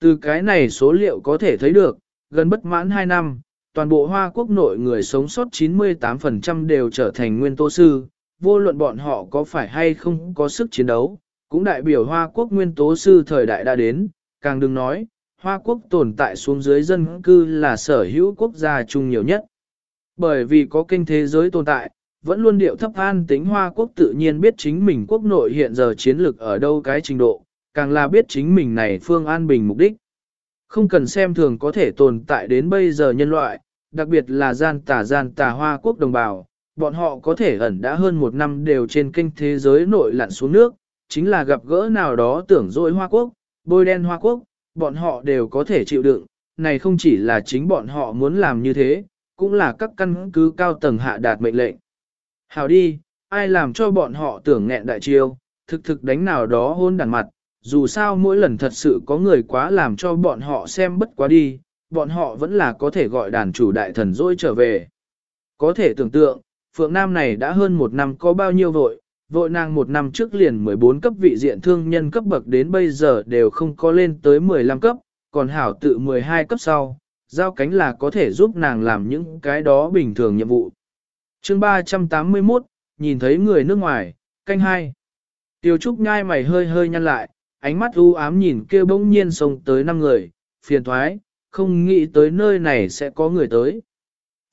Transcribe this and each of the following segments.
Từ cái này số liệu có thể thấy được, gần bất mãn 2 năm, toàn bộ Hoa Quốc nội người sống sót 98% đều trở thành nguyên tố sư, vô luận bọn họ có phải hay không có sức chiến đấu, cũng đại biểu Hoa Quốc nguyên tố sư thời đại đã đến, càng đừng nói, Hoa Quốc tồn tại xuống dưới dân cư là sở hữu quốc gia chung nhiều nhất. Bởi vì có kinh thế giới tồn tại, vẫn luôn điệu thấp an tính Hoa Quốc tự nhiên biết chính mình quốc nội hiện giờ chiến lược ở đâu cái trình độ, càng là biết chính mình này phương an bình mục đích. Không cần xem thường có thể tồn tại đến bây giờ nhân loại, đặc biệt là gian tà gian tà Hoa Quốc đồng bào, bọn họ có thể ẩn đã hơn một năm đều trên kênh thế giới nội lặn xuống nước, chính là gặp gỡ nào đó tưởng dội Hoa Quốc, bôi đen Hoa Quốc, bọn họ đều có thể chịu đựng, này không chỉ là chính bọn họ muốn làm như thế, cũng là các căn cứ cao tầng hạ đạt mệnh lệnh. Hào đi, ai làm cho bọn họ tưởng nghẹn đại chiêu, thực thực đánh nào đó hôn đàn mặt, dù sao mỗi lần thật sự có người quá làm cho bọn họ xem bất quá đi, bọn họ vẫn là có thể gọi đàn chủ đại thần dỗi trở về. Có thể tưởng tượng, Phượng Nam này đã hơn một năm có bao nhiêu vội, vội nàng một năm trước liền 14 cấp vị diện thương nhân cấp bậc đến bây giờ đều không có lên tới 15 cấp, còn hảo tự 12 cấp sau, giao cánh là có thể giúp nàng làm những cái đó bình thường nhiệm vụ. chương 381, nhìn thấy người nước ngoài, canh hai. Tiêu Trúc nhai mày hơi hơi nhăn lại, ánh mắt u ám nhìn kia bỗng nhiên xông tới năm người, phiền thoái, không nghĩ tới nơi này sẽ có người tới.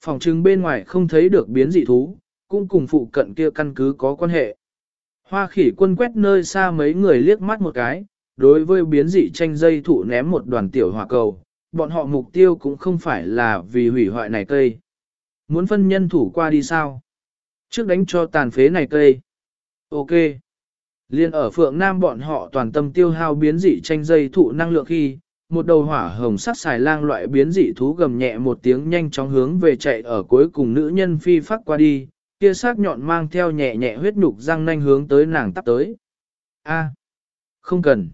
Phòng trưng bên ngoài không thấy được biến dị thú, cũng cùng phụ cận kia căn cứ có quan hệ. Hoa khỉ quân quét nơi xa mấy người liếc mắt một cái, đối với biến dị tranh dây thụ ném một đoàn tiểu hỏa cầu, bọn họ mục tiêu cũng không phải là vì hủy hoại này cây. Muốn phân nhân thủ qua đi sao? Trước đánh cho tàn phế này cây. Ok. Liên ở phượng nam bọn họ toàn tâm tiêu hao biến dị tranh dây thụ năng lượng khi, một đầu hỏa hồng sắc xài lang loại biến dị thú gầm nhẹ một tiếng nhanh chóng hướng về chạy ở cuối cùng nữ nhân phi phát qua đi, kia sắc nhọn mang theo nhẹ nhẹ huyết nhục răng nanh hướng tới nàng tắp tới. A, không cần.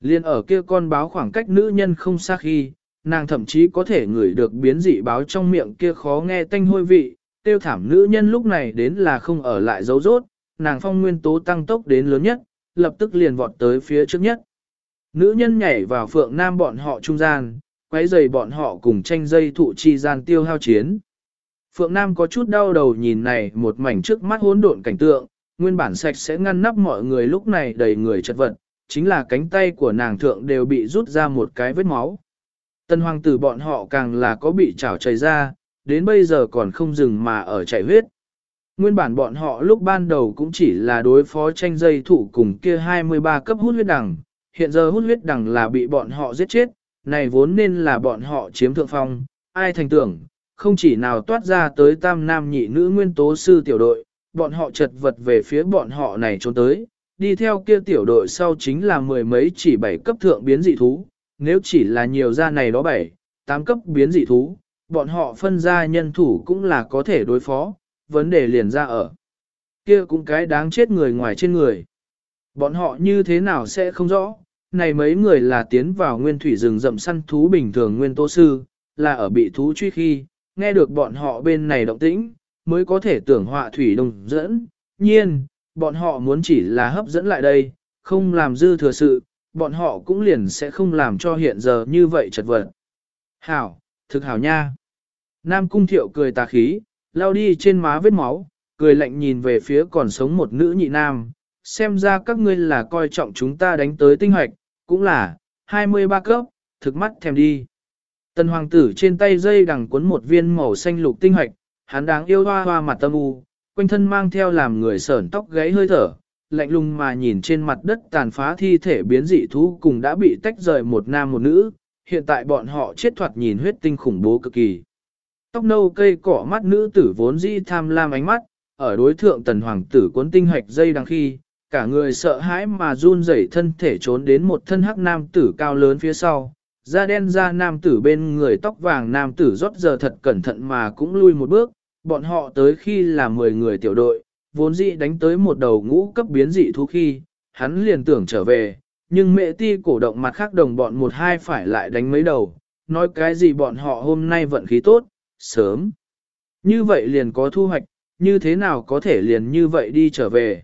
Liên ở kia con báo khoảng cách nữ nhân không xa khi, nàng thậm chí có thể ngửi được biến dị báo trong miệng kia khó nghe tanh hôi vị, tiêu thảm nữ nhân lúc này đến là không ở lại dấu rốt, nàng phong nguyên tố tăng tốc đến lớn nhất, lập tức liền vọt tới phía trước nhất. Nữ nhân nhảy vào phượng nam bọn họ trung gian, quấy giày bọn họ cùng tranh dây thụ chi gian tiêu hao chiến. Phượng Nam có chút đau đầu nhìn này một mảnh trước mắt hỗn độn cảnh tượng, nguyên bản sạch sẽ ngăn nắp mọi người lúc này đầy người chật vật, chính là cánh tay của nàng thượng đều bị rút ra một cái vết máu. Tân hoàng tử bọn họ càng là có bị chảo chảy ra, đến bây giờ còn không dừng mà ở chảy huyết. Nguyên bản bọn họ lúc ban đầu cũng chỉ là đối phó tranh dây thủ cùng kia 23 cấp hút huyết đằng, hiện giờ hút huyết đằng là bị bọn họ giết chết, này vốn nên là bọn họ chiếm thượng phong, ai thành tưởng, không chỉ nào toát ra tới tam nam nhị nữ nguyên tố sư tiểu đội, bọn họ chật vật về phía bọn họ này trốn tới, đi theo kia tiểu đội sau chính là mười mấy chỉ bảy cấp thượng biến dị thú, nếu chỉ là nhiều ra này đó bảy, tám cấp biến dị thú, bọn họ phân ra nhân thủ cũng là có thể đối phó, vấn đề liền ra ở. Kia cũng cái đáng chết người ngoài trên người. Bọn họ như thế nào sẽ không rõ, này mấy người là tiến vào nguyên thủy rừng rậm săn thú bình thường nguyên tố sư, là ở bị thú truy khi, nghe được bọn họ bên này động tĩnh, mới có thể tưởng họa thủy đồng dẫn. Nhiên, bọn họ muốn chỉ là hấp dẫn lại đây, không làm dư thừa sự, bọn họ cũng liền sẽ không làm cho hiện giờ như vậy chật vật. Hảo, thực hảo nha. Nam cung thiệu cười tà khí, lao đi trên má vết máu, cười lạnh nhìn về phía còn sống một nữ nhị nam, xem ra các ngươi là coi trọng chúng ta đánh tới tinh hoạch, cũng là, 23 cấp, thực mắt thèm đi. Tần hoàng tử trên tay dây đằng cuốn một viên màu xanh lục tinh hoạch, hắn đáng yêu hoa hoa mặt tâm u, quanh thân mang theo làm người sởn tóc gáy hơi thở, lạnh lùng mà nhìn trên mặt đất tàn phá thi thể biến dị thú cùng đã bị tách rời một nam một nữ, hiện tại bọn họ chết thoạt nhìn huyết tinh khủng bố cực kỳ. Tóc nâu cây cỏ mắt nữ tử vốn dĩ tham lam ánh mắt, ở đối thượng tần hoàng tử cuốn tinh hạch dây đằng khi, cả người sợ hãi mà run rẩy thân thể trốn đến một thân hắc nam tử cao lớn phía sau, da đen da nam tử bên người tóc vàng nam tử rót giờ thật cẩn thận mà cũng lui một bước, bọn họ tới khi là 10 người tiểu đội, vốn dĩ đánh tới một đầu ngũ cấp biến dị thú khi, hắn liền tưởng trở về, nhưng mẹ ti cổ động mặt khác đồng bọn một hai phải lại đánh mấy đầu, nói cái gì bọn họ hôm nay vận khí tốt, sớm. Như vậy liền có thu hoạch, như thế nào có thể liền như vậy đi trở về.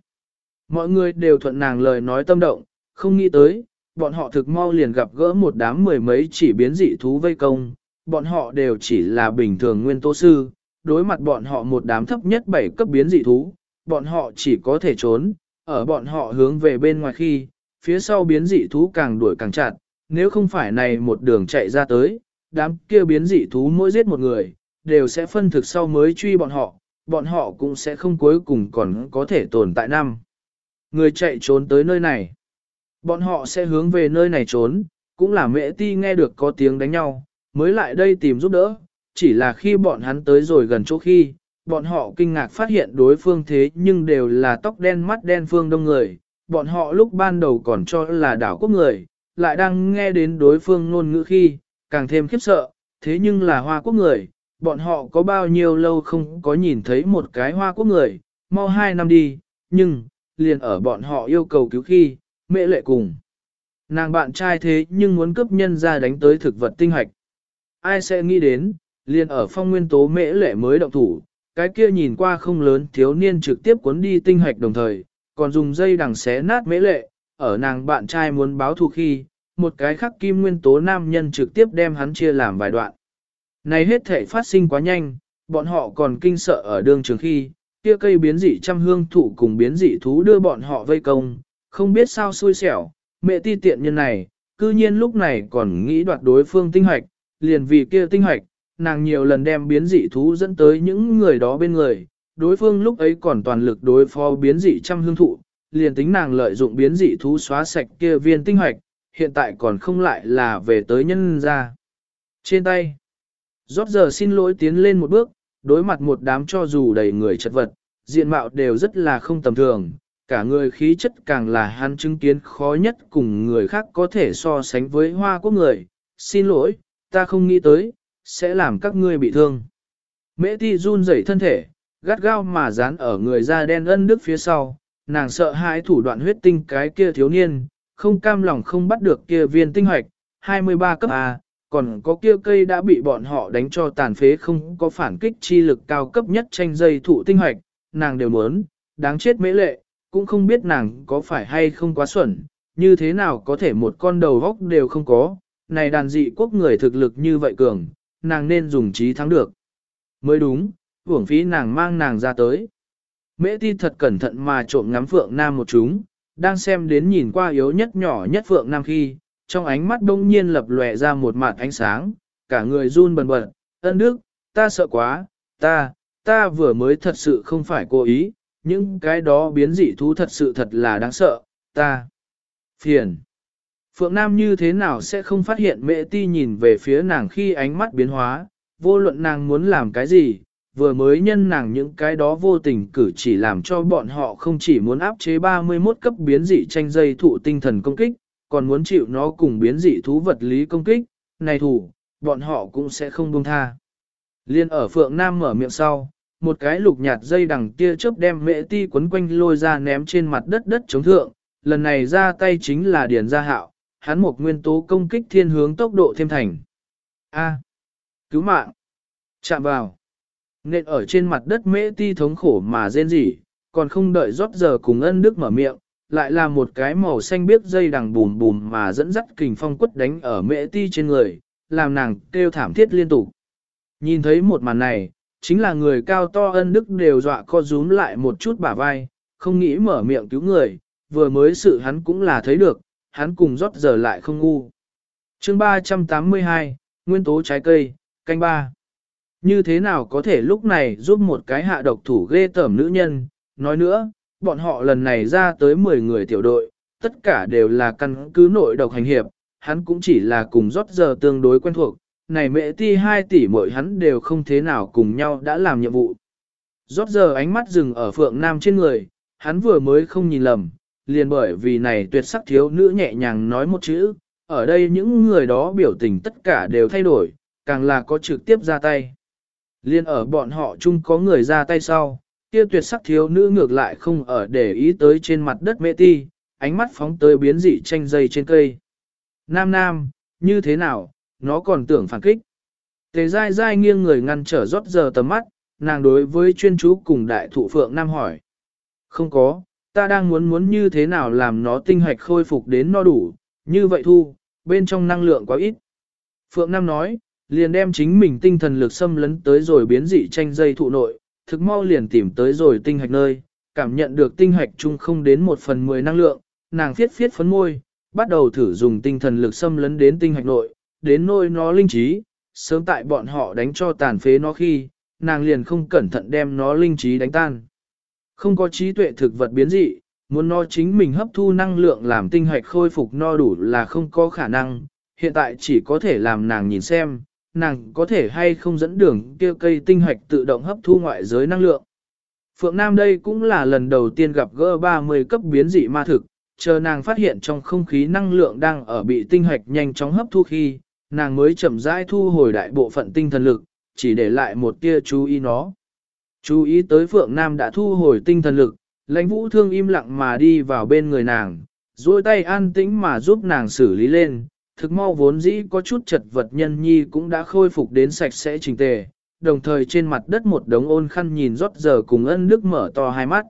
Mọi người đều thuận nàng lời nói tâm động, không nghĩ tới, bọn họ thực mau liền gặp gỡ một đám mười mấy chỉ biến dị thú vây công, bọn họ đều chỉ là bình thường nguyên tố sư, đối mặt bọn họ một đám thấp nhất bảy cấp biến dị thú, bọn họ chỉ có thể trốn, ở bọn họ hướng về bên ngoài khi, phía sau biến dị thú càng đuổi càng chặt, nếu không phải này một đường chạy ra tới, đám kia biến dị thú mỗi giết một người, đều sẽ phân thực sau mới truy bọn họ, bọn họ cũng sẽ không cuối cùng còn có thể tồn tại năm. Người chạy trốn tới nơi này, bọn họ sẽ hướng về nơi này trốn, cũng là mẹ ti nghe được có tiếng đánh nhau, mới lại đây tìm giúp đỡ, chỉ là khi bọn hắn tới rồi gần chỗ khi, bọn họ kinh ngạc phát hiện đối phương thế nhưng đều là tóc đen mắt đen phương đông người, bọn họ lúc ban đầu còn cho là đảo quốc người, lại đang nghe đến đối phương ngôn ngữ khi, càng thêm khiếp sợ, thế nhưng là hoa quốc người, bọn họ có bao nhiêu lâu không có nhìn thấy một cái hoa quốc người, mau hai năm đi, nhưng, liền ở bọn họ yêu cầu cứu khi, mẹ lệ cùng. Nàng bạn trai thế nhưng muốn cướp nhân ra đánh tới thực vật tinh hoạch. Ai sẽ nghĩ đến, liền ở phong nguyên tố mễ lệ mới động thủ, cái kia nhìn qua không lớn thiếu niên trực tiếp cuốn đi tinh hoạch đồng thời, còn dùng dây đằng xé nát mễ lệ, ở nàng bạn trai muốn báo thù khi, một cái khắc kim nguyên tố nam nhân trực tiếp đem hắn chia làm vài đoạn. Này hết thể phát sinh quá nhanh, bọn họ còn kinh sợ ở đường trường khi, kia cây biến dị trăm hương thụ cùng biến dị thú đưa bọn họ vây công, không biết sao xui xẻo, mẹ ti tiện nhân này, cư nhiên lúc này còn nghĩ đoạt đối phương tinh hoạch, liền vì kia tinh hoạch, nàng nhiều lần đem biến dị thú dẫn tới những người đó bên người, đối phương lúc ấy còn toàn lực đối phó biến dị trăm hương thụ, liền tính nàng lợi dụng biến dị thú xóa sạch kia viên tinh hoạch, hiện tại còn không lại là về tới nhân ra. Trên tay, rót giờ xin lỗi tiến lên một bước, đối mặt một đám cho dù đầy người chật vật, diện mạo đều rất là không tầm thường, cả người khí chất càng là hắn chứng kiến khó nhất cùng người khác có thể so sánh với hoa quốc người. Xin lỗi, ta không nghĩ tới, sẽ làm các ngươi bị thương. Mễ ti run rẩy thân thể, gắt gao mà dán ở người da đen ân đức phía sau, nàng sợ hãi thủ đoạn huyết tinh cái kia thiếu niên, không cam lòng không bắt được kia viên tinh hoạch, 23 cấp A, còn có kia cây đã bị bọn họ đánh cho tàn phế không có phản kích chi lực cao cấp nhất tranh dây thụ tinh hoạch, nàng đều muốn, đáng chết mễ lệ, cũng không biết nàng có phải hay không quá xuẩn, như thế nào có thể một con đầu góc đều không có, này đàn dị quốc người thực lực như vậy cường, nàng nên dùng trí thắng được. Mới đúng, uổng phí nàng mang nàng ra tới. Mễ ti thật cẩn thận mà trộm ngắm Phượng Nam một chúng, đang xem đến nhìn qua yếu nhất nhỏ nhất Phượng Nam khi, trong ánh mắt đông nhiên lập lòe ra một mặt ánh sáng, cả người run bần bật, ân đức, ta sợ quá, ta, ta vừa mới thật sự không phải cố ý, những cái đó biến dị thú thật sự thật là đáng sợ, ta, phiền. Phượng Nam như thế nào sẽ không phát hiện mẹ ti nhìn về phía nàng khi ánh mắt biến hóa, vô luận nàng muốn làm cái gì, vừa mới nhân nàng những cái đó vô tình cử chỉ làm cho bọn họ không chỉ muốn áp chế 31 cấp biến dị tranh dây thụ tinh thần công kích, còn muốn chịu nó cùng biến dị thú vật lý công kích, này thủ, bọn họ cũng sẽ không buông tha. Liên ở Phượng Nam mở miệng sau, một cái lục nhạt dây đằng tia chớp đem mẹ ti quấn quanh lôi ra ném trên mặt đất đất chống thượng, lần này ra tay chính là điển gia hạo, hắn một nguyên tố công kích thiên hướng tốc độ thêm thành. A. cứu mạng. Chạm vào. Nên ở trên mặt đất mễ ti thống khổ mà rên rỉ, còn không đợi rót giờ cùng ân đức mở miệng, lại là một cái màu xanh biếc dây đằng bùm bùm mà dẫn dắt kình phong quất đánh ở mễ ti trên người, làm nàng kêu thảm thiết liên tục. Nhìn thấy một màn này, chính là người cao to ân đức đều dọa co rúm lại một chút bả vai, không nghĩ mở miệng cứu người, vừa mới sự hắn cũng là thấy được, hắn cùng rót giờ lại không ngu. chương 382, Nguyên tố trái cây, canh ba. Như thế nào có thể lúc này giúp một cái hạ độc thủ ghê tởm nữ nhân, nói nữa, bọn họ lần này ra tới 10 người tiểu đội, tất cả đều là căn cứ nội độc hành hiệp, hắn cũng chỉ là cùng rót giờ tương đối quen thuộc, này mẹ ti 2 tỷ mỗi hắn đều không thế nào cùng nhau đã làm nhiệm vụ. Rót giờ ánh mắt dừng ở phượng nam trên người, hắn vừa mới không nhìn lầm, liền bởi vì này tuyệt sắc thiếu nữ nhẹ nhàng nói một chữ, ở đây những người đó biểu tình tất cả đều thay đổi, càng là có trực tiếp ra tay. Liên ở bọn họ chung có người ra tay sau, kia tuyệt sắc thiếu nữ ngược lại không ở để ý tới trên mặt đất mẹ ti, ánh mắt phóng tới biến dị tranh dây trên cây. Nam nam, như thế nào, nó còn tưởng phản kích. Tề dai dai nghiêng người ngăn trở rót giờ tầm mắt, nàng đối với chuyên chú cùng đại thụ phượng nam hỏi. Không có, ta đang muốn muốn như thế nào làm nó tinh hoạch khôi phục đến no đủ, Như vậy thu, bên trong năng lượng quá ít. Phượng Nam nói, liền đem chính mình tinh thần lực xâm lấn tới rồi biến dị tranh dây thụ nội, thực mau liền tìm tới rồi tinh hạch nơi, cảm nhận được tinh hạch chung không đến một phần mười năng lượng, nàng phiết phiết phấn môi, bắt đầu thử dùng tinh thần lực xâm lấn đến tinh hạch nội, đến nôi nó linh trí, sớm tại bọn họ đánh cho tàn phế nó khi, nàng liền không cẩn thận đem nó linh trí đánh tan. Không có trí tuệ thực vật biến dị, muốn nó chính mình hấp thu năng lượng làm tinh hạch khôi phục no đủ là không có khả năng, hiện tại chỉ có thể làm nàng nhìn xem, nàng có thể hay không dẫn đường kia cây tinh hạch tự động hấp thu ngoại giới năng lượng. Phượng Nam đây cũng là lần đầu tiên gặp gỡ 30 cấp biến dị ma thực, chờ nàng phát hiện trong không khí năng lượng đang ở bị tinh hạch nhanh chóng hấp thu khi, nàng mới chậm rãi thu hồi đại bộ phận tinh thần lực, chỉ để lại một tia chú ý nó. Chú ý tới Phượng Nam đã thu hồi tinh thần lực, lãnh vũ thương im lặng mà đi vào bên người nàng, duỗi tay an tĩnh mà giúp nàng xử lý lên, thực mau vốn dĩ có chút chật vật nhân nhi cũng đã khôi phục đến sạch sẽ trình tề, đồng thời trên mặt đất một đống ôn khăn nhìn rót giờ cùng ân nước mở to hai mắt.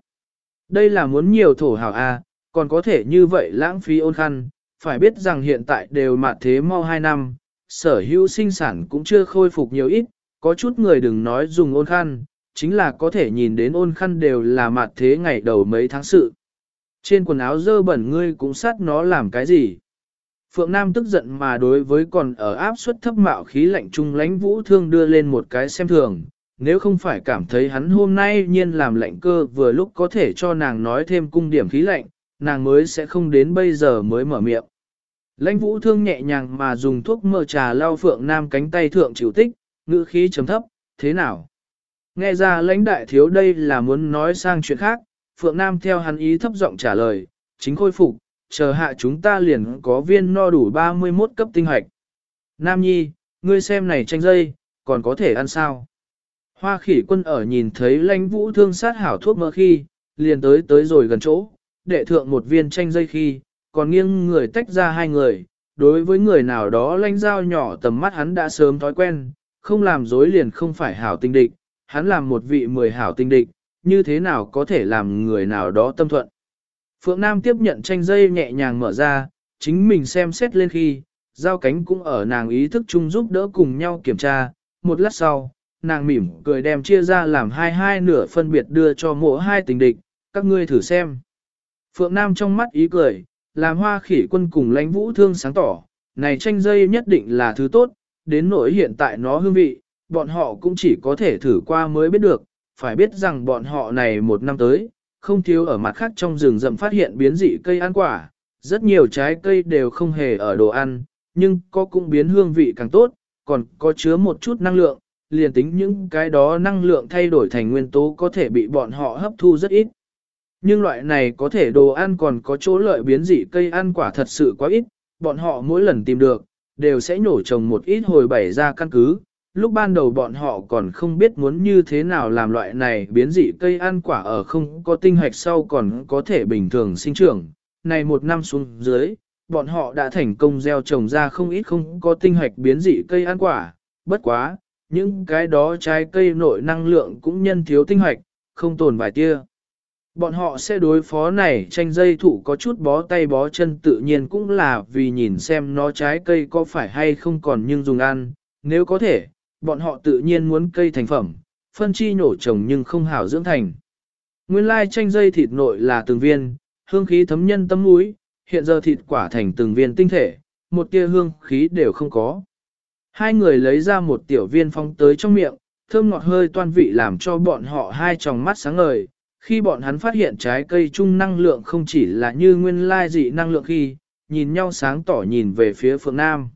Đây là muốn nhiều thổ hảo A, à, còn có thể như vậy lãng phí ôn khăn, phải biết rằng hiện tại đều mạt thế mau hai năm, sở hữu sinh sản cũng chưa khôi phục nhiều ít, có chút người đừng nói dùng ôn khăn, chính là có thể nhìn đến ôn khăn đều là mạt thế ngày đầu mấy tháng sự. Trên quần áo dơ bẩn ngươi cũng sát nó làm cái gì? Phượng Nam tức giận mà đối với còn ở áp suất thấp mạo khí lạnh trung lãnh vũ thương đưa lên một cái xem thường, nếu không phải cảm thấy hắn hôm nay nhiên làm lạnh cơ vừa lúc có thể cho nàng nói thêm cung điểm khí lạnh, nàng mới sẽ không đến bây giờ mới mở miệng. Lãnh vũ thương nhẹ nhàng mà dùng thuốc mơ trà lau Phượng Nam cánh tay thượng chịu tích, ngữ khí chấm thấp, thế nào? Nghe ra lãnh đại thiếu đây là muốn nói sang chuyện khác, Phượng Nam theo hắn ý thấp giọng trả lời, chính khôi phục, chờ hạ chúng ta liền có viên no đủ 31 cấp tinh hoạch. Nam Nhi, ngươi xem này tranh dây, còn có thể ăn sao? Hoa khỉ quân ở nhìn thấy lãnh vũ thương sát hảo thuốc mơ khi, liền tới tới rồi gần chỗ, đệ thượng một viên tranh dây khi, còn nghiêng người tách ra hai người, đối với người nào đó lãnh dao nhỏ tầm mắt hắn đã sớm thói quen, không làm dối liền không phải hảo tinh địch, hắn làm một vị mười hảo tinh địch, như thế nào có thể làm người nào đó tâm thuận. Phượng Nam tiếp nhận tranh dây nhẹ nhàng mở ra, chính mình xem xét lên khi, giao cánh cũng ở nàng ý thức chung giúp đỡ cùng nhau kiểm tra, một lát sau, nàng mỉm cười đem chia ra làm hai hai nửa phân biệt đưa cho mỗi hai tình địch, các ngươi thử xem. Phượng Nam trong mắt ý cười, làm hoa khỉ quân cùng lãnh vũ thương sáng tỏ, này tranh dây nhất định là thứ tốt, đến nỗi hiện tại nó hương vị, bọn họ cũng chỉ có thể thử qua mới biết được, phải biết rằng bọn họ này một năm tới, không thiếu ở mặt khác trong rừng rậm phát hiện biến dị cây ăn quả, rất nhiều trái cây đều không hề ở đồ ăn, nhưng có cũng biến hương vị càng tốt, còn có chứa một chút năng lượng, liền tính những cái đó năng lượng thay đổi thành nguyên tố có thể bị bọn họ hấp thu rất ít. Nhưng loại này có thể đồ ăn còn có chỗ lợi biến dị cây ăn quả thật sự quá ít, bọn họ mỗi lần tìm được, đều sẽ nhổ trồng một ít hồi bảy ra căn cứ. Lúc ban đầu bọn họ còn không biết muốn như thế nào làm loại này biến dị cây ăn quả ở không có tinh hạch sau còn có thể bình thường sinh trưởng. Này một năm xuống dưới, bọn họ đã thành công gieo trồng ra không ít không có tinh hạch biến dị cây ăn quả. Bất quá, những cái đó trái cây nội năng lượng cũng nhân thiếu tinh hạch, không tồn vài tia. Bọn họ sẽ đối phó này tranh dây thủ có chút bó tay bó chân tự nhiên cũng là vì nhìn xem nó trái cây có phải hay không còn nhưng dùng ăn, nếu có thể, bọn họ tự nhiên muốn cây thành phẩm, phân chi nổ trồng nhưng không hảo dưỡng thành. Nguyên lai tranh dây thịt nội là từng viên, hương khí thấm nhân tâm mũi, hiện giờ thịt quả thành từng viên tinh thể, một tia hương khí đều không có. Hai người lấy ra một tiểu viên phong tới trong miệng, thơm ngọt hơi toan vị làm cho bọn họ hai tròng mắt sáng ngời, khi bọn hắn phát hiện trái cây chung năng lượng không chỉ là như nguyên lai dị năng lượng khi, nhìn nhau sáng tỏ nhìn về phía phương Nam.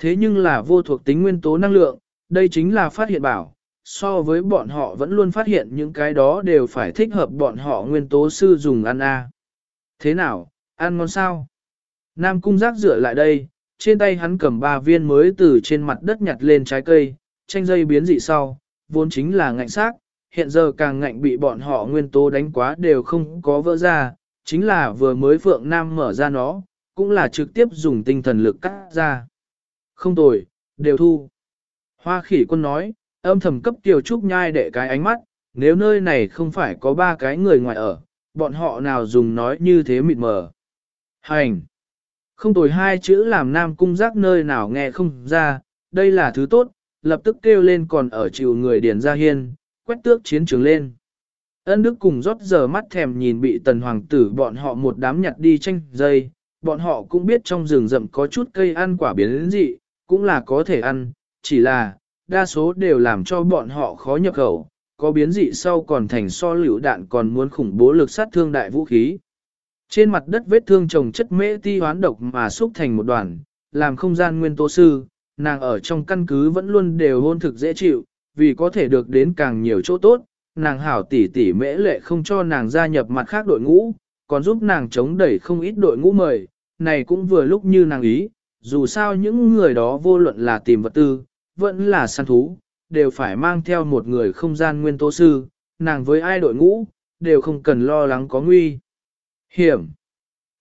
Thế nhưng là vô thuộc tính nguyên tố năng lượng, đây chính là phát hiện bảo, so với bọn họ vẫn luôn phát hiện những cái đó đều phải thích hợp bọn họ nguyên tố sư dùng ăn a. Thế nào, ăn ngon sao? Nam cung giác rửa lại đây, trên tay hắn cầm ba viên mới từ trên mặt đất nhặt lên trái cây, tranh dây biến dị sau, vốn chính là ngạnh xác, hiện giờ càng ngạnh bị bọn họ nguyên tố đánh quá đều không có vỡ ra, chính là vừa mới Phượng Nam mở ra nó, cũng là trực tiếp dùng tinh thần lực cắt ra. Không tồi, đều thu. Hoa khỉ quân nói, âm thầm cấp tiểu trúc nhai để cái ánh mắt, nếu nơi này không phải có ba cái người ngoài ở, bọn họ nào dùng nói như thế mịt mờ. Hành! Không tồi hai chữ làm nam cung giác nơi nào nghe không ra, đây là thứ tốt, lập tức kêu lên còn ở chịu người điền ra hiên, quét tước chiến trường lên. Ân Đức cùng rót giờ mắt thèm nhìn bị tần hoàng tử bọn họ một đám nhặt đi tranh dây, bọn họ cũng biết trong rừng rậm có chút cây ăn quả biến dị, cũng là có thể ăn, chỉ là, đa số đều làm cho bọn họ khó nhập khẩu, có biến dị sau còn thành so lựu đạn còn muốn khủng bố lực sát thương đại vũ khí. Trên mặt đất vết thương trồng chất mễ ti hoán độc mà xúc thành một đoàn, làm không gian nguyên tố sư, nàng ở trong căn cứ vẫn luôn đều hôn thực dễ chịu, vì có thể được đến càng nhiều chỗ tốt, nàng hảo tỷ tỷ mễ lệ không cho nàng gia nhập mặt khác đội ngũ, còn giúp nàng chống đẩy không ít đội ngũ mời, này cũng vừa lúc như nàng ý, dù sao những người đó vô luận là tìm vật tư, vẫn là săn thú, đều phải mang theo một người không gian nguyên tố sư, nàng với ai đội ngũ, đều không cần lo lắng có nguy. Hiểm.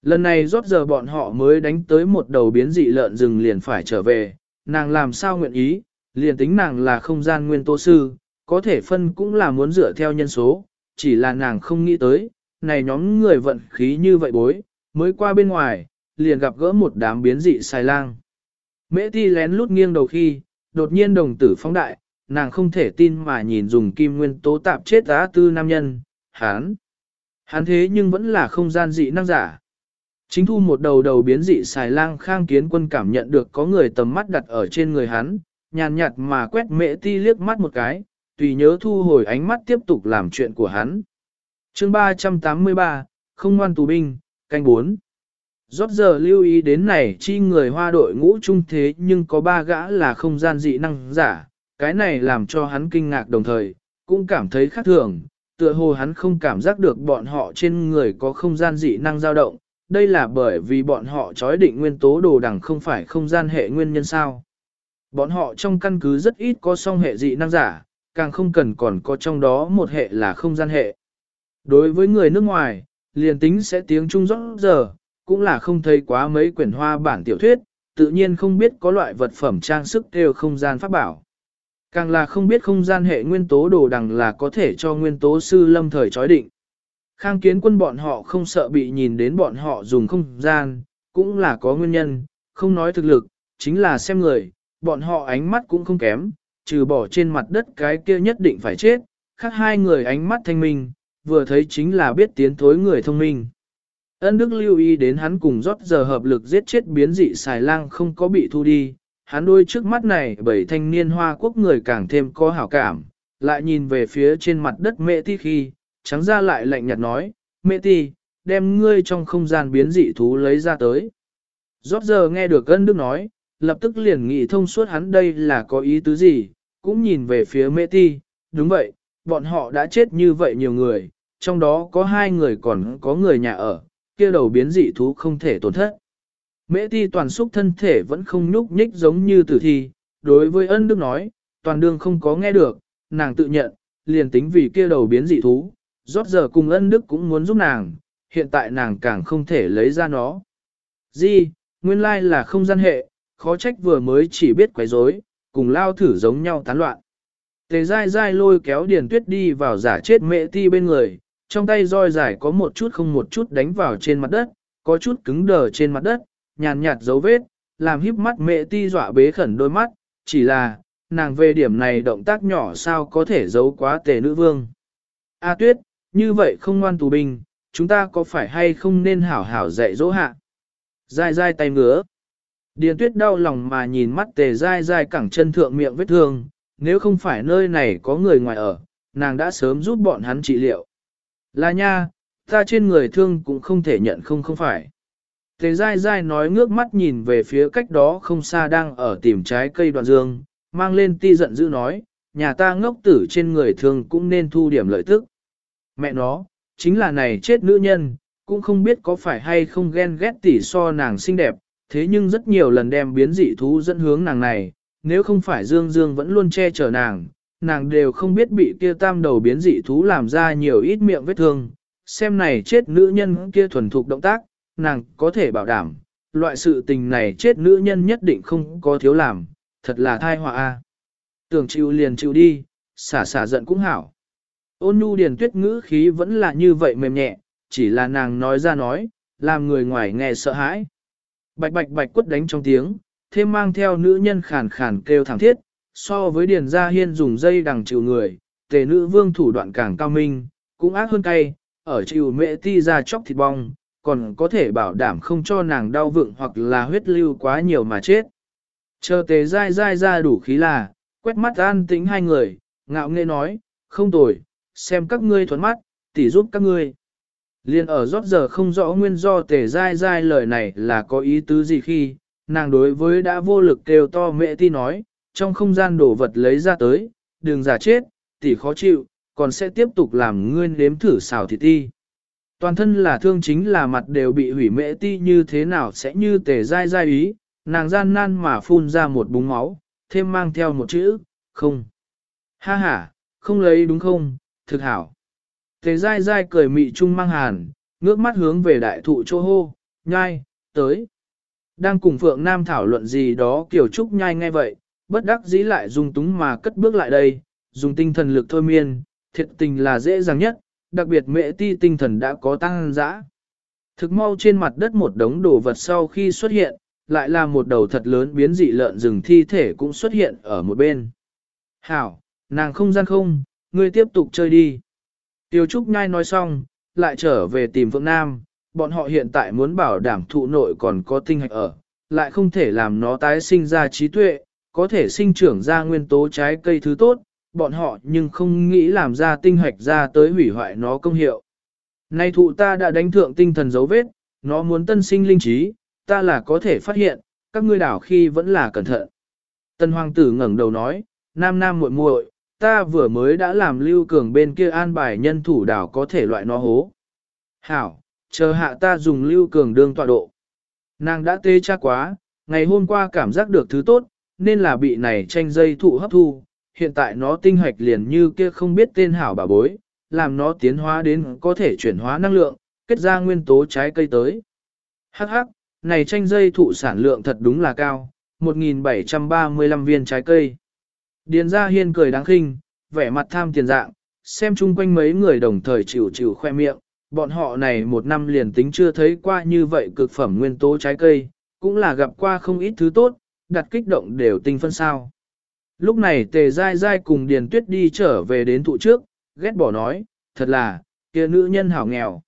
Lần này rót giờ bọn họ mới đánh tới một đầu biến dị lợn rừng liền phải trở về, nàng làm sao nguyện ý, liền tính nàng là không gian nguyên tố sư, có thể phân cũng là muốn dựa theo nhân số, chỉ là nàng không nghĩ tới, này nhóm người vận khí như vậy bối, mới qua bên ngoài, liền gặp gỡ một đám biến dị xài lang. Mễ ti lén lút nghiêng đầu khi, đột nhiên đồng tử phóng đại, nàng không thể tin mà nhìn dùng kim nguyên tố tạp chết á tư nam nhân, hán. Hán thế nhưng vẫn là không gian dị năng giả. Chính thu một đầu đầu biến dị xài lang khang kiến quân cảm nhận được có người tầm mắt đặt ở trên người hắn, nhàn nhạt mà quét mễ ti liếc mắt một cái, tùy nhớ thu hồi ánh mắt tiếp tục làm chuyện của hắn. chương 383, không ngoan tù binh, canh 4. Rót giờ lưu ý đến này chi người hoa đội ngũ trung thế nhưng có ba gã là không gian dị năng giả, cái này làm cho hắn kinh ngạc đồng thời, cũng cảm thấy khác thường, tựa hồ hắn không cảm giác được bọn họ trên người có không gian dị năng dao động, đây là bởi vì bọn họ chói định nguyên tố đồ đằng không phải không gian hệ nguyên nhân sao. Bọn họ trong căn cứ rất ít có song hệ dị năng giả, càng không cần còn có trong đó một hệ là không gian hệ. Đối với người nước ngoài, liền tính sẽ tiếng Trung rõ giờ, cũng là không thấy quá mấy quyển hoa bản tiểu thuyết, tự nhiên không biết có loại vật phẩm trang sức đều không gian pháp bảo. Càng là không biết không gian hệ nguyên tố đồ đằng là có thể cho nguyên tố sư lâm thời chói định. Khang kiến quân bọn họ không sợ bị nhìn đến bọn họ dùng không gian, cũng là có nguyên nhân, không nói thực lực, chính là xem người, bọn họ ánh mắt cũng không kém, trừ bỏ trên mặt đất cái kia nhất định phải chết, khác hai người ánh mắt thanh minh, vừa thấy chính là biết tiến thối người thông minh. Ân Đức lưu ý đến hắn cùng rót giờ hợp lực giết chết biến dị xài lang không có bị thu đi, hắn đôi trước mắt này bảy thanh niên hoa quốc người càng thêm có hảo cảm, lại nhìn về phía trên mặt đất mẹ ti khi, trắng ra lại lạnh nhạt nói, mẹ ti, đem ngươi trong không gian biến dị thú lấy ra tới. Rót giờ nghe được ân Đức nói, lập tức liền nghĩ thông suốt hắn đây là có ý tứ gì, cũng nhìn về phía mẹ ti, đúng vậy, bọn họ đã chết như vậy nhiều người, trong đó có hai người còn có người nhà ở, kia đầu biến dị thú không thể tổn thất. Mễ ti toàn xúc thân thể vẫn không nhúc nhích giống như tử thi, đối với ân đức nói, toàn đương không có nghe được, nàng tự nhận, liền tính vì kia đầu biến dị thú, rót giờ cùng ân đức cũng muốn giúp nàng, hiện tại nàng càng không thể lấy ra nó. Di, nguyên lai là không gian hệ, khó trách vừa mới chỉ biết quấy rối, cùng lao thử giống nhau tán loạn. Tề dai dai lôi kéo điền tuyết đi vào giả chết mẹ ti bên người, trong tay roi dài có một chút không một chút đánh vào trên mặt đất, có chút cứng đờ trên mặt đất, nhàn nhạt dấu vết, làm híp mắt mẹ ti dọa bế khẩn đôi mắt, chỉ là, nàng về điểm này động tác nhỏ sao có thể giấu quá tề nữ vương. A tuyết, như vậy không ngoan tù binh, chúng ta có phải hay không nên hảo hảo dạy dỗ hạ? Dai dai tay ngứa. Điền tuyết đau lòng mà nhìn mắt tề dai dai cẳng chân thượng miệng vết thương, nếu không phải nơi này có người ngoài ở, nàng đã sớm giúp bọn hắn trị liệu. Là nha, ta trên người thương cũng không thể nhận không không phải. Tề dai dai nói ngước mắt nhìn về phía cách đó không xa đang ở tìm trái cây đoạn dương, mang lên ti giận dữ nói, nhà ta ngốc tử trên người thương cũng nên thu điểm lợi tức. Mẹ nó, chính là này chết nữ nhân, cũng không biết có phải hay không ghen ghét tỉ so nàng xinh đẹp, thế nhưng rất nhiều lần đem biến dị thú dẫn hướng nàng này, nếu không phải Dương Dương vẫn luôn che chở nàng, nàng đều không biết bị kia tam đầu biến dị thú làm ra nhiều ít miệng vết thương. Xem này chết nữ nhân kia thuần thục động tác, nàng có thể bảo đảm, loại sự tình này chết nữ nhân nhất định không có thiếu làm, thật là thai họa a. Tưởng chịu liền chịu đi, xả xả giận cũng hảo. Ôn nhu điền tuyết ngữ khí vẫn là như vậy mềm nhẹ, chỉ là nàng nói ra nói, làm người ngoài nghe sợ hãi. bạch bạch bạch quất đánh trong tiếng, thêm mang theo nữ nhân khàn khàn kêu thẳng thiết, so với điền gia hiên dùng dây đằng chịu người, tề nữ vương thủ đoạn càng cao minh, cũng ác hơn cay, ở chịu mẹ ti ra chóc thịt bong, còn có thể bảo đảm không cho nàng đau vựng hoặc là huyết lưu quá nhiều mà chết. Chờ tề dai dai ra đủ khí là, quét mắt an tĩnh hai người, ngạo nghễ nói, không tồi, xem các ngươi thuấn mắt, tỉ giúp các ngươi. Liên ở rót giờ không rõ nguyên do tề dai dai lời này là có ý tứ gì khi, nàng đối với đã vô lực kêu to mẹ ti nói, trong không gian đổ vật lấy ra tới, đừng giả chết, tỉ khó chịu, còn sẽ tiếp tục làm ngươi nếm thử xào thịt ti. Toàn thân là thương chính là mặt đều bị hủy mễ ti như thế nào sẽ như tề dai dai ý, nàng gian nan mà phun ra một búng máu, thêm mang theo một chữ, không. Ha ha, không lấy đúng không, thực hảo. Tề dai dai cười mị trung mang hàn, ngước mắt hướng về đại thụ chỗ hô, nhai, tới. Đang cùng Phượng Nam thảo luận gì đó kiểu trúc nhai ngay vậy, bất đắc dĩ lại dùng túng mà cất bước lại đây, dùng tinh thần lực thôi miên, thiệt tình là dễ dàng nhất, đặc biệt mẹ ti tinh thần đã có tăng dã. Thực mau trên mặt đất một đống đồ vật sau khi xuất hiện, lại là một đầu thật lớn biến dị lợn rừng thi thể cũng xuất hiện ở một bên. Hảo, nàng không gian không, ngươi tiếp tục chơi đi. Tiêu Trúc Nhai nói xong, lại trở về tìm Phượng Nam, bọn họ hiện tại muốn bảo đảm thụ nội còn có tinh hạch ở, lại không thể làm nó tái sinh ra trí tuệ, có thể sinh trưởng ra nguyên tố trái cây thứ tốt, bọn họ nhưng không nghĩ làm ra tinh hạch ra tới hủy hoại nó công hiệu. Nay thụ ta đã đánh thượng tinh thần dấu vết, nó muốn tân sinh linh trí, ta là có thể phát hiện, các ngươi đảo khi vẫn là cẩn thận. Tân hoàng tử ngẩng đầu nói, nam nam muội muội, ta vừa mới đã làm lưu cường bên kia an bài nhân thủ đảo có thể loại nó hố. Hảo, chờ hạ ta dùng lưu cường đương tọa độ. Nàng đã tê cha quá, ngày hôm qua cảm giác được thứ tốt, nên là bị này tranh dây thụ hấp thu, hiện tại nó tinh hoạch liền như kia không biết tên hảo bà bối, làm nó tiến hóa đến có thể chuyển hóa năng lượng, kết ra nguyên tố trái cây tới. Hắc hắc, này tranh dây thụ sản lượng thật đúng là cao, 1.735 viên trái cây. Điền gia hiên cười đáng khinh, vẻ mặt tham tiền dạng, xem chung quanh mấy người đồng thời chịu chịu khoe miệng, bọn họ này một năm liền tính chưa thấy qua như vậy cực phẩm nguyên tố trái cây, cũng là gặp qua không ít thứ tốt, đặt kích động đều tinh phân sao. Lúc này tề dai dai cùng Điền Tuyết đi trở về đến thụ trước, ghét bỏ nói, thật là, kia nữ nhân hảo nghèo.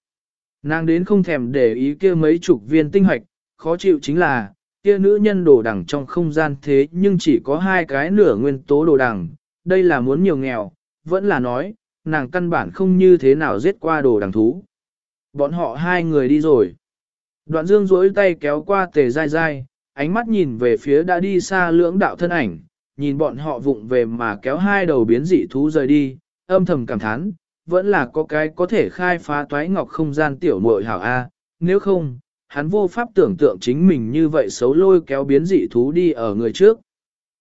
Nàng đến không thèm để ý kia mấy chục viên tinh hoạch, khó chịu chính là, kia nữ nhân đồ đẳng trong không gian thế nhưng chỉ có hai cái nửa nguyên tố đồ đẳng, đây là muốn nhiều nghèo, vẫn là nói, nàng căn bản không như thế nào giết qua đồ đẳng thú. Bọn họ hai người đi rồi. Đoạn dương duỗi tay kéo qua tề dai dai, ánh mắt nhìn về phía đã đi xa lưỡng đạo thân ảnh, nhìn bọn họ vụng về mà kéo hai đầu biến dị thú rời đi, âm thầm cảm thán, vẫn là có cái có thể khai phá toái ngọc không gian tiểu muội hảo A, nếu không, hắn vô pháp tưởng tượng chính mình như vậy xấu lôi kéo biến dị thú đi ở người trước.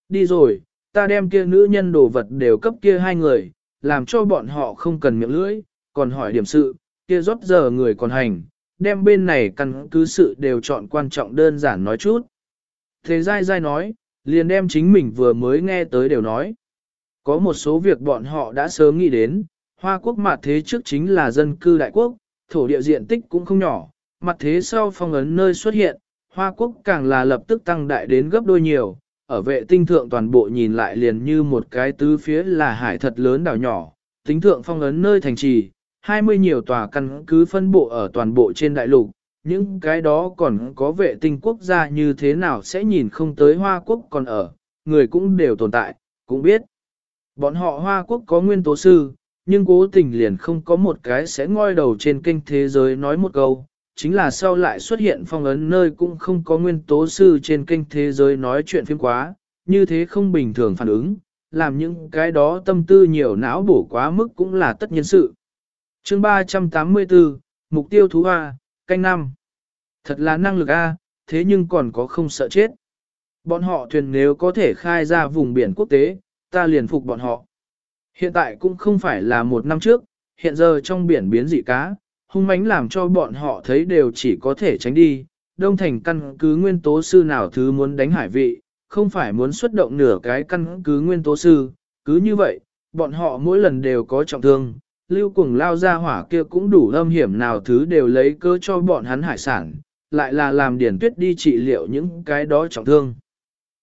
Đi rồi, ta đem kia nữ nhân đồ vật đều cấp kia hai người, làm cho bọn họ không cần miệng lưỡi, còn hỏi điểm sự, kia rót giờ người còn hành, đem bên này căn cứ sự đều chọn quan trọng đơn giản nói chút. Thế dai dai nói, liền đem chính mình vừa mới nghe tới đều nói. Có một số việc bọn họ đã sớm nghĩ đến, Hoa quốc mặt thế trước chính là dân cư đại quốc, thổ địa diện tích cũng không nhỏ, mặt thế sau phong ấn nơi xuất hiện, Hoa quốc càng là lập tức tăng đại đến gấp đôi nhiều, ở vệ tinh thượng toàn bộ nhìn lại liền như một cái tứ phía là hải thật lớn đảo nhỏ, tính thượng phong ấn nơi thành trì, 20 nhiều tòa căn cứ phân bộ ở toàn bộ trên đại lục, những cái đó còn có vệ tinh quốc gia như thế nào sẽ nhìn không tới Hoa Quốc còn ở, người cũng đều tồn tại, cũng biết. Bọn họ Hoa Quốc có nguyên tố sư, nhưng cố tình liền không có một cái sẽ ngoi đầu trên kênh thế giới nói một câu, chính là sau lại xuất hiện phong ấn nơi cũng không có nguyên tố sư trên kênh thế giới nói chuyện phim quá, như thế không bình thường phản ứng, làm những cái đó tâm tư nhiều não bổ quá mức cũng là tất nhiên sự. Chương 384, Mục tiêu thú hoa, canh năm. Thật là năng lực A, thế nhưng còn có không sợ chết. Bọn họ thuyền nếu có thể khai ra vùng biển quốc tế, ta liền phục bọn họ. Hiện tại cũng không phải là một năm trước, hiện giờ trong biển biến dị cá, hung mãnh làm cho bọn họ thấy đều chỉ có thể tránh đi. Đông thành căn cứ nguyên tố sư nào thứ muốn đánh hải vị, không phải muốn xuất động nửa cái căn cứ nguyên tố sư, cứ như vậy, bọn họ mỗi lần đều có trọng thương, lưu cùng lao ra hỏa kia cũng đủ âm hiểm nào thứ đều lấy cơ cho bọn hắn hải sản, lại là làm điển tuyết đi trị liệu những cái đó trọng thương.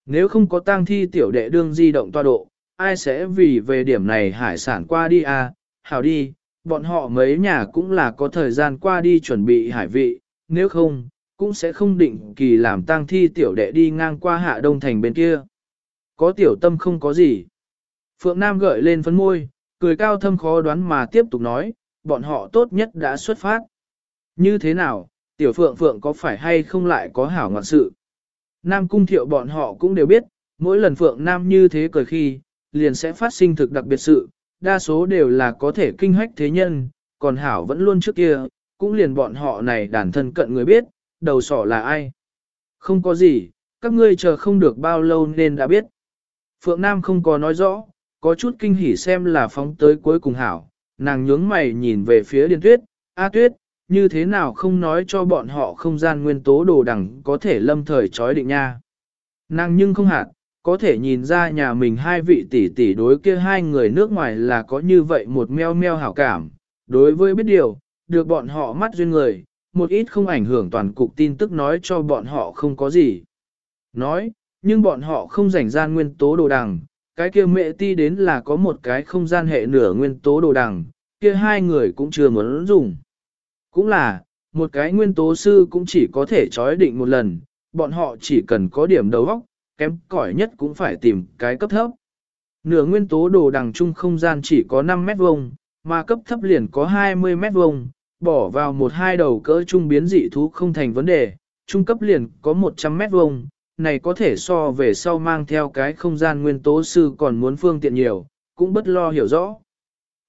Nếu không có tang thi tiểu đệ đương di động toa độ, ai sẽ vì về điểm này hải sản qua đi à, hảo đi, bọn họ mấy nhà cũng là có thời gian qua đi chuẩn bị hải vị, nếu không, cũng sẽ không định kỳ làm tang thi tiểu đệ đi ngang qua hạ đông thành bên kia. Có tiểu tâm không có gì. Phượng Nam gợi lên phấn môi, cười cao thâm khó đoán mà tiếp tục nói, bọn họ tốt nhất đã xuất phát. Như thế nào, tiểu Phượng Phượng có phải hay không lại có hảo ngoạn sự? Nam cung thiệu bọn họ cũng đều biết, mỗi lần Phượng Nam như thế cười khi, liền sẽ phát sinh thực đặc biệt sự, đa số đều là có thể kinh hách thế nhân, còn hảo vẫn luôn trước kia, cũng liền bọn họ này đàn thân cận người biết, đầu sỏ là ai. Không có gì, các ngươi chờ không được bao lâu nên đã biết. Phượng Nam không có nói rõ, có chút kinh hỉ xem là phóng tới cuối cùng hảo, nàng nhướng mày nhìn về phía Điền Tuyết, A Tuyết, như thế nào không nói cho bọn họ không gian nguyên tố đồ đẳng có thể lâm thời trói định nha. Nàng nhưng không hạt, có thể nhìn ra nhà mình hai vị tỷ tỷ đối kia hai người nước ngoài là có như vậy một meo meo hảo cảm. Đối với biết điều, được bọn họ mắt duyên người, một ít không ảnh hưởng toàn cục tin tức nói cho bọn họ không có gì. Nói, nhưng bọn họ không rảnh gian nguyên tố đồ đằng, cái kia mẹ ti đến là có một cái không gian hệ nửa nguyên tố đồ đằng, kia hai người cũng chưa muốn dùng. Cũng là, một cái nguyên tố sư cũng chỉ có thể trói định một lần, bọn họ chỉ cần có điểm đầu óc, kém cỏi nhất cũng phải tìm cái cấp thấp. Nửa nguyên tố đồ đằng chung không gian chỉ có 5 mét vuông, mà cấp thấp liền có 20 mét vuông, bỏ vào một hai đầu cỡ trung biến dị thú không thành vấn đề, trung cấp liền có 100 mét vuông, này có thể so về sau mang theo cái không gian nguyên tố sư còn muốn phương tiện nhiều, cũng bất lo hiểu rõ.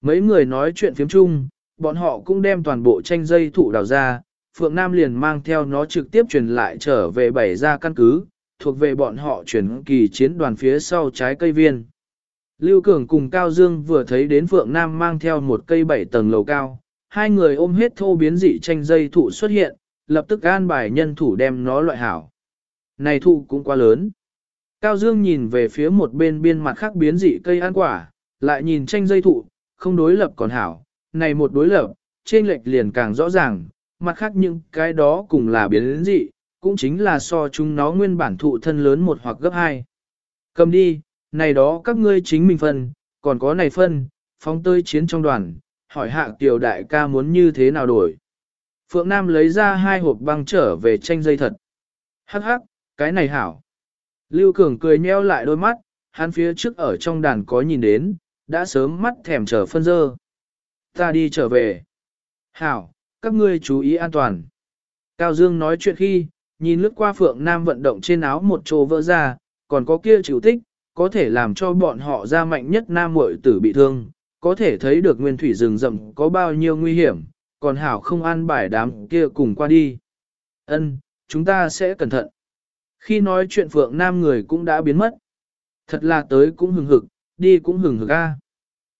Mấy người nói chuyện phiếm chung, bọn họ cũng đem toàn bộ tranh dây thụ đào ra, Phượng Nam liền mang theo nó trực tiếp truyền lại trở về bảy ra căn cứ, thuộc về bọn họ chuyển kỳ chiến đoàn phía sau trái cây viên. Lưu Cường cùng Cao Dương vừa thấy đến Phượng Nam mang theo một cây bảy tầng lầu cao, hai người ôm hết thô biến dị tranh dây thụ xuất hiện, lập tức an bài nhân thủ đem nó loại hảo. Này thụ cũng quá lớn. Cao Dương nhìn về phía một bên biên mặt khác biến dị cây ăn quả, lại nhìn tranh dây thụ, không đối lập còn hảo. Này một đối lập, trên lệch liền càng rõ ràng, mặt khác những cái đó cùng là biến dị, cũng chính là so chúng nó nguyên bản thụ thân lớn một hoặc gấp hai. Cầm đi, này đó các ngươi chính mình phân, còn có này phân, phóng tơi chiến trong đoàn, hỏi hạ tiểu đại ca muốn như thế nào đổi. Phượng Nam lấy ra hai hộp băng trở về tranh dây thật. Hắc hắc, cái này hảo. Lưu Cường cười nheo lại đôi mắt, hắn phía trước ở trong đàn có nhìn đến, đã sớm mắt thèm chờ phân dơ. Ta đi trở về. Hảo, các ngươi chú ý an toàn. Cao Dương nói chuyện khi, nhìn lướt qua Phượng Nam vận động trên áo một chỗ vỡ ra, còn có kia chịu tích, có thể làm cho bọn họ ra mạnh nhất Nam muội tử bị thương, có thể thấy được nguyên thủy rừng rậm có bao nhiêu nguy hiểm, còn hảo không an bài đám kia cùng qua đi. Ân, chúng ta sẽ cẩn thận. Khi nói chuyện Phượng Nam người cũng đã biến mất. Thật là tới cũng hừng hực, đi cũng hừng hực a. À.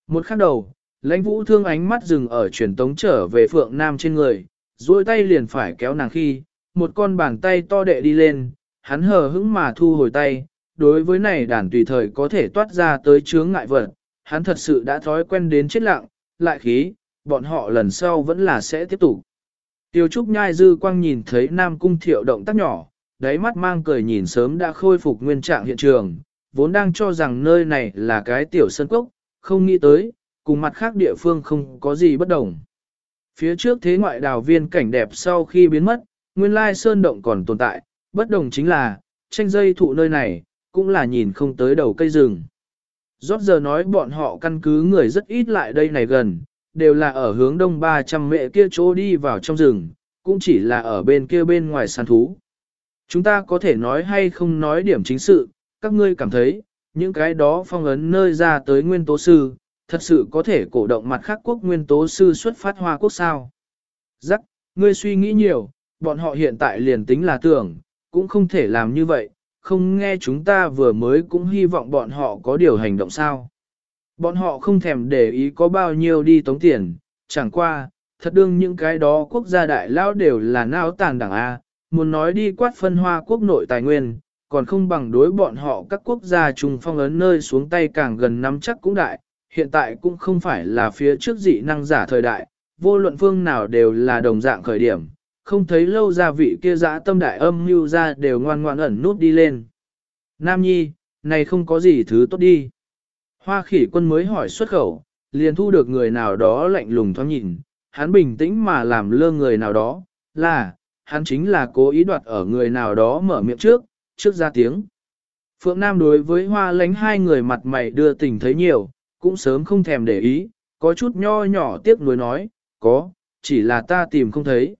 Một khắc đầu, lãnh vũ thương ánh mắt dừng ở truyền tống trở về Phượng Nam trên người, duỗi tay liền phải kéo nàng khi, một con bàn tay to đệ đi lên, hắn hờ hững mà thu hồi tay, đối với này đàn tùy thời có thể toát ra tới chướng ngại vật, hắn thật sự đã thói quen đến chết lặng, lại khí, bọn họ lần sau vẫn là sẽ tiếp tục. Tiêu Trúc nhai dư quang nhìn thấy Nam Cung Thiệu động tác nhỏ, đáy mắt mang cười nhìn sớm đã khôi phục nguyên trạng hiện trường, vốn đang cho rằng nơi này là cái tiểu sân cốc, không nghĩ tới, cùng mặt khác địa phương không có gì bất đồng. Phía trước thế ngoại đào viên cảnh đẹp sau khi biến mất, nguyên lai sơn động còn tồn tại, bất đồng chính là, tranh dây thụ nơi này, cũng là nhìn không tới đầu cây rừng. Rót giờ nói bọn họ căn cứ người rất ít lại đây này gần, đều là ở hướng đông 300 mẹ kia chỗ đi vào trong rừng, cũng chỉ là ở bên kia bên ngoài săn thú. Chúng ta có thể nói hay không nói điểm chính sự, các ngươi cảm thấy, những cái đó phong ấn nơi ra tới nguyên tố sư, thật sự có thể cổ động mặt khác quốc nguyên tố sư xuất phát hoa quốc sao. Giắc, ngươi suy nghĩ nhiều, bọn họ hiện tại liền tính là tưởng, cũng không thể làm như vậy, không nghe chúng ta vừa mới cũng hy vọng bọn họ có điều hành động sao. Bọn họ không thèm để ý có bao nhiêu đi tống tiền, chẳng qua, thật đương những cái đó quốc gia đại lao đều là nao tàn đảng A, muốn nói đi quát phân hoa quốc nội tài nguyên, còn không bằng đối bọn họ các quốc gia trùng phong ấn nơi xuống tay càng gần nắm chắc cũng đại, hiện tại cũng không phải là phía trước dị năng giả thời đại, vô luận phương nào đều là đồng dạng khởi điểm, không thấy lâu gia vị kia dã tâm đại âm mưu ra đều ngoan ngoan ẩn nút đi lên. Nam Nhi, này không có gì thứ tốt đi. Hoa khỉ quân mới hỏi xuất khẩu, liền thu được người nào đó lạnh lùng thoáng nhìn, hắn bình tĩnh mà làm lơ người nào đó, là, hắn chính là cố ý đoạt ở người nào đó mở miệng trước, trước ra tiếng. Phượng Nam đối với hoa lánh hai người mặt mày đưa tình thấy nhiều, cũng sớm không thèm để ý, có chút nho nhỏ tiếc nuối nói, có, chỉ là ta tìm không thấy.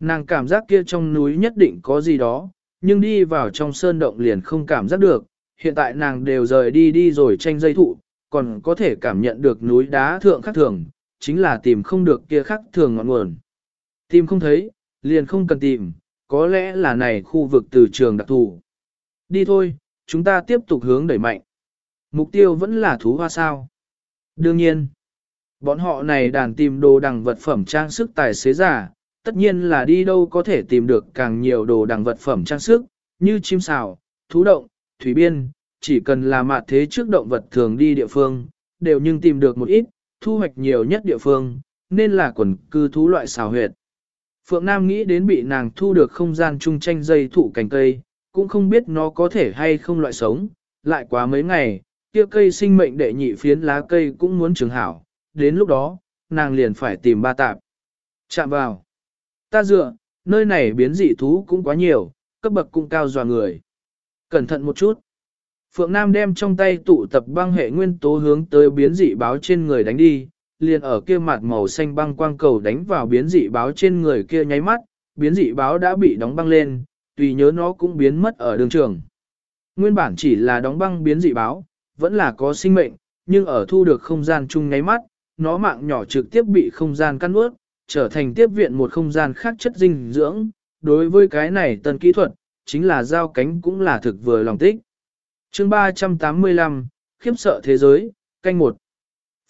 Nàng cảm giác kia trong núi nhất định có gì đó, nhưng đi vào trong sơn động liền không cảm giác được, hiện tại nàng đều rời đi đi rồi tranh dây thụ, còn có thể cảm nhận được núi đá thượng khắc thường, chính là tìm không được kia khắc thường ngọn nguồn. Tìm không thấy, liền không cần tìm, có lẽ là này khu vực từ trường đặc thù. Đi thôi, chúng ta tiếp tục hướng đẩy mạnh. Mục tiêu vẫn là thú hoa sao. Đương nhiên, bọn họ này đàn tìm đồ đằng vật phẩm trang sức tài xế giả, tất nhiên là đi đâu có thể tìm được càng nhiều đồ đằng vật phẩm trang sức, như chim sào, thú động, thủy biên, chỉ cần là mạt thế trước động vật thường đi địa phương, đều nhưng tìm được một ít, thu hoạch nhiều nhất địa phương, nên là quần cư thú loại xào huyệt. Phượng Nam nghĩ đến bị nàng thu được không gian chung tranh dây thụ cành cây, cũng không biết nó có thể hay không loại sống, lại quá mấy ngày, kia cây sinh mệnh đệ nhị phiến lá cây cũng muốn trường hảo, đến lúc đó, nàng liền phải tìm ba tạp. Chạm vào. Ta dựa, nơi này biến dị thú cũng quá nhiều, cấp bậc cũng cao dò người. Cẩn thận một chút. Phượng Nam đem trong tay tụ tập băng hệ nguyên tố hướng tới biến dị báo trên người đánh đi, liền ở kia mặt màu xanh băng quang cầu đánh vào biến dị báo trên người kia nháy mắt, biến dị báo đã bị đóng băng lên, tùy nhớ nó cũng biến mất ở đường trường. Nguyên bản chỉ là đóng băng biến dị báo, vẫn là có sinh mệnh, nhưng ở thu được không gian chung nháy mắt, nó mạng nhỏ trực tiếp bị không gian cắt nuốt trở thành tiếp viện một không gian khác chất dinh dưỡng. Đối với cái này tân kỹ thuật, chính là giao cánh cũng là thực vừa lòng tích. chương 385, khiếp sợ thế giới, canh một.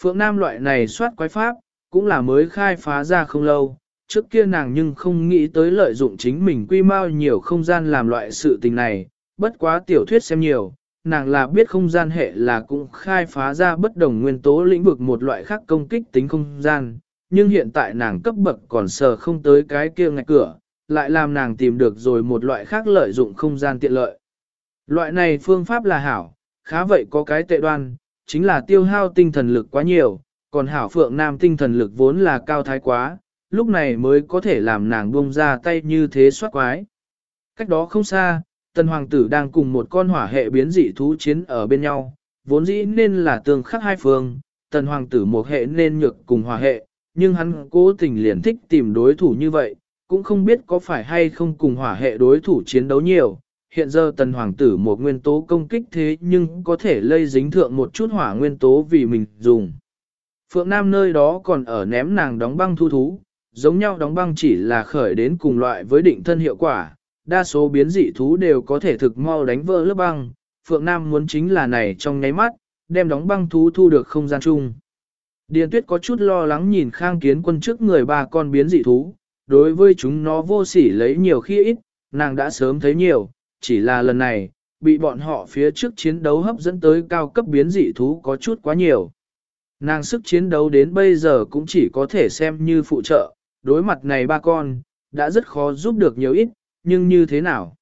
Phượng Nam loại này soát quái pháp, cũng là mới khai phá ra không lâu, trước kia nàng nhưng không nghĩ tới lợi dụng chính mình quy mau nhiều không gian làm loại sự tình này, bất quá tiểu thuyết xem nhiều, nàng là biết không gian hệ là cũng khai phá ra bất đồng nguyên tố lĩnh vực một loại khác công kích tính không gian, nhưng hiện tại nàng cấp bậc còn sờ không tới cái kia ngạch cửa, lại làm nàng tìm được rồi một loại khác lợi dụng không gian tiện lợi. Loại này phương pháp là hảo, khá vậy có cái tệ đoan, chính là tiêu hao tinh thần lực quá nhiều, còn hảo phượng nam tinh thần lực vốn là cao thái quá, lúc này mới có thể làm nàng buông ra tay như thế soát quái. Cách đó không xa, tần hoàng tử đang cùng một con hỏa hệ biến dị thú chiến ở bên nhau, vốn dĩ nên là tương khắc hai phương, tần hoàng tử một hệ nên nhược cùng hỏa hệ, nhưng hắn cố tình liền thích tìm đối thủ như vậy, cũng không biết có phải hay không cùng hỏa hệ đối thủ chiến đấu nhiều. Hiện giờ tần hoàng tử một nguyên tố công kích thế nhưng có thể lây dính thượng một chút hỏa nguyên tố vì mình dùng. Phượng Nam nơi đó còn ở ném nàng đóng băng thu thú, giống nhau đóng băng chỉ là khởi đến cùng loại với định thân hiệu quả, đa số biến dị thú đều có thể thực mau đánh vỡ lớp băng, Phượng Nam muốn chính là này trong nháy mắt, đem đóng băng thú thu được không gian chung. Điền tuyết có chút lo lắng nhìn khang kiến quân trước người ba con biến dị thú, đối với chúng nó vô sỉ lấy nhiều khi ít, nàng đã sớm thấy nhiều, chỉ là lần này, bị bọn họ phía trước chiến đấu hấp dẫn tới cao cấp biến dị thú có chút quá nhiều. Nàng sức chiến đấu đến bây giờ cũng chỉ có thể xem như phụ trợ, đối mặt này ba con, đã rất khó giúp được nhiều ít, nhưng như thế nào?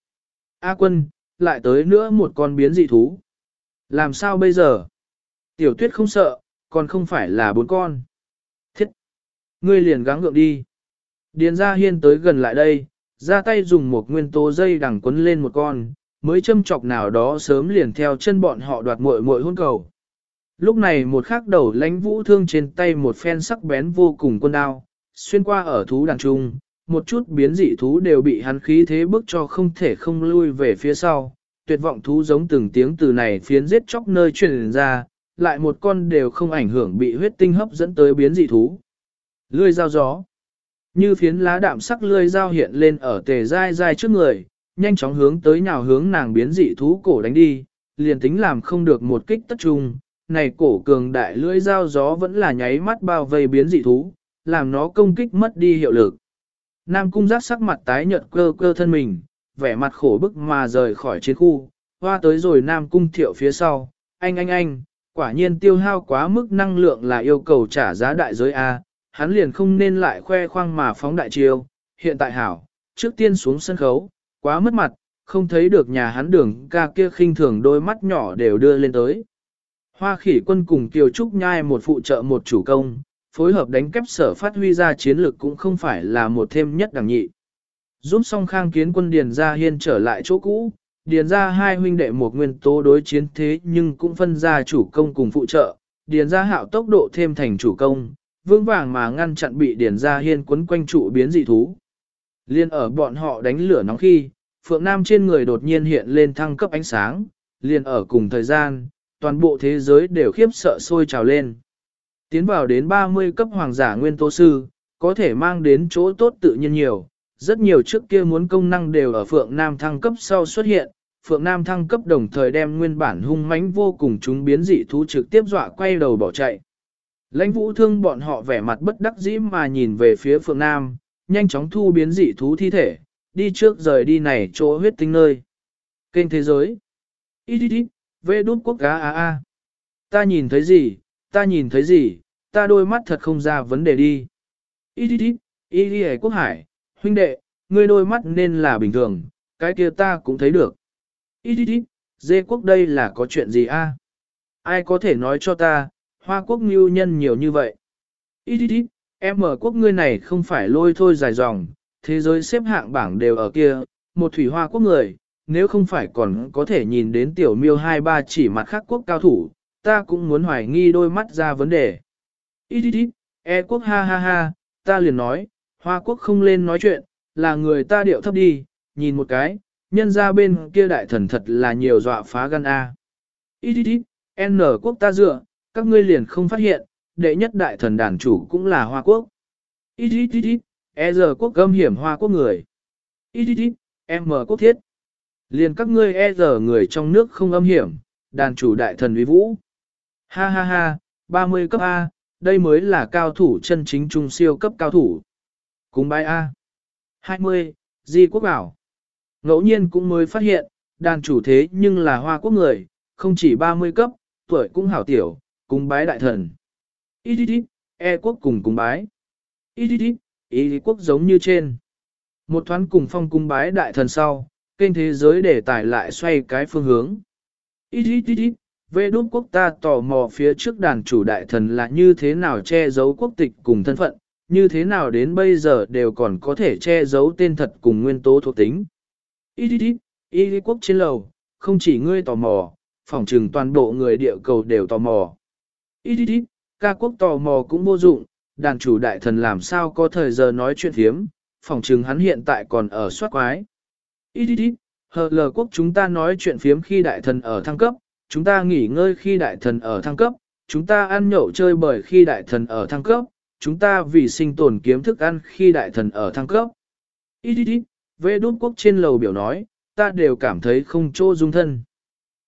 A quân, lại tới nữa một con biến dị thú. Làm sao bây giờ? Tiểu tuyết không sợ, còn không phải là bốn con. Thiết! Ngươi liền gắng gượng đi. Điền gia hiên tới gần lại đây, ra tay dùng một nguyên tố dây đằng quấn lên một con, mới châm chọc nào đó sớm liền theo chân bọn họ đoạt muội muội hôn cầu. Lúc này một khắc đầu lãnh vũ thương trên tay một phen sắc bén vô cùng quân đao, xuyên qua ở thú đàn trung, một chút biến dị thú đều bị hắn khí thế bức cho không thể không lui về phía sau. Tuyệt vọng thú giống từng tiếng từ này phiến giết chóc nơi truyền ra, lại một con đều không ảnh hưởng bị huyết tinh hấp dẫn tới biến dị thú. Lươi dao gió. Như phiến lá đạm sắc lươi dao hiện lên ở tề dai dai trước người, nhanh chóng hướng tới nhào hướng nàng biến dị thú cổ đánh đi, liền tính làm không được một kích tất trung, này cổ cường đại lưỡi dao gió vẫn là nháy mắt bao vây biến dị thú, làm nó công kích mất đi hiệu lực. Nam cung giác sắc mặt tái nhợt cơ cơ thân mình, vẻ mặt khổ bức mà rời khỏi chiến khu, hoa tới rồi Nam cung thiệu phía sau, anh anh anh, quả nhiên tiêu hao quá mức năng lượng là yêu cầu trả giá đại giới A, hắn liền không nên lại khoe khoang mà phóng đại chiêu, hiện tại hảo, trước tiên xuống sân khấu, quá mất mặt, không thấy được nhà hắn đường ca kia khinh thường đôi mắt nhỏ đều đưa lên tới. Hoa khỉ quân cùng Kiều Trúc nhai một phụ trợ một chủ công, phối hợp đánh kép sở phát huy ra chiến lược cũng không phải là một thêm nhất đẳng nhị. Giúp song khang kiến quân Điền Gia Hiên trở lại chỗ cũ, Điền Gia hai huynh đệ một nguyên tố đối chiến thế nhưng cũng phân ra chủ công cùng phụ trợ, Điền Gia hạo tốc độ thêm thành chủ công, vững vàng mà ngăn chặn bị Điền Gia Hiên quấn quanh trụ biến dị thú. Liên ở bọn họ đánh lửa nóng khi, Phượng Nam trên người đột nhiên hiện lên thăng cấp ánh sáng, liền ở cùng thời gian, toàn bộ thế giới đều khiếp sợ sôi trào lên. Tiến vào đến 30 cấp hoàng giả nguyên tố sư, có thể mang đến chỗ tốt tự nhiên nhiều, rất nhiều trước kia muốn công năng đều ở Phượng Nam thăng cấp sau xuất hiện, Phượng Nam thăng cấp đồng thời đem nguyên bản hung mãnh vô cùng chúng biến dị thú trực tiếp dọa quay đầu bỏ chạy. Lãnh vũ thương bọn họ vẻ mặt bất đắc dĩ mà nhìn về phía Phượng Nam, nhanh chóng thu biến dị thú thi thể, đi trước rời đi này chỗ huyết tinh nơi. Kênh thế giới. Ít ít ít, vê đút quốc gá a a. Ta nhìn thấy gì, ta nhìn thấy gì, ta đôi mắt thật không ra vấn đề đi. Ít ít ít, y đi quốc hải, huynh đệ, ngươi đôi mắt nên là bình thường, cái kia ta cũng thấy được. Ít ít ít, dê quốc đây là có chuyện gì a? Ai có thể nói cho ta, hoa quốc ngưu nhân nhiều như vậy. Ít ít ít, em ở quốc ngươi này không phải lôi thôi dài dòng, thế giới xếp hạng bảng đều ở kia, một thủy hoa quốc người, nếu không phải còn có thể nhìn đến tiểu miêu hai ba chỉ mặt khác quốc cao thủ, ta cũng muốn hoài nghi đôi mắt ra vấn đề. Ít ít ít, e quốc ha ha ha, ta liền nói, hoa quốc không lên nói chuyện, là người ta điệu thấp đi, nhìn một cái, nhân ra bên kia đại thần thật là nhiều dọa phá gan A. Ít ít ít, N quốc ta dựa, các ngươi liền không phát hiện, đệ nhất đại thần đàn chủ cũng là hoa quốc. Ít ít ít ít, E giờ quốc gâm hiểm hoa quốc người. Ít ít ít, mở quốc thiết. Liền các ngươi E giờ người trong nước không âm hiểm, đàn chủ đại thần uy vũ. Ha ha ha, 30 cấp A, đây mới là cao thủ chân chính trung siêu cấp cao thủ. Cùng bài A. 20, Di Quốc Bảo. Ngẫu nhiên cũng mới phát hiện, đàn chủ thế nhưng là hoa quốc người, không chỉ 30 cấp, tuổi cũng hảo tiểu, cùng bái đại thần. Ít ít ít, E quốc cùng cùng bái. Ít ít ít, ý quốc giống như trên. Một thoáng cùng phong cung bái đại thần sau, kênh thế giới để tải lại xoay cái phương hướng. Ít ít ít ít, về đốt quốc ta tò mò phía trước đàn chủ đại thần là như thế nào che giấu quốc tịch cùng thân phận, như thế nào đến bây giờ đều còn có thể che giấu tên thật cùng nguyên tố thuộc tính. Ít ít ít, y quốc trên lầu, không chỉ ngươi tò mò, phỏng trừng toàn bộ người địa cầu đều tò mò. Ít ít ít, ca quốc tò mò cũng vô dụng, đàn chủ đại thần làm sao có thời giờ nói chuyện thiếm, phỏng chừng hắn hiện tại còn ở soát quái. Ít ít ít, hờ lờ quốc chúng ta nói chuyện phiếm khi đại thần ở thăng cấp, chúng ta nghỉ ngơi khi đại thần ở thăng cấp, chúng ta ăn nhậu chơi bời khi đại thần ở thăng cấp, chúng ta vì sinh tồn kiếm thức ăn khi đại thần ở thăng cấp. Ít ít ít, về đốt quốc trên lầu biểu nói, ta đều cảm thấy không chỗ dung thân.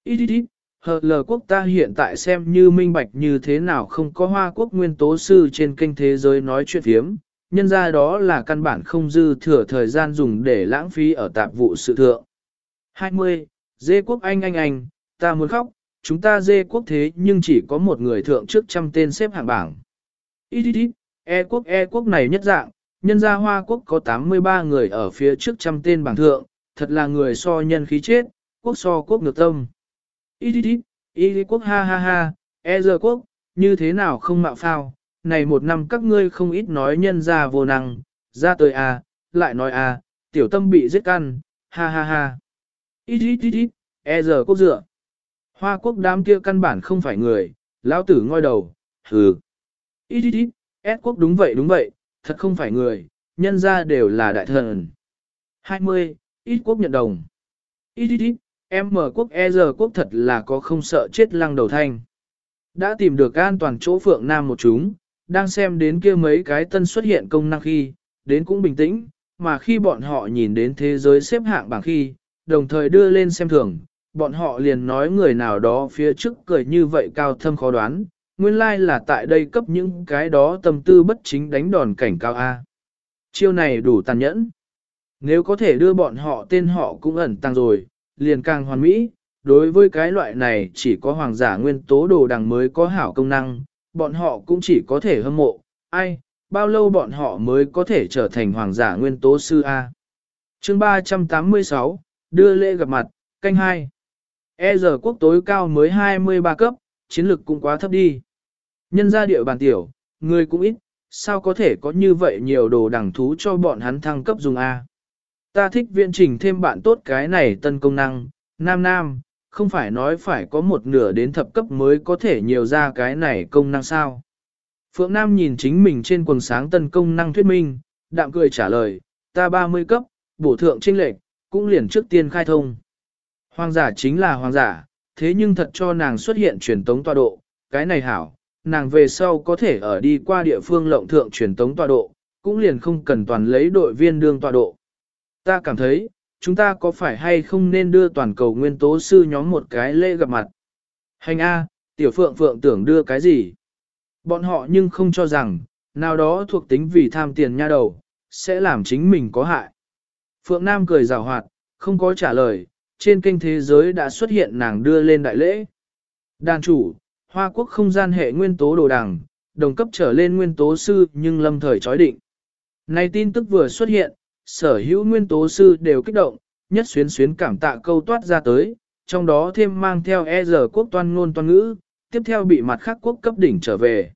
Ít ít ít, hờ lờ quốc ta hiện tại xem như minh bạch như thế nào không có hoa quốc nguyên tố sư trên kênh thế giới nói chuyện phiếm, nhân ra đó là căn bản không dư thừa thời gian dùng để lãng phí ở tạp vụ sự thượng. 20. Dê quốc anh anh anh, ta muốn khóc, chúng ta dê quốc thế nhưng chỉ có một người thượng trước trăm tên xếp hạng bảng. Ít ít ít, e quốc e quốc này nhất dạng, nhân gia hoa quốc có 83 người ở phía trước trăm tên bảng thượng, thật là người so nhân khí chết, quốc so quốc ngược tâm. Ít đi đi, y quốc ha ha ha, e giờ quốc, như thế nào không mạo phao, này một năm các ngươi không ít nói nhân ra vô năng, ra tới à, lại nói à, tiểu tâm bị giết căn, ha ha ha. Ít ít ít ít, e giờ quốc dựa. Hoa quốc đám kia căn bản không phải người, lão tử ngoi đầu, hừ. Ít ít ít, S quốc đúng vậy đúng vậy, thật không phải người, nhân ra đều là đại thần. 20, ít quốc nhận đồng. Ít ít ít, em mở quốc e giờ quốc thật là có không sợ chết lăng đầu thanh. Đã tìm được an toàn chỗ phượng nam một chúng, đang xem đến kia mấy cái tân xuất hiện công năng khi, đến cũng bình tĩnh, mà khi bọn họ nhìn đến thế giới xếp hạng bảng khi, đồng thời đưa lên xem thường, bọn họ liền nói người nào đó phía trước cười như vậy cao thâm khó đoán, nguyên lai like là tại đây cấp những cái đó tâm tư bất chính đánh đòn cảnh cao A. Chiêu này đủ tàn nhẫn. Nếu có thể đưa bọn họ tên họ cũng ẩn tăng rồi, liền càng hoàn mỹ, đối với cái loại này chỉ có hoàng giả nguyên tố đồ đằng mới có hảo công năng, bọn họ cũng chỉ có thể hâm mộ, ai, bao lâu bọn họ mới có thể trở thành hoàng giả nguyên tố sư A. chương 386, đưa lễ gặp mặt, canh 2. E giờ quốc tối cao mới 23 cấp, chiến lực cũng quá thấp đi. Nhân ra địa bàn tiểu, người cũng ít, sao có thể có như vậy nhiều đồ đẳng thú cho bọn hắn thăng cấp dùng A. Ta thích viện trình thêm bạn tốt cái này tân công năng, nam nam, không phải nói phải có một nửa đến thập cấp mới có thể nhiều ra cái này công năng sao. Phượng Nam nhìn chính mình trên quần sáng tân công năng thuyết minh, đạm cười trả lời, ta 30 cấp, bổ thượng trinh lệch, cũng liền trước tiên khai thông. Hoàng giả chính là hoàng giả, thế nhưng thật cho nàng xuất hiện truyền tống tọa độ, cái này hảo, nàng về sau có thể ở đi qua địa phương lộng thượng truyền tống tọa độ, cũng liền không cần toàn lấy đội viên đương tọa độ. Ta cảm thấy, chúng ta có phải hay không nên đưa toàn cầu nguyên tố sư nhóm một cái lễ gặp mặt? Hành A, tiểu phượng phượng tưởng đưa cái gì? Bọn họ nhưng không cho rằng, nào đó thuộc tính vì tham tiền nha đầu, sẽ làm chính mình có hại. Phượng Nam cười rào hoạt, không có trả lời, trên kênh thế giới đã xuất hiện nàng đưa lên đại lễ. Đàn chủ, Hoa Quốc không gian hệ nguyên tố đồ đằng, đồng cấp trở lên nguyên tố sư nhưng lâm thời chói định. Này tin tức vừa xuất hiện, sở hữu nguyên tố sư đều kích động, nhất xuyến xuyến cảm tạ câu toát ra tới, trong đó thêm mang theo e giờ quốc toan ngôn toan ngữ, tiếp theo bị mặt khác quốc cấp đỉnh trở về.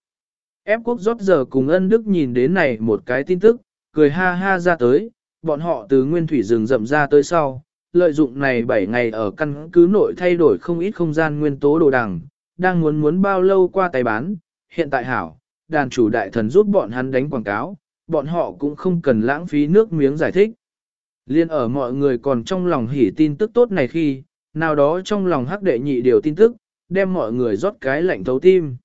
Ép quốc rót giờ cùng ân đức nhìn đến này một cái tin tức, cười ha ha ra tới, bọn họ từ nguyên thủy rừng rậm ra tới sau, lợi dụng này 7 ngày ở căn cứ nội thay đổi không ít không gian nguyên tố đồ đằng, đang muốn muốn bao lâu qua tay bán, hiện tại hảo, đàn chủ đại thần giúp bọn hắn đánh quảng cáo, bọn họ cũng không cần lãng phí nước miếng giải thích. Liên ở mọi người còn trong lòng hỉ tin tức tốt này khi, nào đó trong lòng hắc đệ nhị điều tin tức, đem mọi người rót cái lạnh thấu tim.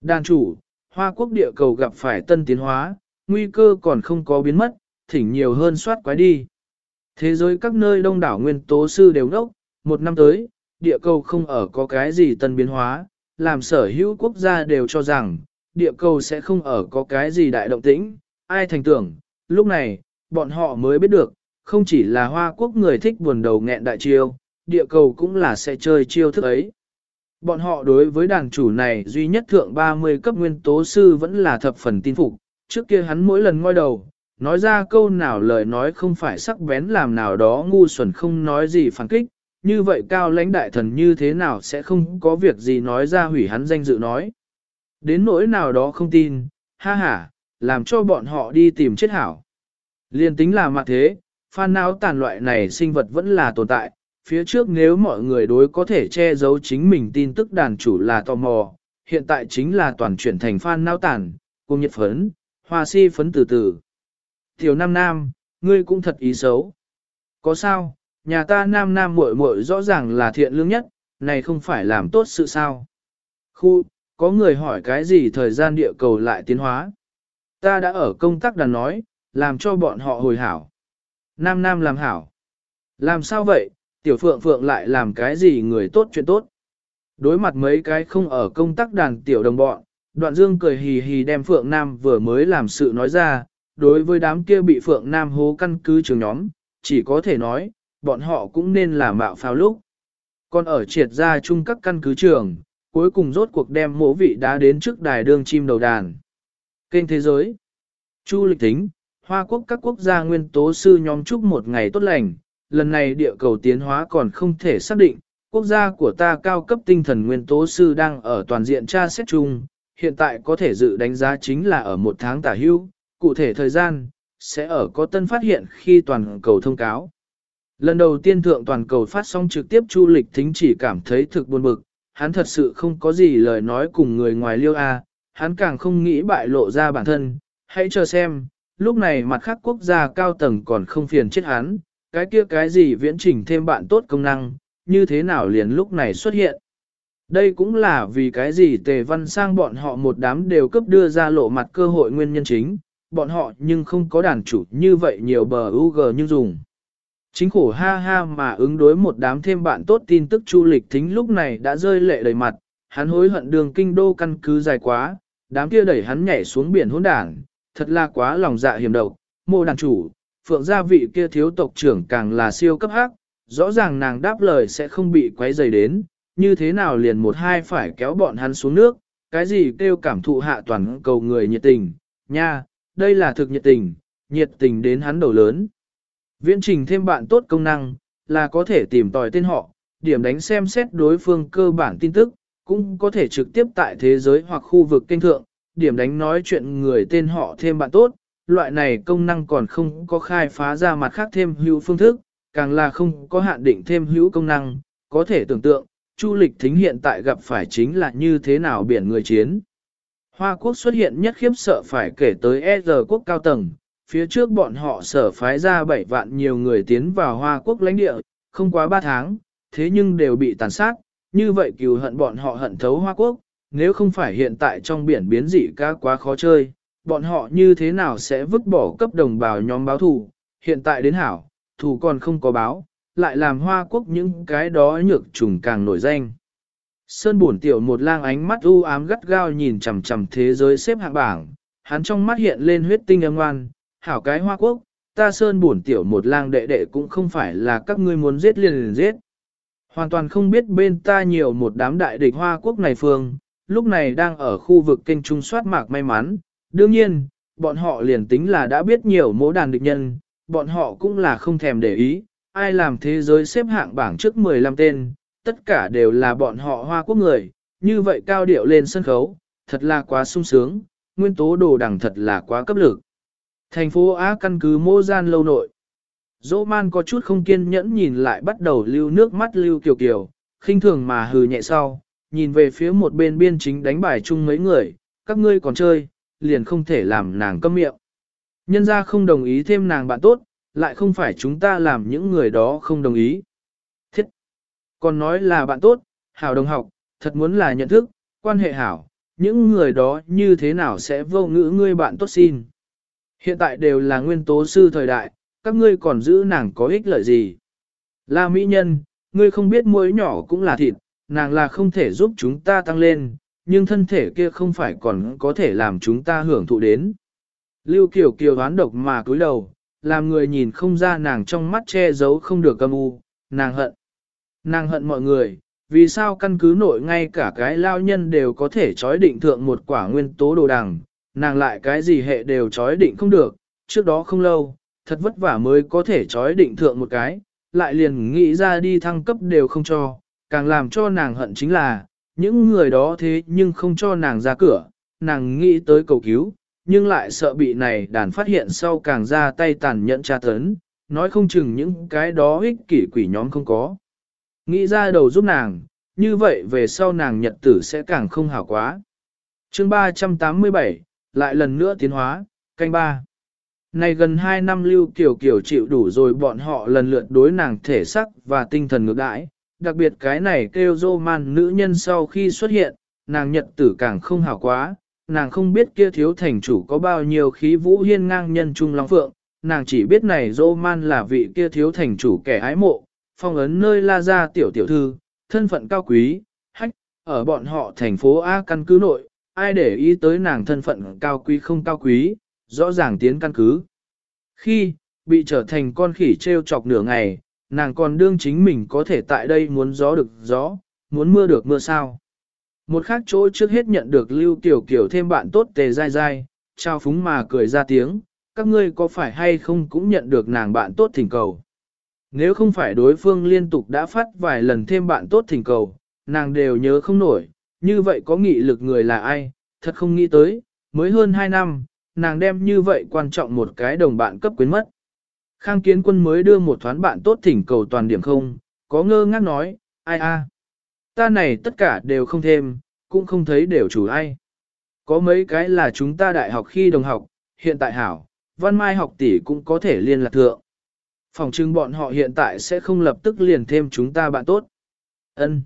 Đàn chủ, Hoa quốc địa cầu gặp phải tân tiến hóa, nguy cơ còn không có biến mất, thỉnh nhiều hơn soát quái đi. Thế giới các nơi đông đảo nguyên tố sư đều ngốc, một năm tới, địa cầu không ở có cái gì tân biến hóa, làm sở hữu quốc gia đều cho rằng, địa cầu sẽ không ở có cái gì đại động tĩnh, ai thành tưởng, lúc này, bọn họ mới biết được, không chỉ là hoa quốc người thích buồn đầu nghẹn đại chiêu, địa cầu cũng là sẽ chơi chiêu thức ấy. Bọn họ đối với đàn chủ này duy nhất thượng 30 cấp nguyên tố sư vẫn là thập phần tin phục, trước kia hắn mỗi lần ngoi đầu, nói ra câu nào lời nói không phải sắc bén làm nào đó ngu xuẩn không nói gì phản kích, như vậy cao lãnh đại thần như thế nào sẽ không có việc gì nói ra hủy hắn danh dự nói. Đến nỗi nào đó không tin, ha ha, làm cho bọn họ đi tìm chết hảo. Liên tính là mặt thế, phan não tàn loại này sinh vật vẫn là tồn tại, phía trước nếu mọi người đối có thể che giấu chính mình tin tức đàn chủ là tò mò, hiện tại chính là toàn chuyển thành phan não tàn, cùng nhiệt phấn, hoa si phấn từ từ. Tiểu Nam Nam, ngươi cũng thật ý xấu. Có sao, nhà ta Nam Nam muội muội rõ ràng là thiện lương nhất, này không phải làm tốt sự sao. Khu, có người hỏi cái gì thời gian địa cầu lại tiến hóa. Ta đã ở công tác đàn nói, làm cho bọn họ hồi hảo. Nam Nam làm hảo. Làm sao vậy, tiểu phượng phượng lại làm cái gì người tốt chuyện tốt. Đối mặt mấy cái không ở công tác đàn tiểu đồng bọn, đoạn dương cười hì hì đem phượng nam vừa mới làm sự nói ra, đối với đám kia bị phượng nam hố căn cứ trường nhóm, chỉ có thể nói, bọn họ cũng nên là mạo phao lúc. Còn ở triệt ra chung các căn cứ trường, cuối cùng rốt cuộc đem mỗ vị đá đến trước đài đương chim đầu đàn. Kênh Thế Giới. Chu lịch tính, Hoa Quốc các quốc gia nguyên tố sư nhóm chúc một ngày tốt lành, lần này địa cầu tiến hóa còn không thể xác định, quốc gia của ta cao cấp tinh thần nguyên tố sư đang ở toàn diện tra xét chung, hiện tại có thể dự đánh giá chính là ở một tháng tả hưu, cụ thể thời gian, sẽ ở có tân phát hiện khi toàn cầu thông cáo. Lần đầu tiên thượng toàn cầu phát sóng trực tiếp chu lịch thính chỉ cảm thấy thực buồn bực, hắn thật sự không có gì lời nói cùng người ngoài liêu A, hắn càng không nghĩ bại lộ ra bản thân, hãy chờ xem, lúc này mặt khác quốc gia cao tầng còn không phiền chết hắn, cái kia cái gì viễn trình thêm bạn tốt công năng, như thế nào liền lúc này xuất hiện. Đây cũng là vì cái gì tề văn sang bọn họ một đám đều cấp đưa ra lộ mặt cơ hội nguyên nhân chính, bọn họ nhưng không có đàn chủ như vậy nhiều bờ UG như dùng. Chính khổ ha ha mà ứng đối một đám thêm bạn tốt tin tức chu lịch thính lúc này đã rơi lệ đầy mặt, hắn hối hận đường kinh đô căn cứ dài quá, đám kia đẩy hắn nhảy xuống biển hỗn đảng, thật là quá lòng dạ hiểm độc, mô đàn chủ, phượng gia vị kia thiếu tộc trưởng càng là siêu cấp hắc, rõ ràng nàng đáp lời sẽ không bị quấy rầy đến, như thế nào liền một hai phải kéo bọn hắn xuống nước, cái gì kêu cảm thụ hạ toàn cầu người nhiệt tình, nha, đây là thực nhiệt tình, nhiệt tình đến hắn đầu lớn. Viễn trình thêm bạn tốt công năng, là có thể tìm tòi tên họ, điểm đánh xem xét đối phương cơ bản tin tức, cũng có thể trực tiếp tại thế giới hoặc khu vực kênh thượng, điểm đánh nói chuyện người tên họ thêm bạn tốt, loại này công năng còn không có khai phá ra mặt khác thêm hữu phương thức, càng là không có hạn định thêm hữu công năng, có thể tưởng tượng, Chu lịch thính hiện tại gặp phải chính là như thế nào biển người chiến. Hoa quốc xuất hiện nhất khiếp sợ phải kể tới E giờ quốc cao tầng, phía trước bọn họ sở phái ra 7 vạn nhiều người tiến vào Hoa quốc lãnh địa, không quá 3 tháng, thế nhưng đều bị tàn sát, như vậy cừu hận bọn họ hận thấu Hoa quốc, nếu không phải hiện tại trong biển biến dị cá quá khó chơi, bọn họ như thế nào sẽ vứt bỏ cấp đồng bào nhóm báo thù, hiện tại đến hảo, thù còn không có báo, lại làm Hoa quốc những cái đó nhược trùng càng nổi danh. Sơn buồn tiểu một lang ánh mắt u ám gắt gao nhìn chằm chằm thế giới xếp hạng bảng, hắn trong mắt hiện lên huyết tinh âm ngoan, hảo cái hoa quốc, ta sơn buồn tiểu một lang đệ đệ cũng không phải là các ngươi muốn giết liền liền giết. Hoàn toàn không biết bên ta nhiều một đám đại địch hoa quốc này phương, lúc này đang ở khu vực kênh trung soát mạc may mắn, đương nhiên, bọn họ liền tính là đã biết nhiều mố đàn địch nhân, bọn họ cũng là không thèm để ý, ai làm thế giới xếp hạng bảng trước 15 tên, tất cả đều là bọn họ hoa quốc người, như vậy cao điệu lên sân khấu, thật là quá sung sướng, nguyên tố đồ đẳng thật là quá cấp lực. Thành phố Á căn cứ mô gian lâu nội. Dỗ man có chút không kiên nhẫn nhìn lại bắt đầu lưu nước mắt lưu kiều kiều, khinh thường mà hừ nhẹ sau, nhìn về phía một bên biên chính đánh bài chung mấy người, các ngươi còn chơi, liền không thể làm nàng câm miệng. Nhân ra không đồng ý thêm nàng bạn tốt, lại không phải chúng ta làm những người đó không đồng ý. Thiết! Còn nói là bạn tốt, hảo đồng học, thật muốn là nhận thức, quan hệ hảo, những người đó như thế nào sẽ vô ngữ ngươi bạn tốt xin. Hiện tại đều là nguyên tố sư thời đại, các ngươi còn giữ nàng có ích lợi gì. Là mỹ nhân, ngươi không biết muối nhỏ cũng là thịt, nàng là không thể giúp chúng ta tăng lên, nhưng thân thể kia không phải còn có thể làm chúng ta hưởng thụ đến. Lưu Kiều Kiều đoán độc mà cúi đầu, làm người nhìn không ra nàng trong mắt che giấu không được âm u, nàng hận. Nàng hận mọi người, vì sao căn cứ nội ngay cả cái lao nhân đều có thể trói định thượng một quả nguyên tố đồ đằng, nàng lại cái gì hệ đều trói định không được, trước đó không lâu, thật vất vả mới có thể trói định thượng một cái, lại liền nghĩ ra đi thăng cấp đều không cho, càng làm cho nàng hận chính là, những người đó thế nhưng không cho nàng ra cửa, nàng nghĩ tới cầu cứu, nhưng lại sợ bị này đàn phát hiện sau càng ra tay tàn nhẫn tra tấn, nói không chừng những cái đó ích kỷ quỷ nhóm không có. Nghĩ ra đầu giúp nàng, như vậy về sau nàng nhật tử sẽ càng không hảo quá. chương 387, lại lần nữa tiến hóa, canh ba. Này gần 2 năm lưu kiểu kiểu chịu đủ rồi bọn họ lần lượt đối nàng thể sắc và tinh thần ngược đãi, đặc biệt cái này kêu dô man nữ nhân sau khi xuất hiện, nàng nhật tử càng không hảo quá, nàng không biết kia thiếu thành chủ có bao nhiêu khí vũ hiên ngang nhân trung long phượng, nàng chỉ biết này dô man là vị kia thiếu thành chủ kẻ ái mộ, phong ấn nơi la ra tiểu tiểu thư, thân phận cao quý, hách, ở bọn họ thành phố A căn cứ nội, ai để ý tới nàng thân phận cao quý không cao quý, rõ ràng tiến căn cứ. Khi, bị trở thành con khỉ treo chọc nửa ngày, nàng còn đương chính mình có thể tại đây muốn gió được gió, muốn mưa được mưa sao. Một khác chỗ trước hết nhận được Lưu Tiểu Kiều thêm bạn tốt tề dai dai, trao phúng mà cười ra tiếng, các ngươi có phải hay không cũng nhận được nàng bạn tốt thỉnh cầu. Nếu không phải đối phương liên tục đã phát vài lần thêm bạn tốt thỉnh cầu, nàng đều nhớ không nổi, như vậy có nghị lực người là ai, thật không nghĩ tới, mới hơn 2 năm, nàng đem như vậy quan trọng một cái đồng bạn cấp quyến mất. Khang kiến quân mới đưa một thoán bạn tốt thỉnh cầu toàn điểm không, có ngơ ngác nói, ai a, ta này tất cả đều không thêm, cũng không thấy đều chủ ai. Có mấy cái là chúng ta đại học khi đồng học, hiện tại hảo, văn mai học tỷ cũng có thể liên lạc thượng. Phòng trưng bọn họ hiện tại sẽ không lập tức liền thêm chúng ta bạn tốt. Ân.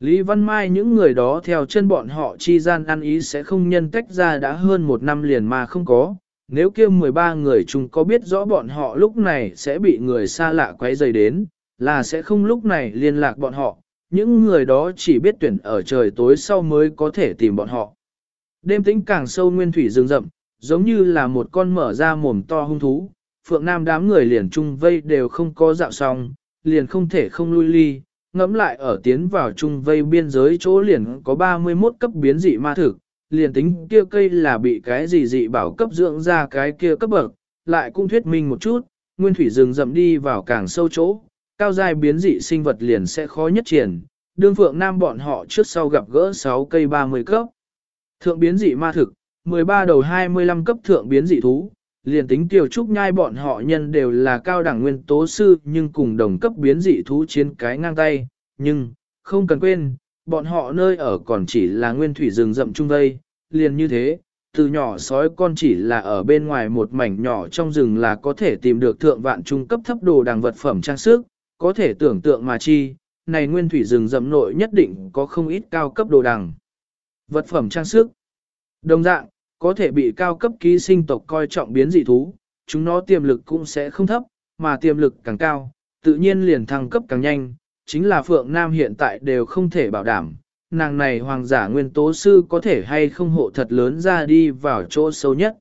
Lý Văn Mai những người đó theo chân bọn họ chi gian ăn ý sẽ không nhân tách ra đã hơn một năm liền mà không có. Nếu kia 13 người chúng có biết rõ bọn họ lúc này sẽ bị người xa lạ quấy rầy đến, là sẽ không lúc này liên lạc bọn họ, những người đó chỉ biết tuyển ở trời tối sau mới có thể tìm bọn họ. Đêm tĩnh càng sâu nguyên thủy rừng rậm, giống như là một con mở ra mồm to hung thú, phượng nam đám người liền chung vây đều không có dạo xong, liền không thể không lui ly, ngẫm lại ở tiến vào trung vây biên giới chỗ liền có 31 cấp biến dị ma thực, liền tính kia cây là bị cái gì dị bảo cấp dưỡng ra cái kia cấp bậc, lại cũng thuyết minh một chút, nguyên thủy rừng rậm đi vào càng sâu chỗ, cao giai biến dị sinh vật liền sẽ khó nhất triển, đương phượng nam bọn họ trước sau gặp gỡ 6 cây 30 cấp. Thượng biến dị ma thực, 13 đầu 25 cấp thượng biến dị thú, liền tính tiểu trúc nhai bọn họ nhân đều là cao đẳng nguyên tố sư nhưng cùng đồng cấp biến dị thú chiến cái ngang tay, nhưng, không cần quên, bọn họ nơi ở còn chỉ là nguyên thủy rừng rậm trung vây, liền như thế, từ nhỏ sói con chỉ là ở bên ngoài một mảnh nhỏ trong rừng là có thể tìm được thượng vạn trung cấp thấp đồ đằng vật phẩm trang sức, có thể tưởng tượng mà chi, này nguyên thủy rừng rậm nội nhất định có không ít cao cấp đồ đằng. Vật phẩm trang sức. Đồng dạng, có thể bị cao cấp ký sinh tộc coi trọng biến dị thú, chúng nó tiềm lực cũng sẽ không thấp, mà tiềm lực càng cao, tự nhiên liền thăng cấp càng nhanh, chính là Phượng Nam hiện tại đều không thể bảo đảm, nàng này hoàng giả nguyên tố sư có thể hay không hộ thật lớn ra đi vào chỗ sâu nhất.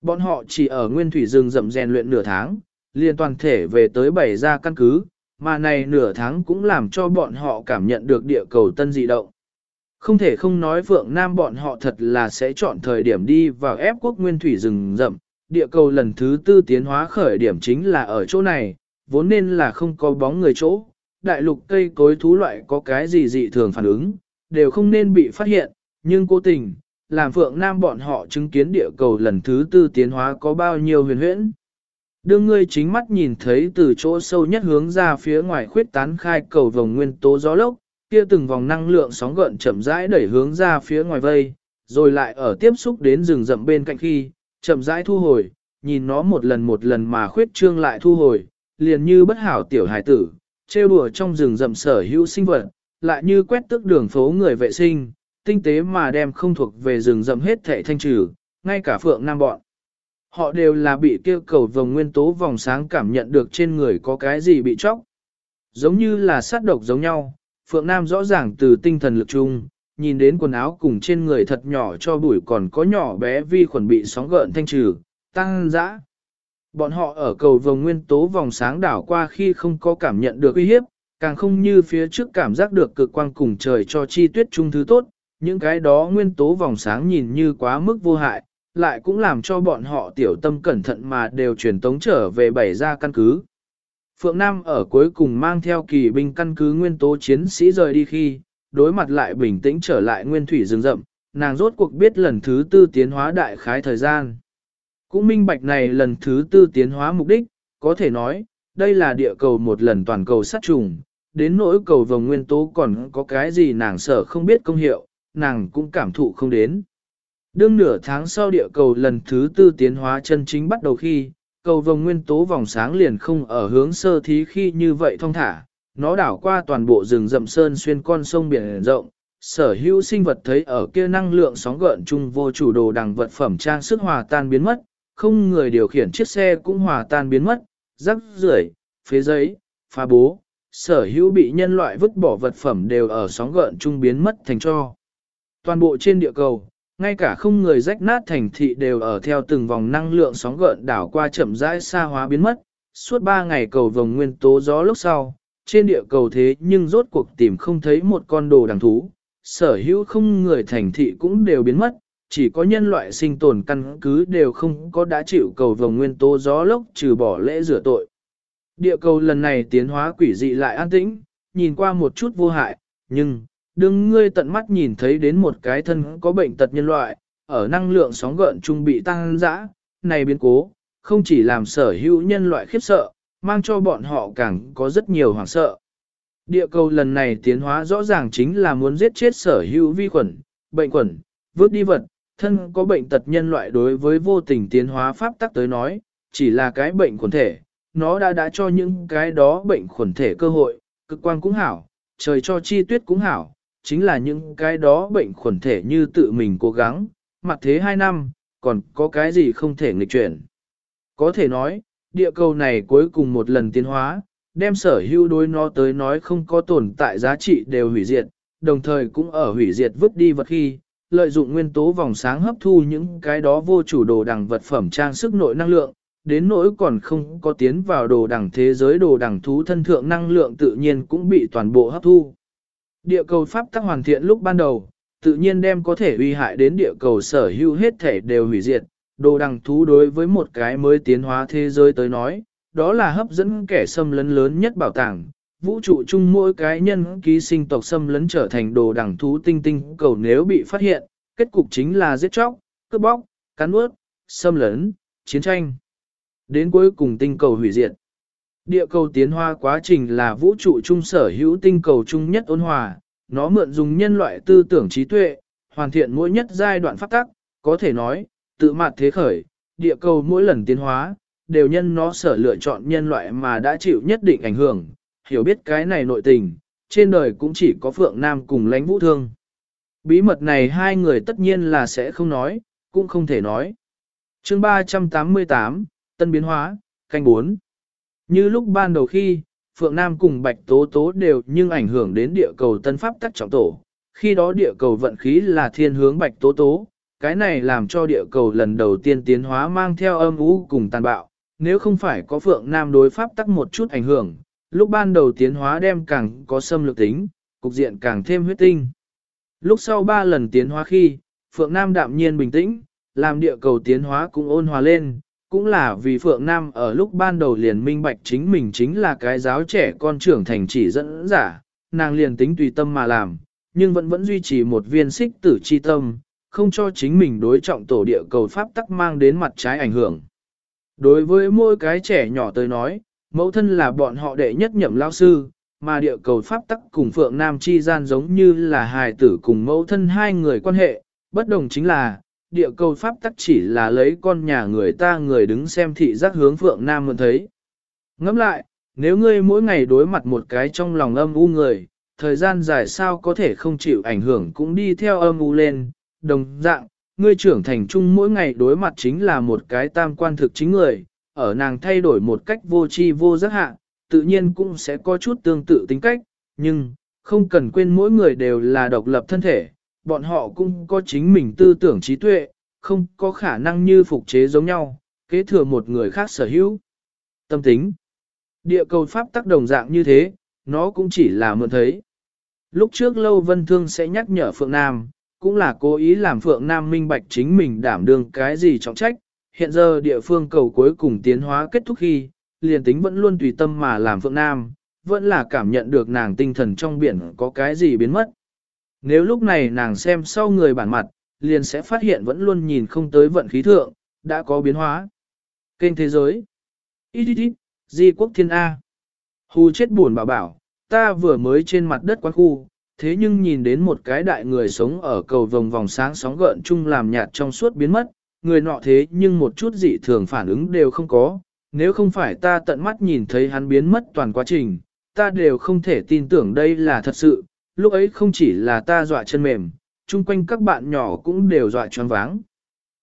Bọn họ chỉ ở nguyên thủy rừng rậm rèn luyện nửa tháng, liền toàn thể về tới bảy ra căn cứ, mà này nửa tháng cũng làm cho bọn họ cảm nhận được địa cầu tân dị động. Không thể không nói Phượng Nam bọn họ thật là sẽ chọn thời điểm đi vào ép quốc nguyên thủy rừng rậm, địa cầu lần thứ tư tiến hóa khởi điểm chính là ở chỗ này, vốn nên là không có bóng người chỗ, đại lục cây cối thú loại có cái gì dị thường phản ứng, đều không nên bị phát hiện, nhưng cố tình, làm Phượng Nam bọn họ chứng kiến địa cầu lần thứ tư tiến hóa có bao nhiêu huyền huyễn. Đương ngươi chính mắt nhìn thấy từ chỗ sâu nhất hướng ra phía ngoài khuyết tán khai cầu vòng nguyên tố gió lốc, kia từng vòng năng lượng sóng gợn chậm rãi đẩy hướng ra phía ngoài vây, rồi lại ở tiếp xúc đến rừng rậm bên cạnh khi, chậm rãi thu hồi, nhìn nó một lần một lần mà khuyết trương lại thu hồi, liền như bất hảo tiểu hải tử, trêu đùa trong rừng rậm sở hữu sinh vật, lại như quét tước đường phố người vệ sinh, tinh tế mà đem không thuộc về rừng rậm hết thảy thanh trừ, ngay cả phượng nam bọn. Họ đều là bị kêu cầu vòng nguyên tố vòng sáng cảm nhận được trên người có cái gì bị chóc. Giống như là sát độc giống nhau, Phượng Nam rõ ràng từ tinh thần lực chung, nhìn đến quần áo cùng trên người thật nhỏ cho bụi còn có nhỏ bé vi khuẩn bị sóng gợn thanh trừ, tăng dã. Bọn họ ở cầu vòng nguyên tố vòng sáng đảo qua khi không có cảm nhận được uy hiếp, càng không như phía trước cảm giác được cực quang cùng trời cho chi tuyết chung thứ tốt, những cái đó nguyên tố vòng sáng nhìn như quá mức vô hại, lại cũng làm cho bọn họ tiểu tâm cẩn thận mà đều truyền tống trở về bảy ra căn cứ. Phượng Nam ở cuối cùng mang theo kỳ binh căn cứ nguyên tố chiến sĩ rời đi khi, đối mặt lại bình tĩnh trở lại nguyên thủy rừng rậm, nàng rốt cuộc biết lần thứ tư tiến hóa đại khái thời gian. Cũng minh bạch này lần thứ tư tiến hóa mục đích, có thể nói, đây là địa cầu một lần toàn cầu sát trùng, đến nỗi cầu vòng nguyên tố còn có cái gì nàng sợ không biết công hiệu, nàng cũng cảm thụ không đến. Đương nửa tháng sau địa cầu lần thứ tư tiến hóa chân chính bắt đầu khi, cầu vồng nguyên tố vòng sáng liền không ở hướng sơ thí khi như vậy thông thả, nó đảo qua toàn bộ rừng rậm sơn xuyên con sông biển rộng, sở hữu sinh vật thấy ở kia năng lượng sóng gợn chung vô chủ đồ đằng vật phẩm trang sức hòa tan biến mất, không người điều khiển chiếc xe cũng hòa tan biến mất, rắc rưởi, phế giấy, phá bố, sở hữu bị nhân loại vứt bỏ vật phẩm đều ở sóng gợn chung biến mất thành cho. Toàn bộ trên địa cầu, ngay cả không người rách nát thành thị đều ở theo từng vòng năng lượng sóng gợn đảo qua chậm rãi xa hóa biến mất, suốt 3 ngày cầu vòng nguyên tố gió lúc sau, trên địa cầu thế nhưng rốt cuộc tìm không thấy một con đồ đằng thú, sở hữu không người thành thị cũng đều biến mất, chỉ có nhân loại sinh tồn căn cứ đều không có đã chịu cầu vòng nguyên tố gió lốc trừ bỏ lễ rửa tội. Địa cầu lần này tiến hóa quỷ dị lại an tĩnh, nhìn qua một chút vô hại, nhưng, đừng ngươi tận mắt nhìn thấy đến một cái thân có bệnh tật nhân loại, ở năng lượng sóng gợn trung bị tăng dã, này biến cố, không chỉ làm sở hữu nhân loại khiếp sợ, mang cho bọn họ càng có rất nhiều hoảng sợ. Địa cầu lần này tiến hóa rõ ràng chính là muốn giết chết sở hữu vi khuẩn, bệnh khuẩn, vứt đi vật, thân có bệnh tật nhân loại đối với vô tình tiến hóa pháp tắc tới nói, chỉ là cái bệnh khuẩn thể, nó đã đã cho những cái đó bệnh khuẩn thể cơ hội, cực quan cũng hảo, trời cho chi tuyết cũng hảo, chính là những cái đó bệnh khuẩn thể như tự mình cố gắng, mặt thế 2 năm, còn có cái gì không thể nghịch chuyển. Có thể nói, địa cầu này cuối cùng một lần tiến hóa, đem sở hữu đối nó tới nói không có tồn tại giá trị đều hủy diệt, đồng thời cũng ở hủy diệt vứt đi vật khi, lợi dụng nguyên tố vòng sáng hấp thu những cái đó vô chủ đồ đằng vật phẩm trang sức nội năng lượng, đến nỗi còn không có tiến vào đồ đằng thế giới đồ đằng thú thân thượng năng lượng tự nhiên cũng bị toàn bộ hấp thu. Địa cầu pháp tắc hoàn thiện lúc ban đầu, tự nhiên đem có thể uy hại đến địa cầu sở hữu hết thể đều hủy diệt. Đồ đằng thú đối với một cái mới tiến hóa thế giới tới nói, đó là hấp dẫn kẻ xâm lấn lớn nhất bảo tàng. Vũ trụ chung mỗi cái nhân ký sinh tộc xâm lấn trở thành đồ đằng thú tinh tinh cầu nếu bị phát hiện, kết cục chính là giết chóc, cướp bóc, cắn ướt, xâm lấn, chiến tranh. Đến cuối cùng tinh cầu hủy diệt. Địa cầu tiến hóa quá trình là vũ trụ chung sở hữu tinh cầu chung nhất ôn hòa, nó mượn dùng nhân loại tư tưởng trí tuệ, hoàn thiện mỗi nhất giai đoạn phát tắc, có thể nói, tự mặt thế khởi, địa cầu mỗi lần tiến hóa, đều nhân nó sở lựa chọn nhân loại mà đã chịu nhất định ảnh hưởng, hiểu biết cái này nội tình, trên đời cũng chỉ có Phượng Nam cùng lãnh vũ thương. Bí mật này hai người tất nhiên là sẽ không nói, cũng không thể nói. chương 388, Tân Biến Hóa, canh 4. Như lúc ban đầu khi, Phượng Nam cùng Bạch Tố Tố đều nhưng ảnh hưởng đến địa cầu Tân Pháp tắc trọng tổ. Khi đó địa cầu vận khí là thiên hướng Bạch Tố Tố, cái này làm cho địa cầu lần đầu tiên tiến hóa mang theo âm ú cùng tàn bạo. Nếu không phải có Phượng Nam đối Pháp tắc một chút ảnh hưởng, lúc ban đầu tiến hóa đem càng có xâm lược tính, cục diện càng thêm huyết tinh. Lúc sau ba lần tiến hóa khi, Phượng Nam đạm nhiên bình tĩnh, làm địa cầu tiến hóa cũng ôn hòa lên, cũng là vì Phượng Nam ở lúc ban đầu liền minh bạch chính mình chính là cái giáo trẻ con trưởng thành chỉ dẫn giả, nàng liền tính tùy tâm mà làm, nhưng vẫn vẫn duy trì một viên xích tử chi tâm, không cho chính mình đối trọng tổ địa cầu pháp tắc mang đến mặt trái ảnh hưởng. Đối với mỗi cái trẻ nhỏ tới nói, mẫu thân là bọn họ đệ nhất nhậm lao sư, mà địa cầu pháp tắc cùng Phượng Nam chi gian giống như là hài tử cùng mẫu thân hai người quan hệ, bất đồng chính là, địa cầu pháp tắc chỉ là lấy con nhà người ta người đứng xem thị giác hướng Phượng Nam mượn thấy. Ngẫm lại, nếu ngươi mỗi ngày đối mặt một cái trong lòng âm u người, thời gian dài sao có thể không chịu ảnh hưởng cũng đi theo âm u lên, đồng dạng, ngươi trưởng thành chung mỗi ngày đối mặt chính là một cái tam quan thực chính người, ở nàng thay đổi một cách vô tri vô giác hạ, tự nhiên cũng sẽ có chút tương tự tính cách, nhưng, không cần quên mỗi người đều là độc lập thân thể, bọn họ cũng có chính mình tư tưởng trí tuệ, không có khả năng như phục chế giống nhau, kế thừa một người khác sở hữu. Tâm tính Địa cầu pháp tác đồng dạng như thế, nó cũng chỉ là mượn thấy. Lúc trước Lâu Vân Thương sẽ nhắc nhở Phượng Nam, cũng là cố ý làm Phượng Nam minh bạch chính mình đảm đương cái gì trọng trách. Hiện giờ địa phương cầu cuối cùng tiến hóa kết thúc khi, liền tính vẫn luôn tùy tâm mà làm Phượng Nam, vẫn là cảm nhận được nàng tinh thần trong biển có cái gì biến mất. Nếu lúc này nàng xem sau người bản mặt, liền sẽ phát hiện vẫn luôn nhìn không tới vận khí thượng, đã có biến hóa. Kênh thế giới. Ít ít ít, di quốc thiên A. Hù chết buồn bảo bảo, ta vừa mới trên mặt đất quán khu, thế nhưng nhìn đến một cái đại người sống ở cầu vòng vòng sáng sóng gợn chung làm nhạt trong suốt biến mất, người nọ thế nhưng một chút dị thường phản ứng đều không có, nếu không phải ta tận mắt nhìn thấy hắn biến mất toàn quá trình, ta đều không thể tin tưởng đây là thật sự, lúc ấy không chỉ là ta dọa chân mềm, chung quanh các bạn nhỏ cũng đều dọa choáng váng.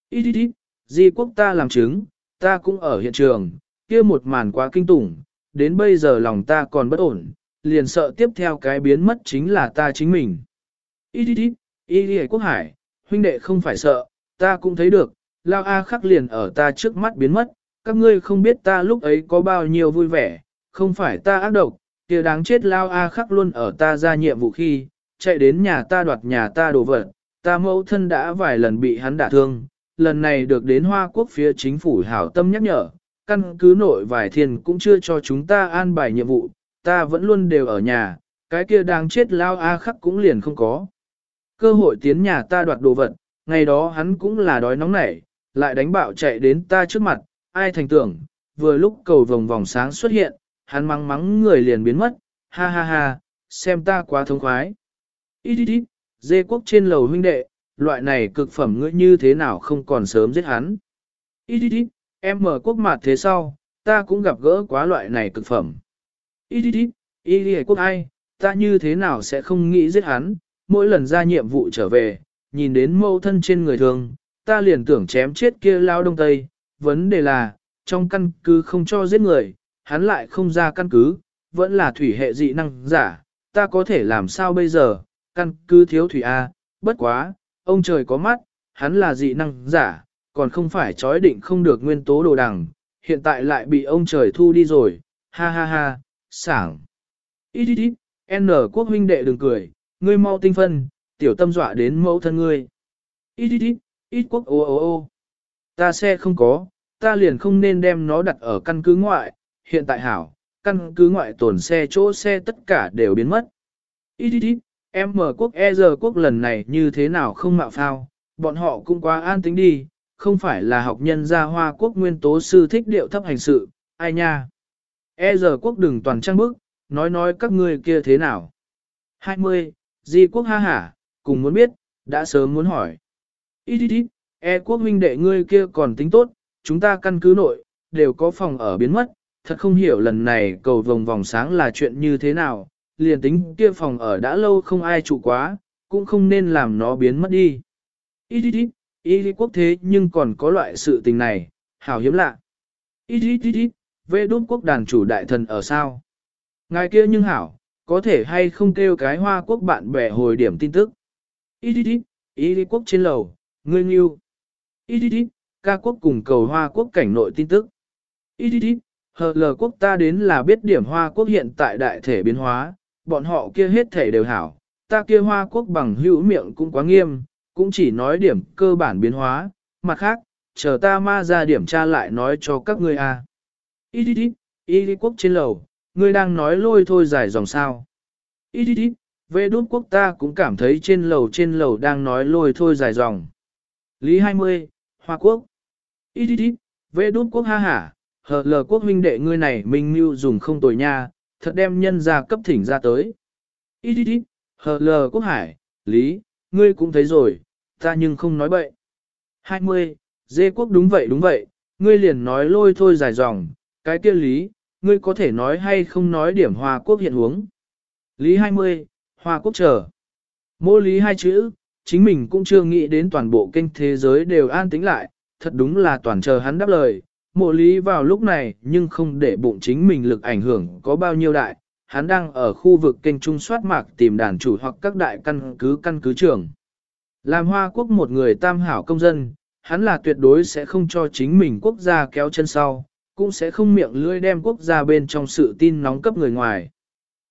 Ít ít ít, di quốc ta làm chứng, ta cũng ở hiện trường, kia một màn quá kinh tủng, đến bây giờ lòng ta còn bất ổn, liền sợ tiếp theo cái biến mất chính là ta chính mình. Ít ít ít, y đi quốc hải, huynh đệ không phải sợ, ta cũng thấy được, lao A khắc liền ở ta trước mắt biến mất, các ngươi không biết ta lúc ấy có bao nhiêu vui vẻ, không phải ta ác độc, kia đáng chết lao A khắc luôn ở ta ra nhiệm vụ khi, chạy đến nhà ta đoạt nhà ta đồ vật, ta mẫu thân đã vài lần bị hắn đả thương, lần này được đến Hoa Quốc phía chính phủ hảo tâm nhắc nhở, căn cứ nội vài thiên cũng chưa cho chúng ta an bài nhiệm vụ, ta vẫn luôn đều ở nhà, cái kia đáng chết lao A khắc cũng liền không có. Cơ hội tiến nhà ta đoạt đồ vật, ngày đó hắn cũng là đói nóng nảy, lại đánh bạo chạy đến ta trước mặt, ai thành tưởng, vừa lúc cầu vòng vòng sáng xuất hiện, hắn mắng mắng người liền biến mất, ha ha ha, xem ta quá thông khoái. Ít ít ít, dê quốc trên lầu huynh đệ, loại này cực phẩm ngươi như thế nào không còn sớm giết hắn. Ít ít ít, em mở quốc mặt thế sau, ta cũng gặp gỡ quá loại này cực phẩm. Ít ít ít, y đi quốc ai, ta như thế nào sẽ không nghĩ giết hắn, mỗi lần ra nhiệm vụ trở về, nhìn đến mâu thân trên người thường, ta liền tưởng chém chết kia lao đông tây, vấn đề là, trong căn cứ không cho giết người, hắn lại không ra căn cứ, vẫn là thủy hệ dị năng giả, ta có thể làm sao bây giờ, căn cứ thiếu thủy A, bất quá, ông trời có mắt, hắn là dị năng giả, còn không phải chói định không được nguyên tố đồ đằng, hiện tại lại bị ông trời thu đi rồi, ha ha ha, sảng. Ít ít ít, N quốc huynh đệ đừng cười, ngươi mau tinh phân, tiểu tâm dọa đến mẫu thân ngươi. Ít ít ít, ít quốc ô ô ô. Ta xe không có, ta liền không nên đem nó đặt ở căn cứ ngoại, hiện tại hảo, căn cứ ngoại tổn xe chỗ xe tất cả đều biến mất. Ít ít ít, em mở quốc e giờ quốc lần này như thế nào không mạo phao, bọn họ cũng quá an tính đi, không phải là học nhân gia hoa quốc nguyên tố sư thích điệu thấp hành sự, ai nha. E giờ quốc đừng toàn trang bức, nói nói các ngươi kia thế nào. 20. Di quốc ha hả, cùng muốn biết, đã sớm muốn hỏi. Ít ít ít, e quốc huynh đệ ngươi kia còn tính tốt, chúng ta căn cứ nội, đều có phòng ở biến mất, thật không hiểu lần này cầu vòng vòng sáng là chuyện như thế nào, liền tính kia phòng ở đã lâu không ai trụ quá, cũng không nên làm nó biến mất đi. Ít ít ít, đi quốc thế nhưng còn có loại sự tình này, hảo hiếm lạ. Ít ít ít ít, về đốt quốc đàn chủ đại thần ở sao? Ngài kia nhưng hảo, có thể hay không kêu cái hoa quốc bạn bè hồi điểm tin tức. Ít ít ít, đi quốc trên lầu, ngươi nghiêu. Ít ít ít, ca quốc cùng cầu hoa quốc cảnh nội tin tức. Ít ít ít, hờ lờ quốc ta đến là biết điểm hoa quốc hiện tại đại thể biến hóa, bọn họ kia hết thể đều hảo, ta kia hoa quốc bằng hữu miệng cũng quá nghiêm, cũng chỉ nói điểm cơ bản biến hóa, mặt khác, chờ ta ma ra điểm tra lại nói cho các ngươi a. À. đi đi, ý y quốc trên lầu, ngươi đang nói lôi thôi dài dòng sao. Ý đi đi, về đốt quốc ta cũng cảm thấy trên lầu trên lầu đang nói lôi thôi dài dòng. Lý 20, Hoa Quốc. Ý đi đi, về đốt quốc ha hả, hờ lờ quốc huynh đệ ngươi này minh mưu dùng không tồi nha, thật đem nhân ra cấp thỉnh ra tới. Ít ít ít, hờ lờ quốc hải, Lý, ngươi cũng thấy rồi, ta nhưng không nói bậy. 20. Dê quốc đúng vậy đúng vậy, ngươi liền nói lôi thôi dài dòng, cái kia lý, ngươi có thể nói hay không nói điểm hòa quốc hiện huống. Lý 20. Hòa quốc chờ. Mô lý hai chữ, chính mình cũng chưa nghĩ đến toàn bộ kênh thế giới đều an tĩnh lại, thật đúng là toàn chờ hắn đáp lời. Mộ lý vào lúc này nhưng không để bụng chính mình lực ảnh hưởng có bao nhiêu đại, hắn đang ở khu vực kênh trung soát mạc tìm đàn chủ hoặc các đại căn cứ căn cứ trưởng. Làm Hoa Quốc một người tam hảo công dân, hắn là tuyệt đối sẽ không cho chính mình quốc gia kéo chân sau, cũng sẽ không miệng lưỡi đem quốc gia bên trong sự tin nóng cấp người ngoài.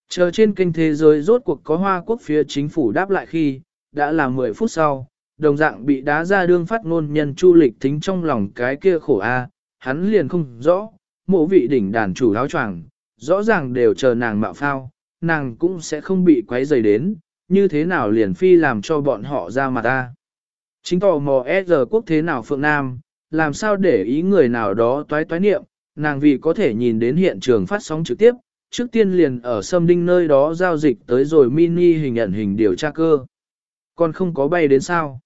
Chờ trên kênh thế giới rốt cuộc có Hoa Quốc phía chính phủ đáp lại khi, đã là 10 phút sau, đồng dạng bị đá ra đương phát ngôn nhân chu lịch thính trong lòng cái kia khổ a, hắn liền không rõ, mộ vị đỉnh đàn chủ áo choàng, rõ ràng đều chờ nàng mạo phao, nàng cũng sẽ không bị quấy rầy đến, như thế nào liền phi làm cho bọn họ ra mặt ta. Chính tò mò e giờ quốc thế nào Phượng Nam, làm sao để ý người nào đó toái toái niệm, nàng vì có thể nhìn đến hiện trường phát sóng trực tiếp, trước tiên liền ở sâm đinh nơi đó giao dịch tới rồi mini hình ẩn hình điều tra cơ. Còn không có bay đến sao?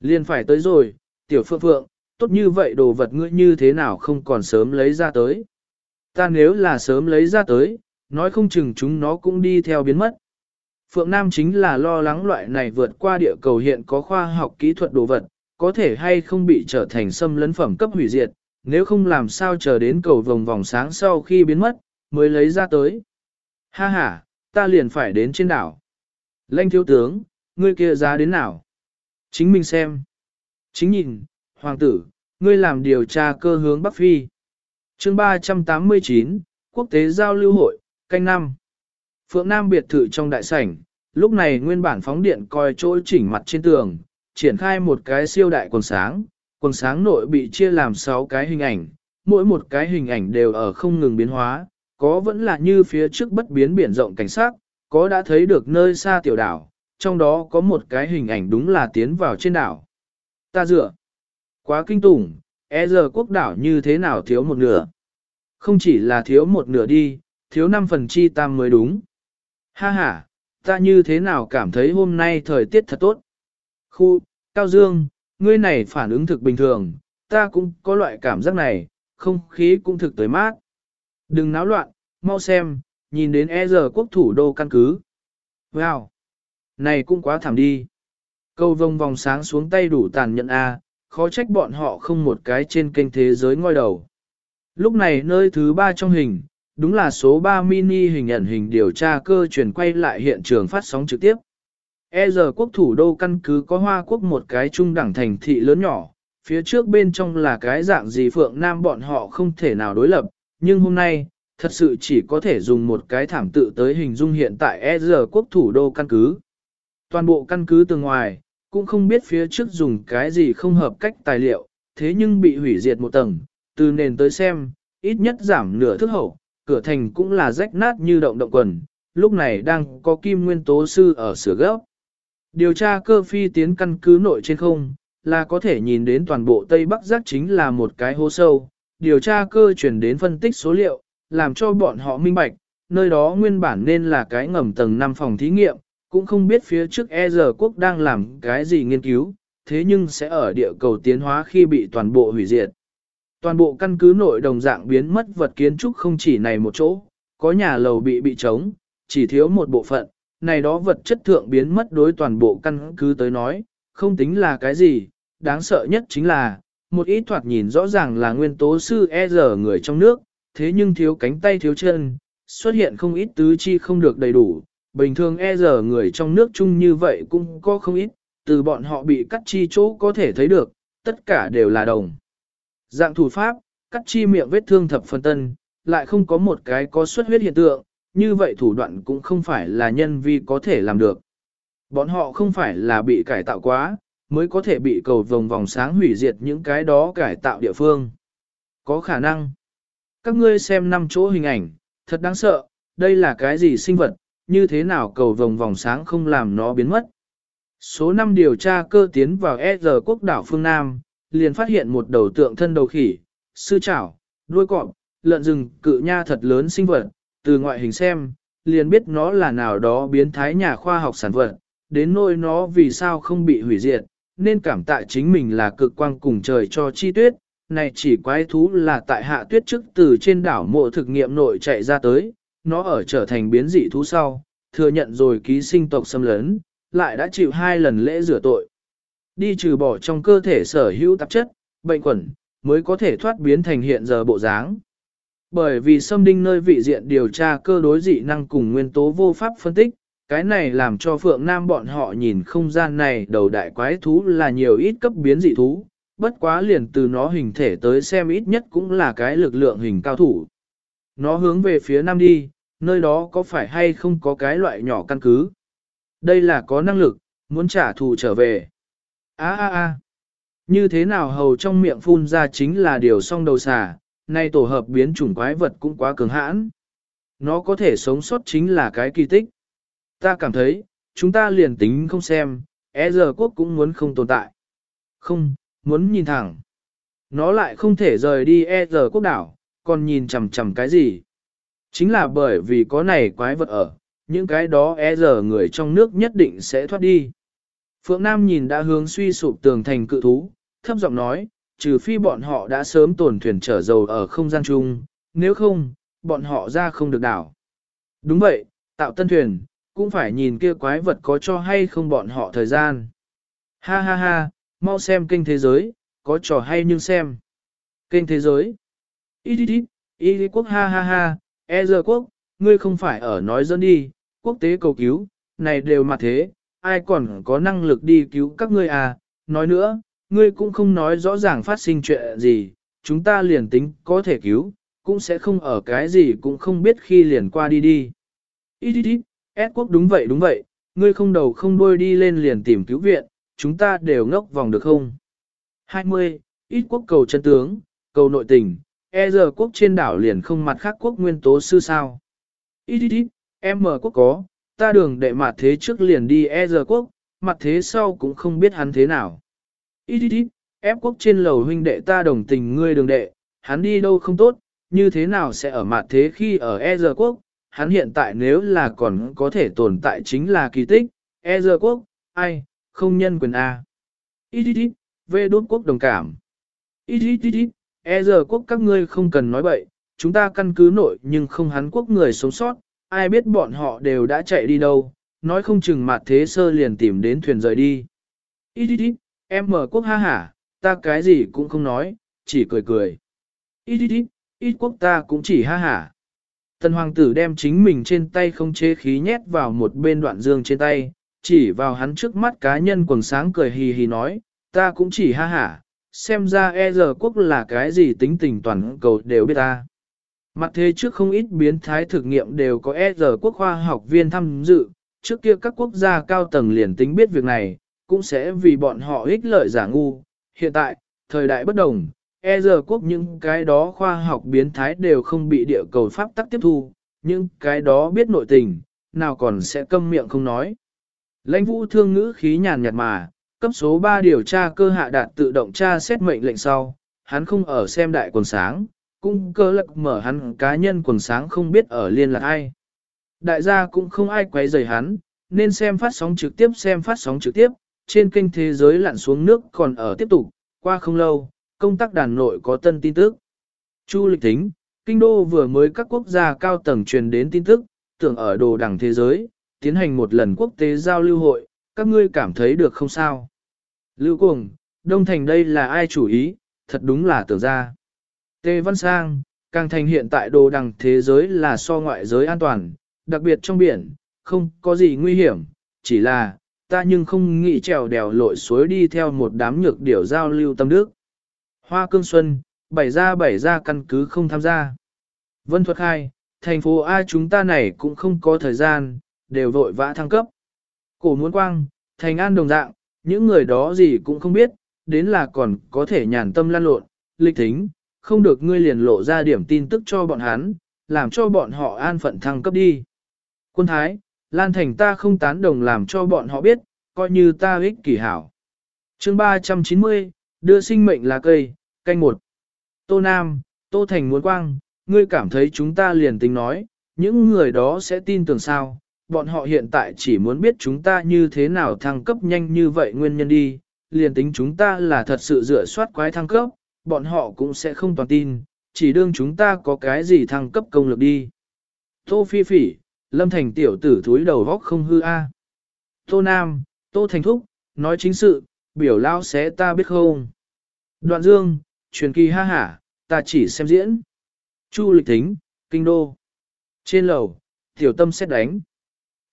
Liền phải tới rồi, tiểu phượng phượng, tốt như vậy đồ vật ngươi như thế nào không còn sớm lấy ra tới. Ta nếu là sớm lấy ra tới, nói không chừng chúng nó cũng đi theo biến mất. Phượng Nam chính là lo lắng loại này vượt qua địa cầu hiện có khoa học kỹ thuật đồ vật, có thể hay không bị trở thành xâm lấn phẩm cấp hủy diệt, nếu không làm sao chờ đến cầu vòng vòng sáng sau khi biến mất, mới lấy ra tới. Ha ha, ta liền phải đến trên đảo. Lanh thiếu tướng, ngươi kia giá đến nào? Chính mình xem. Chính nhìn, hoàng tử, ngươi làm điều tra cơ hướng Bắc Phi. chương 389, Quốc tế giao lưu hội, canh năm. Phượng Nam biệt thự trong đại sảnh, lúc này nguyên bản phóng điện coi chỗ chỉnh mặt trên tường, triển khai một cái siêu đại quần sáng, quần sáng nội bị chia làm 6 cái hình ảnh, mỗi một cái hình ảnh đều ở không ngừng biến hóa, có vẫn là như phía trước bất biến biển rộng cảnh sát, có đã thấy được nơi xa tiểu đảo, trong đó có một cái hình ảnh đúng là tiến vào trên đảo. Ta dựa, quá kinh tủng, e giờ quốc đảo như thế nào thiếu một nửa. Không chỉ là thiếu một nửa đi, thiếu 5 phần chi tam mới đúng. Ha ha, ta như thế nào cảm thấy hôm nay thời tiết thật tốt. Khu, Cao Dương, ngươi này phản ứng thực bình thường, ta cũng có loại cảm giác này, không khí cũng thực tới mát. Đừng náo loạn, mau xem, nhìn đến e giờ quốc thủ đô căn cứ. Wow! Này cũng quá thảm đi. Câu vông vòng sáng xuống tay đủ tàn nhẫn A, khó trách bọn họ không một cái trên kênh thế giới ngoi đầu. Lúc này nơi thứ ba trong hình, đúng là số 3 mini hình nhận hình điều tra cơ chuyển quay lại hiện trường phát sóng trực tiếp. E giờ quốc thủ đô căn cứ có hoa quốc một cái trung đẳng thành thị lớn nhỏ, phía trước bên trong là cái dạng gì Phượng Nam bọn họ không thể nào đối lập, nhưng hôm nay, thật sự chỉ có thể dùng một cái thảm tự tới hình dung hiện tại E giờ quốc thủ đô căn cứ. Toàn bộ căn cứ từ ngoài, cũng không biết phía trước dùng cái gì không hợp cách tài liệu, thế nhưng bị hủy diệt một tầng, từ nền tới xem, ít nhất giảm nửa thước hậu, cửa thành cũng là rách nát như động động quần, lúc này đang có kim nguyên tố sư ở sửa gấp. Điều tra cơ phi tiến căn cứ nội trên không, là có thể nhìn đến toàn bộ Tây Bắc giác chính là một cái hố sâu. Điều tra cơ chuyển đến phân tích số liệu, làm cho bọn họ minh bạch, nơi đó nguyên bản nên là cái ngầm tầng 5 phòng thí nghiệm, cũng không biết phía trước e giờ quốc đang làm cái gì nghiên cứu, thế nhưng sẽ ở địa cầu tiến hóa khi bị toàn bộ hủy diệt. Toàn bộ căn cứ nội đồng dạng biến mất vật kiến trúc không chỉ này một chỗ, có nhà lầu bị bị trống, chỉ thiếu một bộ phận, này đó vật chất thượng biến mất đối toàn bộ căn cứ tới nói, không tính là cái gì, đáng sợ nhất chính là, một ít thoạt nhìn rõ ràng là nguyên tố sư e giờ người trong nước, thế nhưng thiếu cánh tay thiếu chân, xuất hiện không ít tứ chi không được đầy đủ, bình thường e giờ người trong nước chung như vậy cũng có không ít, từ bọn họ bị cắt chi chỗ có thể thấy được, tất cả đều là đồng. Dạng thủ pháp, cắt chi miệng vết thương thập phân tân, lại không có một cái có xuất huyết hiện tượng, như vậy thủ đoạn cũng không phải là nhân vi có thể làm được. Bọn họ không phải là bị cải tạo quá, mới có thể bị cầu vòng vòng sáng hủy diệt những cái đó cải tạo địa phương. Có khả năng. Các ngươi xem năm chỗ hình ảnh, thật đáng sợ, đây là cái gì sinh vật, như thế nào cầu vòng vòng sáng không làm nó biến mất. Số 5 điều tra cơ tiến vào E.G quốc đảo phương Nam, liền phát hiện một đầu tượng thân đầu khỉ, sư chảo, đuôi cọp, lợn rừng, cự nha thật lớn sinh vật, từ ngoại hình xem, liền biết nó là nào đó biến thái nhà khoa học sản vật, đến nỗi nó vì sao không bị hủy diệt, nên cảm tạ chính mình là cực quang cùng trời cho chi tuyết, này chỉ quái thú là tại hạ tuyết trước từ trên đảo mộ thực nghiệm nội chạy ra tới, nó ở trở thành biến dị thú sau, thừa nhận rồi ký sinh tộc xâm lấn, lại đã chịu hai lần lễ rửa tội. Đi trừ bỏ trong cơ thể sở hữu tạp chất, bệnh quẩn, mới có thể thoát biến thành hiện giờ bộ dáng. Bởi vì xâm đinh nơi vị diện điều tra cơ đối dị năng cùng nguyên tố vô pháp phân tích, cái này làm cho Phượng Nam bọn họ nhìn không gian này đầu đại quái thú là nhiều ít cấp biến dị thú, bất quá liền từ nó hình thể tới xem ít nhất cũng là cái lực lượng hình cao thủ. Nó hướng về phía Nam đi, nơi đó có phải hay không có cái loại nhỏ căn cứ. Đây là có năng lực, muốn trả thù trở về. a a a như thế nào hầu trong miệng phun ra chính là điều song đầu xà, nay tổ hợp biến chủng quái vật cũng quá cường hãn. Nó có thể sống sót chính là cái kỳ tích. Ta cảm thấy, chúng ta liền tính không xem, e giờ quốc cũng muốn không tồn tại. Không, muốn nhìn thẳng. Nó lại không thể rời đi e giờ quốc đảo, còn nhìn chằm chằm cái gì. Chính là bởi vì có này quái vật ở, những cái đó e giờ người trong nước nhất định sẽ thoát đi. Phượng Nam nhìn đã hướng suy sụp tường thành cự thú, thấp giọng nói, trừ phi bọn họ đã sớm tổn thuyền chở dầu ở không gian chung, nếu không, bọn họ ra không được đảo. Đúng vậy, tạo tân thuyền, cũng phải nhìn kia quái vật có cho hay không bọn họ thời gian. Ha ha ha, mau xem kênh thế giới, có trò hay nhưng xem. Kênh thế giới. Ít đi, ít, ít quốc ha ha ha, e giờ quốc, ngươi không phải ở nói dẫn đi, quốc tế cầu cứu, này đều mà thế, ai còn có năng lực đi cứu các ngươi à, nói nữa, ngươi cũng không nói rõ ràng phát sinh chuyện gì, chúng ta liền tính có thể cứu, cũng sẽ không ở cái gì cũng không biết khi liền qua đi đi. Ít ít ít, S quốc đúng vậy đúng vậy, ngươi không đầu không đuôi đi lên liền tìm cứu viện, chúng ta đều ngốc vòng được không? 20. Ít quốc cầu chân tướng, cầu nội tình, e giờ quốc trên đảo liền không mặt khác quốc nguyên tố sư sao. Ít ít ít, em mở quốc có, ta đường đệ mặt thế trước liền đi e giờ quốc, mặt thế sau cũng không biết hắn thế nào. Ít ít ít, ép quốc trên lầu huynh đệ ta đồng tình ngươi đường đệ, hắn đi đâu không tốt, như thế nào sẽ ở mặt thế khi ở e giờ quốc, hắn hiện tại nếu là còn có thể tồn tại chính là kỳ tích, e giờ quốc, ai, không nhân quyền A. Ít ít ít, về đốt quốc đồng cảm. Ít ít ít ít, e giờ quốc các ngươi không cần nói bậy, chúng ta căn cứ nội nhưng không hắn quốc người sống sót, ai biết bọn họ đều đã chạy đi đâu, nói không chừng mặt thế sơ liền tìm đến thuyền rời đi. Ít ít ít, em mở quốc ha hả, ta cái gì cũng không nói, chỉ cười cười. Ít ít ít, ít quốc ta cũng chỉ ha hả. Tần hoàng tử đem chính mình trên tay không chế khí nhét vào một bên đoạn dương trên tay, chỉ vào hắn trước mắt cá nhân quần sáng cười hì hì nói, ta cũng chỉ ha hả, xem ra e giờ quốc là cái gì tính tình toàn cầu đều biết ta. Mặt thế trước không ít biến thái thực nghiệm đều có e giờ quốc khoa học viên tham dự, trước kia các quốc gia cao tầng liền tính biết việc này, cũng sẽ vì bọn họ ích lợi giả ngu. Hiện tại, thời đại bất đồng, e giờ quốc những cái đó khoa học biến thái đều không bị địa cầu pháp tắc tiếp thu, Những cái đó biết nội tình, nào còn sẽ câm miệng không nói. Lãnh vũ thương ngữ khí nhàn nhạt mà, cấp số 3 điều tra cơ hạ đạt tự động tra xét mệnh lệnh sau, hắn không ở xem đại quần sáng, cũng cơ lực mở hắn cá nhân quần sáng không biết ở liên lạc ai. Đại gia cũng không ai quấy rầy hắn, nên xem phát sóng trực tiếp xem phát sóng trực tiếp, trên kênh thế giới lặn xuống nước còn ở tiếp tục, qua không lâu, công tác đàn nội có tân tin tức. Chu lịch tính, kinh đô vừa mới các quốc gia cao tầng truyền đến tin tức, tưởng ở đồ đẳng thế giới, tiến hành một lần quốc tế giao lưu hội, các ngươi cảm thấy được không sao? Lưu Cuồng, Đông Thành đây là ai chủ ý, thật đúng là tưởng ra. Tề Văn Sang, càng thành hiện tại đồ đằng thế giới là so ngoại giới an toàn, đặc biệt trong biển, không có gì nguy hiểm, chỉ là, ta nhưng không nghĩ trèo đèo lội suối đi theo một đám nhược điểu giao lưu tâm đức. Hoa Cương Xuân, bảy ra bảy ra căn cứ không tham gia. Vân Thuật Khai, thành phố A chúng ta này cũng không có thời gian, đều vội vã thăng cấp. Cổ muốn quang, thành an đồng dạng, những người đó gì cũng không biết, đến là còn có thể nhàn tâm lan lộn, lịch thính, không được ngươi liền lộ ra điểm tin tức cho bọn hắn, làm cho bọn họ an phận thăng cấp đi. Quân Thái, Lan Thành ta không tán đồng làm cho bọn họ biết, coi như ta ích kỷ hảo. chương 390, đưa sinh mệnh là cây, canh một. Tô Nam, Tô Thành muốn quang, ngươi cảm thấy chúng ta liền tính nói, những người đó sẽ tin tưởng sao, bọn họ hiện tại chỉ muốn biết chúng ta như thế nào thăng cấp nhanh như vậy nguyên nhân đi, liền tính chúng ta là thật sự dựa soát quái thăng cấp, bọn họ cũng sẽ không toàn tin, chỉ đương chúng ta có cái gì thăng cấp công lực đi. Tô Phi Phỉ, Lâm Thành tiểu tử thúi đầu góc không hư a. Tô Nam, Tô Thành Thúc, nói chính sự, biểu lao sẽ ta biết không. Đoạn Dương, truyền kỳ ha hả, ta chỉ xem diễn. Chu lịch thính, kinh đô. Trên lầu, tiểu tâm xét đánh.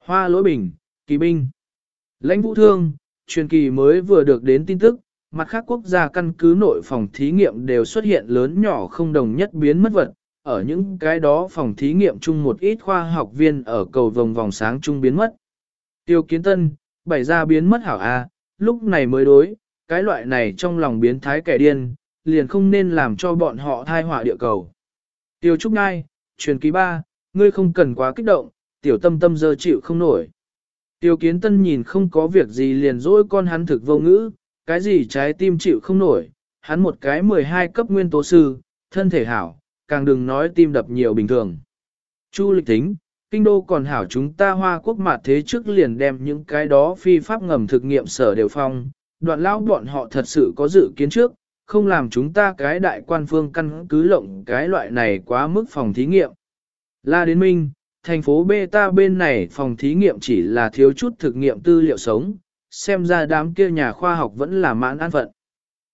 Hoa lỗi bình, kỳ binh. Lãnh vũ thương, truyền kỳ mới vừa được đến tin tức, mặt khác quốc gia căn cứ nội phòng thí nghiệm đều xuất hiện lớn nhỏ không đồng nhất biến mất vật. Ở những cái đó phòng thí nghiệm chung một ít khoa học viên ở cầu vòng vòng sáng chung biến mất. Tiêu kiến tân, bảy ra biến mất hảo A, lúc này mới đối, cái loại này trong lòng biến thái kẻ điên, liền không nên làm cho bọn họ thai họa địa cầu. Tiêu Trúc Ngai, truyền ký ba, ngươi không cần quá kích động, tiểu tâm tâm giờ chịu không nổi. Tiêu kiến tân nhìn không có việc gì liền dỗi con hắn thực vô ngữ, cái gì trái tim chịu không nổi, hắn một cái 12 cấp nguyên tố sư, thân thể hảo, càng đừng nói tim đập nhiều bình thường. Chu lịch tính, kinh đô còn hảo chúng ta hoa quốc mặt thế trước liền đem những cái đó phi pháp ngầm thực nghiệm sở đều phong, đoạn lão bọn họ thật sự có dự kiến trước, không làm chúng ta cái đại quan phương căn cứ lộng cái loại này quá mức phòng thí nghiệm. La đến minh, thành phố beta bên này phòng thí nghiệm chỉ là thiếu chút thực nghiệm tư liệu sống, xem ra đám kia nhà khoa học vẫn là mãn an phận.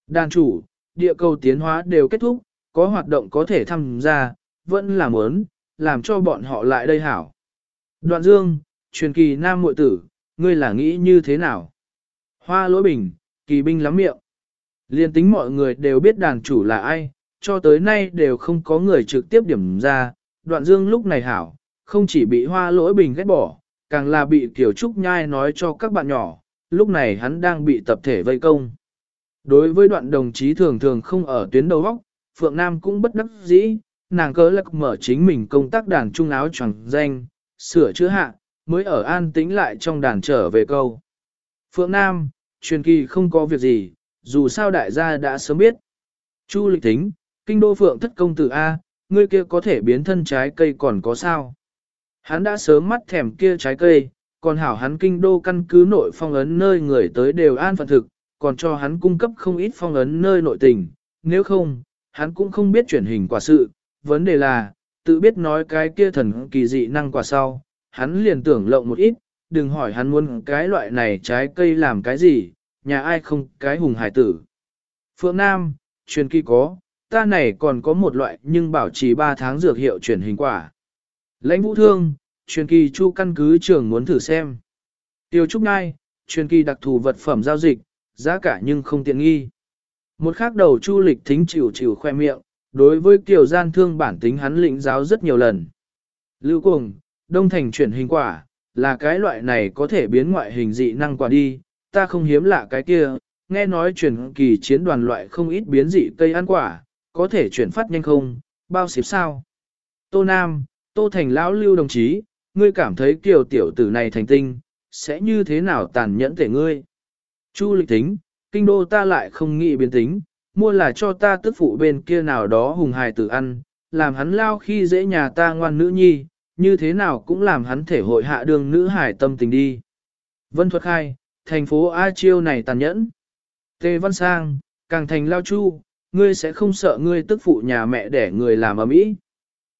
Đàn chủ, địa cầu tiến hóa đều kết thúc, có hoạt động có thể tham gia, vẫn là muốn, làm cho bọn họ lại đây hảo. Đoạn dương, truyền kỳ nam muội tử, ngươi là nghĩ như thế nào? Hoa lỗi bình, kỳ binh lắm miệng. Liên tính mọi người đều biết đàn chủ là ai, cho tới nay đều không có người trực tiếp điểm ra, đoạn dương lúc này hảo, không chỉ bị hoa lỗi bình ghét bỏ, càng là bị Kiều Trúc Nhai nói cho các bạn nhỏ, lúc này hắn đang bị tập thể vây công. Đối với đoạn đồng chí thường thường không ở tuyến đầu góc, Phượng Nam cũng bất đắc dĩ, nàng cớ lạc mở chính mình công tác đàn trung áo choàng danh, sửa chữa hạ, mới ở an tĩnh lại trong đàn trở về câu. Phượng Nam, truyền kỳ không có việc gì, dù sao đại gia đã sớm biết. Chu lịch tính, kinh đô Phượng thất công tử A, ngươi kia có thể biến thân trái cây còn có sao. Hắn đã sớm mắt thèm kia trái cây, còn hảo hắn kinh đô căn cứ nội phong ấn nơi người tới đều an phận thực, còn cho hắn cung cấp không ít phong ấn nơi nội tình, nếu không, hắn cũng không biết chuyển hình quả sự, vấn đề là, tự biết nói cái kia thần kỳ dị năng quả sau, hắn liền tưởng lộng một ít, đừng hỏi hắn muốn cái loại này trái cây làm cái gì, nhà ai không cái hùng hải tử. Phượng Nam, truyền kỳ có, ta này còn có một loại nhưng bảo trì 3 tháng dược hiệu chuyển hình quả. Lãnh vũ thương, truyền kỳ chu căn cứ trưởng muốn thử xem. Tiêu Trúc Ngai, truyền kỳ đặc thù vật phẩm giao dịch, giá cả nhưng không tiện nghi. Một khác đầu chu lịch thính chịu chịu khoe miệng, đối với kiểu gian thương bản tính hắn lĩnh giáo rất nhiều lần. Lưu cùng, Đông Thành chuyển hình quả, là cái loại này có thể biến ngoại hình dị năng quả đi, ta không hiếm lạ cái kia, nghe nói truyền kỳ chiến đoàn loại không ít biến dị cây ăn quả, có thể chuyển phát nhanh không, bao xịp sao. Tô Nam, Tô Thành Lão Lưu đồng chí, ngươi cảm thấy kiều tiểu tử này thành tinh, sẽ như thế nào tàn nhẫn thể ngươi. Chu lịch tính, kinh đô ta lại không nghĩ biến tính, mua là cho ta tức phụ bên kia nào đó hùng hài tử ăn, làm hắn lao khi dễ nhà ta ngoan nữ nhi, như thế nào cũng làm hắn thể hội hạ đường nữ hải tâm tình đi. Vân Thuật Khai, thành phố A Chiêu này tàn nhẫn. Tề Văn Sang, càng thành lao chu, ngươi sẽ không sợ ngươi tức phụ nhà mẹ để người làm ở mỹ.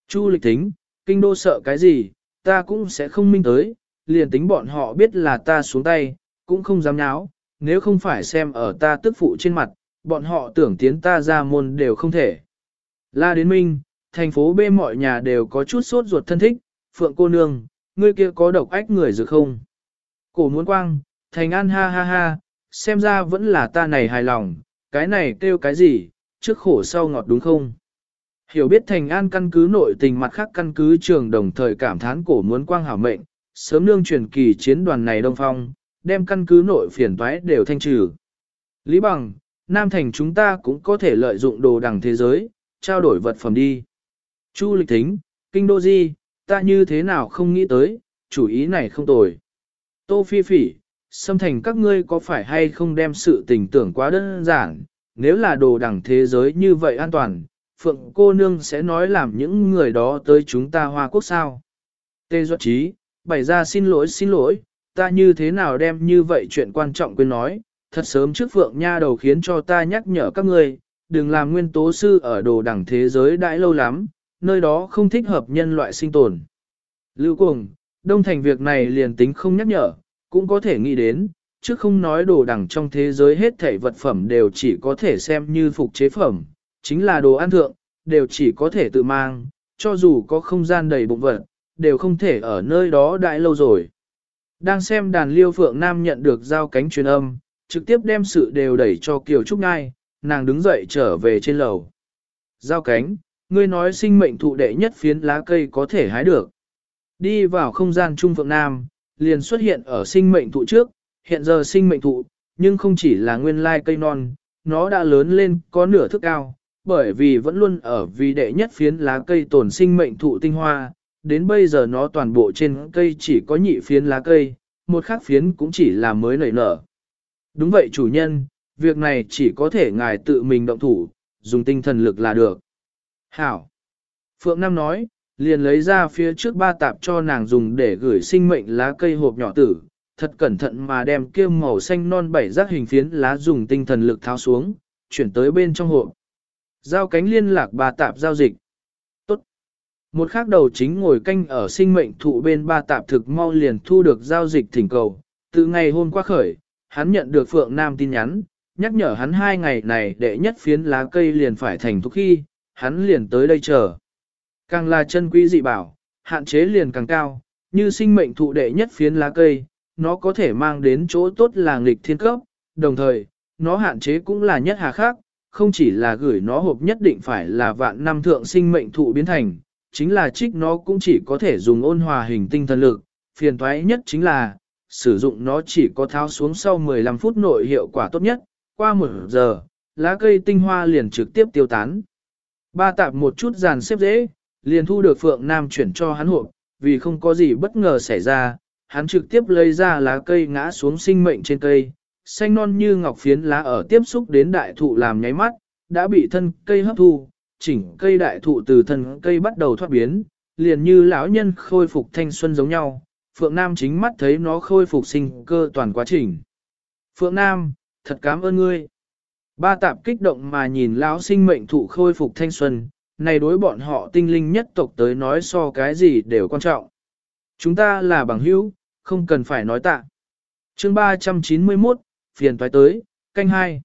Chu lịch tính, kinh đô sợ cái gì, ta cũng sẽ không minh tới, liền tính bọn họ biết là ta xuống tay, cũng không dám nháo, nếu không phải xem ở ta tức phụ trên mặt, bọn họ tưởng tiến ta ra môn đều không thể. La đến minh, thành phố B mọi nhà đều có chút sốt ruột thân thích, phượng cô nương, ngươi kia có độc ách người dược không? Cổ muốn quang, thành an ha ha ha, xem ra vẫn là ta này hài lòng, cái này kêu cái gì, trước khổ sau ngọt đúng không? Hiểu biết thành an căn cứ nội tình mặt khác căn cứ trường đồng thời cảm thán cổ muốn quang hảo mệnh, sớm nương truyền kỳ chiến đoàn này đông phong, đem căn cứ nội phiền toái đều thanh trừ. Lý bằng, Nam Thành chúng ta cũng có thể lợi dụng đồ đằng thế giới, trao đổi vật phẩm đi. Chu lịch thính, kinh đô di, ta như thế nào không nghĩ tới, chủ ý này không tồi. Tô phi phỉ, xâm thành các ngươi có phải hay không đem sự tình tưởng quá đơn giản, nếu là đồ đẳng thế giới như vậy an toàn, Phượng cô nương sẽ nói làm những người đó tới chúng ta hoa quốc sao. Tê Duật Trí, bày ra xin lỗi xin lỗi, ta như thế nào đem như vậy chuyện quan trọng quên nói, thật sớm trước Phượng Nha đầu khiến cho ta nhắc nhở các ngươi, đừng làm nguyên tố sư ở đồ đẳng thế giới đãi lâu lắm, nơi đó không thích hợp nhân loại sinh tồn. Lưu Cuồng, Đông Thành việc này liền tính không nhắc nhở, cũng có thể nghĩ đến, chứ không nói đồ đẳng trong thế giới hết thảy vật phẩm đều chỉ có thể xem như phục chế phẩm, chính là đồ ăn thượng, đều chỉ có thể tự mang, cho dù có không gian đầy bụng vật, đều không thể ở nơi đó đại lâu rồi. Đang xem đàn liêu phượng nam nhận được giao cánh truyền âm, trực tiếp đem sự đều đẩy cho Kiều Trúc Ngai, nàng đứng dậy trở về trên lầu. Giao cánh, ngươi nói sinh mệnh thụ đệ nhất phiến lá cây có thể hái được. Đi vào không gian trung phượng nam, liền xuất hiện ở sinh mệnh thụ trước, hiện giờ sinh mệnh thụ, nhưng không chỉ là nguyên lai cây non, nó đã lớn lên có nửa thước cao, bởi vì vẫn luôn ở vì đệ nhất phiến lá cây tổn sinh mệnh thụ tinh hoa, đến bây giờ nó toàn bộ trên cây chỉ có nhị phiến lá cây, một khác phiến cũng chỉ là mới nảy nở. Đúng vậy chủ nhân, việc này chỉ có thể ngài tự mình động thủ, dùng tinh thần lực là được. Hảo! Phượng Nam nói, liền lấy ra phía trước ba tạp cho nàng dùng để gửi sinh mệnh lá cây hộp nhỏ tử, thật cẩn thận mà đem kia màu xanh non bảy giác hình phiến lá dùng tinh thần lực tháo xuống, chuyển tới bên trong hộp. Giao cánh liên lạc bà tạp giao dịch. Tốt. Một khác đầu chính ngồi canh ở sinh mệnh thụ bên ba tạp thực mau liền thu được giao dịch thỉnh cầu. Từ ngày hôm qua khởi, hắn nhận được Phượng Nam tin nhắn, nhắc nhở hắn hai ngày này đệ nhất phiến lá cây liền phải thành thúc khi, hắn liền tới đây chờ. Càng là chân quý dị bảo, hạn chế liền càng cao, như sinh mệnh thụ đệ nhất phiến lá cây, nó có thể mang đến chỗ tốt là nghịch thiên cấp, đồng thời, nó hạn chế cũng là nhất hà khác, không chỉ là gửi nó hộp nhất định phải là vạn năm thượng sinh mệnh thụ biến thành, chính là trích nó cũng chỉ có thể dùng ôn hòa hình tinh thần lực, phiền toái nhất chính là, sử dụng nó chỉ có tháo xuống sau 15 phút nội hiệu quả tốt nhất, qua một giờ, lá cây tinh hoa liền trực tiếp tiêu tán. Ba tạp một chút dàn xếp dễ, liền thu được Phượng Nam chuyển cho hắn hộp, vì không có gì bất ngờ xảy ra, hắn trực tiếp lấy ra lá cây ngã xuống sinh mệnh trên cây, xanh non như ngọc phiến lá ở tiếp xúc đến đại thụ làm nháy mắt, đã bị thân cây hấp thu, chỉnh cây đại thụ từ thân cây bắt đầu thoát biến, liền như lão nhân khôi phục thanh xuân giống nhau, Phượng Nam chính mắt thấy nó khôi phục sinh cơ toàn quá trình. Phượng Nam, thật cảm ơn ngươi. Ba tạp kích động mà nhìn lão sinh mệnh thụ khôi phục thanh xuân, này đối bọn họ tinh linh nhất tộc tới nói so cái gì đều quan trọng. Chúng ta là bằng hữu, không cần phải nói tạ. chương 391, phiền toái tới, canh hai.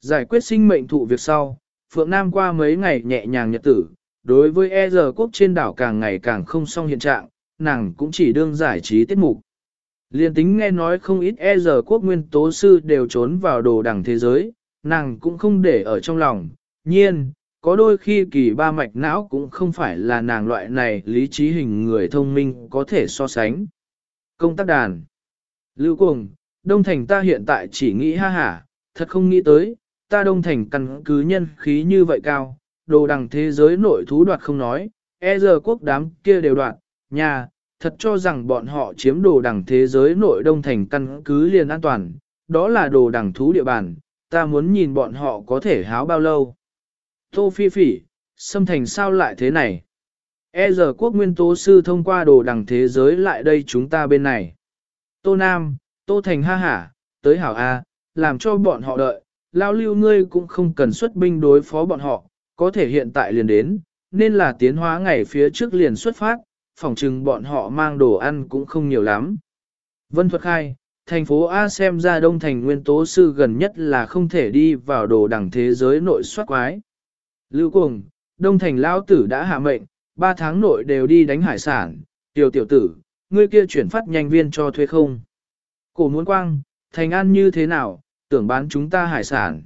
Giải quyết sinh mệnh thụ việc sau, Phượng Nam qua mấy ngày nhẹ nhàng nhật tử, đối với e giờ quốc trên đảo càng ngày càng không xong hiện trạng, nàng cũng chỉ đương giải trí tiết mục. Liên tính nghe nói không ít e giờ quốc nguyên tố sư đều trốn vào đồ đẳng thế giới, nàng cũng không để ở trong lòng, nhiên, có đôi khi kỳ ba mạch não cũng không phải là nàng loại này lý trí hình người thông minh có thể so sánh. Công tác đàn. Lưu cuồng, Đông Thành ta hiện tại chỉ nghĩ ha hả, thật không nghĩ tới, ta Đông Thành căn cứ nhân khí như vậy cao, đồ đằng thế giới nội thú đoạt không nói, e giờ quốc đám kia đều đoạt, nhà, thật cho rằng bọn họ chiếm đồ đằng thế giới nội Đông Thành căn cứ liền an toàn, đó là đồ đằng thú địa bàn, ta muốn nhìn bọn họ có thể háo bao lâu. Tô Phi Phỉ, xâm thành sao lại thế này? E giờ quốc nguyên tố sư thông qua đồ đằng thế giới lại đây chúng ta bên này. Tô Nam, Tô Thành ha hả, tới hảo A, làm cho bọn họ đợi, lao lưu ngươi cũng không cần xuất binh đối phó bọn họ, có thể hiện tại liền đến, nên là tiến hóa ngày phía trước liền xuất phát, phỏng chừng bọn họ mang đồ ăn cũng không nhiều lắm. Vân Thuật khai, thành phố A xem ra đông thành nguyên tố sư gần nhất là không thể đi vào đồ đẳng thế giới nội soát quái. Lưu Cuồng, đông thành lão tử đã hạ mệnh, 3 tháng nội đều đi đánh hải sản, tiểu tiểu tử, ngươi kia chuyển phát nhanh viên cho thuê không. Cổ muốn quang, thành an như thế nào, tưởng bán chúng ta hải sản.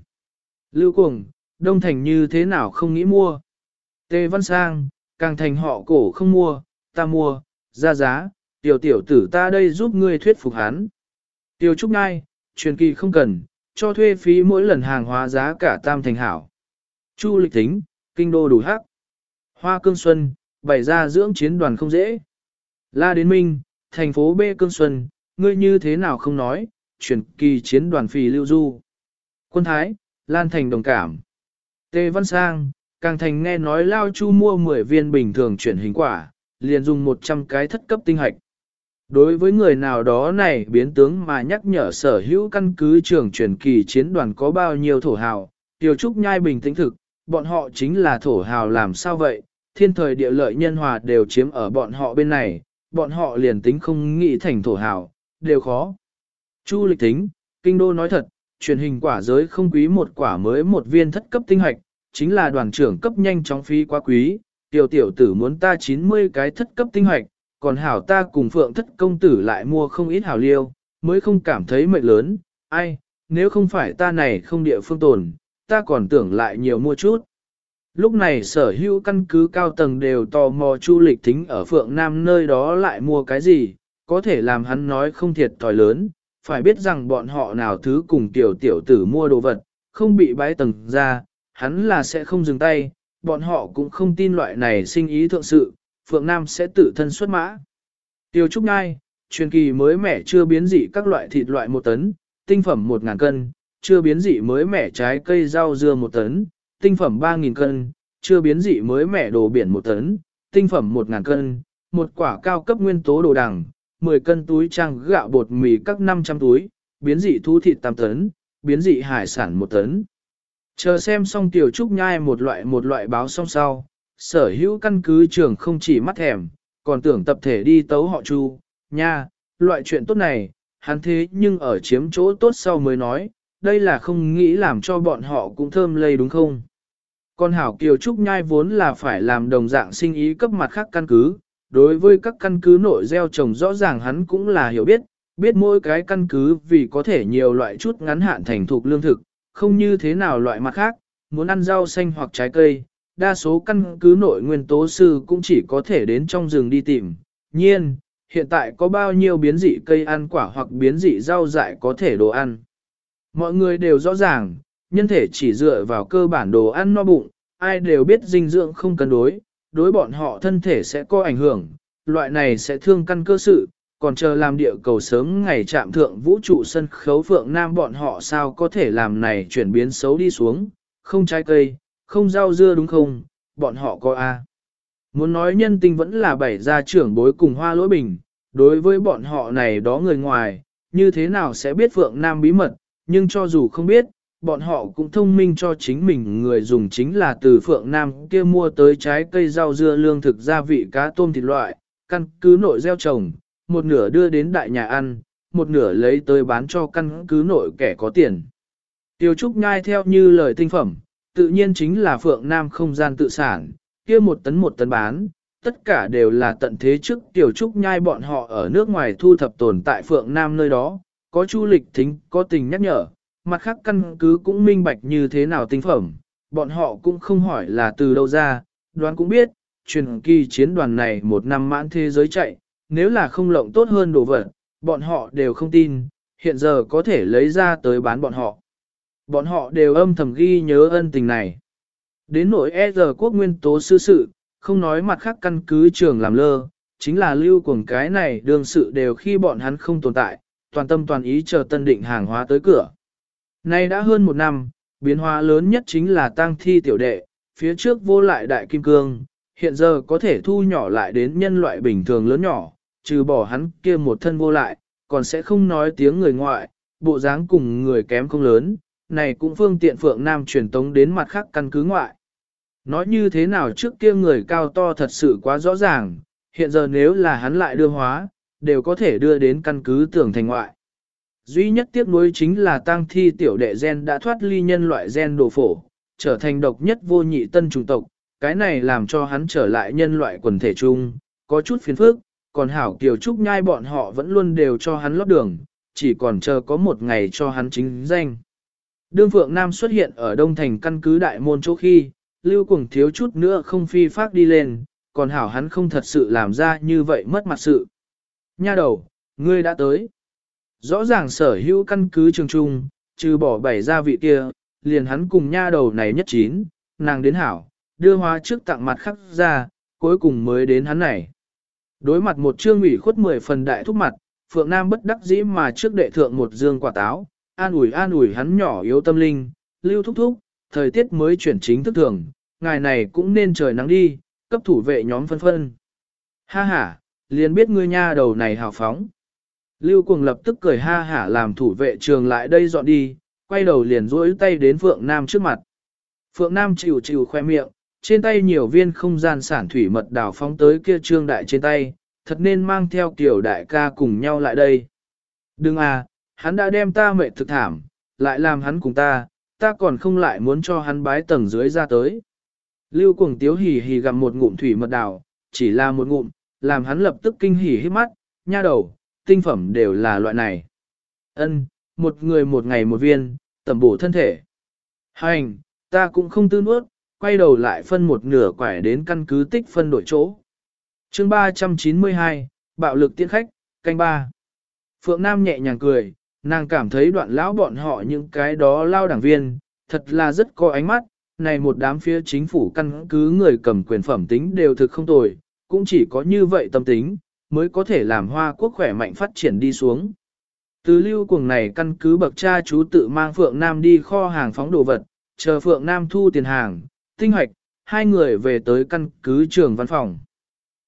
Lưu Cuồng, đông thành như thế nào không nghĩ mua. Tề Văn Sang, càng thành họ cổ không mua, ta mua, ra giá, tiểu tiểu tử ta đây giúp ngươi thuyết phục hắn. Tiểu Trúc Ngai, truyền kỳ không cần, cho thuê phí mỗi lần hàng hóa giá cả tam thành hảo. Chu lịch tính, kinh đô đủ hắc. Hoa Cương Xuân, bày ra dưỡng chiến đoàn không dễ. La Đến Minh, thành phố B Cương Xuân, ngươi như thế nào không nói, truyền kỳ chiến đoàn phì lưu du. Quân Thái, Lan Thành đồng cảm. Tề Văn Sang, càng thành nghe nói Lao Chu mua 10 viên bình thường chuyển hình quả, liền dùng 100 cái thất cấp tinh hạch. Đối với người nào đó này biến tướng mà nhắc nhở sở hữu căn cứ trường truyền kỳ chiến đoàn có bao nhiêu thổ hào, Tiêu Trúc Nhai bình tĩnh thực, bọn họ chính là thổ hào làm sao vậy, thiên thời địa lợi nhân hòa đều chiếm ở bọn họ bên này, bọn họ liền tính không nghĩ thành thổ hào, đều khó. Chu lịch tính, kinh đô nói thật, truyền hình quả giới không quý một quả mới một viên thất cấp tinh hạch, chính là đoàn trưởng cấp nhanh chóng phí quá quý, tiểu tiểu tử muốn ta 90 cái thất cấp tinh hạch, còn hảo ta cùng phượng thất công tử lại mua không ít hảo liêu, mới không cảm thấy mệnh lớn, ai, nếu không phải ta này không địa phương tồn, ta còn tưởng lại nhiều mua chút. Lúc này sở hữu căn cứ cao tầng đều tò mò chu lịch thính ở phượng nam nơi đó lại mua cái gì, có thể làm hắn nói không thiệt thòi lớn, phải biết rằng bọn họ nào thứ cùng tiểu tiểu tử mua đồ vật, không bị bái tầng ra, hắn là sẽ không dừng tay, bọn họ cũng không tin loại này sinh ý thượng sự, Phượng Nam sẽ tự thân xuất mã. Tiêu Trúc Ngai, truyền kỳ mới mẻ chưa biến dị các loại thịt loại một tấn, tinh phẩm 1.000 cân, chưa biến dị mới mẻ trái cây rau dưa một tấn, tinh phẩm 3.000 cân, chưa biến dị mới mẻ đồ biển một tấn, tinh phẩm 1.000 cân, một quả cao cấp nguyên tố đồ đằng, 10 cân túi trang gạo bột mì các 500 túi, biến dị thú thịt 8 tấn, biến dị hải sản 1 tấn. Chờ xem xong tiểu trúc nhai một loại một loại báo xong sau, sở hữu căn cứ trưởng không chỉ mắt thèm, còn tưởng tập thể đi tấu họ chu, nha, loại chuyện tốt này, hắn thế nhưng ở chiếm chỗ tốt sau mới nói, đây là không nghĩ làm cho bọn họ cũng thơm lây đúng không? Con hảo kiều trúc nhai vốn là phải làm đồng dạng sinh ý cấp mặt khác căn cứ, đối với các căn cứ nội gieo trồng rõ ràng hắn cũng là hiểu biết, biết mỗi cái căn cứ vì có thể nhiều loại chút ngắn hạn thành thục lương thực, không như thế nào loại mặt khác, muốn ăn rau xanh hoặc trái cây, đa số căn cứ nội nguyên tố sư cũng chỉ có thể đến trong rừng đi tìm. Nhiên, hiện tại có bao nhiêu biến dị cây ăn quả hoặc biến dị rau dại có thể đồ ăn. Mọi người đều rõ ràng, nhân thể chỉ dựa vào cơ bản đồ ăn no bụng, ai đều biết dinh dưỡng không cân đối, đối bọn họ thân thể sẽ có ảnh hưởng, loại này sẽ thương căn cơ sự, còn chờ làm địa cầu sớm ngày chạm thượng vũ trụ sân khấu phượng nam bọn họ sao có thể làm này chuyển biến xấu đi xuống, không trái cây, không rau dưa đúng không, bọn họ có A. Muốn nói nhân tình vẫn là bảy gia trưởng bối cùng hoa lỗi bình, đối với bọn họ này đó người ngoài, như thế nào sẽ biết Phượng Nam bí mật, nhưng cho dù không biết, bọn họ cũng thông minh cho chính mình người dùng chính là từ Phượng Nam kia mua tới trái cây rau dưa lương thực gia vị cá tôm thịt loại, căn cứ nội gieo trồng, một nửa đưa đến đại nhà ăn, một nửa lấy tới bán cho căn cứ nội kẻ có tiền. Tiêu Trúc Nhai theo như lời tinh phẩm, tự nhiên chính là Phượng Nam không gian tự sản, kia một tấn một tấn bán, tất cả đều là tận thế trước Tiểu Trúc Nhai bọn họ ở nước ngoài thu thập tồn tại Phượng Nam nơi đó, có chu lịch thính, có tình nhắc nhở, mặt khác căn cứ cũng minh bạch như thế nào tinh phẩm, bọn họ cũng không hỏi là từ đâu ra, đoán cũng biết, truyền kỳ chiến đoàn này một năm mãn thế giới chạy, nếu là không lộng tốt hơn đồ vật, bọn họ đều không tin, hiện giờ có thể lấy ra tới bán bọn họ. Bọn họ đều âm thầm ghi nhớ ân tình này. Đến nỗi e giờ quốc nguyên tố sư sự, không nói mặt khác căn cứ trường làm lơ, chính là lưu cuồng cái này đương sự đều khi bọn hắn không tồn tại, toàn tâm toàn ý chờ tân định hàng hóa tới cửa. Nay đã hơn một năm, biến hóa lớn nhất chính là tang thi tiểu đệ, phía trước vô lại đại kim cương, hiện giờ có thể thu nhỏ lại đến nhân loại bình thường lớn nhỏ, trừ bỏ hắn kia một thân vô lại, còn sẽ không nói tiếng người ngoại, bộ dáng cùng người kém không lớn, này cũng phương tiện Phượng Nam truyền tống đến mặt khác căn cứ ngoại. Nói như thế nào trước kia người cao to thật sự quá rõ ràng, hiện giờ nếu là hắn lại đưa hóa, đều có thể đưa đến căn cứ tưởng thành ngoại. Duy nhất tiếc nuối chính là tang thi tiểu đệ gen đã thoát ly nhân loại gen đồ phổ, trở thành độc nhất vô nhị tân chủng tộc, cái này làm cho hắn trở lại nhân loại quần thể chung, có chút phiền phức, còn hảo kiều trúc nhai bọn họ vẫn luôn đều cho hắn lót đường, chỉ còn chờ có một ngày cho hắn chính danh. Đương Phượng Nam xuất hiện ở Đông Thành căn cứ đại môn chỗ khi, Lưu Cuồng thiếu chút nữa không phi phát đi lên, còn hảo hắn không thật sự làm ra như vậy mất mặt sự. Nha đầu, ngươi đã tới. Rõ ràng sở hữu căn cứ trường trung, trừ bỏ bảy gia vị kia, liền hắn cùng nha đầu này nhất chín, nàng đến hảo, đưa hóa trước tặng mặt khắc ra, cuối cùng mới đến hắn này. Đối mặt một trương ủy khuất mười phần đại thúc mặt, Phượng Nam bất đắc dĩ mà trước đệ thượng một dương quả táo, an ủi an ủi hắn nhỏ yếu tâm linh, lưu thúc thúc, thời tiết mới chuyển chính thức thường, ngày này cũng nên trời nắng đi, cấp thủ vệ nhóm phân phân. Ha ha, liền biết ngươi nha đầu này hào phóng. Lưu Cuồng lập tức cười ha hả làm thủ vệ trường lại đây dọn đi, quay đầu liền duỗi tay đến Phượng Nam trước mặt. Phượng Nam chịu chịu khoe miệng, trên tay nhiều viên không gian sản thủy mật đảo phóng tới kia trương đại trên tay, thật nên mang theo kiểu đại ca cùng nhau lại đây. Đừng à, hắn đã đem ta mệt thực thảm, lại làm hắn cùng ta, ta còn không lại muốn cho hắn bái tầng dưới ra tới. Lưu cuồng tiếu hì hì gặm một ngụm thủy mật đảo, chỉ là một ngụm, làm hắn lập tức kinh hỉ hết mắt, nha đầu, tinh phẩm đều là loại này. Ân, một người một ngày một viên, tẩm bổ thân thể. Hành, ta cũng không tư nuốt, quay đầu lại phân một nửa quải đến căn cứ tích phân đổi chỗ. chương 392, bạo lực tiễn khách, canh ba. Phượng Nam nhẹ nhàng cười, nàng cảm thấy đoạn lão bọn họ những cái đó lao đảng viên, thật là rất có ánh mắt, này một đám phía chính phủ căn cứ người cầm quyền phẩm tính đều thực không tồi, cũng chỉ có như vậy tâm tính, mới có thể làm hoa quốc khỏe mạnh phát triển đi xuống. Từ lưu cuồng này căn cứ bậc cha chú tự mang Phượng Nam đi kho hàng phóng đồ vật, chờ Phượng Nam thu tiền hàng, tinh hoạch, hai người về tới căn cứ trường văn phòng.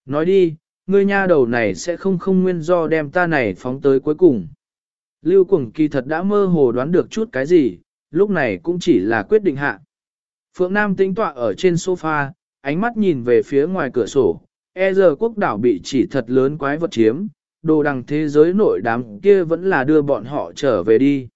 Nói đi, ngươi nha đầu này sẽ không không nguyên do đem ta này phóng tới cuối cùng. Lưu cuồng kỳ thật đã mơ hồ đoán được chút cái gì, lúc này cũng chỉ là quyết định hạ. Phượng Nam tính tọa ở trên sofa, ánh mắt nhìn về phía ngoài cửa sổ, e giờ quốc đảo bị chỉ thật lớn quái vật chiếm, đồ đằng thế giới nội đám kia vẫn là đưa bọn họ trở về đi.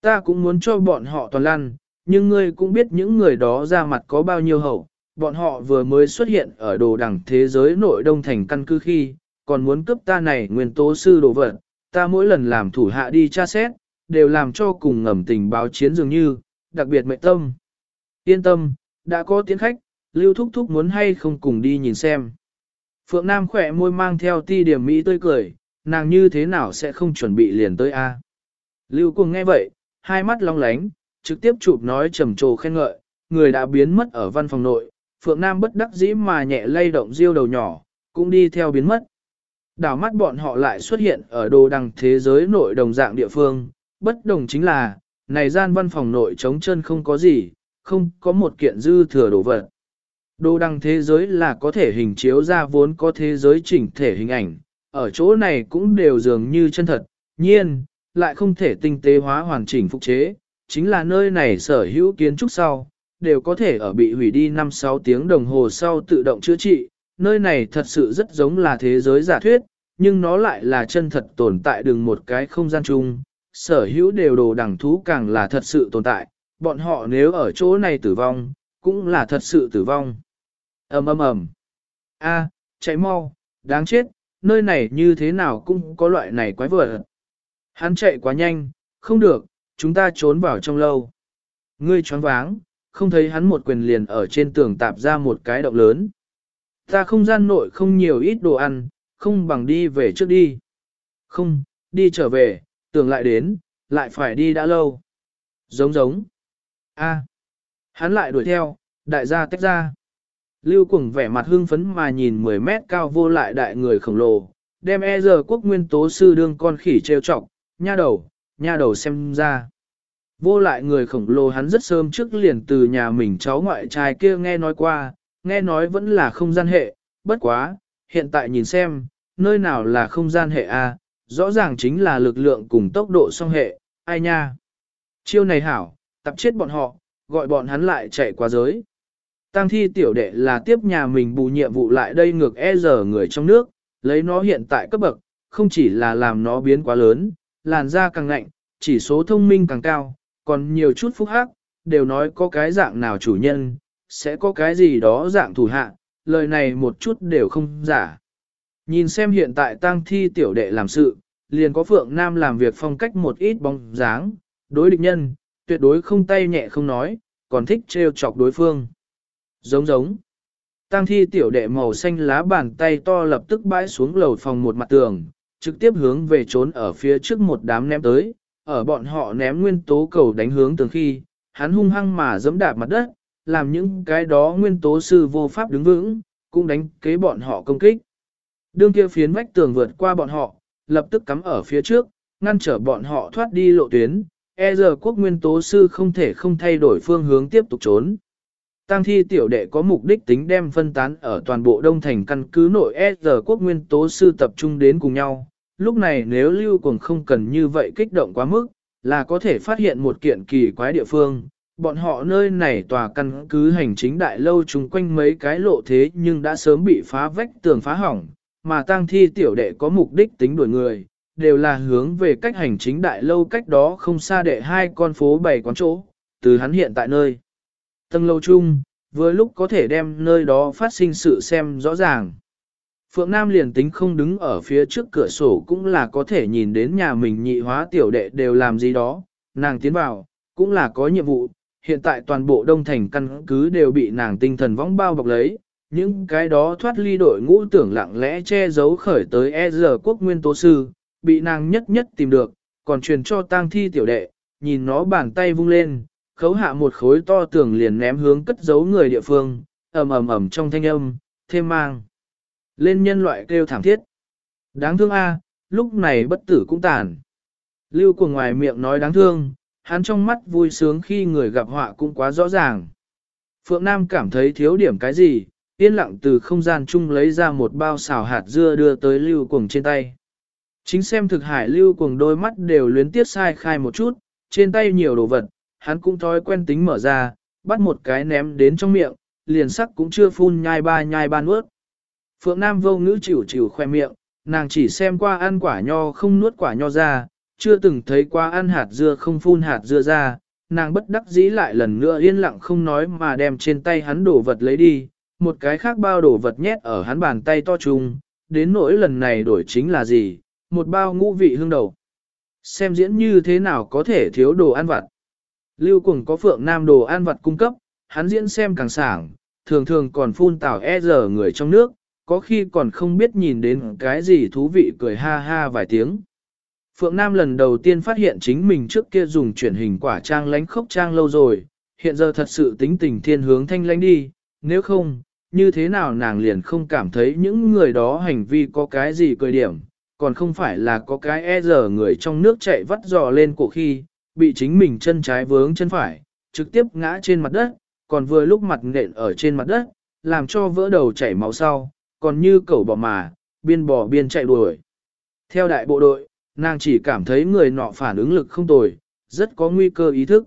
Ta cũng muốn cho bọn họ toàn lăn, nhưng ngươi cũng biết những người đó ra mặt có bao nhiêu hậu, bọn họ vừa mới xuất hiện ở đồ đằng thế giới nội đông thành căn cứ khi, còn muốn cướp ta này nguyên tố sư đồ vật, ta mỗi lần làm thủ hạ đi tra xét, đều làm cho cùng ngầm tình báo chiến dường như, đặc biệt mệnh tâm. Yên tâm, đã có tiến khách, Lưu Thúc Thúc muốn hay không cùng đi nhìn xem. Phượng Nam khỏe môi mang theo ti điểm mỹ tươi cười, nàng như thế nào sẽ không chuẩn bị liền tới a? Lưu Cuồng nghe vậy, hai mắt long lánh, trực tiếp chụp nói trầm trồ khen ngợi, người đã biến mất ở văn phòng nội, Phượng Nam bất đắc dĩ mà nhẹ lay động riêu đầu nhỏ, cũng đi theo biến mất. Đảo mắt bọn họ lại xuất hiện ở đồ đằng thế giới nội đồng dạng địa phương, bất đồng chính là, này gian văn phòng nội trống chân không có gì, không có một kiện dư thừa đồ vật. Đồ đăng thế giới là có thể hình chiếu ra vốn có thế giới chỉnh thể hình ảnh, ở chỗ này cũng đều dường như chân thật, nhiên, lại không thể tinh tế hóa hoàn chỉnh phục chế, chính là nơi này sở hữu kiến trúc sau, đều có thể ở bị hủy đi 5-6 tiếng đồng hồ sau tự động chữa trị, nơi này thật sự rất giống là thế giới giả thuyết, nhưng nó lại là chân thật tồn tại đường một cái không gian chung, sở hữu đều đồ đẳng thú càng là thật sự tồn tại, bọn họ nếu ở chỗ này tử vong, cũng là thật sự tử vong ầm ầm ầm. A, chạy mau, đáng chết, nơi này như thế nào cũng có loại này quái vật. Hắn chạy quá nhanh, không được, chúng ta trốn vào trong lâu. Ngươi choáng váng, không thấy hắn một quyền liền ở trên tường tạp ra một cái động lớn. Ta không gian nội không nhiều ít đồ ăn, không bằng đi về trước đi. Không, đi trở về, tưởng lại đến, lại phải đi đã lâu. Giống giống. a hắn lại đuổi theo, đại gia tách ra. Lưu cùng vẻ mặt hưng phấn mà nhìn 10 mét cao vô lại đại người khổng lồ, đem e giờ quốc nguyên tố sư đương con khỉ trêu chọc, nha đầu, nha đầu xem ra. Vô lại người khổng lồ hắn rất sớm trước liền từ nhà mình cháu ngoại trai kia nghe nói qua, nghe nói vẫn là không gian hệ, bất quá, hiện tại nhìn xem, nơi nào là không gian hệ A, rõ ràng chính là lực lượng cùng tốc độ song hệ, ai nha. Chiêu này hảo, tập chết bọn họ, gọi bọn hắn lại chạy qua giới. Tăng thi tiểu đệ là tiếp nhà mình bù nhiệm vụ lại đây ngược e giờ người trong nước, lấy nó hiện tại cấp bậc, không chỉ là làm nó biến quá lớn, làn da càng ngạnh, chỉ số thông minh càng cao, còn nhiều chút phúc hắc, đều nói có cái dạng nào chủ nhân, sẽ có cái gì đó dạng thủ hạ, lời này một chút đều không giả. Nhìn xem hiện tại tăng thi tiểu đệ làm sự, liền có Phượng Nam làm việc phong cách một ít bóng dáng, đối địch nhân, tuyệt đối không tay nhẹ không nói, còn thích trêu chọc đối phương. Giống giống. Tăng thi tiểu đệ màu xanh lá bàn tay to lập tức bãi xuống lầu phòng một mặt tường, trực tiếp hướng về trốn ở phía trước một đám ném tới, ở bọn họ ném nguyên tố cầu đánh hướng tường khi, hắn hung hăng mà giẫm đạp mặt đất, làm những cái đó nguyên tố sư vô pháp đứng vững, cũng đánh kế bọn họ công kích. Đương kia phiến vách tường vượt qua bọn họ, lập tức cắm ở phía trước, ngăn trở bọn họ thoát đi lộ tuyến, e giờ quốc nguyên tố sư không thể không thay đổi phương hướng tiếp tục trốn. Tăng thi tiểu đệ có mục đích tính đem phân tán ở toàn bộ đông thành căn cứ nội S quốc nguyên tố sư tập trung đến cùng nhau. Lúc này nếu lưu cùng không cần như vậy kích động quá mức, là có thể phát hiện một kiện kỳ quái địa phương. Bọn họ nơi này tòa căn cứ hành chính đại lâu chung quanh mấy cái lộ thế nhưng đã sớm bị phá vách tường phá hỏng, mà tang thi tiểu đệ có mục đích tính đuổi người, đều là hướng về cách hành chính đại lâu cách đó không xa đệ hai con phố bảy quán chỗ, từ hắn hiện tại nơi. Tầng lâu chung, vừa lúc có thể đem nơi đó phát sinh sự xem rõ ràng. Phượng Nam liền tính không đứng ở phía trước cửa sổ cũng là có thể nhìn đến nhà mình nhị hóa tiểu đệ đều làm gì đó, nàng tiến vào, cũng là có nhiệm vụ, hiện tại toàn bộ đông thành căn cứ đều bị nàng tinh thần vong bao bọc lấy, những cái đó thoát ly đội ngũ tưởng lặng lẽ che giấu khởi tới e giờ quốc nguyên tố sư, bị nàng nhất nhất tìm được, còn truyền cho tang thi tiểu đệ, nhìn nó bàn tay vung lên, khấu hạ một khối to tưởng liền ném hướng cất giấu người địa phương, ầm ầm ầm trong thanh âm, thêm mang. Lên nhân loại kêu thảm thiết. Đáng thương a, lúc này bất tử cũng tàn. Lưu của ngoài miệng nói đáng thương, hắn trong mắt vui sướng khi người gặp họa cũng quá rõ ràng. Phượng Nam cảm thấy thiếu điểm cái gì, yên lặng từ không gian chung lấy ra một bao xào hạt dưa đưa tới lưu cuồng trên tay. Chính xem thực hải lưu cuồng đôi mắt đều luyến tiết sai khai một chút, trên tay nhiều đồ vật, hắn cũng thói quen tính mở ra, bắt một cái ném đến trong miệng, liền sắc cũng chưa phun nhai ba nhai ba nuốt. Phượng Nam vô ngữ chịu chịu khoe miệng, nàng chỉ xem qua ăn quả nho không nuốt quả nho ra, chưa từng thấy qua ăn hạt dưa không phun hạt dưa ra, nàng bất đắc dĩ lại lần nữa yên lặng không nói mà đem trên tay hắn đổ vật lấy đi, một cái khác bao đổ vật nhét ở hắn bàn tay to trùng, đến nỗi lần này đổi chính là gì, một bao ngũ vị hương đầu. Xem diễn như thế nào có thể thiếu đồ ăn vặt. Lưu cùng có phượng nam đồ an vật cung cấp, hắn diễn xem càng sảng, thường thường còn phun tảo e giờ người trong nước, có khi còn không biết nhìn đến cái gì thú vị cười ha ha vài tiếng. Phượng Nam lần đầu tiên phát hiện chính mình trước kia dùng chuyển hình quả trang lánh khốc trang lâu rồi, hiện giờ thật sự tính tình thiên hướng thanh lánh đi, nếu không, như thế nào nàng liền không cảm thấy những người đó hành vi có cái gì cười điểm, còn không phải là có cái e giờ người trong nước chạy vắt dò lên cổ khi, bị chính mình chân trái vướng chân phải, trực tiếp ngã trên mặt đất, còn vừa lúc mặt nện ở trên mặt đất, làm cho vỡ đầu chảy máu sau, còn như cẩu bò mà, biên bò biên chạy đuổi. Theo đại bộ đội, nàng chỉ cảm thấy người nọ phản ứng lực không tồi, rất có nguy cơ ý thức.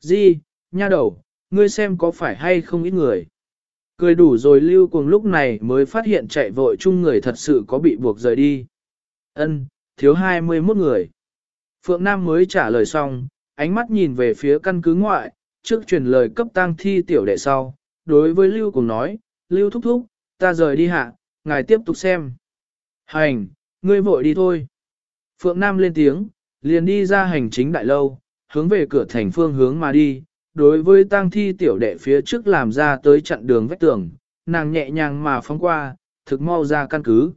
Di, nha đầu, ngươi xem có phải hay không ít người. Cười đủ rồi lưu cùng lúc này mới phát hiện chạy vội chung người thật sự có bị buộc rời đi. Ân, thiếu 21 người. Phượng Nam mới trả lời xong, ánh mắt nhìn về phía căn cứ ngoại, trước truyền lời cấp tang thi tiểu đệ sau, đối với Lưu cùng nói, Lưu thúc thúc, ta rời đi hạ, ngài tiếp tục xem. Hành, ngươi vội đi thôi. Phượng Nam lên tiếng, liền đi ra hành chính đại lâu, hướng về cửa thành phương hướng mà đi, đối với tang thi tiểu đệ phía trước làm ra tới chặn đường vách tường, nàng nhẹ nhàng mà phóng qua, thực mau ra căn cứ.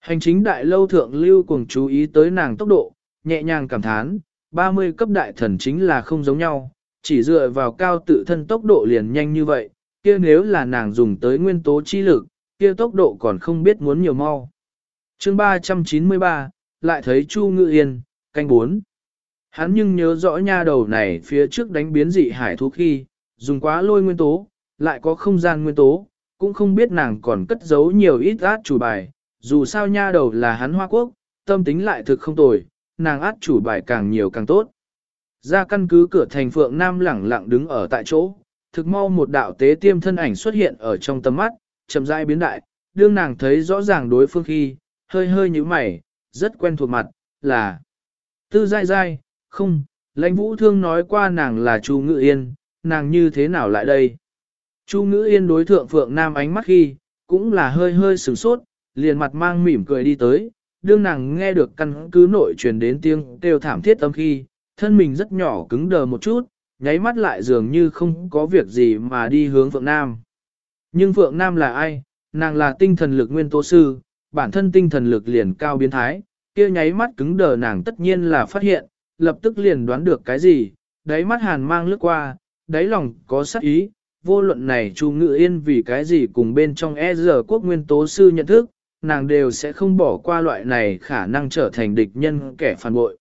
Hành chính đại lâu thượng lưu cùng chú ý tới nàng tốc độ, nhẹ nhàng cảm thán, 30 cấp đại thần chính là không giống nhau, chỉ dựa vào cao tự thân tốc độ liền nhanh như vậy, kia nếu là nàng dùng tới nguyên tố chi lực, kia tốc độ còn không biết muốn nhiều mau. chương 393, lại thấy Chu Ngự Yên, canh 4. Hắn nhưng nhớ rõ nha đầu này phía trước đánh biến dị hải thú khi, dùng quá lôi nguyên tố, lại có không gian nguyên tố, cũng không biết nàng còn cất giấu nhiều ít át chủ bài, dù sao nha đầu là hắn hoa quốc, tâm tính lại thực không tồi, nàng át chủ bài càng nhiều càng tốt. Ra căn cứ cửa thành phượng nam lẳng lặng đứng ở tại chỗ, thực mau một đạo tế tiêm thân ảnh xuất hiện ở trong tầm mắt, chậm rãi biến đại, đương nàng thấy rõ ràng đối phương khi, hơi hơi như mày, rất quen thuộc mặt, là tư dai dai, không, lãnh vũ thương nói qua nàng là Chu Ngự Yên, nàng như thế nào lại đây? Chu Ngự Yên đối thượng Phượng Nam ánh mắt khi, cũng là hơi hơi sửng sốt, liền mặt mang mỉm cười đi tới, đương nàng nghe được căn cứ nội truyền đến tiếng kêu thảm thiết âm khi, thân mình rất nhỏ cứng đờ một chút, nháy mắt lại dường như không có việc gì mà đi hướng Phượng Nam. Nhưng Phượng Nam là ai? Nàng là tinh thần lực nguyên tố sư, bản thân tinh thần lực liền cao biến thái, kia nháy mắt cứng đờ nàng tất nhiên là phát hiện, lập tức liền đoán được cái gì, đáy mắt hàn mang lướt qua, đáy lòng có sắc ý, vô luận này Chu Ngự Yên vì cái gì cùng bên trong e giờ quốc nguyên tố sư nhận thức, nàng đều sẽ không bỏ qua loại này khả năng trở thành địch nhân kẻ phản bội.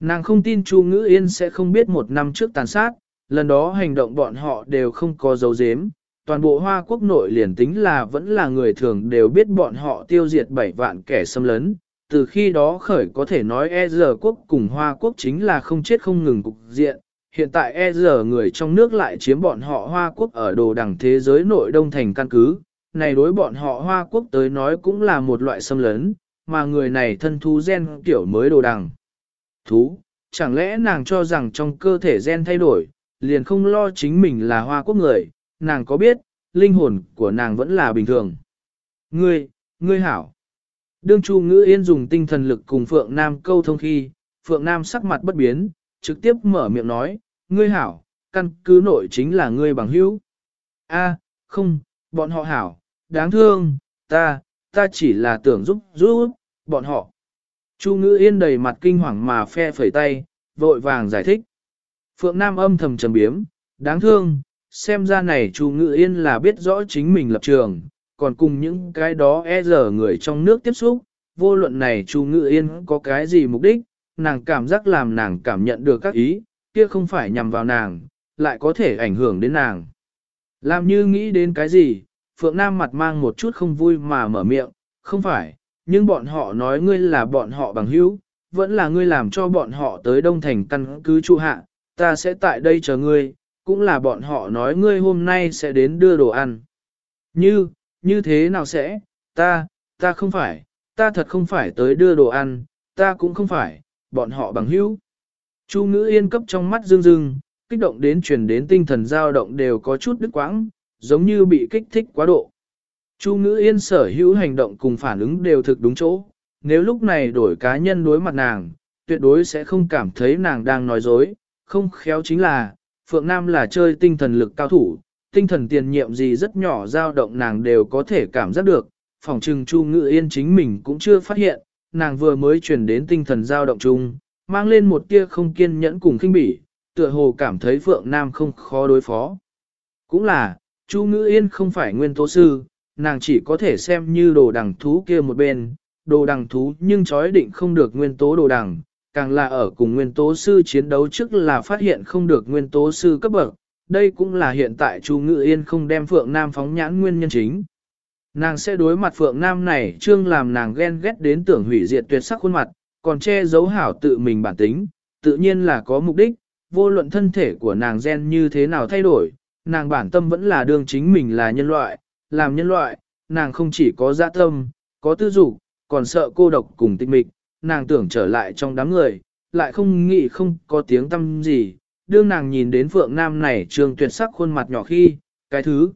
Nàng không tin Chu Ngữ Yên sẽ không biết một năm trước tàn sát, lần đó hành động bọn họ đều không có dấu dếm. Toàn bộ Hoa Quốc nội liền tính là vẫn là người thường đều biết bọn họ tiêu diệt 7 vạn kẻ xâm lấn. Từ khi đó khởi có thể nói e giờ quốc cùng Hoa Quốc chính là không chết không ngừng cục diện. Hiện tại e giờ người trong nước lại chiếm bọn họ Hoa Quốc ở đồ đẳng thế giới nội đông thành căn cứ. Này đối bọn họ Hoa Quốc tới nói cũng là một loại xâm lấn, mà người này thân thú gen kiểu mới đồ đằng thú, chẳng lẽ nàng cho rằng trong cơ thể gen thay đổi, liền không lo chính mình là hoa quốc người, nàng có biết, linh hồn của nàng vẫn là bình thường. Ngươi, ngươi hảo. Đương Chu Ngữ Yên dùng tinh thần lực cùng Phượng Nam câu thông khi, Phượng Nam sắc mặt bất biến, trực tiếp mở miệng nói, ngươi hảo, căn cứ nội chính là ngươi bằng hữu. A, không, bọn họ hảo, đáng thương, ta, ta chỉ là tưởng giúp giúp, bọn họ. Chu ngữ yên đầy mặt kinh hoàng mà phe phẩy tay, vội vàng giải thích. Phượng Nam âm thầm trầm biếm, đáng thương, xem ra này Chu ngữ yên là biết rõ chính mình lập trường, còn cùng những cái đó e dở người trong nước tiếp xúc, vô luận này Chu ngữ yên có cái gì mục đích, nàng cảm giác làm nàng cảm nhận được các ý, kia không phải nhằm vào nàng, lại có thể ảnh hưởng đến nàng. Làm như nghĩ đến cái gì, Phượng Nam mặt mang một chút không vui mà mở miệng, không phải, nhưng bọn họ nói ngươi là bọn họ bằng hữu, vẫn là ngươi làm cho bọn họ tới Đông Thành căn cứ trụ hạ, ta sẽ tại đây chờ ngươi, cũng là bọn họ nói ngươi hôm nay sẽ đến đưa đồ ăn. Như, như thế nào sẽ, ta, ta không phải, ta thật không phải tới đưa đồ ăn, ta cũng không phải, bọn họ bằng hữu. Chu ngữ yên cấp trong mắt dương dương, kích động đến truyền đến tinh thần dao động đều có chút đứt quãng, giống như bị kích thích quá độ. Chu ngữ yên sở hữu hành động cùng phản ứng đều thực đúng chỗ, nếu lúc này đổi cá nhân đối mặt nàng, tuyệt đối sẽ không cảm thấy nàng đang nói dối, không khéo chính là, Phượng Nam là chơi tinh thần lực cao thủ, tinh thần tiền nhiệm gì rất nhỏ dao động nàng đều có thể cảm giác được, phòng trừng Chu ngữ yên chính mình cũng chưa phát hiện, nàng vừa mới truyền đến tinh thần dao động chung, mang lên một tia không kiên nhẫn cùng khinh bỉ, tựa hồ cảm thấy Phượng Nam không khó đối phó. Cũng là, Chu ngữ yên không phải nguyên tố sư, nàng chỉ có thể xem như đồ đằng thú kia một bên, đồ đằng thú nhưng chói định không được nguyên tố đồ đằng, càng là ở cùng nguyên tố sư chiến đấu trước là phát hiện không được nguyên tố sư cấp bậc, đây cũng là hiện tại Chu Ngự Yên không đem Phượng Nam phóng nhãn nguyên nhân chính. Nàng sẽ đối mặt Phượng Nam này trương làm nàng ghen ghét đến tưởng hủy diệt tuyệt sắc khuôn mặt, còn che giấu hảo tự mình bản tính, tự nhiên là có mục đích, vô luận thân thể của nàng gen như thế nào thay đổi, nàng bản tâm vẫn là đương chính mình là nhân loại, làm nhân loại, nàng không chỉ có dạ tâm, có tư dục, còn sợ cô độc cùng tịch mịch, nàng tưởng trở lại trong đám người, lại không nghĩ không có tiếng tâm gì, đương nàng nhìn đến Phượng Nam này trường tuyệt sắc khuôn mặt nhỏ khi, cái thứ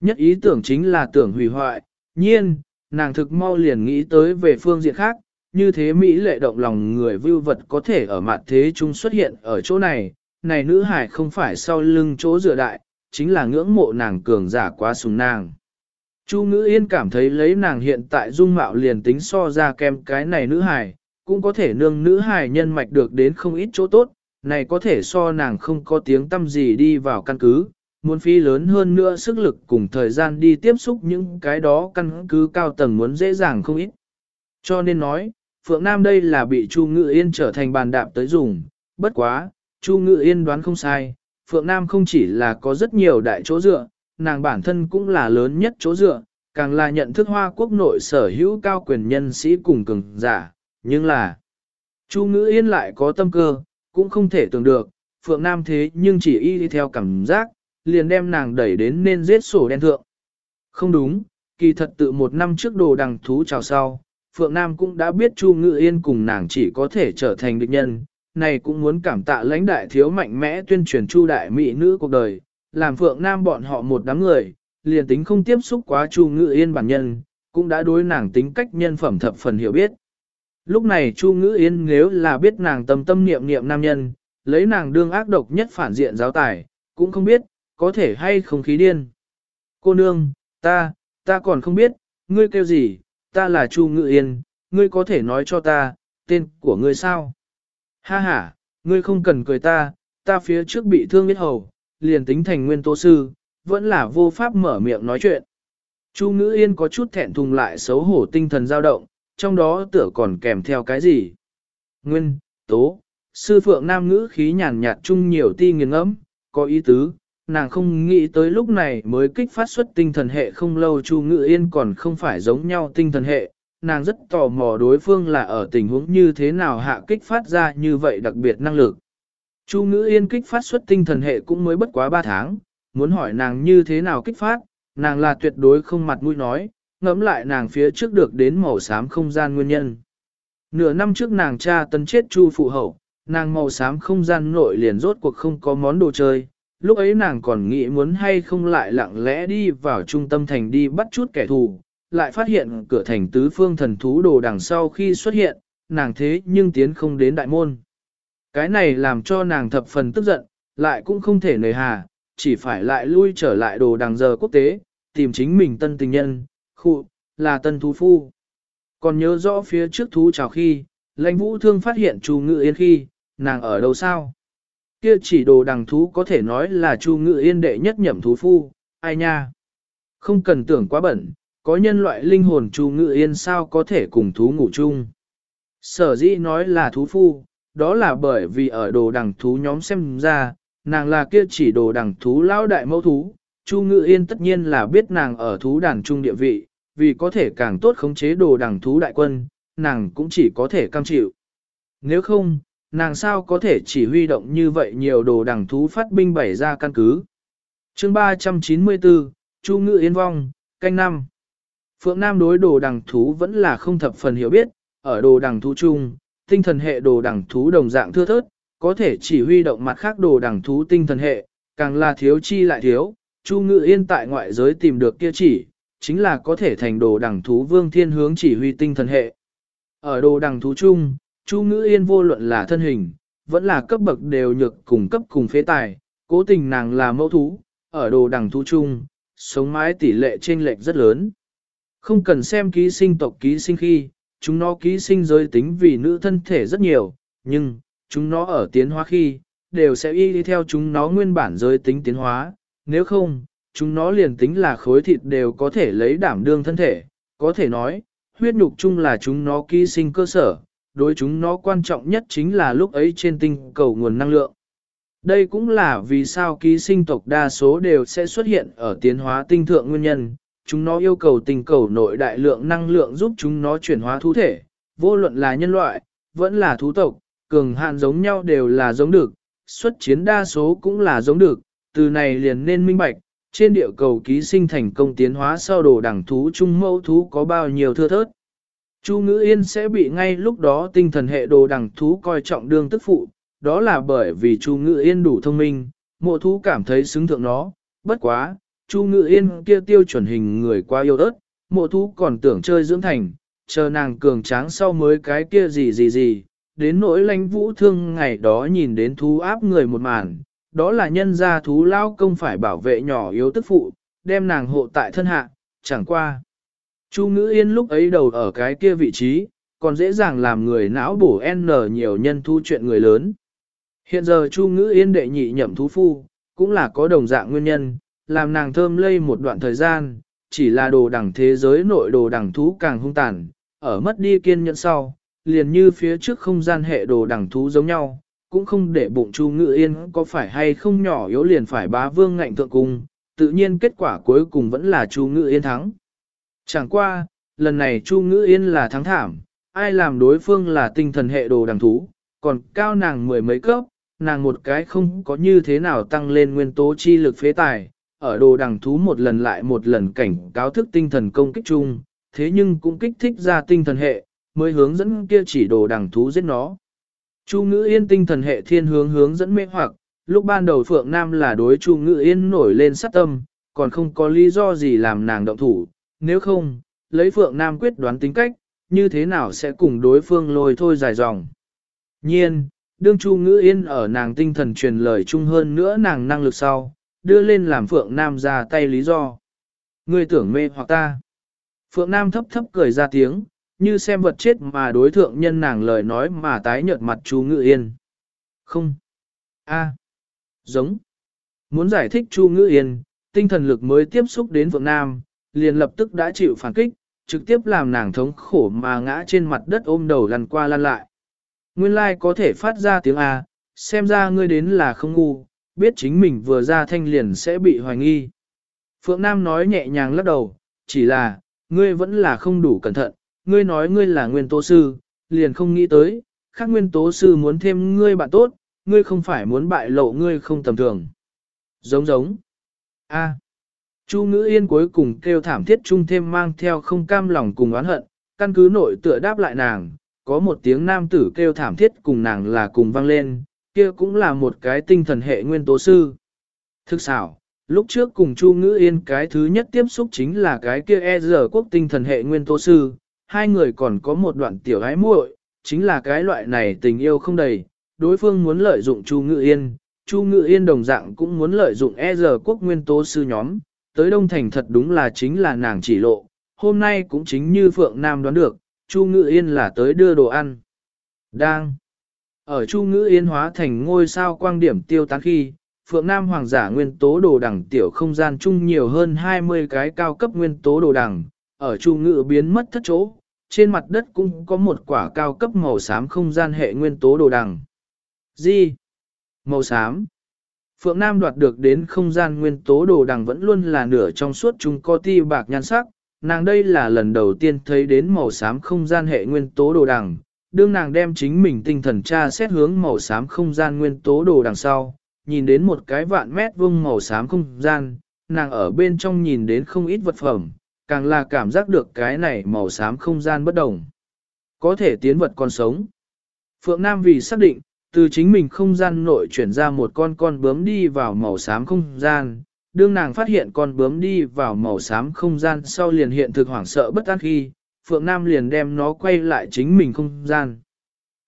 nhất ý tưởng chính là tưởng hủy hoại, nhiên, nàng thực mau liền nghĩ tới về phương diện khác, như thế Mỹ lệ động lòng người vưu vật có thể ở mặt thế chúng xuất hiện ở chỗ này, này nữ hải không phải sau lưng chỗ dựa đại, chính là ngưỡng mộ nàng cường giả quá sùng nàng. Chu ngữ yên cảm thấy lấy nàng hiện tại dung mạo liền tính so ra kem cái này nữ hài, cũng có thể nương nữ hài nhân mạch được đến không ít chỗ tốt, này có thể so nàng không có tiếng tâm gì đi vào căn cứ, muốn phí lớn hơn nữa sức lực cùng thời gian đi tiếp xúc những cái đó căn cứ cao tầng muốn dễ dàng không ít. Cho nên nói, Phượng Nam đây là bị Chu Ngự Yên trở thành bàn đạp tới dùng, bất quá, Chu Ngự Yên đoán không sai, Phượng Nam không chỉ là có rất nhiều đại chỗ dựa, nàng bản thân cũng là lớn nhất chỗ dựa, càng là nhận thức hoa quốc nội sở hữu cao quyền nhân sĩ cùng cường giả, nhưng là Chu Ngữ Yên lại có tâm cơ, cũng không thể tưởng được, Phượng Nam thế nhưng chỉ y đi theo cảm giác, liền đem nàng đẩy đến nên giết sổ đen thượng. Không đúng, kỳ thật tự một năm trước đồ đằng thú chào sau, Phượng Nam cũng đã biết Chu Ngự Yên cùng nàng chỉ có thể trở thành địch nhân, này cũng muốn cảm tạ lãnh đại thiếu mạnh mẽ tuyên truyền Chu đại mỹ nữ cuộc đời, làm Phượng Nam bọn họ một đám người, liền tính không tiếp xúc quá Chu Ngự Yên bản nhân, cũng đã đối nàng tính cách nhân phẩm thập phần hiểu biết. Lúc này Chu Ngữ Yên nếu là biết nàng tâm tâm niệm niệm nam nhân, lấy nàng đương ác độc nhất phản diện giáo tài, cũng không biết, có thể hay không khí điên. Cô nương, ta, ta còn không biết, ngươi kêu gì, ta là Chu Ngự Yên, ngươi có thể nói cho ta, tên của ngươi sao? Ha ha, ngươi không cần cười ta, ta phía trước bị thương biết hầu, liền tính thành nguyên tố sư, vẫn là vô pháp mở miệng nói chuyện. Chu Ngữ Yên có chút thẹn thùng lại xấu hổ tinh thần dao động, trong đó tựa còn kèm theo cái gì? Nguyên, tố, sư phượng nam ngữ khí nhàn nhạt chung nhiều ti nghiền ngẫm, có ý tứ, nàng không nghĩ tới lúc này mới kích phát xuất tinh thần hệ không lâu Chu Ngự Yên còn không phải giống nhau tinh thần hệ, nàng rất tò mò đối phương là ở tình huống như thế nào hạ kích phát ra như vậy đặc biệt năng lực. Chu Ngữ Yên kích phát xuất tinh thần hệ cũng mới bất quá 3 tháng, muốn hỏi nàng như thế nào kích phát, nàng là tuyệt đối không mặt mũi nói, ngẫm lại nàng phía trước được đến màu xám không gian nguyên nhân. Nửa năm trước nàng cha tấn chết Chu phụ hậu, nàng màu xám không gian nội liền rốt cuộc không có món đồ chơi, lúc ấy nàng còn nghĩ muốn hay không lại lặng lẽ đi vào trung tâm thành đi bắt chút kẻ thù, lại phát hiện cửa thành tứ phương thần thú đồ đằng sau khi xuất hiện, nàng thế nhưng tiến không đến đại môn. Cái này làm cho nàng thập phần tức giận, lại cũng không thể nề hà, chỉ phải lại lui trở lại đồ đằng giờ quốc tế, tìm chính mình tân tình nhân, khu, là tân thú phu. Còn nhớ rõ phía trước thú chào khi, lãnh vũ thương phát hiện chu ngự yên khi, nàng ở đâu sao? Kia chỉ đồ đằng thú có thể nói là chu ngự yên đệ nhất nhậm thú phu, ai nha? Không cần tưởng quá bẩn, có nhân loại linh hồn chu ngự yên sao có thể cùng thú ngủ chung. Sở dĩ nói là thú phu, đó là bởi vì ở đồ đằng thú nhóm xem ra, nàng là kia chỉ đồ đằng thú lão đại mẫu thú, Chu Ngự Yên tất nhiên là biết nàng ở thú đàn trung địa vị, vì có thể càng tốt khống chế đồ đằng thú đại quân, nàng cũng chỉ có thể cam chịu. Nếu không, nàng sao có thể chỉ huy động như vậy nhiều đồ đằng thú phát binh bày ra căn cứ. chương 394, Chu Ngự Yên vong, canh năm. Phượng Nam đối đồ đằng thú vẫn là không thập phần hiểu biết, ở đồ đằng thú chung, tinh thần hệ đồ đằng thú đồng dạng thưa thớt, có thể chỉ huy động mặt khác đồ đằng thú tinh thần hệ, càng là thiếu chi lại thiếu. Chu Ngự Yên tại ngoại giới tìm được kia chỉ, chính là có thể thành đồ đằng thú vương thiên hướng chỉ huy tinh thần hệ. Ở đồ đằng thú chung, Chu Ngữ Yên vô luận là thân hình, vẫn là cấp bậc đều nhược cùng cấp cùng phế tài, cố tình nàng là mẫu thú, ở đồ đằng thú chung, sống mái tỷ lệ trên lệch rất lớn. Không cần xem ký sinh tộc ký sinh khi, chúng nó ký sinh giới tính vì nữ thân thể rất nhiều, nhưng, chúng nó ở tiến hóa khi, đều sẽ y đi theo chúng nó nguyên bản giới tính tiến hóa, nếu không, chúng nó liền tính là khối thịt đều có thể lấy đảm đương thân thể, có thể nói, huyết nhục chung là chúng nó ký sinh cơ sở, đối chúng nó quan trọng nhất chính là lúc ấy trên tinh cầu nguồn năng lượng. Đây cũng là vì sao ký sinh tộc đa số đều sẽ xuất hiện ở tiến hóa tinh thượng nguyên nhân, chúng nó yêu cầu tình cầu nội đại lượng năng lượng giúp chúng nó chuyển hóa thú thể, vô luận là nhân loại, vẫn là thú tộc, cường hạn giống nhau đều là giống được, xuất chiến đa số cũng là giống được, từ này liền nên minh bạch, trên địa cầu ký sinh thành công tiến hóa sau đồ đẳng thú trung mẫu thú có bao nhiêu thưa thớt. Chu ngữ yên sẽ bị ngay lúc đó tinh thần hệ đồ đẳng thú coi trọng đương tức phụ, đó là bởi vì Chu ngữ yên đủ thông minh, mộ thú cảm thấy xứng thượng nó, bất quá, Chu ngữ yên kia tiêu chuẩn hình người quá yêu ớt, mộ thú còn tưởng chơi dưỡng thành, chờ nàng cường tráng sau mới cái kia gì gì gì, đến nỗi lãnh vũ thương ngày đó nhìn đến thú áp người một màn, đó là nhân gia thú lao công phải bảo vệ nhỏ yếu tức phụ, đem nàng hộ tại thân hạ, Chẳng qua. Chu ngữ yên lúc ấy đầu ở cái kia vị trí, còn dễ dàng làm người não bổ N nhiều nhân thu chuyện người lớn. Hiện giờ Chu ngữ yên đệ nhị nhậm thú phu, cũng là có đồng dạng nguyên nhân, làm nàng thơm lây một đoạn thời gian, chỉ là đồ đẳng thế giới nội đồ đẳng thú càng hung tàn, ở mất đi kiên nhẫn sau, liền như phía trước không gian hệ đồ đẳng thú giống nhau, cũng không để bụng Chu Ngự Yên có phải hay không nhỏ yếu liền phải bá vương ngạnh thượng cung, tự nhiên kết quả cuối cùng vẫn là Chu Ngự Yên thắng. Chẳng qua, lần này Chu Ngự Yên là thắng thảm, ai làm đối phương là tinh thần hệ đồ đẳng thú, còn cao nàng mười mấy cấp, nàng một cái không có như thế nào tăng lên nguyên tố chi lực phế tài, ở đồ đằng thú một lần lại một lần cảnh cáo thức tinh thần công kích chung, thế nhưng cũng kích thích ra tinh thần hệ, mới hướng dẫn kia chỉ đồ đằng thú giết nó. Chu ngữ yên tinh thần hệ thiên hướng hướng dẫn mê hoặc, lúc ban đầu Phượng Nam là đối Chu ngữ yên nổi lên sát tâm, còn không có lý do gì làm nàng động thủ, nếu không, lấy Phượng Nam quyết đoán tính cách, như thế nào sẽ cùng đối phương lôi thôi dài dòng. Nhiên, đương Chu ngữ yên ở nàng tinh thần truyền lời chung hơn nữa nàng năng lực sau, đưa lên làm Phượng Nam ra tay lý do. Ngươi tưởng mê hoặc ta. Phượng Nam thấp thấp cười ra tiếng, như xem vật chết mà đối thượng nhân nàng lời nói mà tái nhợt mặt chú ngự yên. Không. A. Giống. Muốn giải thích Chu Ngự Yên, tinh thần lực mới tiếp xúc đến Phượng Nam, liền lập tức đã chịu phản kích, trực tiếp làm nàng thống khổ mà ngã trên mặt đất ôm đầu lăn qua lăn lại. Nguyên lai like có thể phát ra tiếng A, xem ra ngươi đến là không ngu, biết chính mình vừa ra thanh liền sẽ bị hoài nghi. Phượng Nam nói nhẹ nhàng lắc đầu, chỉ là, ngươi vẫn là không đủ cẩn thận, ngươi nói ngươi là nguyên tố sư, liền không nghĩ tới, khác nguyên tố sư muốn thêm ngươi bạn tốt, ngươi không phải muốn bại lộ ngươi không tầm thường. Giống giống. A. Chu ngữ yên cuối cùng kêu thảm thiết chung thêm mang theo không cam lòng cùng oán hận, căn cứ nội tựa đáp lại nàng, có một tiếng nam tử kêu thảm thiết cùng nàng là cùng vang lên, kia cũng là một cái tinh thần hệ nguyên tố sư. Thực xảo, lúc trước cùng Chu Ngữ Yên cái thứ nhất tiếp xúc chính là cái kia e giờ quốc tinh thần hệ nguyên tố sư, hai người còn có một đoạn tiểu gái muội, chính là cái loại này tình yêu không đầy, đối phương muốn lợi dụng Chu Ngữ Yên, Chu Ngữ Yên đồng dạng cũng muốn lợi dụng e giờ quốc nguyên tố sư nhóm, tới Đông Thành thật đúng là chính là nàng chỉ lộ, hôm nay cũng chính như Phượng Nam đoán được, Chu Ngữ Yên là tới đưa đồ ăn. Đang ở Chu Ngữ Yên hóa thành ngôi sao quang điểm tiêu tán khi, Phượng Nam Hoàng giả nguyên tố đồ đẳng tiểu không gian chung nhiều hơn 20 cái cao cấp nguyên tố đồ đẳng, ở Chu Ngữ biến mất thất chỗ, trên mặt đất cũng có một quả cao cấp màu xám không gian hệ nguyên tố đồ đẳng. Gì? Màu xám. Phượng Nam đoạt được đến không gian nguyên tố đồ đằng vẫn luôn là nửa trong suốt chúng có ti bạc nhan sắc, nàng đây là lần đầu tiên thấy đến màu xám không gian hệ nguyên tố đồ đằng, đương nàng đem chính mình tinh thần tra xét hướng màu xám không gian nguyên tố đồ đằng sau, nhìn đến một cái vạn mét vuông màu xám không gian, nàng ở bên trong nhìn đến không ít vật phẩm, càng là cảm giác được cái này màu xám không gian bất đồng. Có thể tiến vật còn sống. Phượng Nam vì xác định, từ chính mình không gian nội chuyển ra một con con bướm đi vào màu xám không gian, đương nàng phát hiện con bướm đi vào màu xám không gian sau liền hiện thực hoảng sợ bất an khi, Phượng Nam liền đem nó quay lại chính mình không gian.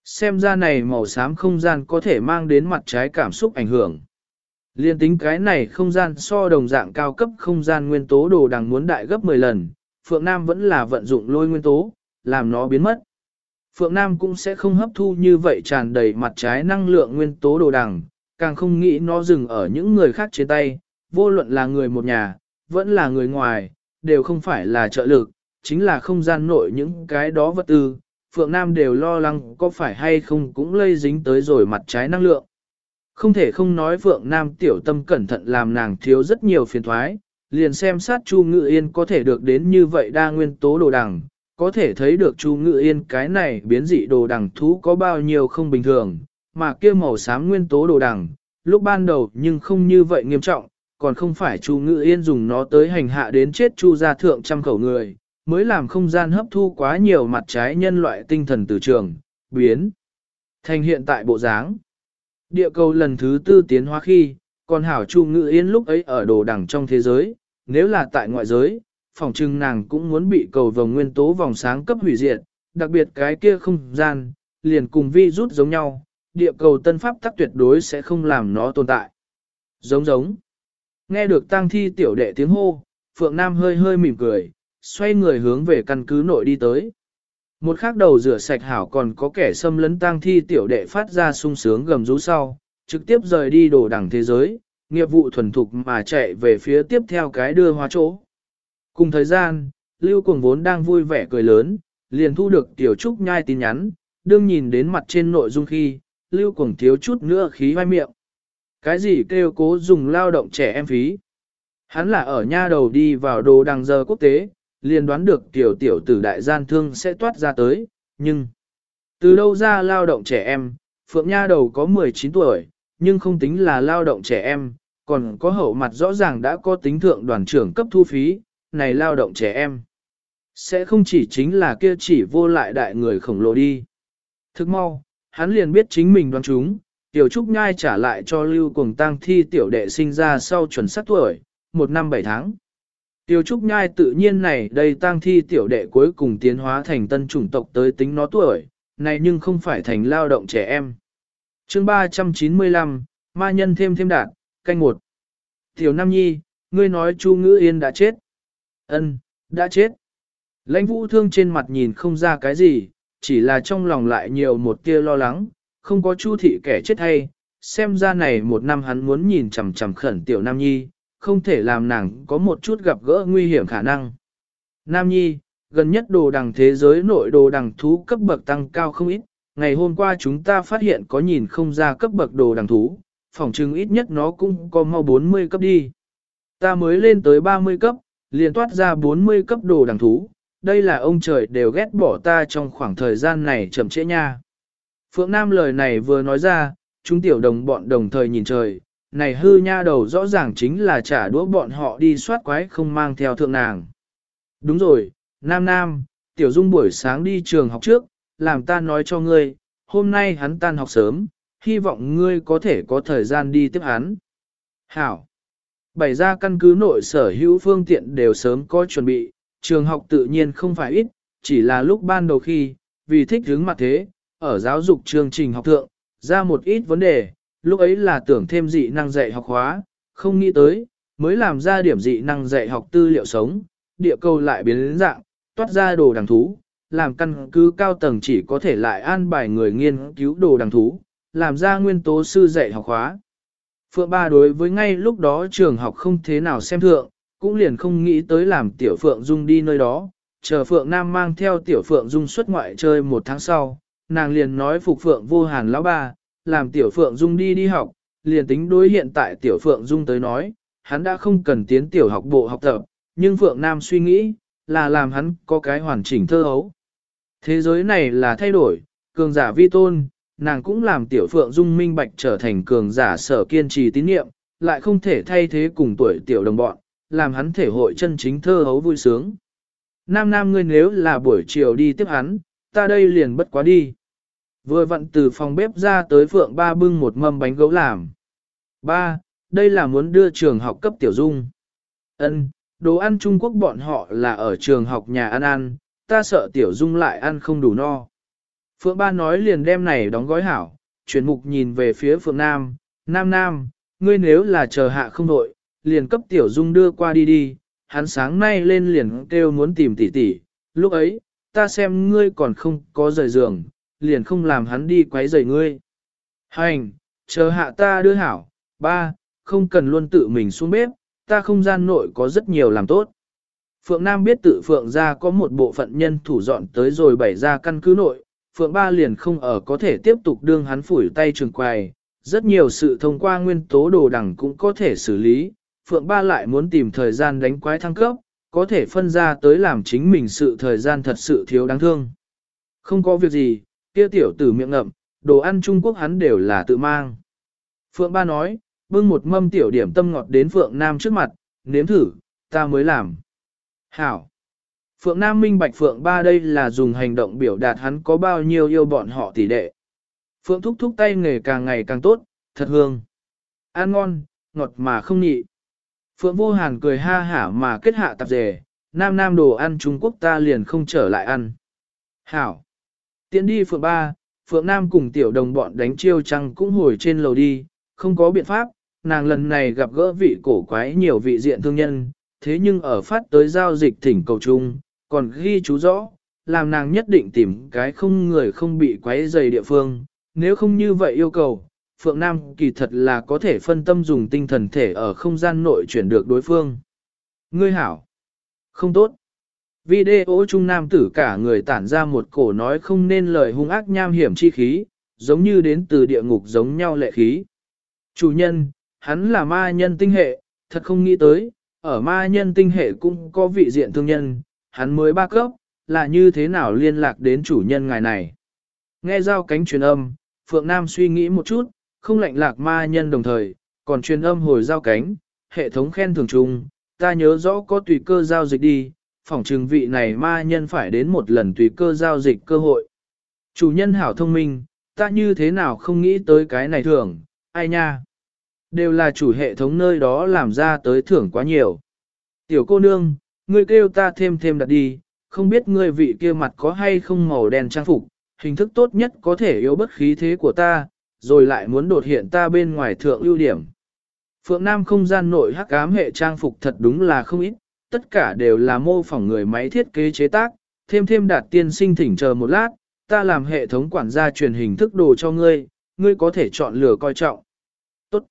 Xem ra này màu xám không gian có thể mang đến mặt trái cảm xúc ảnh hưởng. Liên tính cái này không gian so đồng dạng cao cấp không gian nguyên tố đồ đằng muốn đại gấp 10 lần, Phượng Nam vẫn là vận dụng lôi nguyên tố, làm nó biến mất. Phượng Nam cũng sẽ không hấp thu như vậy tràn đầy mặt trái năng lượng nguyên tố đồ đằng, càng không nghĩ nó dừng ở những người khác trên tay, vô luận là người một nhà, vẫn là người ngoài, đều không phải là trợ lực, chính là không gian nội những cái đó vật tư, Phượng Nam đều lo lắng có phải hay không cũng lây dính tới rồi mặt trái năng lượng. Không thể không nói Phượng Nam tiểu tâm cẩn thận làm nàng thiếu rất nhiều phiền thoái, liền xem sát Chu Ngự Yên có thể được đến như vậy đa nguyên tố đồ đằng, có thể thấy được Chu Ngự Yên cái này biến dị đồ đằng thú có bao nhiêu không bình thường, mà kia màu xám nguyên tố đồ đằng, lúc ban đầu nhưng không như vậy nghiêm trọng, còn không phải Chu Ngự Yên dùng nó tới hành hạ đến chết Chu gia thượng trăm khẩu người, mới làm không gian hấp thu quá nhiều mặt trái nhân loại tinh thần từ trường, biến thành hiện tại bộ dáng. Địa cầu lần thứ tư tiến hóa khi, còn hảo Chu Ngự Yên lúc ấy ở đồ đẳng trong thế giới, nếu là tại ngoại giới, phòng trưng nàng cũng muốn bị cầu vòng nguyên tố vòng sáng cấp hủy diệt, đặc biệt cái kia không gian, liền cùng vi rút giống nhau, địa cầu tân pháp tắc tuyệt đối sẽ không làm nó tồn tại. Giống giống. Nghe được tang thi tiểu đệ tiếng hô, Phượng Nam hơi hơi mỉm cười, xoay người hướng về căn cứ nội đi tới. Một khắc đầu rửa sạch hảo còn có kẻ xâm lấn tang thi tiểu đệ phát ra sung sướng gầm rú sau, trực tiếp rời đi đồ đẳng thế giới, nghiệp vụ thuần thục mà chạy về phía tiếp theo cái đưa hóa chỗ. Cùng thời gian, Lưu Cuồng vốn đang vui vẻ cười lớn, liền thu được tiểu trúc nhai tin nhắn, đương nhìn đến mặt trên nội dung khi, Lưu Cuồng thiếu chút nữa khí vai miệng. Cái gì kêu cố dùng lao động trẻ em phí? Hắn là ở nha đầu đi vào đồ đằng giờ quốc tế, liền đoán được tiểu tiểu tử đại gian thương sẽ toát ra tới, nhưng từ đâu ra lao động trẻ em, Phượng Nha đầu có 19 tuổi, nhưng không tính là lao động trẻ em, còn có hậu mặt rõ ràng đã có tính thượng đoàn trưởng cấp thu phí, này lao động trẻ em. Sẽ không chỉ chính là kia chỉ vô lại đại người khổng lồ đi. Thức mau, hắn liền biết chính mình đoán chúng, tiểu trúc nhai trả lại cho lưu cùng tăng thi tiểu đệ sinh ra sau chuẩn sắc tuổi, một năm bảy tháng. Tiểu trúc nhai tự nhiên này đây tang thi tiểu đệ cuối cùng tiến hóa thành tân chủng tộc tới tính nó tuổi, này nhưng không phải thành lao động trẻ em. chương 395, ma nhân thêm thêm đạt, canh một. Tiểu Nam Nhi, ngươi nói Chu Ngữ Yên đã chết. Ân, đã chết. Lãnh vũ thương trên mặt nhìn không ra cái gì, chỉ là trong lòng lại nhiều một tia lo lắng, không có Chu thị kẻ chết hay, xem ra này một năm hắn muốn nhìn chằm chằm khẩn Tiểu Nam Nhi, không thể làm nàng có một chút gặp gỡ nguy hiểm khả năng. Nam Nhi, gần nhất đồ đằng thế giới nội đồ đằng thú cấp bậc tăng cao không ít, ngày hôm qua chúng ta phát hiện có nhìn không ra cấp bậc đồ đằng thú, phòng trưng ít nhất nó cũng có mau 40 cấp đi. Ta mới lên tới 30 cấp, liền toát ra 40 cấp đồ đằng thú, đây là ông trời đều ghét bỏ ta trong khoảng thời gian này chậm trễ nha. Phượng Nam lời này vừa nói ra, chúng tiểu đồng bọn đồng thời nhìn trời, này hư nha đầu rõ ràng chính là trả đũa bọn họ đi soát quái không mang theo thượng nàng. Đúng rồi, Nam Nam, tiểu dung buổi sáng đi trường học trước, làm ta nói cho ngươi, hôm nay hắn tan học sớm, hy vọng ngươi có thể có thời gian đi tiếp hắn. Hảo. bảy ra căn cứ nội sở hữu phương tiện đều sớm có chuẩn bị, trường học tự nhiên không phải ít, chỉ là lúc ban đầu khi, vì thích hướng mặt thế, ở giáo dục chương trình học thượng, ra một ít vấn đề, lúc ấy là tưởng thêm dị năng dạy học hóa, không nghĩ tới, mới làm ra điểm dị năng dạy học tư liệu sống, địa cầu lại biến đến dạng, toát ra đồ đằng thú, làm căn cứ cao tầng chỉ có thể lại an bài người nghiên cứu đồ đằng thú, làm ra nguyên tố sư dạy học hóa. Phượng Ba đối với ngay lúc đó trường học không thế nào xem thượng, cũng liền không nghĩ tới làm Tiểu Phượng Dung đi nơi đó, chờ Phượng Nam mang theo Tiểu Phượng Dung xuất ngoại chơi một tháng sau, nàng liền nói phục Phượng vô hàn lão ba, làm Tiểu Phượng Dung đi đi học, liền tính đối hiện tại Tiểu Phượng Dung tới nói, hắn đã không cần tiến Tiểu học bộ học tập, nhưng Phượng Nam suy nghĩ, là làm hắn có cái hoàn chỉnh thơ hấu. Thế giới này là thay đổi, cường giả vi tôn, nàng cũng làm tiểu phượng dung minh bạch trở thành cường giả sở kiên trì tín nhiệm, lại không thể thay thế cùng tuổi tiểu đồng bọn, làm hắn thể hội chân chính thơ hấu vui sướng. Nam nam ngươi nếu là buổi chiều đi tiếp hắn, ta đây liền bất quá đi. Vừa vặn từ phòng bếp ra tới phượng ba bưng một mâm bánh gấu làm. Ba, đây là muốn đưa trường học cấp tiểu dung. Ân, đồ ăn Trung Quốc bọn họ là ở trường học nhà ăn ăn, ta sợ tiểu dung lại ăn không đủ no. Phượng Ba nói liền đem này đóng gói hảo, chuyển mục nhìn về phía Phượng Nam, Nam Nam, ngươi nếu là chờ hạ không đội, liền cấp Tiểu Dung đưa qua đi đi, hắn sáng nay lên liền kêu muốn tìm tỷ tỷ, lúc ấy, ta xem ngươi còn không có rời giường, liền không làm hắn đi quấy rầy ngươi. Hành, chờ hạ ta đưa hảo, ba, không cần luôn tự mình xuống bếp, ta không gian nội có rất nhiều làm tốt. Phượng Nam biết tự Phượng ra có một bộ phận nhân thủ dọn tới rồi bày ra căn cứ nội, Phượng Ba liền không ở có thể tiếp tục đương hắn phủi tay trường quài, rất nhiều sự thông qua nguyên tố đồ đẳng cũng có thể xử lý, Phượng Ba lại muốn tìm thời gian đánh quái thăng cấp, có thể phân ra tới làm chính mình sự thời gian thật sự thiếu đáng thương. Không có việc gì, kia tiểu tử miệng ngậm, đồ ăn Trung Quốc hắn đều là tự mang. Phượng Ba nói, bưng một mâm tiểu điểm tâm ngọt đến Phượng Nam trước mặt, nếm thử, ta mới làm. Hảo. Phượng Nam minh bạch Phượng ba đây là dùng hành động biểu đạt hắn có bao nhiêu yêu bọn họ tỷ đệ. Phượng thúc thúc tay nghề càng ngày càng tốt, thật hương. Ăn ngon, ngọt mà không nhị. Phượng vô hàn cười ha hả mà kết hạ tạp dề, nam nam đồ ăn Trung Quốc ta liền không trở lại ăn. Hảo. Tiến đi Phượng ba, Phượng Nam cùng tiểu đồng bọn đánh chiêu trăng cũng hồi trên lầu đi, không có biện pháp, nàng lần này gặp gỡ vị cổ quái nhiều vị diện thương nhân, thế nhưng ở phát tới giao dịch thỉnh cầu chung, còn ghi chú rõ, làm nàng nhất định tìm cái không người không bị quái dày địa phương, nếu không như vậy yêu cầu, Phượng Nam kỳ thật là có thể phân tâm dùng tinh thần thể ở không gian nội chuyển được đối phương. Ngươi hảo, không tốt. Video trung nam tử cả người tản ra một cổ nói không nên lời hung ác nham hiểm chi khí, giống như đến từ địa ngục giống nhau lệ khí. Chủ nhân, hắn là ma nhân tinh hệ, thật không nghĩ tới, ở ma nhân tinh hệ cũng có vị diện thương nhân, hắn mới ba cấp, là như thế nào liên lạc đến chủ nhân ngài này. Nghe giao cánh truyền âm, Phượng Nam suy nghĩ một chút, không lạnh lạc ma nhân đồng thời, còn truyền âm hồi giao cánh, hệ thống khen thường trùng ta nhớ rõ có tùy cơ giao dịch đi, phỏng trừng vị này ma nhân phải đến một lần tùy cơ giao dịch cơ hội. Chủ nhân hảo thông minh, ta như thế nào không nghĩ tới cái này thưởng ai nha. Đều là chủ hệ thống nơi đó làm ra tới thưởng quá nhiều. Tiểu cô nương, ngươi kêu ta thêm thêm đặt đi, không biết ngươi vị kia mặt có hay không màu đen trang phục, hình thức tốt nhất có thể yếu bất khí thế của ta, rồi lại muốn đột hiện ta bên ngoài thượng ưu điểm. Phượng Nam không gian nội hắc ám hệ trang phục thật đúng là không ít, tất cả đều là mô phỏng người máy thiết kế chế tác, thêm thêm đạt tiên sinh thỉnh chờ một lát, ta làm hệ thống quản gia truyền hình thức đồ cho ngươi, ngươi có thể chọn lựa coi trọng. Tốt.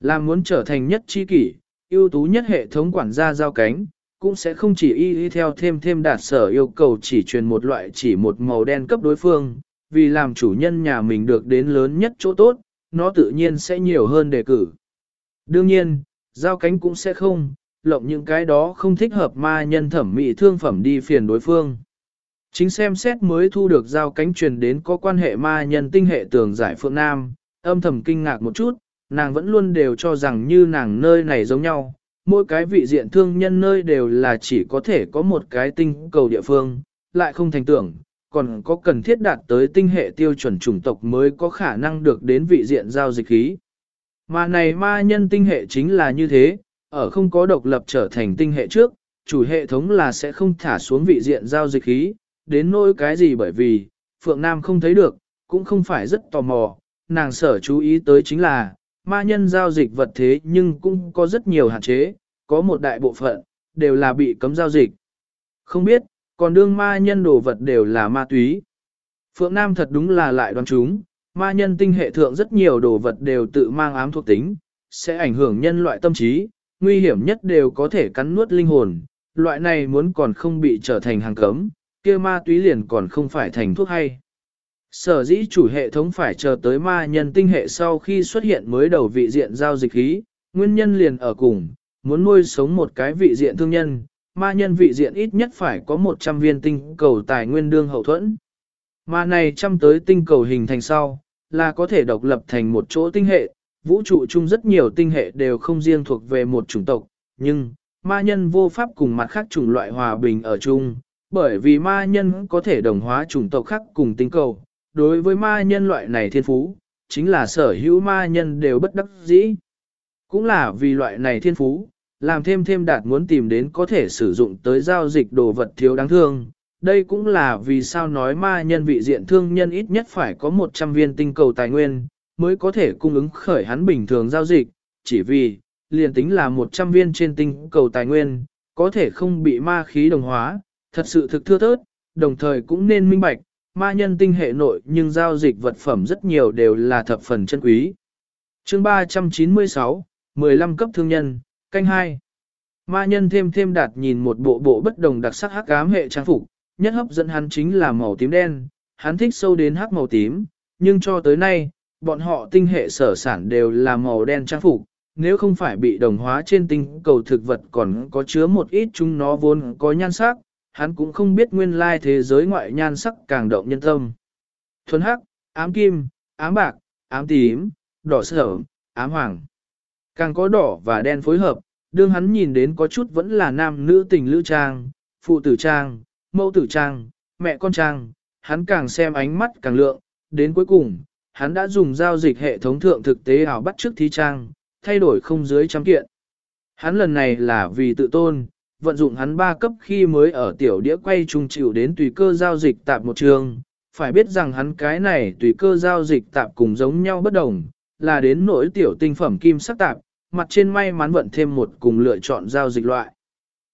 Làm muốn trở thành nhất chi kỷ, ưu tú nhất hệ thống quản gia giao cánh, cũng sẽ không chỉ y y theo thêm thêm đạt sở yêu cầu chỉ truyền một loại chỉ một màu đen cấp đối phương, vì làm chủ nhân nhà mình được đến lớn nhất chỗ tốt, nó tự nhiên sẽ nhiều hơn đề cử. Đương nhiên, giao cánh cũng sẽ không, lộng những cái đó không thích hợp ma nhân thẩm mỹ thương phẩm đi phiền đối phương. Chính xem xét mới thu được giao cánh truyền đến có quan hệ ma nhân tinh hệ tường giải phượng nam, âm thầm kinh ngạc một chút, nàng vẫn luôn đều cho rằng như nàng nơi này giống nhau, mỗi cái vị diện thương nhân nơi đều là chỉ có thể có một cái tinh cầu địa phương, lại không thành tưởng, còn có cần thiết đạt tới tinh hệ tiêu chuẩn chủng tộc mới có khả năng được đến vị diện giao dịch khí. Mà này ma nhân tinh hệ chính là như thế, ở không có độc lập trở thành tinh hệ trước, chủ hệ thống là sẽ không thả xuống vị diện giao dịch khí, đến nỗi cái gì bởi vì, Phượng Nam không thấy được, cũng không phải rất tò mò, nàng sở chú ý tới chính là, ma nhân giao dịch vật thế nhưng cũng có rất nhiều hạn chế, có một đại bộ phận, đều là bị cấm giao dịch. Không biết, còn đương ma nhân đồ vật đều là ma túy. Phượng Nam thật đúng là lại đoán chúng, ma nhân tinh hệ thượng rất nhiều đồ vật đều tự mang ám thuộc tính, sẽ ảnh hưởng nhân loại tâm trí, nguy hiểm nhất đều có thể cắn nuốt linh hồn, loại này muốn còn không bị trở thành hàng cấm, kia ma túy liền còn không phải thành thuốc hay. Sở dĩ chủ hệ thống phải chờ tới ma nhân tinh hệ sau khi xuất hiện mới đầu vị diện giao dịch khí, nguyên nhân liền ở cùng, muốn nuôi sống một cái vị diện thương nhân, ma nhân vị diện ít nhất phải có 100 viên tinh cầu tài nguyên đương hậu thuẫn. Mà này chăm tới tinh cầu hình thành sau, là có thể độc lập thành một chỗ tinh hệ, vũ trụ chung rất nhiều tinh hệ đều không riêng thuộc về một chủng tộc, nhưng, ma nhân vô pháp cùng mặt khác chủng loại hòa bình ở chung, bởi vì ma nhân có thể đồng hóa chủng tộc khác cùng tinh cầu. Đối với ma nhân loại này thiên phú, chính là sở hữu ma nhân đều bất đắc dĩ. Cũng là vì loại này thiên phú, làm thêm thêm đạt muốn tìm đến có thể sử dụng tới giao dịch đồ vật thiếu đáng thương. Đây cũng là vì sao nói ma nhân vị diện thương nhân ít nhất phải có 100 viên tinh cầu tài nguyên, mới có thể cung ứng khởi hắn bình thường giao dịch, chỉ vì, liền tính là 100 viên trên tinh cầu tài nguyên, có thể không bị ma khí đồng hóa, thật sự thực thưa thớt, đồng thời cũng nên minh bạch, ma nhân tinh hệ nội nhưng giao dịch vật phẩm rất nhiều đều là thập phần chân quý. chương 396, 15 cấp thương nhân, canh 2. Ma nhân thêm thêm đạt nhìn một bộ bộ bất đồng đặc sắc hắc ám hệ trang phục, nhất hấp dẫn hắn chính là màu tím đen, hắn thích sâu đến hắc màu tím, nhưng cho tới nay, bọn họ tinh hệ sở sản đều là màu đen trang phục, nếu không phải bị đồng hóa trên tinh cầu thực vật còn có chứa một ít chúng nó vốn có nhan sắc, hắn cũng không biết nguyên lai thế giới ngoại nhan sắc càng động nhân tâm. Thuần hắc, ám kim, ám bạc, ám tím, đỏ sở, ám hoàng. Càng có đỏ và đen phối hợp, đương hắn nhìn đến có chút vẫn là nam nữ tình lữ trang, phụ tử trang, mẫu tử trang, mẹ con trang, hắn càng xem ánh mắt càng lượng, đến cuối cùng, hắn đã dùng giao dịch hệ thống thượng thực tế ảo bắt trước thí trang, thay đổi không dưới trăm kiện. Hắn lần này là vì tự tôn, vận dụng hắn ba cấp khi mới ở tiểu đĩa quay trung chịu đến tùy cơ giao dịch tạp một trường, phải biết rằng hắn cái này tùy cơ giao dịch tạp cùng giống nhau bất đồng, là đến nỗi tiểu tinh phẩm kim sắc tạp, mặt trên may mắn vận thêm một cùng lựa chọn giao dịch loại.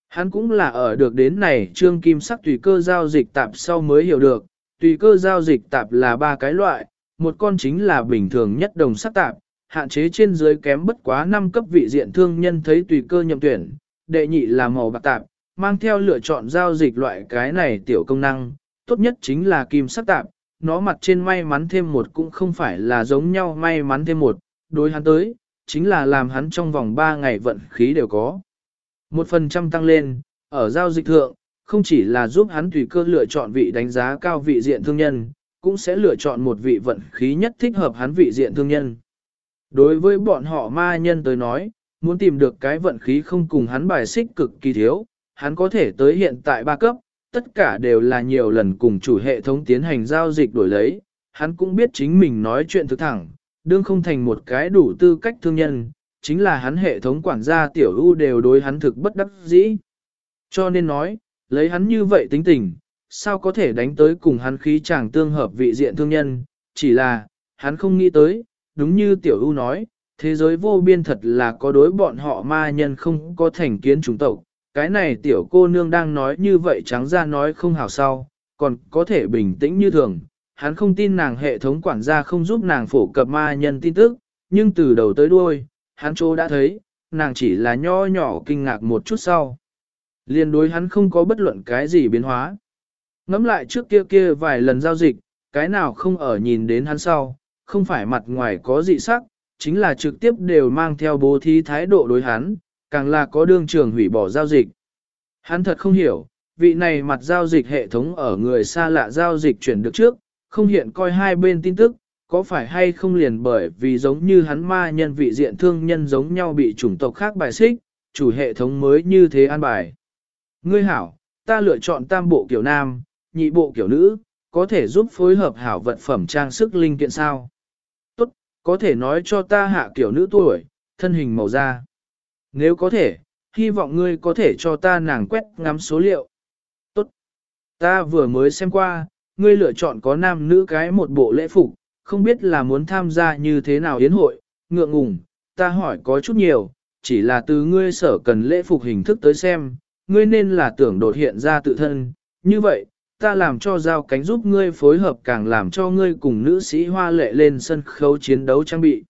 Hắn cũng là ở được đến này trương kim sắc tùy cơ giao dịch tạp sau mới hiểu được, tùy cơ giao dịch tạp là ba cái loại, một con chính là bình thường nhất đồng sắc tạp, hạn chế trên dưới kém bất quá 5 cấp vị diện thương nhân thấy tùy cơ nhậm tuyển, đệ nhị là màu bạc tạp, mang theo lựa chọn giao dịch loại cái này tiểu công năng, tốt nhất chính là kim sắc tạp, nó mặt trên may mắn thêm một cũng không phải là giống nhau may mắn thêm một, đối hắn tới, chính là làm hắn trong vòng 3 ngày vận khí đều có. Một phần trăm tăng lên, ở giao dịch thượng, không chỉ là giúp hắn tùy cơ lựa chọn vị đánh giá cao vị diện thương nhân, cũng sẽ lựa chọn một vị vận khí nhất thích hợp hắn vị diện thương nhân. Đối với bọn họ ma nhân tới nói, muốn tìm được cái vận khí không cùng hắn bài xích cực kỳ thiếu, hắn có thể tới hiện tại ba cấp, tất cả đều là nhiều lần cùng chủ hệ thống tiến hành giao dịch đổi lấy, hắn cũng biết chính mình nói chuyện thực thẳng, đương không thành một cái đủ tư cách thương nhân, chính là hắn hệ thống quản gia tiểu ưu đều đối hắn thực bất đắc dĩ. Cho nên nói, lấy hắn như vậy tính tình, sao có thể đánh tới cùng hắn khí chàng tương hợp vị diện thương nhân, chỉ là, hắn không nghĩ tới, đúng như tiểu ưu nói, thế giới vô biên thật là có đối bọn họ ma nhân không có thành kiến chủng tộc. Cái này tiểu cô nương đang nói như vậy trắng ra nói không hảo sau, còn có thể bình tĩnh như thường. Hắn không tin nàng hệ thống quản gia không giúp nàng phổ cập ma nhân tin tức, nhưng từ đầu tới đuôi, hắn chỗ đã thấy, nàng chỉ là nho nhỏ kinh ngạc một chút sau. Liên đối hắn không có bất luận cái gì biến hóa. Ngắm lại trước kia kia vài lần giao dịch, cái nào không ở nhìn đến hắn sau, không phải mặt ngoài có dị sắc, chính là trực tiếp đều mang theo bố thí thái độ đối hắn, càng là có đương trường hủy bỏ giao dịch. Hắn thật không hiểu, vị này mặt giao dịch hệ thống ở người xa lạ giao dịch chuyển được trước, không hiện coi hai bên tin tức, có phải hay không liền bởi vì giống như hắn ma nhân vị diện thương nhân giống nhau bị chủng tộc khác bài xích, chủ hệ thống mới như thế an bài. Ngươi hảo, ta lựa chọn tam bộ kiểu nam, nhị bộ kiểu nữ, có thể giúp phối hợp hảo vật phẩm trang sức linh kiện sao? Tốt, có thể nói cho ta hạ kiểu nữ tuổi, thân hình màu da. Nếu có thể, hy vọng ngươi có thể cho ta nàng quét ngắm số liệu. Tốt. Ta vừa mới xem qua, ngươi lựa chọn có nam nữ cái một bộ lễ phục, không biết là muốn tham gia như thế nào yến hội, ngượng ngùng, ta hỏi có chút nhiều, chỉ là từ ngươi sở cần lễ phục hình thức tới xem, ngươi nên là tưởng đột hiện ra tự thân, như vậy, ta làm cho giao cánh giúp ngươi phối hợp càng làm cho ngươi cùng nữ sĩ hoa lệ lên sân khấu chiến đấu trang bị.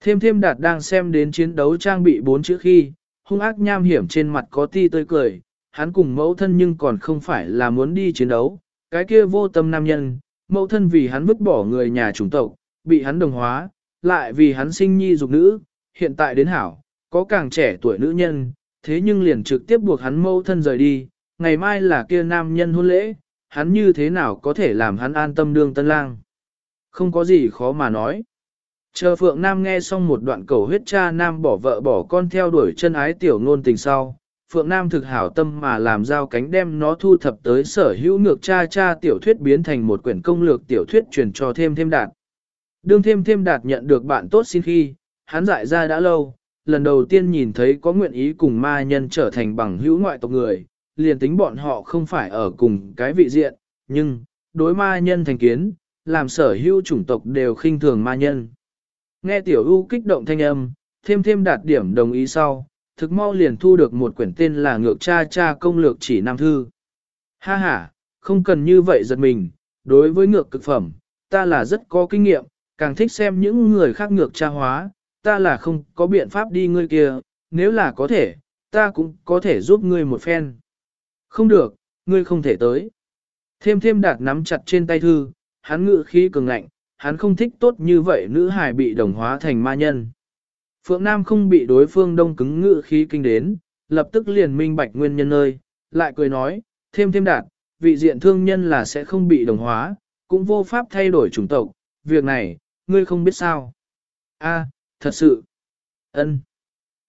Thêm thêm đạt đang xem đến chiến đấu trang bị bốn chữ khi, hung ác nham hiểm trên mặt có ti tươi cười, hắn cùng mẫu thân nhưng còn không phải là muốn đi chiến đấu, cái kia vô tâm nam nhân, mẫu thân vì hắn vứt bỏ người nhà chủng tộc, bị hắn đồng hóa, lại vì hắn sinh nhi dục nữ, hiện tại đến hảo, có càng trẻ tuổi nữ nhân, thế nhưng liền trực tiếp buộc hắn mẫu thân rời đi, ngày mai là kia nam nhân hôn lễ, hắn như thế nào có thể làm hắn an tâm đương tân lang. Không có gì khó mà nói. Chờ Phượng Nam nghe xong một đoạn cầu huyết cha Nam bỏ vợ bỏ con theo đuổi chân ái tiểu ngôn tình sau, Phượng Nam thực hảo tâm mà làm giao cánh đem nó thu thập tới sở hữu ngược cha cha tiểu thuyết biến thành một quyển công lược tiểu thuyết truyền cho thêm thêm đạt. Đương thêm thêm đạt nhận được bạn tốt xin khi, hắn dại ra đã lâu, lần đầu tiên nhìn thấy có nguyện ý cùng ma nhân trở thành bằng hữu ngoại tộc người, liền tính bọn họ không phải ở cùng cái vị diện, nhưng, đối ma nhân thành kiến, làm sở hữu chủng tộc đều khinh thường ma nhân. Nghe tiểu ưu kích động thanh âm, thêm thêm đạt điểm đồng ý sau, thực mau liền thu được một quyển tên là Ngược Cha Cha Công Lược Chỉ Nam Thư. Ha ha, không cần như vậy giật mình, đối với ngược cực phẩm, ta là rất có kinh nghiệm, càng thích xem những người khác ngược tra hóa, ta là không có biện pháp đi ngươi kia, nếu là có thể, ta cũng có thể giúp ngươi một phen. Không được, ngươi không thể tới. Thêm thêm đạt nắm chặt trên tay thư, hắn ngự khí cường ngạnh, hắn không thích tốt như vậy nữ hài bị đồng hóa thành ma nhân. Phượng Nam không bị đối phương đông cứng ngự khí kinh đến, lập tức liền minh bạch nguyên nhân nơi, lại cười nói, thêm thêm đạt, vị diện thương nhân là sẽ không bị đồng hóa, cũng vô pháp thay đổi chủng tộc, việc này, ngươi không biết sao. A, thật sự. ân.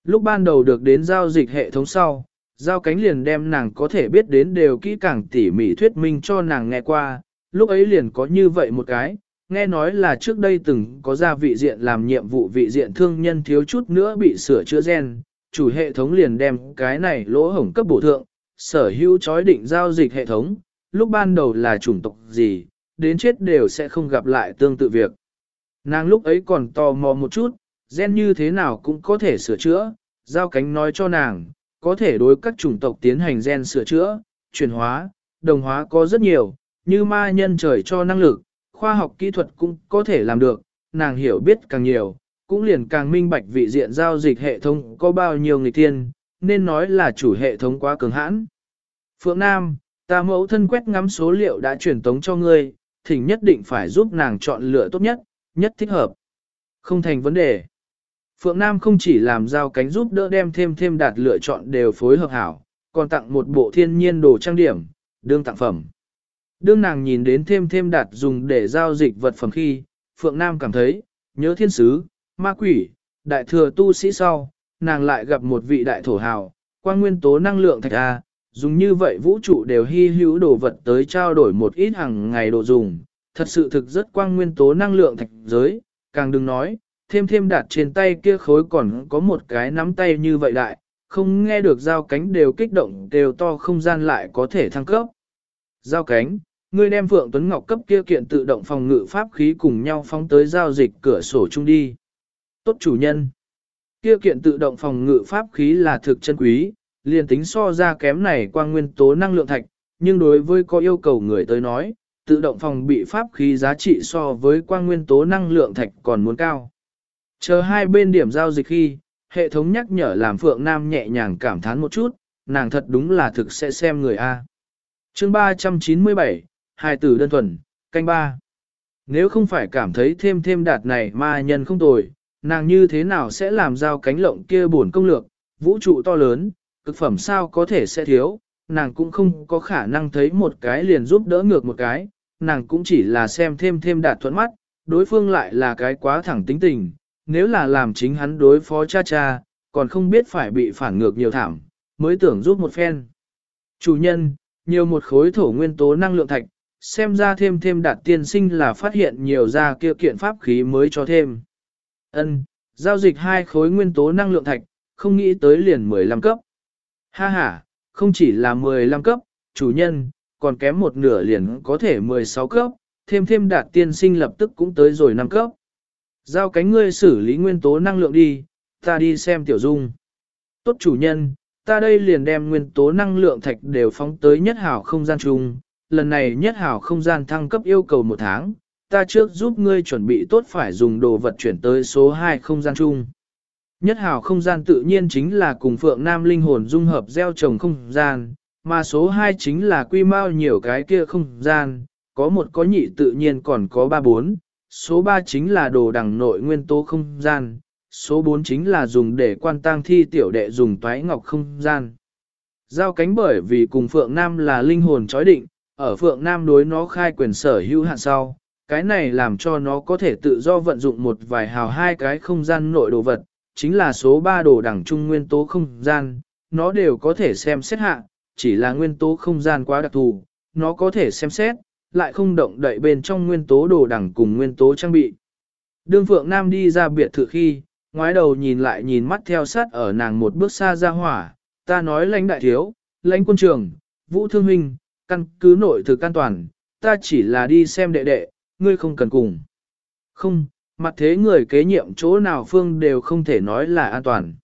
Lúc ban đầu được đến giao dịch hệ thống sau, giao cánh liền đem nàng có thể biết đến đều kỹ càng tỉ mỉ thuyết minh cho nàng nghe qua, lúc ấy liền có như vậy một cái, nghe nói là trước đây từng có ra vị diện làm nhiệm vụ vị diện thương nhân thiếu chút nữa bị sửa chữa gen, chủ hệ thống liền đem cái này lỗ hổng cấp bổ thượng, sở hữu chói định giao dịch hệ thống, lúc ban đầu là chủng tộc gì, đến chết đều sẽ không gặp lại tương tự việc. Nàng lúc ấy còn tò mò một chút, gen như thế nào cũng có thể sửa chữa, giao cánh nói cho nàng, có thể đối các chủng tộc tiến hành gen sửa chữa, chuyển hóa, đồng hóa có rất nhiều, như ma nhân trời cho năng lực, khoa học kỹ thuật cũng có thể làm được, nàng hiểu biết càng nhiều, cũng liền càng minh bạch vị diện giao dịch hệ thống có bao nhiêu người tiên, nên nói là chủ hệ thống quá cường hãn. Phượng Nam, ta mẫu thân quét ngắm số liệu đã truyền tống cho ngươi, thỉnh nhất định phải giúp nàng chọn lựa tốt nhất, nhất thích hợp. Không thành vấn đề. Phượng Nam không chỉ làm giao cánh giúp đỡ đem thêm thêm đạt lựa chọn đều phối hợp hảo, còn tặng một bộ thiên nhiên đồ trang điểm, đương tặng phẩm. Đương nàng nhìn đến thêm thêm đạt dùng để giao dịch vật phẩm khi, Phượng Nam cảm thấy, nhớ thiên sứ, ma quỷ, đại thừa tu sĩ sau, nàng lại gặp một vị đại thổ hào, quan nguyên tố năng lượng thạch A, dùng như vậy vũ trụ đều hy hữu đồ vật tới trao đổi một ít hàng ngày đồ dùng, thật sự thực rất quang nguyên tố năng lượng thạch giới, càng đừng nói, thêm thêm đặt trên tay kia khối còn có một cái nắm tay như vậy đại, không nghe được giao cánh đều kích động đều to không gian lại có thể thăng cấp. Giao cánh, ngươi đem Phượng Tuấn Ngọc cấp kia kiện tự động phòng ngự pháp khí cùng nhau phóng tới giao dịch cửa sổ chung đi. Tốt chủ nhân. Kia kiện tự động phòng ngự pháp khí là thực chân quý, liền tính so ra kém này qua nguyên tố năng lượng thạch, nhưng đối với có yêu cầu người tới nói, tự động phòng bị pháp khí giá trị so với quang nguyên tố năng lượng thạch còn muốn cao. Chờ hai bên điểm giao dịch khi, hệ thống nhắc nhở làm Phượng Nam nhẹ nhàng cảm thán một chút, nàng thật đúng là thực sẽ xem người A. chương 397, hai tử đơn thuần, canh ba. Nếu không phải cảm thấy thêm thêm đạt này ma nhân không tồi, nàng như thế nào sẽ làm giao cánh lộng kia buồn công lược, vũ trụ to lớn, cực phẩm sao có thể sẽ thiếu, nàng cũng không có khả năng thấy một cái liền giúp đỡ ngược một cái, nàng cũng chỉ là xem thêm thêm đạt thuận mắt, đối phương lại là cái quá thẳng tính tình, nếu là làm chính hắn đối phó cha cha, còn không biết phải bị phản ngược nhiều thảm, mới tưởng giúp một phen. Chủ nhân, nhiều một khối thổ nguyên tố năng lượng thạch, xem ra thêm thêm đạt tiên sinh là phát hiện nhiều ra kia kiện pháp khí mới cho thêm. Ân, giao dịch hai khối nguyên tố năng lượng thạch, không nghĩ tới liền 15 cấp. Ha ha, không chỉ là 15 cấp, chủ nhân, còn kém một nửa liền có thể 16 cấp, thêm thêm đạt tiên sinh lập tức cũng tới rồi 5 cấp. Giao cánh ngươi xử lý nguyên tố năng lượng đi, ta đi xem tiểu dung. Tốt chủ nhân, ta đây liền đem nguyên tố năng lượng thạch đều phóng tới nhất hảo không gian chung. Lần này nhất hảo không gian thăng cấp yêu cầu một tháng, ta trước giúp ngươi chuẩn bị tốt phải dùng đồ vật chuyển tới số 2 không gian chung. Nhất hảo không gian tự nhiên chính là cùng Phượng Nam linh hồn dung hợp gieo trồng không gian, mà số 2 chính là quy mau nhiều cái kia không gian, có một có nhị tự nhiên còn có ba bốn, số 3 chính là đồ đằng nội nguyên tố không gian, số 4 chính là dùng để quan tang thi tiểu đệ dùng toái ngọc không gian. Giao cánh bởi vì cùng Phượng Nam là linh hồn chói định, ở Phượng Nam đối nó khai quyền sở hữu hạn sau, cái này làm cho nó có thể tự do vận dụng một vài hào hai cái không gian nội đồ vật, chính là số 3 đồ đẳng trung nguyên tố không gian, nó đều có thể xem xét hạ, chỉ là nguyên tố không gian quá đặc thù, nó có thể xem xét, lại không động đậy bên trong nguyên tố đồ đẳng cùng nguyên tố trang bị. Đương Phượng Nam đi ra biệt thự khi, ngoái đầu nhìn lại nhìn mắt theo sát ở nàng một bước xa ra hỏa, ta nói lãnh đại thiếu, lãnh quân trường, vũ thương huynh, căn cứ nội thực an toàn, ta chỉ là đi xem đệ đệ, ngươi không cần cùng. Không, mặt thế người kế nhiệm chỗ nào phương đều không thể nói là an toàn.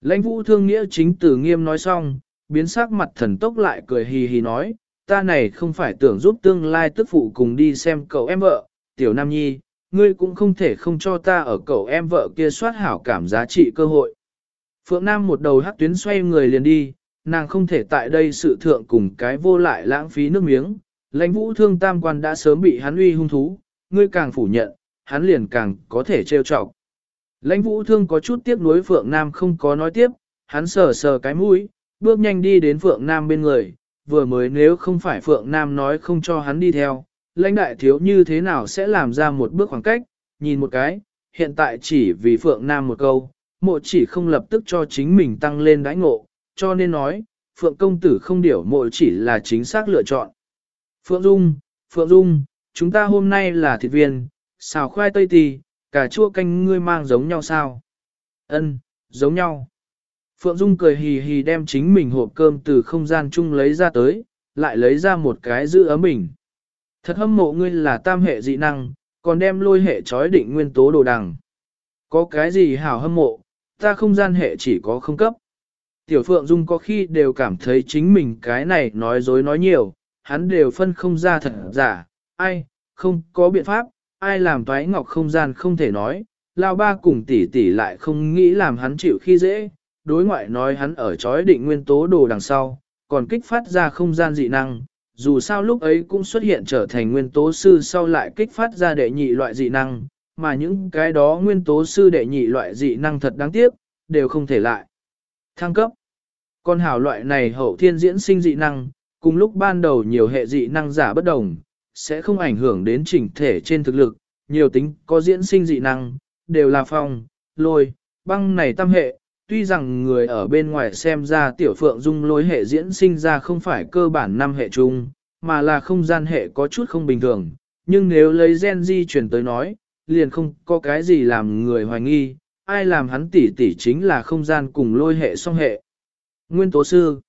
Lãnh vũ thương nghĩa chính tử nghiêm nói xong, biến sắc mặt thần tốc lại cười hì hì nói, ta này không phải tưởng giúp tương lai tức phụ cùng đi xem cậu em vợ, tiểu nam nhi, ngươi cũng không thể không cho ta ở cậu em vợ kia soát hảo cảm giá trị cơ hội. Phượng Nam một đầu hắc tuyến xoay người liền đi, nàng không thể tại đây sự thượng cùng cái vô lại lãng phí nước miếng, lãnh vũ thương tam quan đã sớm bị hắn uy hung thú, ngươi càng phủ nhận, hắn liền càng có thể trêu chọc. Lãnh vũ thương có chút tiếc nuối Phượng Nam không có nói tiếp, hắn sờ sờ cái mũi, bước nhanh đi đến Phượng Nam bên người, vừa mới nếu không phải Phượng Nam nói không cho hắn đi theo, lãnh đại thiếu như thế nào sẽ làm ra một bước khoảng cách, nhìn một cái, hiện tại chỉ vì Phượng Nam một câu, mộ chỉ không lập tức cho chính mình tăng lên đãi ngộ, cho nên nói, Phượng công tử không điểu mộ chỉ là chính xác lựa chọn. Phượng Dung, Phượng Dung, chúng ta hôm nay là thịt viên, xào khoai tây tì, cà chua canh ngươi mang giống nhau sao? Ân, giống nhau. Phượng Dung cười hì hì đem chính mình hộp cơm từ không gian chung lấy ra tới, lại lấy ra một cái giữ ấm bình. Thật hâm mộ ngươi là tam hệ dị năng, còn đem lôi hệ chói định nguyên tố đồ đằng. Có cái gì hảo hâm mộ, ta không gian hệ chỉ có không cấp. Tiểu Phượng Dung có khi đều cảm thấy chính mình cái này nói dối nói nhiều, hắn đều phân không ra thật giả, ai, không có biện pháp, ai làm toái ngọc không gian không thể nói, lao ba cùng tỷ tỷ lại không nghĩ làm hắn chịu khi dễ, đối ngoại nói hắn ở chói định nguyên tố đồ đằng sau, còn kích phát ra không gian dị năng, dù sao lúc ấy cũng xuất hiện trở thành nguyên tố sư sau lại kích phát ra đệ nhị loại dị năng, mà những cái đó nguyên tố sư đệ nhị loại dị năng thật đáng tiếc, đều không thể lại. Thăng cấp Con hảo loại này hậu thiên diễn sinh dị năng, cùng lúc ban đầu nhiều hệ dị năng giả bất đồng, sẽ không ảnh hưởng đến chỉnh thể trên thực lực, nhiều tính có diễn sinh dị năng, đều là phong, lôi, băng này tam hệ, tuy rằng người ở bên ngoài xem ra tiểu phượng dung lôi hệ diễn sinh ra không phải cơ bản năm hệ chung, mà là không gian hệ có chút không bình thường, nhưng nếu lấy gen di chuyển tới nói, liền không có cái gì làm người hoài nghi, ai làm hắn tỷ tỷ chính là không gian cùng lôi hệ song hệ. Nguyên tố sư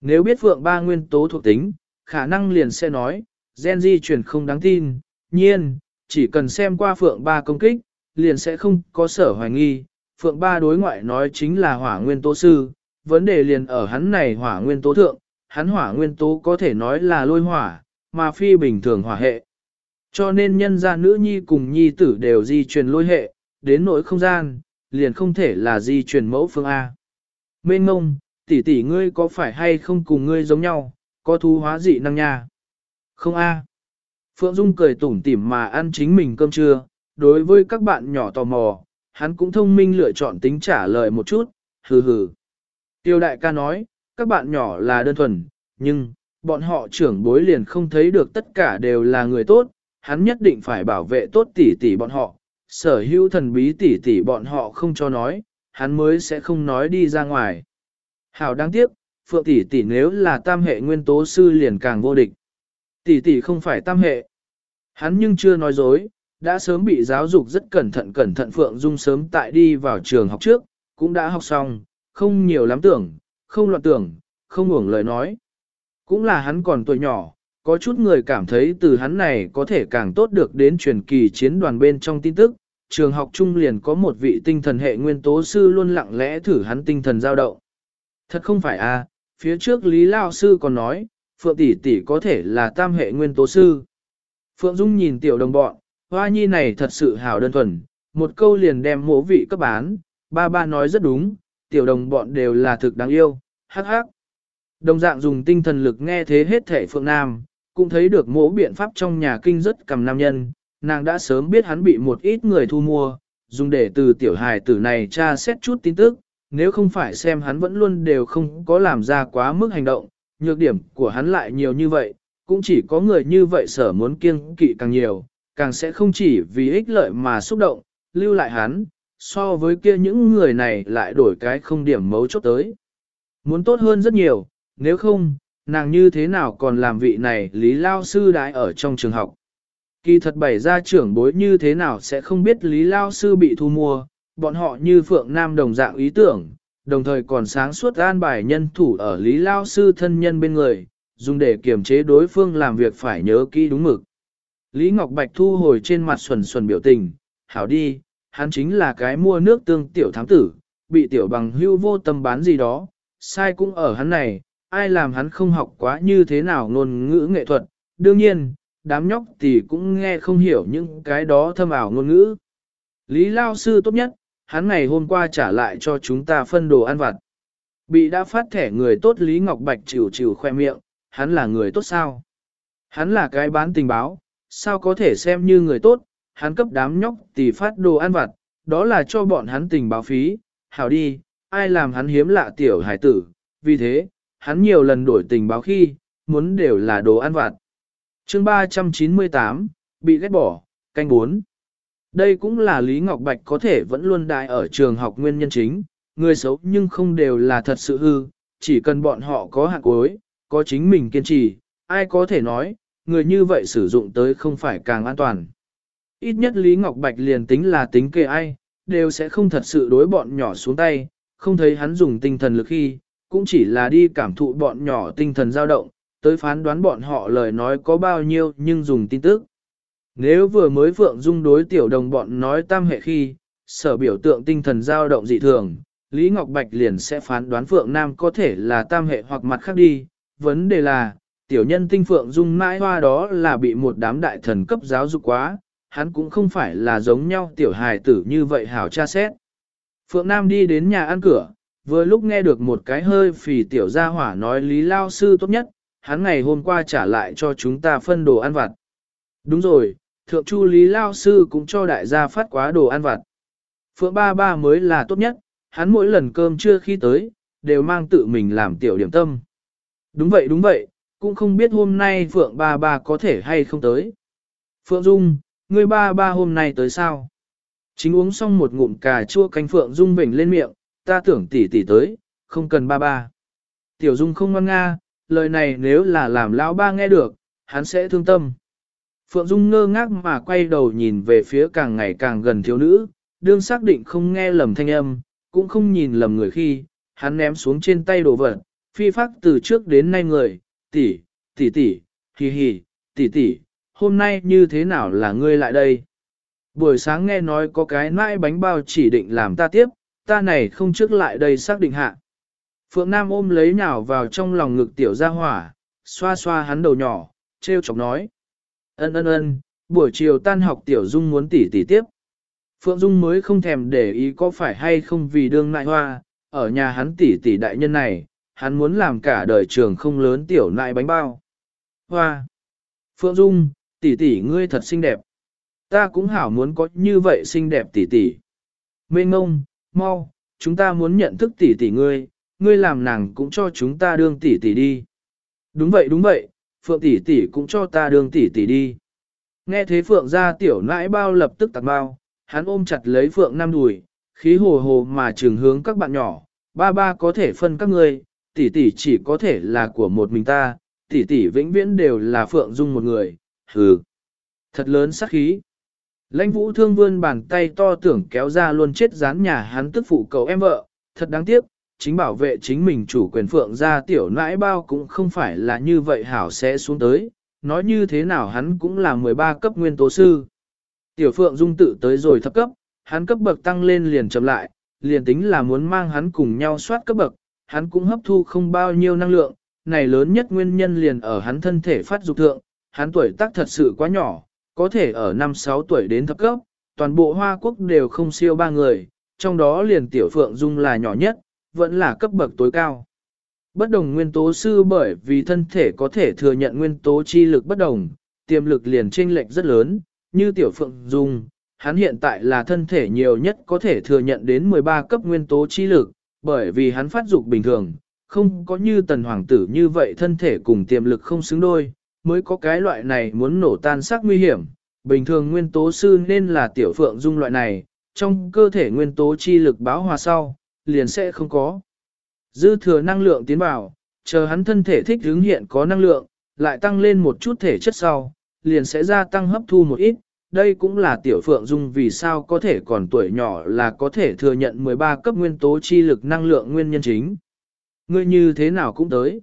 Nếu biết phượng ba nguyên tố thuộc tính, khả năng liền sẽ nói, gen di chuyển không đáng tin, nhiên, chỉ cần xem qua phượng ba công kích, liền sẽ không có sở hoài nghi. Phượng ba đối ngoại nói chính là hỏa nguyên tố sư, vấn đề liền ở hắn này hỏa nguyên tố thượng, hắn hỏa nguyên tố có thể nói là lôi hỏa, mà phi bình thường hỏa hệ. Cho nên nhân gia nữ nhi cùng nhi tử đều di truyền lôi hệ, đến nỗi không gian, liền không thể là di truyền mẫu phương A. Mên ngông, tỷ tỷ ngươi có phải hay không cùng ngươi giống nhau, có thú hóa dị năng nha? Không A. Phượng Dung cười tủm tỉm mà ăn chính mình cơm trưa, đối với các bạn nhỏ tò mò, hắn cũng thông minh lựa chọn tính trả lời một chút, hừ hừ. Tiêu đại ca nói, các bạn nhỏ là đơn thuần, nhưng, bọn họ trưởng bối liền không thấy được tất cả đều là người tốt, hắn nhất định phải bảo vệ tốt tỷ tỷ bọn họ, sở hữu thần bí tỷ tỷ bọn họ không cho nói, hắn mới sẽ không nói đi ra ngoài. Hảo đáng tiếc, Phượng tỷ tỷ nếu là tam hệ nguyên tố sư liền càng vô địch. Tỷ tỷ không phải tam hệ. Hắn nhưng chưa nói dối, đã sớm bị giáo dục rất cẩn thận cẩn thận Phượng Dung sớm tại đi vào trường học trước, cũng đã học xong, không nhiều lắm tưởng, không loạn tưởng, không ngủng lời nói. Cũng là hắn còn tuổi nhỏ, có chút người cảm thấy từ hắn này có thể càng tốt được đến truyền kỳ chiến đoàn bên trong tin tức, trường học trung liền có một vị tinh thần hệ nguyên tố sư luôn lặng lẽ thử hắn tinh thần giao động. Thật không phải à, phía trước Lý Lao Sư còn nói, Phượng tỷ tỷ có thể là tam hệ nguyên tố sư. Phượng Dung nhìn tiểu đồng bọn, hoa nhi này thật sự hảo đơn thuần, một câu liền đem mỗ vị cấp bán, ba ba nói rất đúng, tiểu đồng bọn đều là thực đáng yêu, hắc hắc. Đồng dạng dùng tinh thần lực nghe thế hết thể Phượng Nam, cũng thấy được mỗ biện pháp trong nhà kinh rất cầm nam nhân, nàng đã sớm biết hắn bị một ít người thu mua, dùng để từ tiểu hài tử này tra xét chút tin tức, nếu không phải xem hắn vẫn luôn đều không có làm ra quá mức hành động, nhược điểm của hắn lại nhiều như vậy, cũng chỉ có người như vậy sở muốn kiêng kỵ càng nhiều, càng sẽ không chỉ vì ích lợi mà xúc động, lưu lại hắn, so với kia những người này lại đổi cái không điểm mấu chốt tới. Muốn tốt hơn rất nhiều, nếu không, nàng như thế nào còn làm vị này Lý Lao Sư đãi ở trong trường học. Kỳ thật bảy gia trưởng bối như thế nào sẽ không biết Lý Lao Sư bị thu mua, bọn họ như Phượng Nam đồng dạng ý tưởng, đồng thời còn sáng suốt an bài nhân thủ ở Lý Lao Sư thân nhân bên người, dùng để kiềm chế đối phương làm việc phải nhớ kỹ đúng mực. Lý Ngọc Bạch thu hồi trên mặt xuẩn xuẩn biểu tình, hảo đi, hắn chính là cái mua nước tương tiểu thám tử, bị tiểu bằng hưu vô tâm bán gì đó, sai cũng ở hắn này, ai làm hắn không học quá như thế nào ngôn ngữ nghệ thuật, đương nhiên, đám nhóc thì cũng nghe không hiểu những cái đó thâm ảo ngôn ngữ. Lý Lao Sư tốt nhất, hắn ngày hôm qua trả lại cho chúng ta phân đồ ăn vặt. Bị đã phát thẻ người tốt Lý Ngọc Bạch chịu chịu khoe miệng, hắn là người tốt sao? Hắn là cái bán tình báo, sao có thể xem như người tốt, hắn cấp đám nhóc tỷ phát đồ ăn vặt, đó là cho bọn hắn tình báo phí, hảo đi, ai làm hắn hiếm lạ tiểu hải tử, vì thế, hắn nhiều lần đổi tình báo khi, muốn đều là đồ ăn vặt. chương 398, bị ghét bỏ, canh 4. Đây cũng là Lý Ngọc Bạch có thể vẫn luôn đại ở trường học nguyên nhân chính, người xấu nhưng không đều là thật sự hư, chỉ cần bọn họ có hạt cuối, có chính mình kiên trì, ai có thể nói, người như vậy sử dụng tới không phải càng an toàn. Ít nhất Lý Ngọc Bạch liền tính là tính kê ai, đều sẽ không thật sự đối bọn nhỏ xuống tay, không thấy hắn dùng tinh thần lực khi, cũng chỉ là đi cảm thụ bọn nhỏ tinh thần dao động, tới phán đoán bọn họ lời nói có bao nhiêu nhưng dùng tin tức. Nếu vừa mới Phượng Dung đối tiểu đồng bọn nói tam hệ khi, sở biểu tượng tinh thần dao động dị thường, Lý Ngọc Bạch liền sẽ phán đoán Phượng Nam có thể là tam hệ hoặc mặt khác đi. Vấn đề là, tiểu nhân tinh Phượng Dung mãi hoa đó là bị một đám đại thần cấp giáo dục quá, hắn cũng không phải là giống nhau tiểu hài tử như vậy hảo tra xét. Phượng Nam đi đến nhà ăn cửa, vừa lúc nghe được một cái hơi phì tiểu gia hỏa nói Lý Lao Sư tốt nhất, hắn ngày hôm qua trả lại cho chúng ta phân đồ ăn vặt. Đúng rồi, thượng chu Lý Lao Sư cũng cho đại gia phát quá đồ ăn vặt. Phượng Ba Ba mới là tốt nhất, hắn mỗi lần cơm trưa khi tới, đều mang tự mình làm tiểu điểm tâm. Đúng vậy đúng vậy, cũng không biết hôm nay Phượng Ba Ba có thể hay không tới. Phượng Dung, ngươi ba ba hôm nay tới sao? Chính uống xong một ngụm cà chua canh Phượng Dung vểnh lên miệng, ta tưởng tỷ tỷ tới, không cần ba ba. Tiểu Dung không ngoan nga, lời này nếu là làm lão ba nghe được, hắn sẽ thương tâm. Phượng Dung ngơ ngác mà quay đầu nhìn về phía càng ngày càng gần thiếu nữ, đương xác định không nghe lầm thanh âm, cũng không nhìn lầm người khi, hắn ném xuống trên tay đồ vật, phi phác từ trước đến nay người, tỷ, tỷ tỷ, hì hì, tỷ tỷ, hôm nay như thế nào là ngươi lại đây? Buổi sáng nghe nói có cái nãi bánh bao chỉ định làm ta tiếp, ta này không trước lại đây xác định hạ. Phượng Nam ôm lấy nhào vào trong lòng ngực tiểu gia hỏa, xoa xoa hắn đầu nhỏ, treo chọc nói. Ân ân ân, buổi chiều tan học tiểu dung muốn tỉ tỉ tiếp. Phượng Dung mới không thèm để ý có phải hay không vì đương nại hoa, ở nhà hắn tỉ tỉ đại nhân này, hắn muốn làm cả đời trường không lớn tiểu nại bánh bao. Hoa! Phượng Dung, tỷ tỷ ngươi thật xinh đẹp. Ta cũng hảo muốn có như vậy xinh đẹp tỷ tỷ. Mê ngông, mau, chúng ta muốn nhận thức tỷ tỷ ngươi, ngươi làm nàng cũng cho chúng ta đương tỷ tỷ đi. Đúng vậy đúng vậy, Phượng tỷ tỷ cũng cho ta đương tỷ tỷ đi. Nghe thế Phượng ra tiểu nãi bao lập tức tạc bao, hắn ôm chặt lấy Phượng Nam đùi, khí hồ hồ mà trường hướng các bạn nhỏ, ba ba có thể phân các ngươi, tỷ tỷ chỉ có thể là của một mình ta, tỷ tỷ vĩnh viễn đều là Phượng Dung một người, hừ. Thật lớn sắc khí. Lãnh vũ thương vươn bàn tay to tưởng kéo ra luôn chết dán nhà hắn tức phụ cầu em vợ, thật đáng tiếc, chính bảo vệ chính mình chủ quyền phượng ra tiểu nãi bao cũng không phải là như vậy hảo sẽ xuống tới, nói như thế nào hắn cũng là 13 cấp nguyên tố sư. Tiểu phượng dung tự tới rồi thấp cấp, hắn cấp bậc tăng lên liền chậm lại, liền tính là muốn mang hắn cùng nhau soát cấp bậc, hắn cũng hấp thu không bao nhiêu năng lượng, này lớn nhất nguyên nhân liền ở hắn thân thể phát dục thượng, hắn tuổi tác thật sự quá nhỏ, có thể ở năm 6 tuổi đến thấp cấp, toàn bộ Hoa Quốc đều không siêu ba người, trong đó liền Tiểu Phượng Dung là nhỏ nhất, vẫn là cấp bậc tối cao. Bất đồng nguyên tố sư bởi vì thân thể có thể thừa nhận nguyên tố chi lực bất đồng, tiềm lực liền chênh lệch rất lớn, như Tiểu Phượng Dung, hắn hiện tại là thân thể nhiều nhất có thể thừa nhận đến 13 cấp nguyên tố chi lực, bởi vì hắn phát dục bình thường, không có như tần hoàng tử như vậy thân thể cùng tiềm lực không xứng đôi, mới có cái loại này muốn nổ tan xác nguy hiểm. Bình thường nguyên tố sư nên là tiểu phượng dung loại này, trong cơ thể nguyên tố chi lực báo hòa sau, liền sẽ không có. Dư thừa năng lượng tiến vào, chờ hắn thân thể thích hướng hiện có năng lượng, lại tăng lên một chút thể chất sau, liền sẽ gia tăng hấp thu một ít. Đây cũng là tiểu phượng dung vì sao có thể còn tuổi nhỏ là có thể thừa nhận 13 cấp nguyên tố chi lực năng lượng nguyên nhân chính. Ngươi như thế nào cũng tới.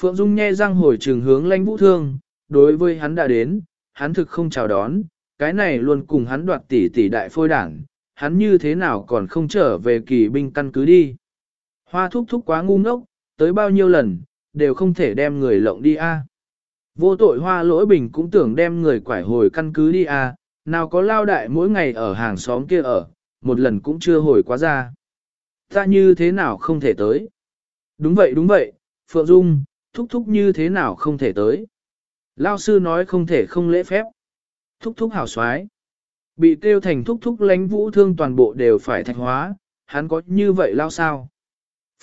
Phượng Dung nghe răng hồi trường hướng lãnh vũ thương, đối với hắn đã đến, hắn thực không chào đón, cái này luôn cùng hắn đoạt tỷ tỷ đại phôi đảng, hắn như thế nào còn không trở về kỳ binh căn cứ đi. Hoa thúc thúc quá ngu ngốc, tới bao nhiêu lần, đều không thể đem người lộng đi a. Vô tội hoa lỗi bình cũng tưởng đem người quải hồi căn cứ đi à? nào có lao đại mỗi ngày ở hàng xóm kia ở, một lần cũng chưa hồi quá ra. Ta như thế nào không thể tới? Đúng vậy đúng vậy, Phượng Dung, thúc thúc như thế nào không thể tới. Lao sư nói không thể không lễ phép. Thúc thúc hảo xoái. Bị kêu thành thúc thúc lánh vũ thương toàn bộ đều phải thạch hóa, hắn có như vậy lao sao?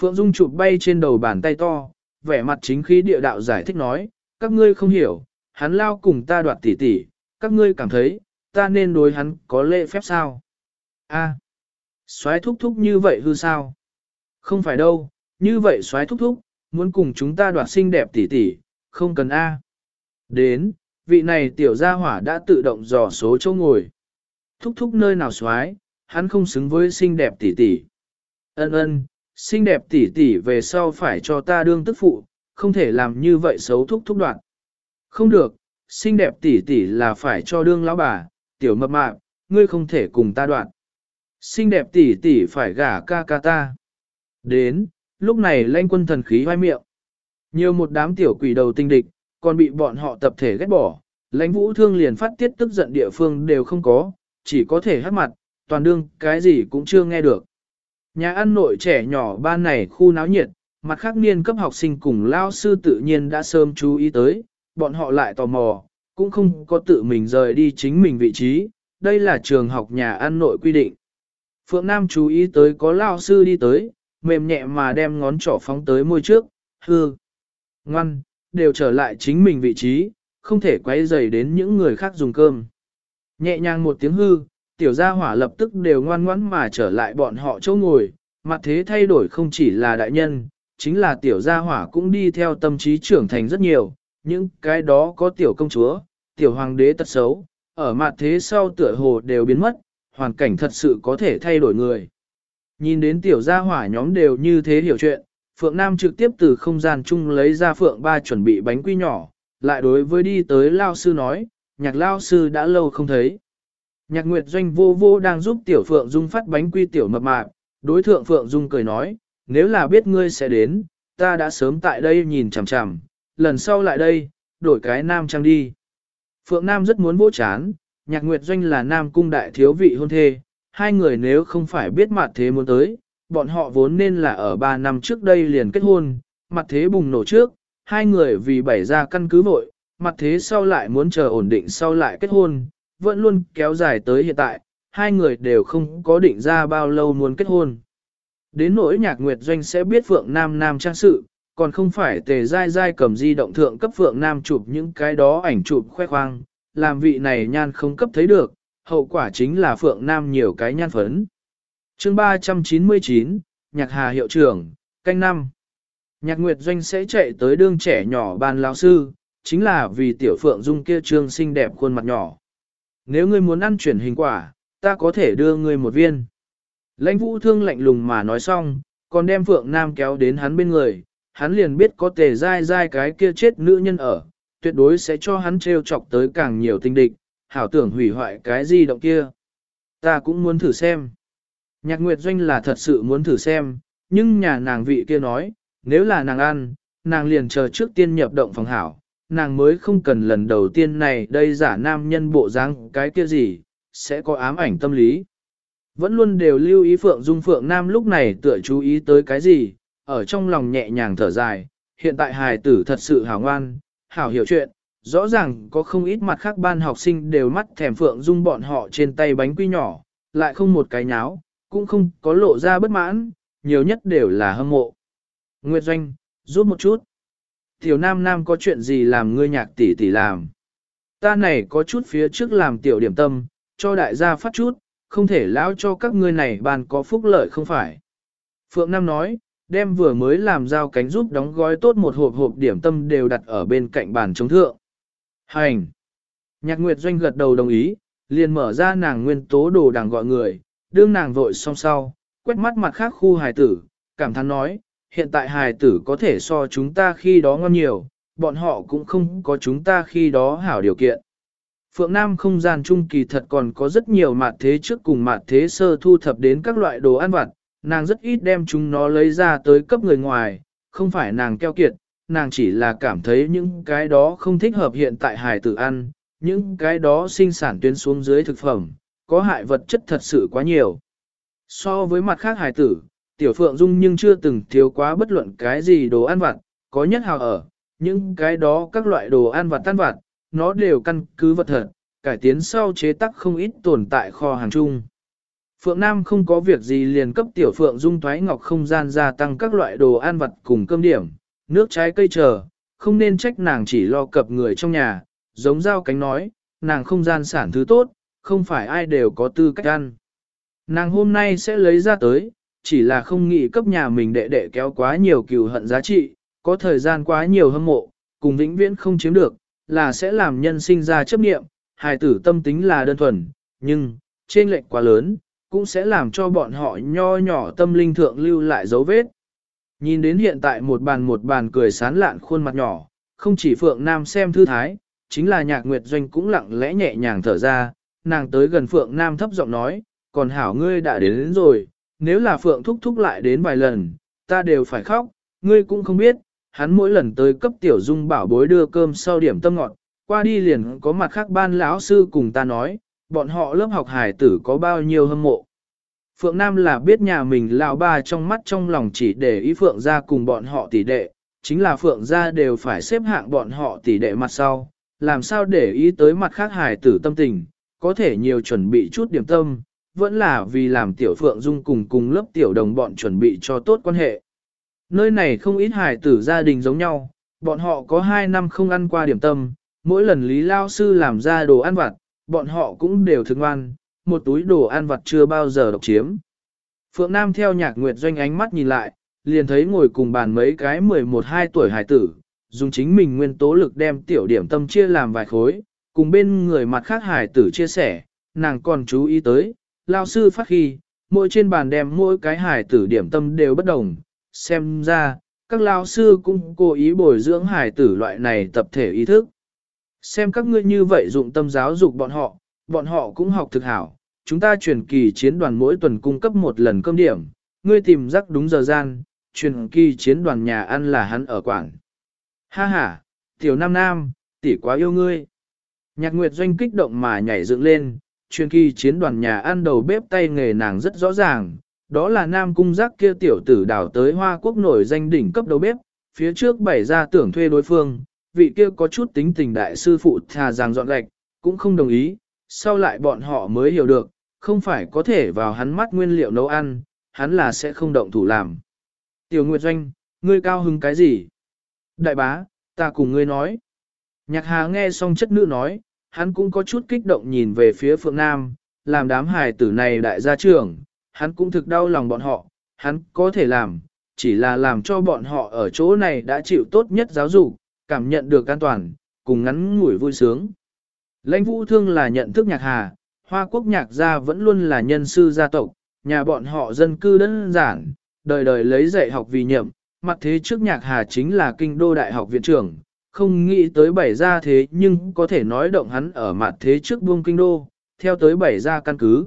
Phượng Dung chụp bay trên đầu bàn tay to, vẻ mặt chính khí địa đạo giải thích nói, các ngươi không hiểu, hắn lao cùng ta đoạt tỉ tỉ, các ngươi cảm thấy, ta nên đối hắn có lễ phép sao? A, xoái thúc thúc như vậy hư sao? Không phải đâu, như vậy xoái thúc thúc, muốn cùng chúng ta đoạt xinh đẹp tỷ tỷ, không cần A. Đến, vị này tiểu gia hỏa đã tự động dò số chỗ ngồi. Thúc thúc nơi nào xoái, hắn không xứng với xinh đẹp tỷ tỷ. Ân ân, xinh đẹp tỷ tỷ về sau phải cho ta đương tức phụ, không thể làm như vậy xấu thúc thúc đoạn. Không được, xinh đẹp tỷ tỷ là phải cho đương lão bà, tiểu mập mạp, ngươi không thể cùng ta đoạn. Xinh đẹp tỷ tỷ phải gả ca ca ta. Đến, lúc này lanh quân thần khí hoai miệng. Nhiều một đám tiểu quỷ đầu tinh địch, còn bị bọn họ tập thể ghét bỏ. Lãnh vũ thương liền phát tiết tức giận địa phương đều không có, chỉ có thể hát mặt, toàn đương cái gì cũng chưa nghe được. Nhà ăn nội trẻ nhỏ ban này khu náo nhiệt, mặt khác niên cấp học sinh cùng lao sư tự nhiên đã sớm chú ý tới, bọn họ lại tò mò, cũng không có tự mình rời đi chính mình vị trí, đây là trường học nhà ăn nội quy định. Phượng Nam chú ý tới có lao sư đi tới, mềm nhẹ mà đem ngón trỏ phóng tới môi trước, hư, ngoan, đều trở lại chính mình vị trí, không thể quấy rầy đến những người khác dùng cơm. Nhẹ nhàng một tiếng hư, tiểu gia hỏa lập tức đều ngoan ngoãn mà trở lại bọn họ chỗ ngồi, mặt thế thay đổi không chỉ là đại nhân, chính là tiểu gia hỏa cũng đi theo tâm trí trưởng thành rất nhiều, những cái đó có tiểu công chúa, tiểu hoàng đế tật xấu, ở mặt thế sau tựa hồ đều biến mất, hoàn cảnh thật sự có thể thay đổi người. Nhìn đến tiểu gia hỏa nhóm đều như thế hiểu chuyện, Phượng Nam trực tiếp từ không gian chung lấy ra Phượng ba chuẩn bị bánh quy nhỏ, lại đối với đi tới Lao Sư nói, nhạc Lao Sư đã lâu không thấy. Nhạc Nguyệt Doanh vô vô đang giúp tiểu Phượng Dung phát bánh quy tiểu mập mạp, đối thượng Phượng Dung cười nói, nếu là biết ngươi sẽ đến, ta đã sớm tại đây nhìn chằm chằm, lần sau lại đây, đổi cái nam trang đi. Phượng Nam rất muốn vỗ chán, Nhạc Nguyệt Doanh là nam cung đại thiếu vị hôn thê, hai người nếu không phải biết mặt thế muốn tới, bọn họ vốn nên là ở ba năm trước đây liền kết hôn, mặt thế bùng nổ trước, hai người vì bảy ra căn cứ vội, mặt thế sau lại muốn chờ ổn định sau lại kết hôn, vẫn luôn kéo dài tới hiện tại, hai người đều không có định ra bao lâu muốn kết hôn. Đến nỗi nhạc nguyệt doanh sẽ biết Phượng Nam Nam trang sự, còn không phải tề dai dai cầm di động thượng cấp Phượng Nam chụp những cái đó ảnh chụp khoe khoang, làm vị này nhan không cấp thấy được, hậu quả chính là Phượng Nam nhiều cái nhan phấn. chương 399, Nhạc Hà Hiệu trưởng, canh năm. Nhạc Nguyệt Doanh sẽ chạy tới đương trẻ nhỏ ban lão sư, chính là vì tiểu Phượng Dung kia trương xinh đẹp khuôn mặt nhỏ. Nếu ngươi muốn ăn chuyển hình quả, ta có thể đưa ngươi một viên. Lãnh vũ thương lạnh lùng mà nói xong, còn đem Phượng Nam kéo đến hắn bên người, hắn liền biết có tề dai dai cái kia chết nữ nhân ở, tuyệt đối sẽ cho hắn trêu chọc tới càng nhiều tinh địch, hảo tưởng hủy hoại cái gì động kia. Ta cũng muốn thử xem. Nhạc Nguyệt Doanh là thật sự muốn thử xem, nhưng nhà nàng vị kia nói, nếu là nàng ăn, nàng liền chờ trước tiên nhập động phòng hảo, nàng mới không cần lần đầu tiên này đây giả nam nhân bộ dáng cái kia gì, sẽ có ám ảnh tâm lý. Vẫn luôn đều lưu ý Phượng Dung Phượng Nam lúc này tựa chú ý tới cái gì, ở trong lòng nhẹ nhàng thở dài, hiện tại hài tử thật sự hảo ngoan, hảo hiểu chuyện, rõ ràng có không ít mặt khác ban học sinh đều mắt thèm Phượng Dung bọn họ trên tay bánh quy nhỏ, lại không một cái nháo, cũng không có lộ ra bất mãn, nhiều nhất đều là hâm mộ. Nguyệt Doanh, giúp một chút. Tiểu Nam Nam có chuyện gì làm ngươi nhạc tỷ tỷ làm. Ta này có chút phía trước làm tiểu điểm tâm, cho đại gia phát chút, không thể lão cho các ngươi này bàn có phúc lợi không phải. Phượng Nam nói, đem vừa mới làm giao cánh giúp đóng gói tốt một hộp hộp điểm tâm đều đặt ở bên cạnh bàn chống thượng. Hành! Nhạc Nguyệt Doanh gật đầu đồng ý, liền mở ra nàng nguyên tố đồ đằng gọi người, đương nàng vội xong sau, quét mắt mặt khác khu hài tử, cảm thán nói, hiện tại hài tử có thể so chúng ta khi đó ngon nhiều, bọn họ cũng không có chúng ta khi đó hảo điều kiện. Phượng Nam không gian trung kỳ thật còn có rất nhiều mạt thế trước cùng mạt thế sơ thu thập đến các loại đồ ăn vặt, nàng rất ít đem chúng nó lấy ra tới cấp người ngoài, không phải nàng keo kiệt, nàng chỉ là cảm thấy những cái đó không thích hợp hiện tại Hải tử ăn, những cái đó sinh sản tuyến xuống dưới thực phẩm, có hại vật chất thật sự quá nhiều. So với mặt khác Hải tử, tiểu phượng dung nhưng chưa từng thiếu quá bất luận cái gì đồ ăn vặt, có nhất hào ở, những cái đó các loại đồ ăn vặt tan vặt, nó đều căn cứ vật thật, cải tiến sau chế tác không ít tồn tại kho hàng chung. Phượng Nam không có việc gì liền cấp tiểu Phượng Dung thoái ngọc không gian gia tăng các loại đồ ăn vật cùng cơm điểm, nước trái cây chờ, không nên trách nàng chỉ lo cập người trong nhà, giống giao cánh nói, nàng không gian sản thứ tốt, không phải ai đều có tư cách ăn. Nàng hôm nay sẽ lấy ra tới, chỉ là không nghĩ cấp nhà mình đệ đệ kéo quá nhiều cừu hận giá trị, có thời gian quá nhiều hâm mộ, cùng vĩnh viễn không chiếm được, là sẽ làm nhân sinh ra chấp niệm, hài tử tâm tính là đơn thuần, nhưng, trên lệnh quá lớn, cũng sẽ làm cho bọn họ nho nhỏ tâm linh thượng lưu lại dấu vết. Nhìn đến hiện tại một bàn một bàn cười sán lạn khuôn mặt nhỏ, không chỉ Phượng Nam xem thư thái, chính là nhạc nguyệt doanh cũng lặng lẽ nhẹ nhàng thở ra, nàng tới gần Phượng Nam thấp giọng nói, còn hảo ngươi đã đến, đến rồi, nếu là Phượng thúc thúc lại đến vài lần, ta đều phải khóc, ngươi cũng không biết, hắn mỗi lần tới cấp tiểu dung bảo bối đưa cơm sau điểm tâm ngọt, qua đi liền có mặt khác ban lão sư cùng ta nói, bọn họ lớp học hải tử có bao nhiêu hâm mộ. Phượng Nam là biết nhà mình lão ba trong mắt trong lòng chỉ để ý Phượng gia cùng bọn họ tỷ đệ, chính là Phượng gia đều phải xếp hạng bọn họ tỷ đệ mặt sau, làm sao để ý tới mặt khác hải tử tâm tình, có thể nhiều chuẩn bị chút điểm tâm, vẫn là vì làm tiểu Phượng Dung cùng cùng lớp tiểu đồng bọn chuẩn bị cho tốt quan hệ. Nơi này không ít hải tử gia đình giống nhau, bọn họ có 2 năm không ăn qua điểm tâm, mỗi lần Lý Lao Sư làm ra đồ ăn vặt, bọn họ cũng đều thương ngoan, một túi đồ ăn vặt chưa bao giờ độc chiếm. Phượng Nam theo nhạc nguyệt doanh ánh mắt nhìn lại, liền thấy ngồi cùng bàn mấy cái 11-12 tuổi hải tử, dùng chính mình nguyên tố lực đem tiểu điểm tâm chia làm vài khối, cùng bên người mặt khác hải tử chia sẻ, nàng còn chú ý tới, lao sư phát khi, mỗi trên bàn đem mỗi cái hải tử điểm tâm đều bất đồng, xem ra, các lao sư cũng cố ý bồi dưỡng hải tử loại này tập thể ý thức. Xem các ngươi như vậy dụng tâm giáo dục bọn họ, bọn họ cũng học thực hảo, chúng ta truyền kỳ chiến đoàn mỗi tuần cung cấp một lần cơm điểm, ngươi tìm rắc đúng giờ gian, truyền kỳ chiến đoàn nhà ăn là hắn ở quảng. Ha ha, tiểu nam nam, tỷ quá yêu ngươi. Nhạc Nguyệt Doanh kích động mà nhảy dựng lên, truyền kỳ chiến đoàn nhà ăn đầu bếp tay nghề nàng rất rõ ràng, đó là nam cung giác kia tiểu tử đảo tới Hoa Quốc nổi danh đỉnh cấp đầu bếp, phía trước bảy ra tưởng thuê đối phương, vị kia có chút tính tình đại sư phụ thà rằng dọn gạch, cũng không đồng ý, sau lại bọn họ mới hiểu được, không phải có thể vào hắn mắt nguyên liệu nấu ăn, hắn là sẽ không động thủ làm. Tiểu Nguyệt Doanh, ngươi cao hứng cái gì? Đại bá, ta cùng ngươi nói. Nhạc hà nghe xong chất nữ nói, hắn cũng có chút kích động nhìn về phía Phượng Nam, làm đám hài tử này đại gia trưởng, hắn cũng thực đau lòng bọn họ, hắn có thể làm, chỉ là làm cho bọn họ ở chỗ này đã chịu tốt nhất giáo dục, cảm nhận được an toàn, cùng ngắn ngủi vui sướng. Lãnh vũ thương là nhận thức nhạc hà, hoa quốc nhạc gia vẫn luôn là nhân sư gia tộc, nhà bọn họ dân cư đơn giản, đời đời lấy dạy học vì nhậm, mặt thế trước nhạc hà chính là kinh đô đại học viện trưởng, không nghĩ tới bảy gia thế nhưng có thể nói động hắn ở mặt thế trước buông kinh đô, theo tới bảy gia căn cứ.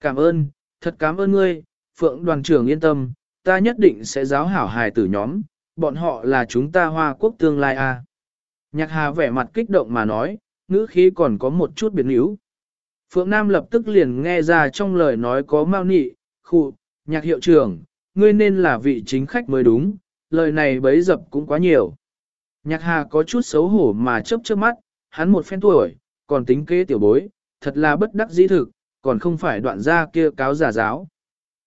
Cảm ơn, thật cảm ơn ngươi, Phượng đoàn trưởng yên tâm, ta nhất định sẽ giáo hảo hài tử nhóm, bọn họ là chúng ta hoa quốc tương lai a. À. Nhạc hà vẻ mặt kích động mà nói, ngữ khí còn có một chút biến yếu. Phượng Nam lập tức liền nghe ra trong lời nói có mau nị, khụ, nhạc hiệu trưởng, ngươi nên là vị chính khách mới đúng, lời này bấy dập cũng quá nhiều. Nhạc hà có chút xấu hổ mà chớp chớp mắt, hắn một phen tuổi, còn tính kế tiểu bối, thật là bất đắc dĩ thực, còn không phải đoạn ra kia cáo giả giáo.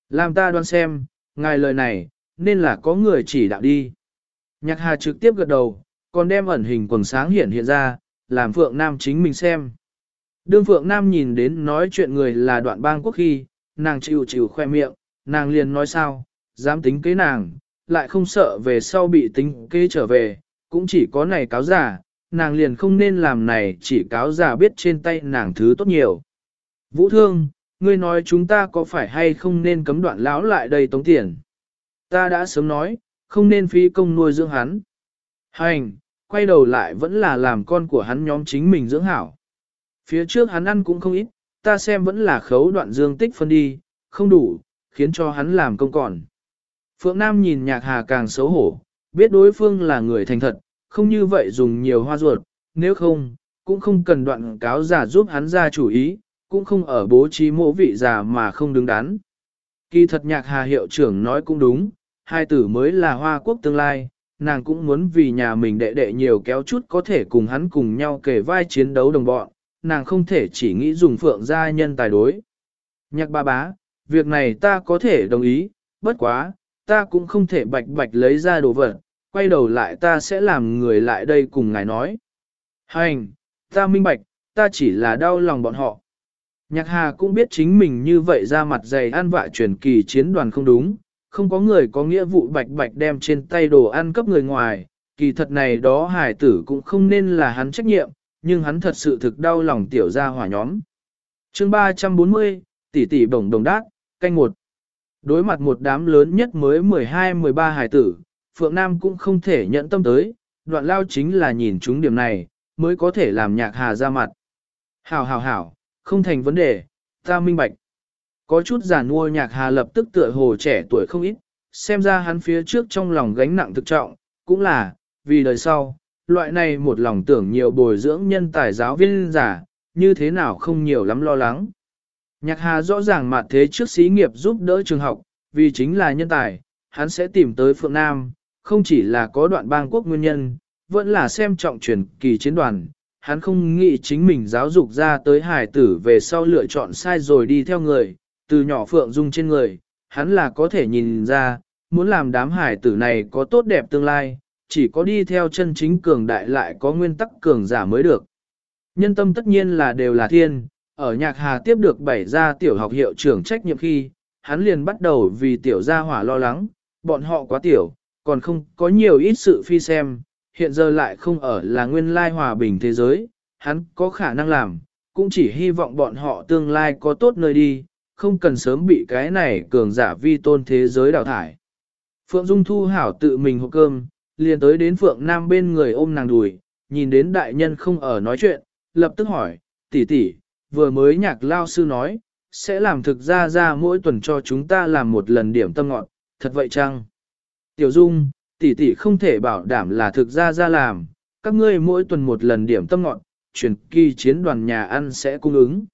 Làm ta đoán xem, ngài lời này, nên là có người chỉ đạo đi. Nhạc hà trực tiếp gật đầu, còn đem ẩn hình quần sáng hiện hiện ra, làm Phượng Nam chính mình xem. Đương Phượng Nam nhìn đến nói chuyện người là đoạn bang quốc khi, nàng chịu chịu khoe miệng, nàng liền nói sao, dám tính kế nàng, lại không sợ về sau bị tính kế trở về, cũng chỉ có này cáo giả, nàng liền không nên làm này chỉ cáo giả biết trên tay nàng thứ tốt nhiều. Vũ thương, ngươi nói chúng ta có phải hay không nên cấm đoạn lão lại đây tống tiền? Ta đã sớm nói, không nên phí công nuôi dưỡng hắn. Hành, quay đầu lại vẫn là làm con của hắn nhóm chính mình dưỡng hảo. Phía trước hắn ăn cũng không ít, ta xem vẫn là khấu đoạn dương tích phân đi, không đủ, khiến cho hắn làm công còn. Phượng Nam nhìn nhạc hà càng xấu hổ, biết đối phương là người thành thật, không như vậy dùng nhiều hoa ruột, nếu không, cũng không cần đoạn cáo giả giúp hắn ra chủ ý, cũng không ở bố trí mộ vị già mà không đứng đắn. Kỳ thật nhạc hà hiệu trưởng nói cũng đúng, hai tử mới là hoa quốc tương lai, nàng cũng muốn vì nhà mình đệ đệ nhiều kéo chút có thể cùng hắn cùng nhau kể vai chiến đấu đồng bọn, nàng không thể chỉ nghĩ dùng phượng gia nhân tài đối. Nhạc ba bá, việc này ta có thể đồng ý, bất quá, ta cũng không thể bạch bạch lấy ra đồ vật, quay đầu lại ta sẽ làm người lại đây cùng ngài nói. Hành, ta minh bạch, ta chỉ là đau lòng bọn họ. Nhạc hà cũng biết chính mình như vậy ra mặt dày ăn vạ truyền kỳ chiến đoàn không đúng, không có người có nghĩa vụ bạch bạch đem trên tay đồ ăn cấp người ngoài, kỳ thật này đó hải tử cũng không nên là hắn trách nhiệm, nhưng hắn thật sự thực đau lòng tiểu gia hỏa nhóm. chương 340, tỷ tỷ bổng đồng đát, canh một. Đối mặt một đám lớn nhất mới 12-13 hải tử, Phượng Nam cũng không thể nhận tâm tới, đoạn lao chính là nhìn chúng điểm này, mới có thể làm nhạc hà ra mặt. Hảo hảo hảo, không thành vấn đề, ta minh bạch. Có chút giả nua nhạc hà lập tức tựa hồ trẻ tuổi không ít, xem ra hắn phía trước trong lòng gánh nặng thực trọng, cũng là, vì đời sau, loại này một lòng tưởng nhiều bồi dưỡng nhân tài giáo viên giả, như thế nào không nhiều lắm lo lắng. Nhạc hà rõ ràng mặt thế trước xí nghiệp giúp đỡ trường học, vì chính là nhân tài, hắn sẽ tìm tới Phượng Nam, không chỉ là có đoạn bang quốc nguyên nhân, vẫn là xem trọng truyền kỳ chiến đoàn. Hắn không nghĩ chính mình giáo dục ra tới hải tử về sau lựa chọn sai rồi đi theo người, từ nhỏ Phượng Dung trên người, hắn là có thể nhìn ra, muốn làm đám hải tử này có tốt đẹp tương lai, chỉ có đi theo chân chính cường đại lại có nguyên tắc cường giả mới được. Nhân tâm tất nhiên là đều là thiên, ở nhạc hà tiếp được bảy gia tiểu học hiệu trưởng trách nhiệm khi, hắn liền bắt đầu vì tiểu gia hỏa lo lắng, bọn họ quá tiểu, còn không có nhiều ít sự phi xem, hiện giờ lại không ở là nguyên lai hòa bình thế giới, hắn có khả năng làm, cũng chỉ hy vọng bọn họ tương lai có tốt nơi đi, không cần sớm bị cái này cường giả vi tôn thế giới đào thải. Phượng Dung Thu hảo tự mình hộp cơm, liền tới đến Phượng Nam bên người ôm nàng đùi, nhìn đến đại nhân không ở nói chuyện, lập tức hỏi, tỷ tỷ, vừa mới nhạc lao sư nói, sẽ làm thực ra ra mỗi tuần cho chúng ta làm một lần điểm tâm ngọn, thật vậy chăng? Tiểu Dung, tỷ tỷ không thể bảo đảm là thực ra ra làm, các ngươi mỗi tuần một lần điểm tâm ngọn, truyền kỳ chiến đoàn nhà ăn sẽ cung ứng.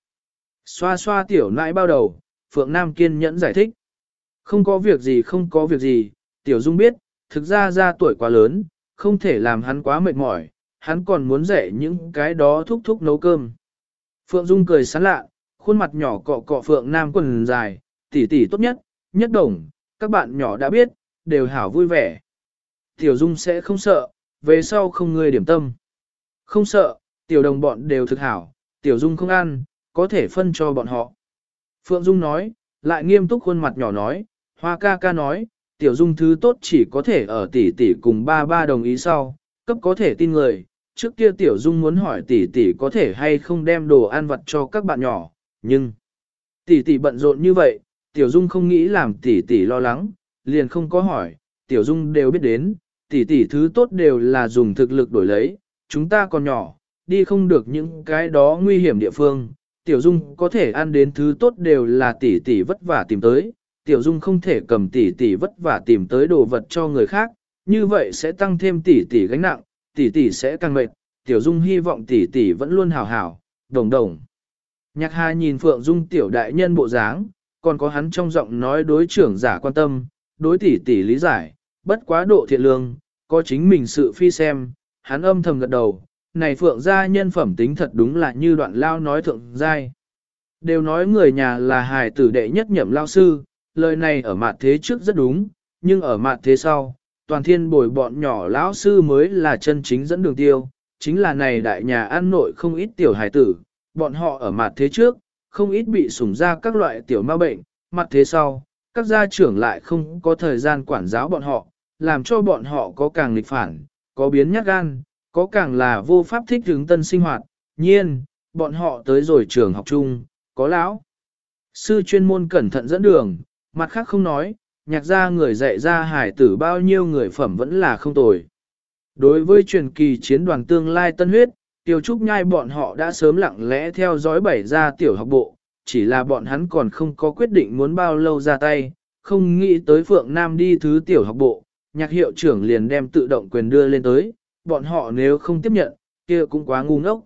Xoa xoa tiểu nãi bao đầu, Phượng Nam kiên nhẫn giải thích. Không có việc gì không có việc gì, Tiểu Dung biết, thực ra ra tuổi quá lớn, không thể làm hắn quá mệt mỏi, hắn còn muốn dạy những cái đó thúc thúc nấu cơm. Phượng Dung cười sán lạ, khuôn mặt nhỏ cọ cọ Phượng Nam quần dài, tỷ tỷ tốt nhất, nhất đồng, các bạn nhỏ đã biết, đều hảo vui vẻ. Tiểu Dung sẽ không sợ, về sau không ngươi điểm tâm. Không sợ, tiểu đồng bọn đều thực hảo, tiểu Dung không ăn, có thể phân cho bọn họ. Phượng Dung nói, lại nghiêm túc khuôn mặt nhỏ nói, Hoa ca ca nói, tiểu Dung thứ tốt chỉ có thể ở tỷ tỷ cùng ba ba đồng ý sau, cấp có thể tin người. Trước kia tiểu Dung muốn hỏi tỷ tỷ có thể hay không đem đồ ăn vặt cho các bạn nhỏ, nhưng tỷ tỷ bận rộn như vậy, tiểu Dung không nghĩ làm tỷ tỷ lo lắng, liền không có hỏi, tiểu Dung đều biết đến, tỷ tỷ thứ tốt đều là dùng thực lực đổi lấy, chúng ta còn nhỏ, đi không được những cái đó nguy hiểm địa phương, Tiểu Dung có thể ăn đến thứ tốt đều là tỷ tỷ vất vả tìm tới, Tiểu Dung không thể cầm tỷ tỷ vất vả tìm tới đồ vật cho người khác, như vậy sẽ tăng thêm tỷ tỷ gánh nặng, tỷ tỷ sẽ càng mệt, Tiểu Dung hy vọng tỷ tỷ vẫn luôn hào hảo, đồng đồng. Nhạc Hà nhìn Phượng Dung tiểu đại nhân bộ dáng, còn có hắn trong giọng nói đối trưởng giả quan tâm, đối tỷ tỷ lý giải, bất quá độ thiện lương, có chính mình sự phi xem, hắn âm thầm gật đầu, này phượng gia nhân phẩm tính thật đúng là như đoạn lao nói thượng giai. Đều nói người nhà là hài tử đệ nhất nhậm lao sư, lời này ở mặt thế trước rất đúng, nhưng ở mặt thế sau, toàn thiên bồi bọn nhỏ lão sư mới là chân chính dẫn đường tiêu, chính là này đại nhà ăn nội không ít tiểu hài tử, bọn họ ở mặt thế trước, không ít bị sủng ra các loại tiểu ma bệnh, mặt thế sau, các gia trưởng lại không có thời gian quản giáo bọn họ, làm cho bọn họ có càng nghịch phản, có biến nhát gan, có càng là vô pháp thích hướng tân sinh hoạt, nhiên, bọn họ tới rồi trường học chung, có lão. Sư chuyên môn cẩn thận dẫn đường, mặt khác không nói, nhạc ra người dạy ra hải tử bao nhiêu người phẩm vẫn là không tồi. Đối với truyền kỳ chiến đoàn tương lai tân huyết, Tiêu Trúc Nhai bọn họ đã sớm lặng lẽ theo dõi bảy gia tiểu học bộ, chỉ là bọn hắn còn không có quyết định muốn bao lâu ra tay, không nghĩ tới Phượng Nam đi thứ tiểu học bộ, nhạc hiệu trưởng liền đem tự động quyền đưa lên tới, bọn họ nếu không tiếp nhận, kia cũng quá ngu ngốc.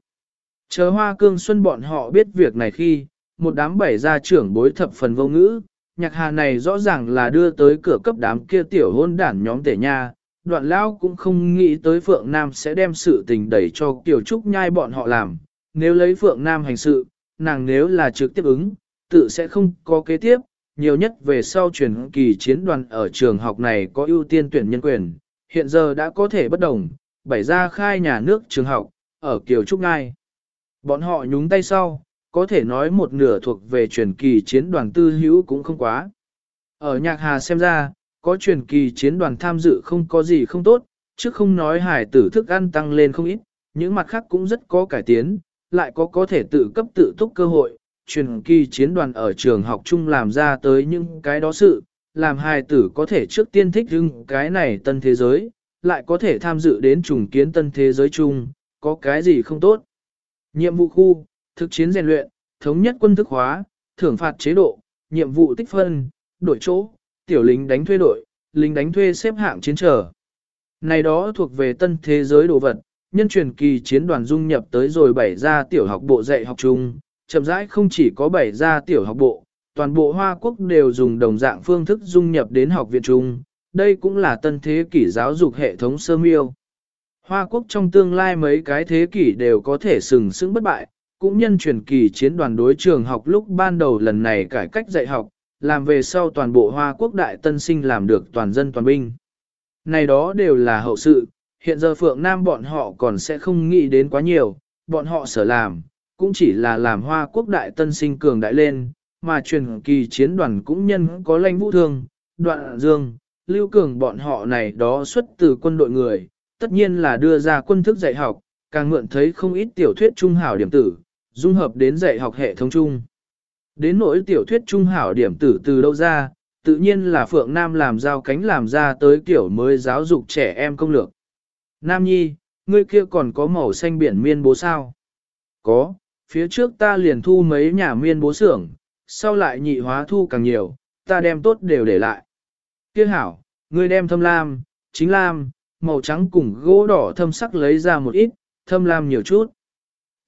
Chờ hoa cương xuân bọn họ biết việc này khi, một đám bảy gia trưởng bối thập phần vô ngữ, nhạc hà này rõ ràng là đưa tới cửa cấp đám kia tiểu hôn đản nhóm tể nha, đoạn Lão cũng không nghĩ tới Phượng Nam sẽ đem sự tình đẩy cho Tiểu Trúc nhai bọn họ làm, nếu lấy Phượng Nam hành sự, nàng nếu là trực tiếp ứng, tự sẽ không có kế tiếp, nhiều nhất về sau truyền kỳ chiến đoàn ở trường học này có ưu tiên tuyển nhân quyền, hiện giờ đã có thể bất đồng, bảy ra khai nhà nước trường học, ở Kiều Trúc Ngai. Bọn họ nhúng tay sau, có thể nói một nửa thuộc về truyền kỳ chiến đoàn tư hữu cũng không quá. Ở nhạc hà xem ra, có truyền kỳ chiến đoàn tham dự không có gì không tốt, chứ không nói hải tử thức ăn tăng lên không ít, những mặt khác cũng rất có cải tiến, lại có có thể tự cấp tự túc cơ hội, truyền kỳ chiến đoàn ở trường học chung làm ra tới những cái đó sự, làm hài tử có thể trước tiên thích hưng cái này tân thế giới, lại có thể tham dự đến trùng kiến tân thế giới chung, có cái gì không tốt. Nhiệm vụ khu, thực chiến rèn luyện, thống nhất quân thức hóa, thưởng phạt chế độ, nhiệm vụ tích phân, đổi chỗ, tiểu lính đánh thuê đội, lính đánh thuê xếp hạng chiến trở. Này đó thuộc về tân thế giới đồ vật, nhân truyền kỳ chiến đoàn dung nhập tới rồi bảy ra tiểu học bộ dạy học chung, chậm rãi không chỉ có bảy ra tiểu học bộ, toàn bộ Hoa Quốc đều dùng đồng dạng phương thức dung nhập đến học viện chung, đây cũng là tân thế kỷ giáo dục hệ thống sơ miêu. Hoa Quốc trong tương lai mấy cái thế kỷ đều có thể sừng sững bất bại, cũng nhân truyền kỳ chiến đoàn đối trường học lúc ban đầu lần này cải cách dạy học, làm về sau toàn bộ Hoa Quốc đại tân sinh làm được toàn dân toàn binh. Này đó đều là hậu sự, hiện giờ Phượng Nam bọn họ còn sẽ không nghĩ đến quá nhiều, bọn họ sở làm, cũng chỉ là làm Hoa Quốc đại tân sinh cường đại lên, mà truyền kỳ chiến đoàn cũng nhân có lãnh vũ thương, đoạn dương, lưu cường bọn họ này đó xuất từ quân đội người, tất nhiên là đưa ra quân thức dạy học, càng mượn thấy không ít tiểu thuyết trung hảo điểm tử, dung hợp đến dạy học hệ thống chung. Đến nỗi tiểu thuyết trung hảo điểm tử từ đâu ra, tự nhiên là Phượng Nam làm giao cánh làm ra tới kiểu mới giáo dục trẻ em công lược. Nam Nhi, ngươi kia còn có màu xanh biển miên bố sao? Có, phía trước ta liền thu mấy nhà miên bố xưởng, sau lại nhị hóa thu càng nhiều, ta đem tốt đều để lại. Kia hảo, ngươi đem thâm lam, chính lam, màu trắng cùng gỗ đỏ thâm sắc lấy ra một ít, thâm lam nhiều chút.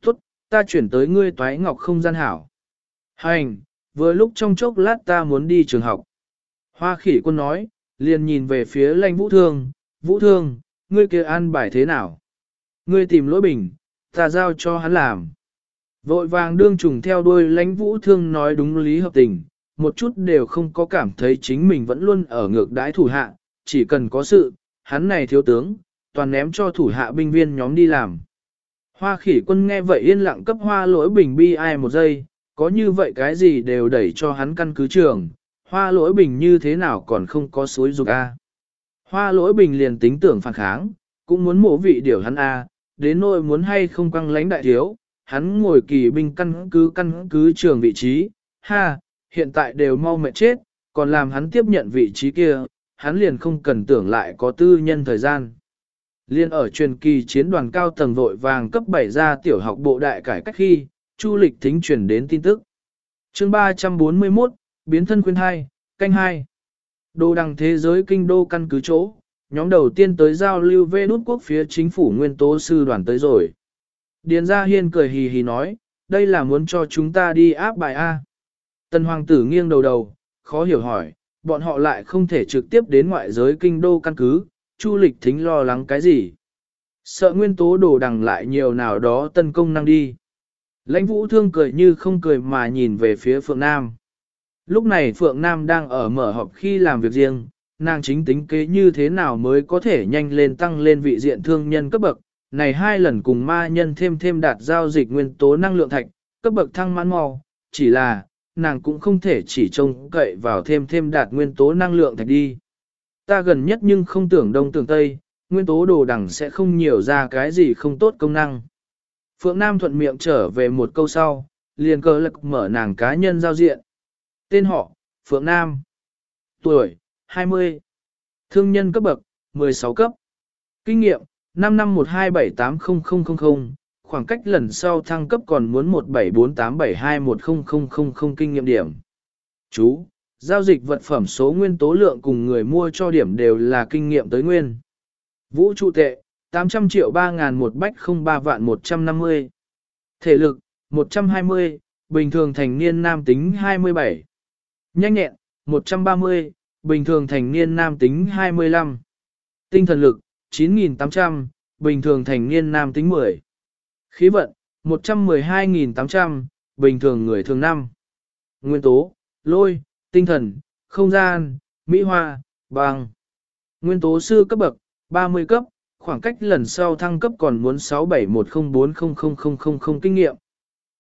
Tốt, ta chuyển tới ngươi toái ngọc không gian hảo. Hành, vừa lúc trong chốc lát ta muốn đi trường học. Hoa khỉ quân nói, liền nhìn về phía lãnh vũ thương, vũ thương, ngươi kia an bài thế nào? Ngươi tìm lỗi bình, ta giao cho hắn làm. Vội vàng đương trùng theo đuôi lãnh vũ thương nói đúng lý hợp tình, một chút đều không có cảm thấy chính mình vẫn luôn ở ngược đãi thủ hạ, chỉ cần có sự, hắn này thiếu tướng, toàn ném cho thủ hạ binh viên nhóm đi làm. Hoa khỉ quân nghe vậy yên lặng cấp hoa lỗi bình bi ai một giây, có như vậy cái gì đều đẩy cho hắn căn cứ trường, hoa lỗi bình như thế nào còn không có suối dục a. Hoa lỗi bình liền tính tưởng phản kháng, cũng muốn mổ vị điều hắn a, đến nỗi muốn hay không quăng lãnh đại thiếu, hắn ngồi kỳ binh căn cứ căn cứ trường vị trí, ha, hiện tại đều mau mệt chết, còn làm hắn tiếp nhận vị trí kia, hắn liền không cần tưởng lại có tư nhân thời gian. Liên ở truyền kỳ chiến đoàn cao tầng vội vàng cấp 7 ra tiểu học bộ đại cải cách khi, Chu lịch thính truyền đến tin tức. chương 341, biến thân khuyên 2, canh 2. Đô đăng thế giới kinh đô căn cứ chỗ, nhóm đầu tiên tới giao lưu về đút quốc phía chính phủ nguyên tố sư đoàn tới rồi. Điền Gia Hiên cười hì hì nói, đây là muốn cho chúng ta đi áp bài A. Tần Hoàng tử nghiêng đầu đầu, khó hiểu hỏi, bọn họ lại không thể trực tiếp đến ngoại giới kinh đô căn cứ, Chu lịch thính lo lắng cái gì. Sợ nguyên tố đồ đằng lại nhiều nào đó tân công năng đi. Lãnh vũ thương cười như không cười mà nhìn về phía Phượng Nam. Lúc này Phượng Nam đang ở mở họp khi làm việc riêng, nàng chính tính kế như thế nào mới có thể nhanh lên tăng lên vị diện thương nhân cấp bậc. Này hai lần cùng ma nhân thêm thêm đạt giao dịch nguyên tố năng lượng thạch, cấp bậc thăng mãn mau, chỉ là, nàng cũng không thể chỉ trông cậy vào thêm thêm đạt nguyên tố năng lượng thạch đi. Ta gần nhất nhưng không tưởng đông tưởng tây, nguyên tố đồ đẳng sẽ không nhiều ra cái gì không tốt công năng. Phượng Nam thuận miệng trở về một câu sau, liền cơ lực mở nàng cá nhân giao diện. Tên họ, Phượng Nam. Tuổi, 20. Thương nhân cấp bậc, 16 cấp. Kinh nghiệm, 5 năm 1278000, khoảng cách lần sau thăng cấp còn muốn 17487210000 kinh nghiệm điểm. Chú, giao dịch vật phẩm số nguyên tố lượng cùng người mua cho điểm đều là kinh nghiệm tới nguyên. Vũ trụ tệ, 800 triệu 3 ngàn một bách 03 vạn 150. Thể lực, 120, bình thường thành niên nam tính 27. Nhanh nhẹn, 130, bình thường thành niên nam tính 25. Tinh thần lực, 9.800, bình thường thành niên nam tính 10. Khí vận, 112.800, bình thường người thường 5. Nguyên tố, lôi, tinh thần, không gian, mỹ hoa, bằng. Nguyên tố sư cấp bậc, 30 cấp, khoảng cách lần sau thăng cấp còn muốn 671040000 kinh nghiệm.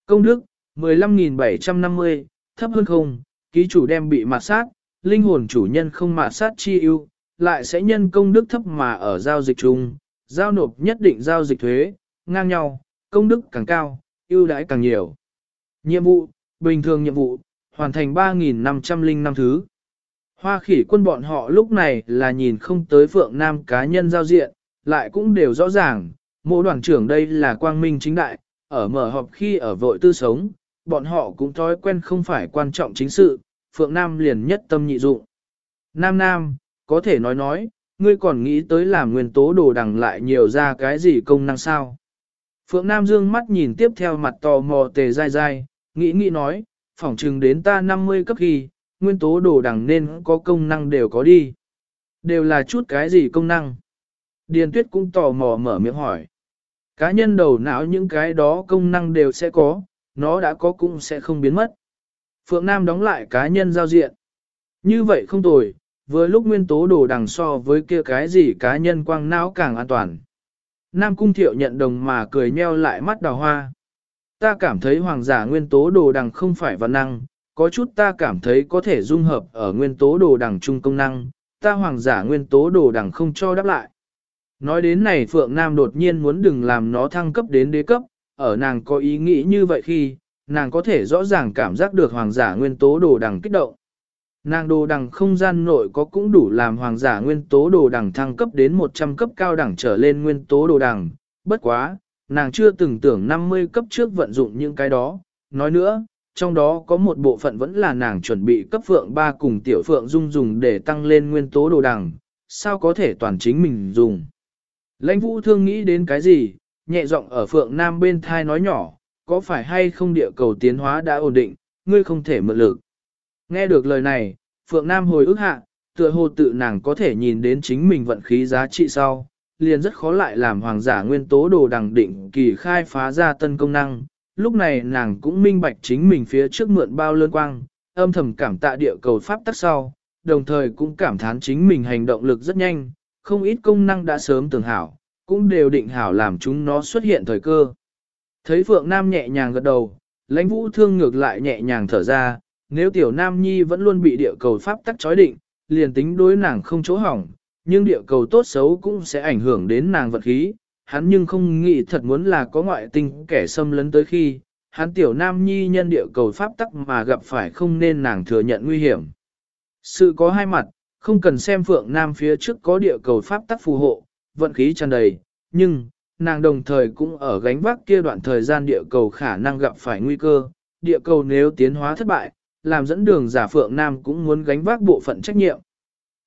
Công đức, 15.750, thấp hơn không, ký chủ đem bị mạt sát, linh hồn chủ nhân không mạt sát chi ưu, lại sẽ nhân công đức thấp mà ở giao dịch chung, giao nộp nhất định giao dịch thuế, ngang nhau, công đức càng cao, ưu đãi càng nhiều. Nhiệm vụ, bình thường nhiệm vụ, hoàn thành 3.505 thứ. Hoa khỉ quân bọn họ lúc này là nhìn không tới phượng nam cá nhân giao diện, lại cũng đều rõ ràng, mỗi đoàn trưởng đây là quang minh chính đại, ở mở họp khi ở vội tư sống, bọn họ cũng thói quen không phải quan trọng chính sự, Phượng Nam liền nhất tâm nhị dụng. Nam Nam, có thể nói nói, ngươi còn nghĩ tới làm nguyên tố đồ đằng lại nhiều ra cái gì công năng sao. Phượng Nam dương mắt nhìn tiếp theo mặt tò mò tề dai dai, nghĩ nghĩ nói, phỏng chừng đến ta 50 cấp ghi, nguyên tố đồ đằng nên có công năng đều có đi. Đều là chút cái gì công năng. Điền tuyết cũng tò mò mở miệng hỏi. Cá nhân đầu não những cái đó công năng đều sẽ có, nó đã có cũng sẽ không biến mất. Phượng Nam đóng lại cá nhân giao diện. Như vậy không tồi, vừa lúc nguyên tố đồ đằng so với kia cái gì cá nhân quang não càng an toàn. Nam Cung Thiệu nhận đồng mà cười nheo lại mắt đào hoa. Ta cảm thấy hoàng giả nguyên tố đồ đằng không phải văn năng, có chút ta cảm thấy có thể dung hợp ở nguyên tố đồ đằng trung công năng, ta hoàng giả nguyên tố đồ đằng không cho đáp lại. Nói đến này Phượng Nam đột nhiên muốn đừng làm nó thăng cấp đến đế cấp, ở nàng có ý nghĩ như vậy khi, nàng có thể rõ ràng cảm giác được hoàng giả nguyên tố đồ đằng kích động. Nàng đồ đằng không gian nội có cũng đủ làm hoàng giả nguyên tố đồ đằng thăng cấp đến 100 cấp cao đẳng trở lên nguyên tố đồ đằng, bất quá, nàng chưa từng tưởng 50 cấp trước vận dụng những cái đó. Nói nữa, trong đó có một bộ phận vẫn là nàng chuẩn bị cấp phượng 3 cùng tiểu phượng dung dùng để tăng lên nguyên tố đồ đằng, sao có thể toàn chính mình dùng. Lãnh vũ thương nghĩ đến cái gì, nhẹ giọng ở phượng nam bên thai nói nhỏ, có phải hay không địa cầu tiến hóa đã ổn định, ngươi không thể mượn lực. Nghe được lời này, phượng nam hồi ức hạ, tựa hồ tự nàng có thể nhìn đến chính mình vận khí giá trị sau, liền rất khó lại làm hoàng giả nguyên tố đồ đằng định kỳ khai phá ra tân công năng. Lúc này nàng cũng minh bạch chính mình phía trước mượn bao lơn quang, âm thầm cảm tạ địa cầu pháp tắc sau, đồng thời cũng cảm thán chính mình hành động lực rất nhanh, không ít công năng đã sớm tưởng hảo, cũng đều định hảo làm chúng nó xuất hiện thời cơ. Thấy Phượng Nam nhẹ nhàng gật đầu, lãnh vũ thương ngược lại nhẹ nhàng thở ra, nếu tiểu Nam Nhi vẫn luôn bị địa cầu pháp tắc chói định, liền tính đối nàng không chỗ hỏng, nhưng địa cầu tốt xấu cũng sẽ ảnh hưởng đến nàng vật khí, hắn nhưng không nghĩ thật muốn là có ngoại tình kẻ xâm lấn tới khi, hắn tiểu Nam Nhi nhân địa cầu pháp tắc mà gặp phải không nên nàng thừa nhận nguy hiểm. Sự có hai mặt, không cần xem Phượng Nam phía trước có địa cầu pháp tắc phù hộ, vận khí tràn đầy, nhưng, nàng đồng thời cũng ở gánh vác kia đoạn thời gian địa cầu khả năng gặp phải nguy cơ, địa cầu nếu tiến hóa thất bại, làm dẫn đường giả Phượng Nam cũng muốn gánh vác bộ phận trách nhiệm.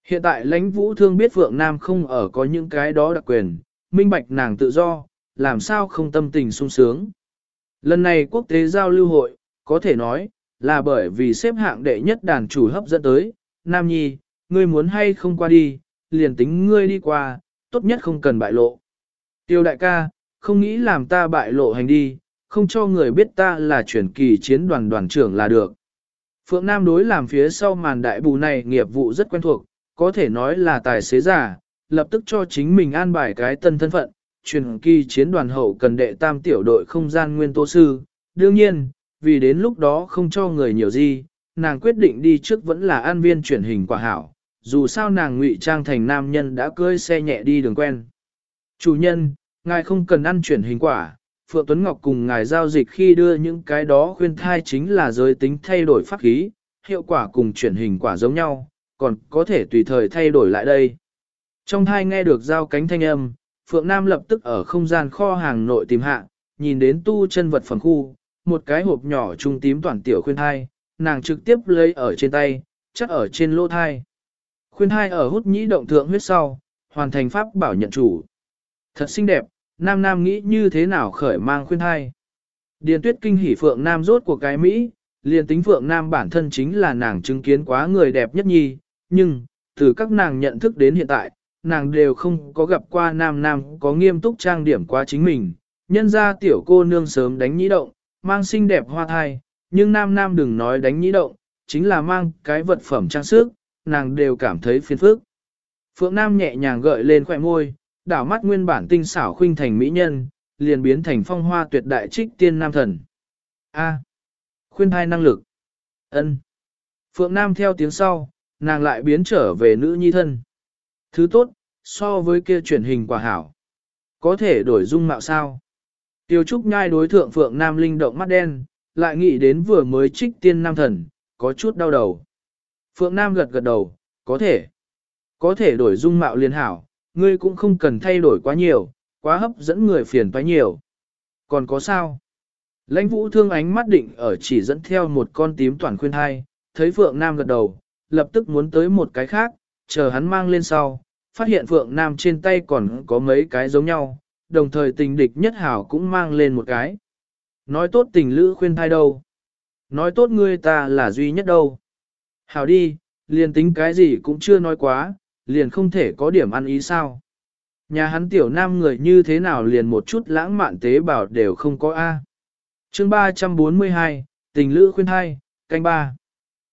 Hiện tại lãnh vũ thương biết Phượng Nam không ở có những cái đó đặc quyền, minh bạch nàng tự do, làm sao không tâm tình sung sướng. Lần này quốc tế giao lưu hội, có thể nói, là bởi vì xếp hạng đệ nhất đàn chủ hấp dẫn tới, Nam Nhi, ngươi muốn hay không qua đi, liền tính ngươi đi qua, tốt nhất không cần bại lộ. Tiêu đại ca, không nghĩ làm ta bại lộ hành đi, không cho người biết ta là chuyển kỳ chiến đoàn đoàn trưởng là được. Phượng Nam đối làm phía sau màn đại bù này nghiệp vụ rất quen thuộc, có thể nói là tài xế giả, lập tức cho chính mình an bài cái tân thân phận, truyền kỳ chiến đoàn hậu cần đệ tam tiểu đội không gian nguyên tố sư. Đương nhiên, vì đến lúc đó không cho người nhiều gì, nàng quyết định đi trước vẫn là an viên chuyển hình quả hảo, dù sao nàng ngụy trang thành nam nhân đã cưỡi xe nhẹ đi đường quen. Chủ nhân, ngài không cần ăn chuyển hình quả, Phượng Tuấn Ngọc cùng ngài giao dịch khi đưa những cái đó khuyên thai chính là giới tính thay đổi pháp khí, hiệu quả cùng chuyển hình quả giống nhau, còn có thể tùy thời thay đổi lại đây. Trong thai nghe được giao cánh thanh âm, Phượng Nam lập tức ở không gian kho hàng nội tìm hạ, nhìn đến tu chân vật phẩm khu, một cái hộp nhỏ trung tím toàn tiểu khuyên thai, nàng trực tiếp lấy ở trên tay, chắc ở trên lỗ thai. Khuyên thai ở hút nhĩ động thượng huyết sau, hoàn thành pháp bảo nhận chủ. Thật xinh đẹp, nam nam nghĩ như thế nào khởi mang khuyên thai. Điền tuyết kinh hỉ Phượng Nam rốt của cái Mỹ, liền tính Phượng Nam bản thân chính là nàng chứng kiến quá người đẹp nhất nhi, nhưng, từ các nàng nhận thức đến hiện tại, nàng đều không có gặp qua nam nam có nghiêm túc trang điểm qua chính mình. Nhân ra tiểu cô nương sớm đánh nhĩ động, mang xinh đẹp hoa thai, nhưng nam nam đừng nói đánh nhĩ động, chính là mang cái vật phẩm trang sức, nàng đều cảm thấy phiền phức. Phượng Nam nhẹ nhàng gợi lên khỏe môi, đảo mắt nguyên bản tinh xảo khuynh thành mỹ nhân, liền biến thành phong hoa tuyệt đại trích tiên nam thần. A. khuyên thai năng lực. ân Phượng Nam theo tiếng sau, nàng lại biến trở về nữ nhi thân. Thứ tốt, so với kia chuyển hình quả hảo. Có thể đổi dung mạo sao? Tiêu Trúc nhai đối thượng Phượng Nam linh động mắt đen, lại nghĩ đến vừa mới trích tiên nam thần, có chút đau đầu. Phượng Nam gật gật đầu, có thể. Có thể đổi dung mạo liền hảo, ngươi cũng không cần thay đổi quá nhiều, quá hấp dẫn người phiền phải nhiều. Còn có sao? Lãnh vũ thương ánh mắt định ở chỉ dẫn theo một con tím toàn khuyên hai, thấy Phượng Nam gật đầu, lập tức muốn tới một cái khác, chờ hắn mang lên sau, phát hiện Phượng Nam trên tay còn có mấy cái giống nhau, đồng thời tình địch nhất hảo cũng mang lên một cái. Nói tốt tình lữ khuyên thai đâu. Nói tốt ngươi ta là duy nhất đâu. Hảo đi, liền tính cái gì cũng chưa nói quá, liền không thể có điểm ăn ý sao. Nhà hắn tiểu nam người như thế nào liền một chút lãng mạn tế bào đều không có A. chương 342, tình lữ khuyên thai, canh ba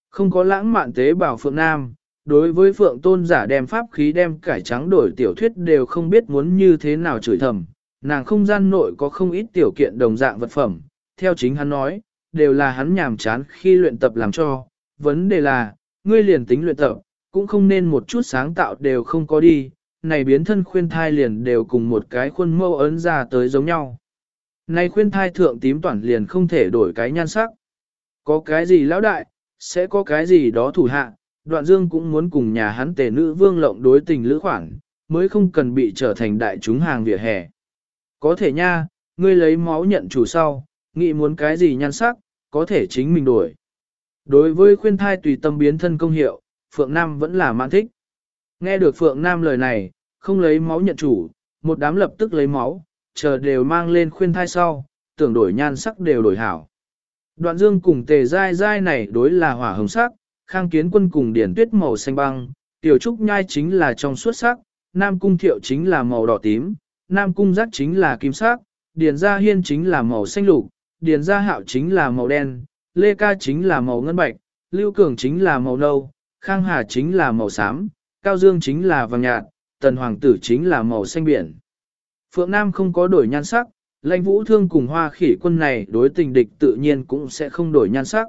Không có lãng mạn tế bào phượng nam, đối với phượng tôn giả đem pháp khí đem cải trắng đổi tiểu thuyết đều không biết muốn như thế nào chửi thầm. Nàng không gian nội có không ít tiểu kiện đồng dạng vật phẩm, theo chính hắn nói, đều là hắn nhàm chán khi luyện tập làm cho. Vấn đề là, ngươi liền tính luyện tập, cũng không nên một chút sáng tạo đều không có đi, này biến thân khuyên thai liền đều cùng một cái khuôn mẫu ấn ra tới giống nhau. Này khuyên thai thượng tím toàn liền không thể đổi cái nhan sắc. Có cái gì lão đại, sẽ có cái gì đó thủ hạ, đoạn dương cũng muốn cùng nhà hắn tề nữ vương lộng đối tình lữ khoản, mới không cần bị trở thành đại chúng hàng vỉa hè. Có thể nha, ngươi lấy máu nhận chủ sau, nghĩ muốn cái gì nhan sắc, có thể chính mình đổi. Đối với khuyên thai tùy tâm biến thân công hiệu, Phượng Nam vẫn là mãn thích. Nghe được Phượng Nam lời này, không lấy máu nhận chủ, một đám lập tức lấy máu, chờ đều mang lên khuyên thai sau, tưởng đổi nhan sắc đều đổi hảo. Đoạn dương cùng tề dai dai này đối là hỏa hồng sắc, khang kiến quân cùng điển tuyết màu xanh băng, tiểu trúc nhai chính là trong suốt sắc, nam cung thiệu chính là màu đỏ tím, nam cung giác chính là kim sắc, điền gia hiên chính là màu xanh lục, điền gia hạo chính là màu đen, lê ca chính là màu ngân bạch, lưu cường chính là màu nâu, khang hà chính là màu xám, cao dương chính là vàng nhạt, tần hoàng tử chính là màu xanh biển. Phượng Nam không có đổi nhan sắc, lãnh vũ thương cùng hoa khỉ quân này đối tình địch tự nhiên cũng sẽ không đổi nhan sắc.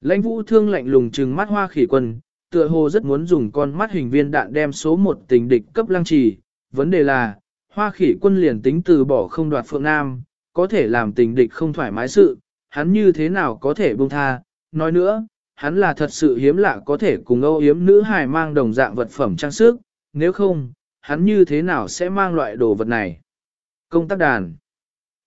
Lãnh vũ thương lạnh lùng trừng mắt hoa khỉ quân, tựa hồ rất muốn dùng con mắt hình viên đạn đem số một tình địch cấp lăng trì. Vấn đề là, hoa khỉ quân liền tính từ bỏ không đoạt Phượng Nam, có thể làm tình địch không thoải mái sự, hắn như thế nào có thể buông tha. Nói nữa, hắn là thật sự hiếm lạ có thể cùng âu hiếm nữ hài mang đồng dạng vật phẩm trang sức, nếu không, hắn như thế nào sẽ mang loại đồ vật này. Công tác đàn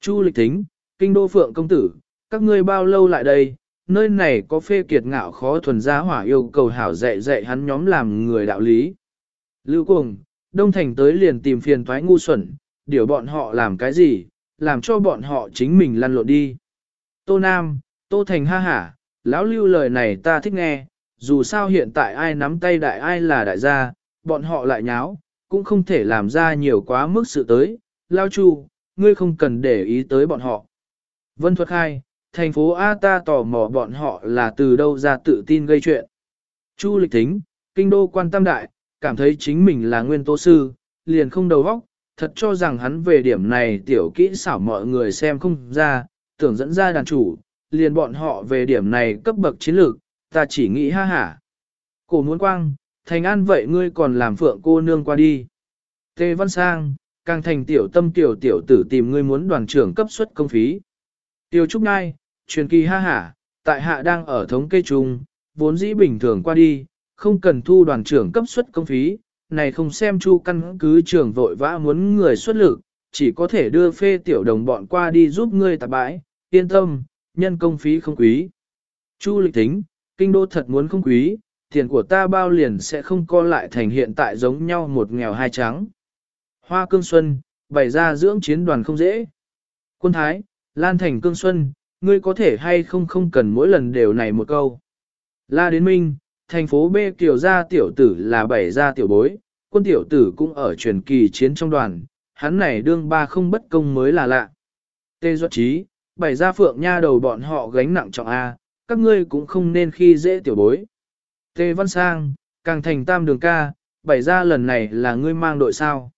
Chu lịch tính kinh đô phượng công tử, các ngươi bao lâu lại đây, nơi này có phê kiệt ngạo khó thuần giá hỏa yêu cầu hảo dạy dạy hắn nhóm làm người đạo lý. Lưu cuồng, đông thành tới liền tìm phiền thoái ngu xuẩn, điều bọn họ làm cái gì, làm cho bọn họ chính mình lăn lộn đi. Tô Nam, Tô Thành ha hả, lão lưu lời này ta thích nghe, dù sao hiện tại ai nắm tay đại ai là đại gia, bọn họ lại nháo, cũng không thể làm ra nhiều quá mức sự tới, lao chu, ngươi không cần để ý tới bọn họ. Vân Thuật Khai, thành phố A ta tò mò bọn họ là từ đâu ra tự tin gây chuyện. Chu lịch tính, kinh đô quan tâm đại, cảm thấy chính mình là nguyên tố sư, liền không đầu óc, thật cho rằng hắn về điểm này tiểu kỹ xảo mọi người xem không ra, tưởng dẫn ra đàn chủ, liền bọn họ về điểm này cấp bậc chiến lược, ta chỉ nghĩ ha hả. Cổ muốn quang, thành an vậy ngươi còn làm phượng cô nương qua đi. Tề Văn Sang, càng thành tiểu tâm tiểu tiểu tử tìm ngươi muốn đoàn trưởng cấp suất công phí. Tiêu Trúc Ngai, truyền kỳ ha hả, tại hạ đang ở thống kê chung, vốn dĩ bình thường qua đi, không cần thu đoàn trưởng cấp suất công phí, này không xem chu căn cứ trưởng vội vã muốn người xuất lực, chỉ có thể đưa phê tiểu đồng bọn qua đi giúp ngươi tạp bãi, yên tâm, nhân công phí không quý. Chu lịch tính, kinh đô thật muốn không quý, tiền của ta bao liền sẽ không co lại thành hiện tại giống nhau một nghèo hai trắng. Hoa cương xuân, bày ra dưỡng chiến đoàn không dễ. Quân thái, lan thành cương xuân, ngươi có thể hay không không cần mỗi lần đều này một câu. La đến minh, thành phố B kiểu gia tiểu tử là bảy gia tiểu bối, quân tiểu tử cũng ở truyền kỳ chiến trong đoàn, hắn này đương ba không bất công mới là lạ. Tê Duật Trí, bảy gia phượng nha đầu bọn họ gánh nặng trọng A, các ngươi cũng không nên khi dễ tiểu bối. Tê Văn Sang, càng thành tam đường ca, bảy gia lần này là ngươi mang đội sao.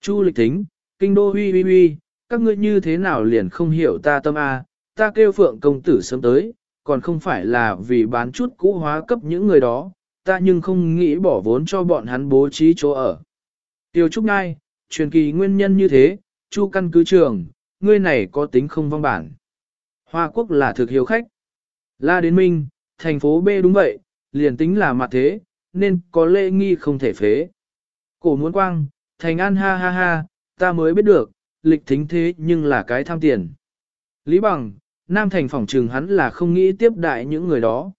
Chu lịch thính, kinh đô huy huy huy, các ngươi như thế nào liền không hiểu ta tâm A, ta kêu phượng công tử sớm tới, còn không phải là vì bán chút cũ hóa cấp những người đó, ta nhưng không nghĩ bỏ vốn cho bọn hắn bố trí chỗ ở. Tiêu Trúc Ngai, truyền kỳ nguyên nhân như thế, chu căn cứ trường, ngươi này có tính không vong bản. Hoa quốc là thực hiếu khách. La đến Minh, thành phố B đúng vậy, liền tính là mặt thế, nên có lễ nghi không thể phế. Cổ muốn quang, thành an ha ha ha, ta mới biết được, lịch thính thế nhưng là cái tham tiền. Lý bằng, Nam thành phỏng trừng hắn là không nghĩ tiếp đại những người đó.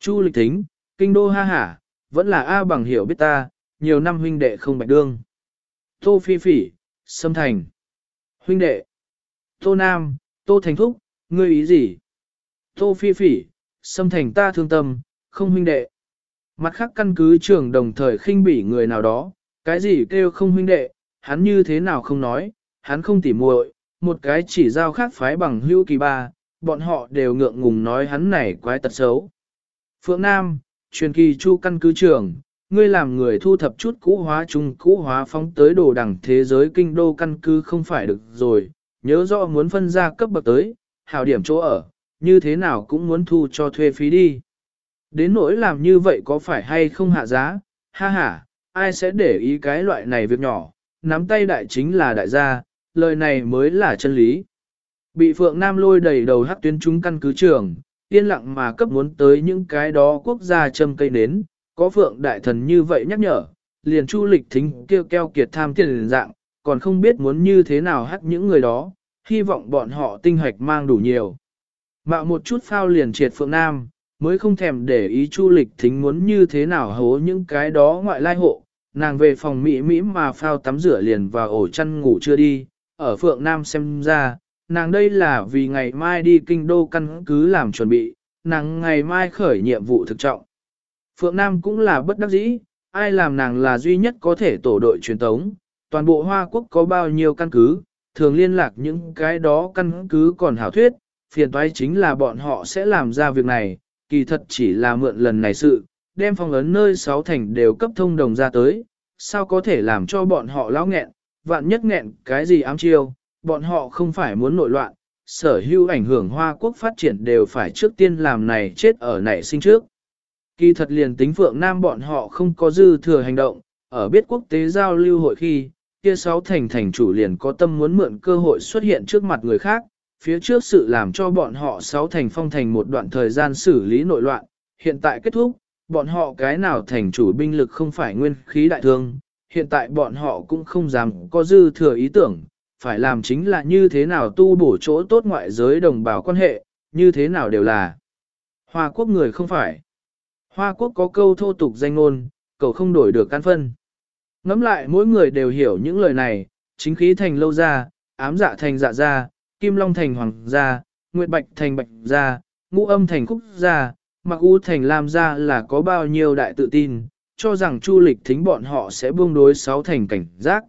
Chu lịch thính, kinh đô ha hả, vẫn là A bằng hiểu biết ta, nhiều năm huynh đệ không bạch đương. Tô Phi Phỉ, Sâm Thành. Huynh đệ. Tô Nam, Tô Thành Thúc, ngươi ý gì? Tô Phi Phỉ, xâm Thành ta thương tâm, không huynh đệ. Mặt khác căn cứ trưởng đồng thời khinh bỉ người nào đó, cái gì kêu không huynh đệ, hắn như thế nào không nói, hắn không tỉ muội, một cái chỉ giao khác phái bằng hưu kỳ ba, bọn họ đều ngượng ngùng nói hắn này quái tật xấu. Phượng Nam, truyền kỳ chu căn cứ trưởng, ngươi làm người thu thập chút cũ hóa chung cũ hóa phóng tới đồ đẳng thế giới kinh đô căn cứ không phải được rồi, nhớ rõ muốn phân ra cấp bậc tới, hào điểm chỗ ở, như thế nào cũng muốn thu cho thuê phí đi. Đến nỗi làm như vậy có phải hay không hạ giá, ha ha, ai sẽ để ý cái loại này việc nhỏ, nắm tay đại chính là đại gia, lời này mới là chân lý. Bị Phượng Nam lôi đầy đầu hắc tuyến chúng căn cứ trường, yên lặng mà cấp muốn tới những cái đó quốc gia châm cây nến, có Phượng Đại Thần như vậy nhắc nhở, liền chu lịch thính kêu keo kiệt tham tiền dạng, còn không biết muốn như thế nào hắc những người đó, hy vọng bọn họ tinh hoạch mang đủ nhiều. Mạo một chút phao liền triệt Phượng Nam, mới không thèm để ý chu lịch thính muốn như thế nào hố những cái đó ngoại lai hộ, nàng về phòng mỹ mỹ mà phao tắm rửa liền và ổ chăn ngủ chưa đi, ở Phượng Nam xem ra, nàng đây là vì ngày mai đi kinh đô căn cứ làm chuẩn bị, nàng ngày mai khởi nhiệm vụ thực trọng. Phượng Nam cũng là bất đắc dĩ, ai làm nàng là duy nhất có thể tổ đội truyền tống, toàn bộ Hoa Quốc có bao nhiêu căn cứ, thường liên lạc những cái đó căn cứ còn hảo thuyết, phiền toái chính là bọn họ sẽ làm ra việc này, kỳ thật chỉ là mượn lần này sự, đem phong ấn nơi sáu thành đều cấp thông đồng ra tới, sao có thể làm cho bọn họ lão nghẹn, vạn nhất nghẹn cái gì ám chiêu, bọn họ không phải muốn nội loạn, sở hữu ảnh hưởng Hoa Quốc phát triển đều phải trước tiên làm này chết ở nảy sinh trước. Kỳ thật liền tính Phượng Nam bọn họ không có dư thừa hành động, ở biết quốc tế giao lưu hội khi, kia sáu thành thành chủ liền có tâm muốn mượn cơ hội xuất hiện trước mặt người khác, phía trước sự làm cho bọn họ sáu thành phong thành một đoạn thời gian xử lý nội loạn, hiện tại kết thúc, bọn họ cái nào thành chủ binh lực không phải nguyên khí đại thương, hiện tại bọn họ cũng không dám có dư thừa ý tưởng, phải làm chính là như thế nào tu bổ chỗ tốt ngoại giới đồng bào quan hệ, như thế nào đều là. Hoa quốc người không phải. Hoa quốc có câu thô tục danh ngôn, cậu không đổi được căn phân. Ngắm lại mỗi người đều hiểu những lời này, chính khí thành lâu ra, ám dạ thành dạ ra, kim long thành hoàng gia, nguyệt bạch thành bạch gia, ngũ âm thành khúc gia, mặc u thành lam gia là có bao nhiêu đại tự tin, cho rằng chu lịch thính bọn họ sẽ buông đối sáu thành cảnh giác.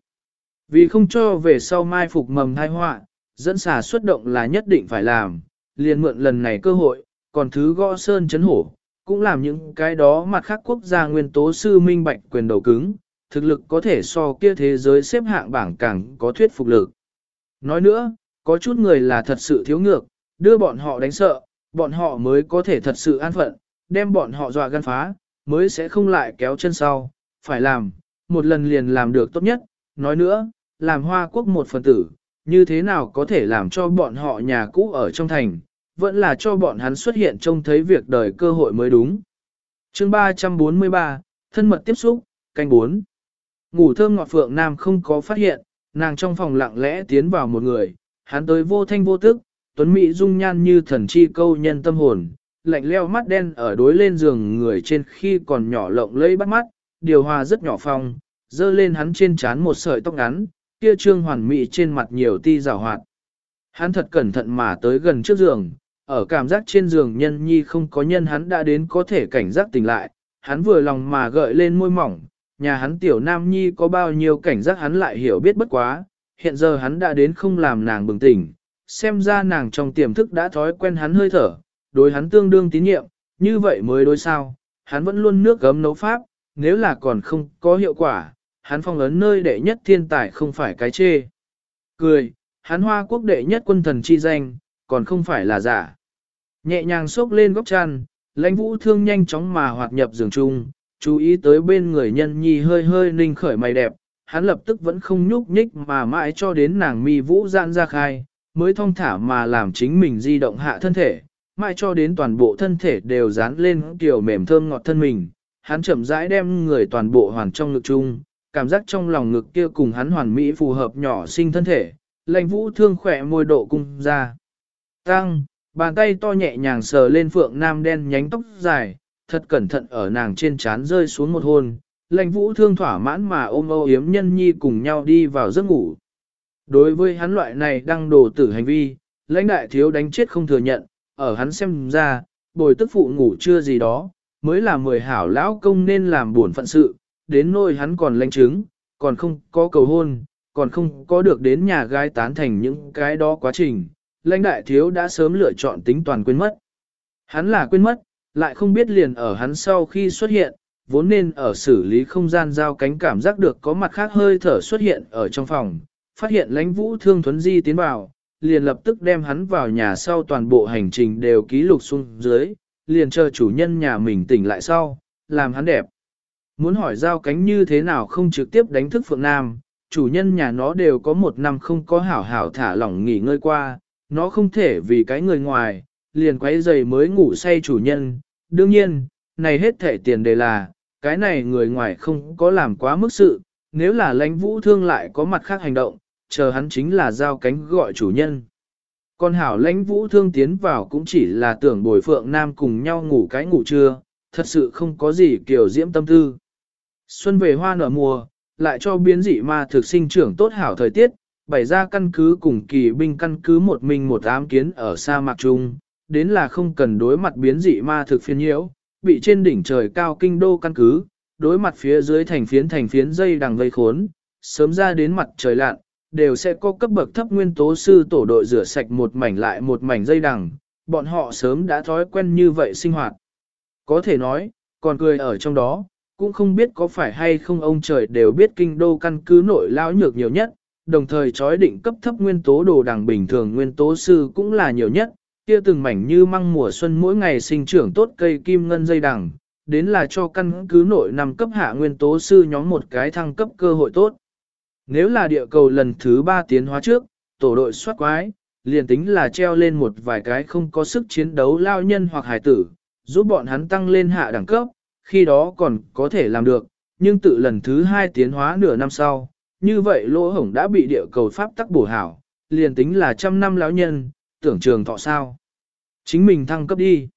Vì không cho về sau mai phục mầm thai họa, dẫn xà xuất động là nhất định phải làm, liền mượn lần này cơ hội, còn thứ gõ sơn chấn hổ, cũng làm những cái đó mặt khác quốc gia nguyên tố sư minh bạch quyền đầu cứng, thực lực có thể so kia thế giới xếp hạng bảng càng có thuyết phục lực. Nói nữa, có chút người là thật sự thiếu ngược, đưa bọn họ đánh sợ, bọn họ mới có thể thật sự an phận, đem bọn họ dọa gan phá, mới sẽ không lại kéo chân sau, phải làm, một lần liền làm được tốt nhất, nói nữa, làm hoa quốc một phần tử, như thế nào có thể làm cho bọn họ nhà cũ ở trong thành, vẫn là cho bọn hắn xuất hiện trông thấy việc đời cơ hội mới đúng. chương 343, thân mật tiếp xúc, canh 4. Ngủ thơm ngọt phượng nam không có phát hiện, nàng trong phòng lặng lẽ tiến vào một người, hắn tới vô thanh vô tức, tuấn mỹ dung nhan như thần chi câu nhân tâm hồn, lạnh leo mắt đen ở đối lên giường người trên khi còn nhỏ lộng lẫy bắt mắt, điều hòa rất nhỏ phong, dơ lên hắn trên trán một sợi tóc ngắn, kia trương hoàn mỹ trên mặt nhiều ti rào hoạt. Hắn thật cẩn thận mà tới gần trước giường, ở cảm giác trên giường nhân nhi không có nhân hắn đã đến có thể cảnh giác tỉnh lại, hắn vừa lòng mà gợi lên môi mỏng, nhà hắn tiểu nam nhi có bao nhiêu cảnh giác hắn lại hiểu biết bất quá, hiện giờ hắn đã đến không làm nàng bừng tỉnh, xem ra nàng trong tiềm thức đã thói quen hắn hơi thở, đối hắn tương đương tín nhiệm, như vậy mới đối sao, hắn vẫn luôn nước gấm nấu pháp, nếu là còn không có hiệu quả, hắn phong ấn nơi đệ nhất thiên tài không phải cái chê. Cười, hắn hoa quốc đệ nhất quân thần chi danh, còn không phải là giả. Nhẹ nhàng xốc lên góc chăn, lãnh vũ thương nhanh chóng mà hoạt nhập giường chung, chú ý tới bên người nhân nhi hơi hơi ninh khởi mày đẹp, hắn lập tức vẫn không nhúc nhích mà mãi cho đến nàng mi vũ gian ra khai, mới thong thả mà làm chính mình di động hạ thân thể, mãi cho đến toàn bộ thân thể đều dán lên kiểu mềm thơm ngọt thân mình, hắn chậm rãi đem người toàn bộ hoàn trong ngực chung, cảm giác trong lòng ngực kia cùng hắn hoàn mỹ phù hợp nhỏ sinh thân thể, lệnh vũ thương khỏe môi độ cung ra. Tăng, bàn tay to nhẹ nhàng sờ lên phượng nam đen nhánh tóc dài, thật cẩn thận ở nàng trên trán rơi xuống một hôn, lãnh vũ thương thỏa mãn mà ôm âu yếm nhân nhi cùng nhau đi vào giấc ngủ. Đối với hắn loại này đang đồ tử hành vi, lãnh đại thiếu đánh chết không thừa nhận, ở hắn xem ra, bồi tức phụ ngủ chưa gì đó, mới là mười hảo lão công nên làm buồn phận sự, đến nỗi hắn còn lãnh chứng, còn không có cầu hôn, còn không có được đến nhà gái tán thành những cái đó quá trình, lãnh đại thiếu đã sớm lựa chọn tính toàn quên mất. Hắn là quên mất, lại không biết liền ở hắn sau khi xuất hiện, vốn nên ở xử lý không gian giao cánh cảm giác được có mặt khác hơi thở xuất hiện ở trong phòng, phát hiện lãnh vũ thương thuấn di tiến vào, liền lập tức đem hắn vào nhà sau toàn bộ hành trình đều ký lục xuống dưới, liền chờ chủ nhân nhà mình tỉnh lại sau, làm hắn đẹp. Muốn hỏi giao cánh như thế nào không trực tiếp đánh thức Phượng Nam, chủ nhân nhà nó đều có một năm không có hảo hảo thả lỏng nghỉ ngơi qua, nó không thể vì cái người ngoài, liền quấy giày mới ngủ say chủ nhân. Đương nhiên, này hết thể tiền đề là, cái này người ngoài không có làm quá mức sự, nếu là lãnh vũ thương lại có mặt khác hành động, chờ hắn chính là giao cánh gọi chủ nhân. Còn hảo lãnh vũ thương tiến vào cũng chỉ là tưởng bồi phượng nam cùng nhau ngủ cái ngủ trưa, thật sự không có gì kiểu diễm tâm tư. Xuân về hoa nở mùa, lại cho biến dị ma thực sinh trưởng tốt hảo thời tiết, bày ra căn cứ cùng kỳ binh căn cứ một mình một ám kiến ở sa mạc trung, đến là không cần đối mặt biến dị ma thực phiên nhiễu, bị trên đỉnh trời cao kinh đô căn cứ, đối mặt phía dưới thành phiến thành phiến dây đằng vây khốn, sớm ra đến mặt trời lạn, đều sẽ có cấp bậc thấp nguyên tố sư tổ đội rửa sạch một mảnh lại một mảnh dây đằng, bọn họ sớm đã thói quen như vậy sinh hoạt. Có thể nói, còn cười ở trong đó, cũng không biết có phải hay không ông trời đều biết kinh đô căn cứ nội lão nhược nhiều nhất, đồng thời chói định cấp thấp nguyên tố đồ đằng bình thường nguyên tố sư cũng là nhiều nhất, kia từng mảnh như măng mùa xuân mỗi ngày sinh trưởng tốt cây kim ngân dây đằng, đến là cho căn cứ nội nằm cấp hạ nguyên tố sư nhóm một cái thăng cấp cơ hội tốt. Nếu là địa cầu lần thứ ba tiến hóa trước, tổ đội soát quái, liền tính là treo lên một vài cái không có sức chiến đấu lao nhân hoặc hải tử, giúp bọn hắn tăng lên hạ đẳng cấp, khi đó còn có thể làm được, nhưng tự lần thứ hai tiến hóa nửa năm sau, như vậy lỗ hổng đã bị địa cầu pháp tắc bổ hảo, liền tính là trăm năm lão nhân, tưởng trường thọ sao. Chính mình thăng cấp đi.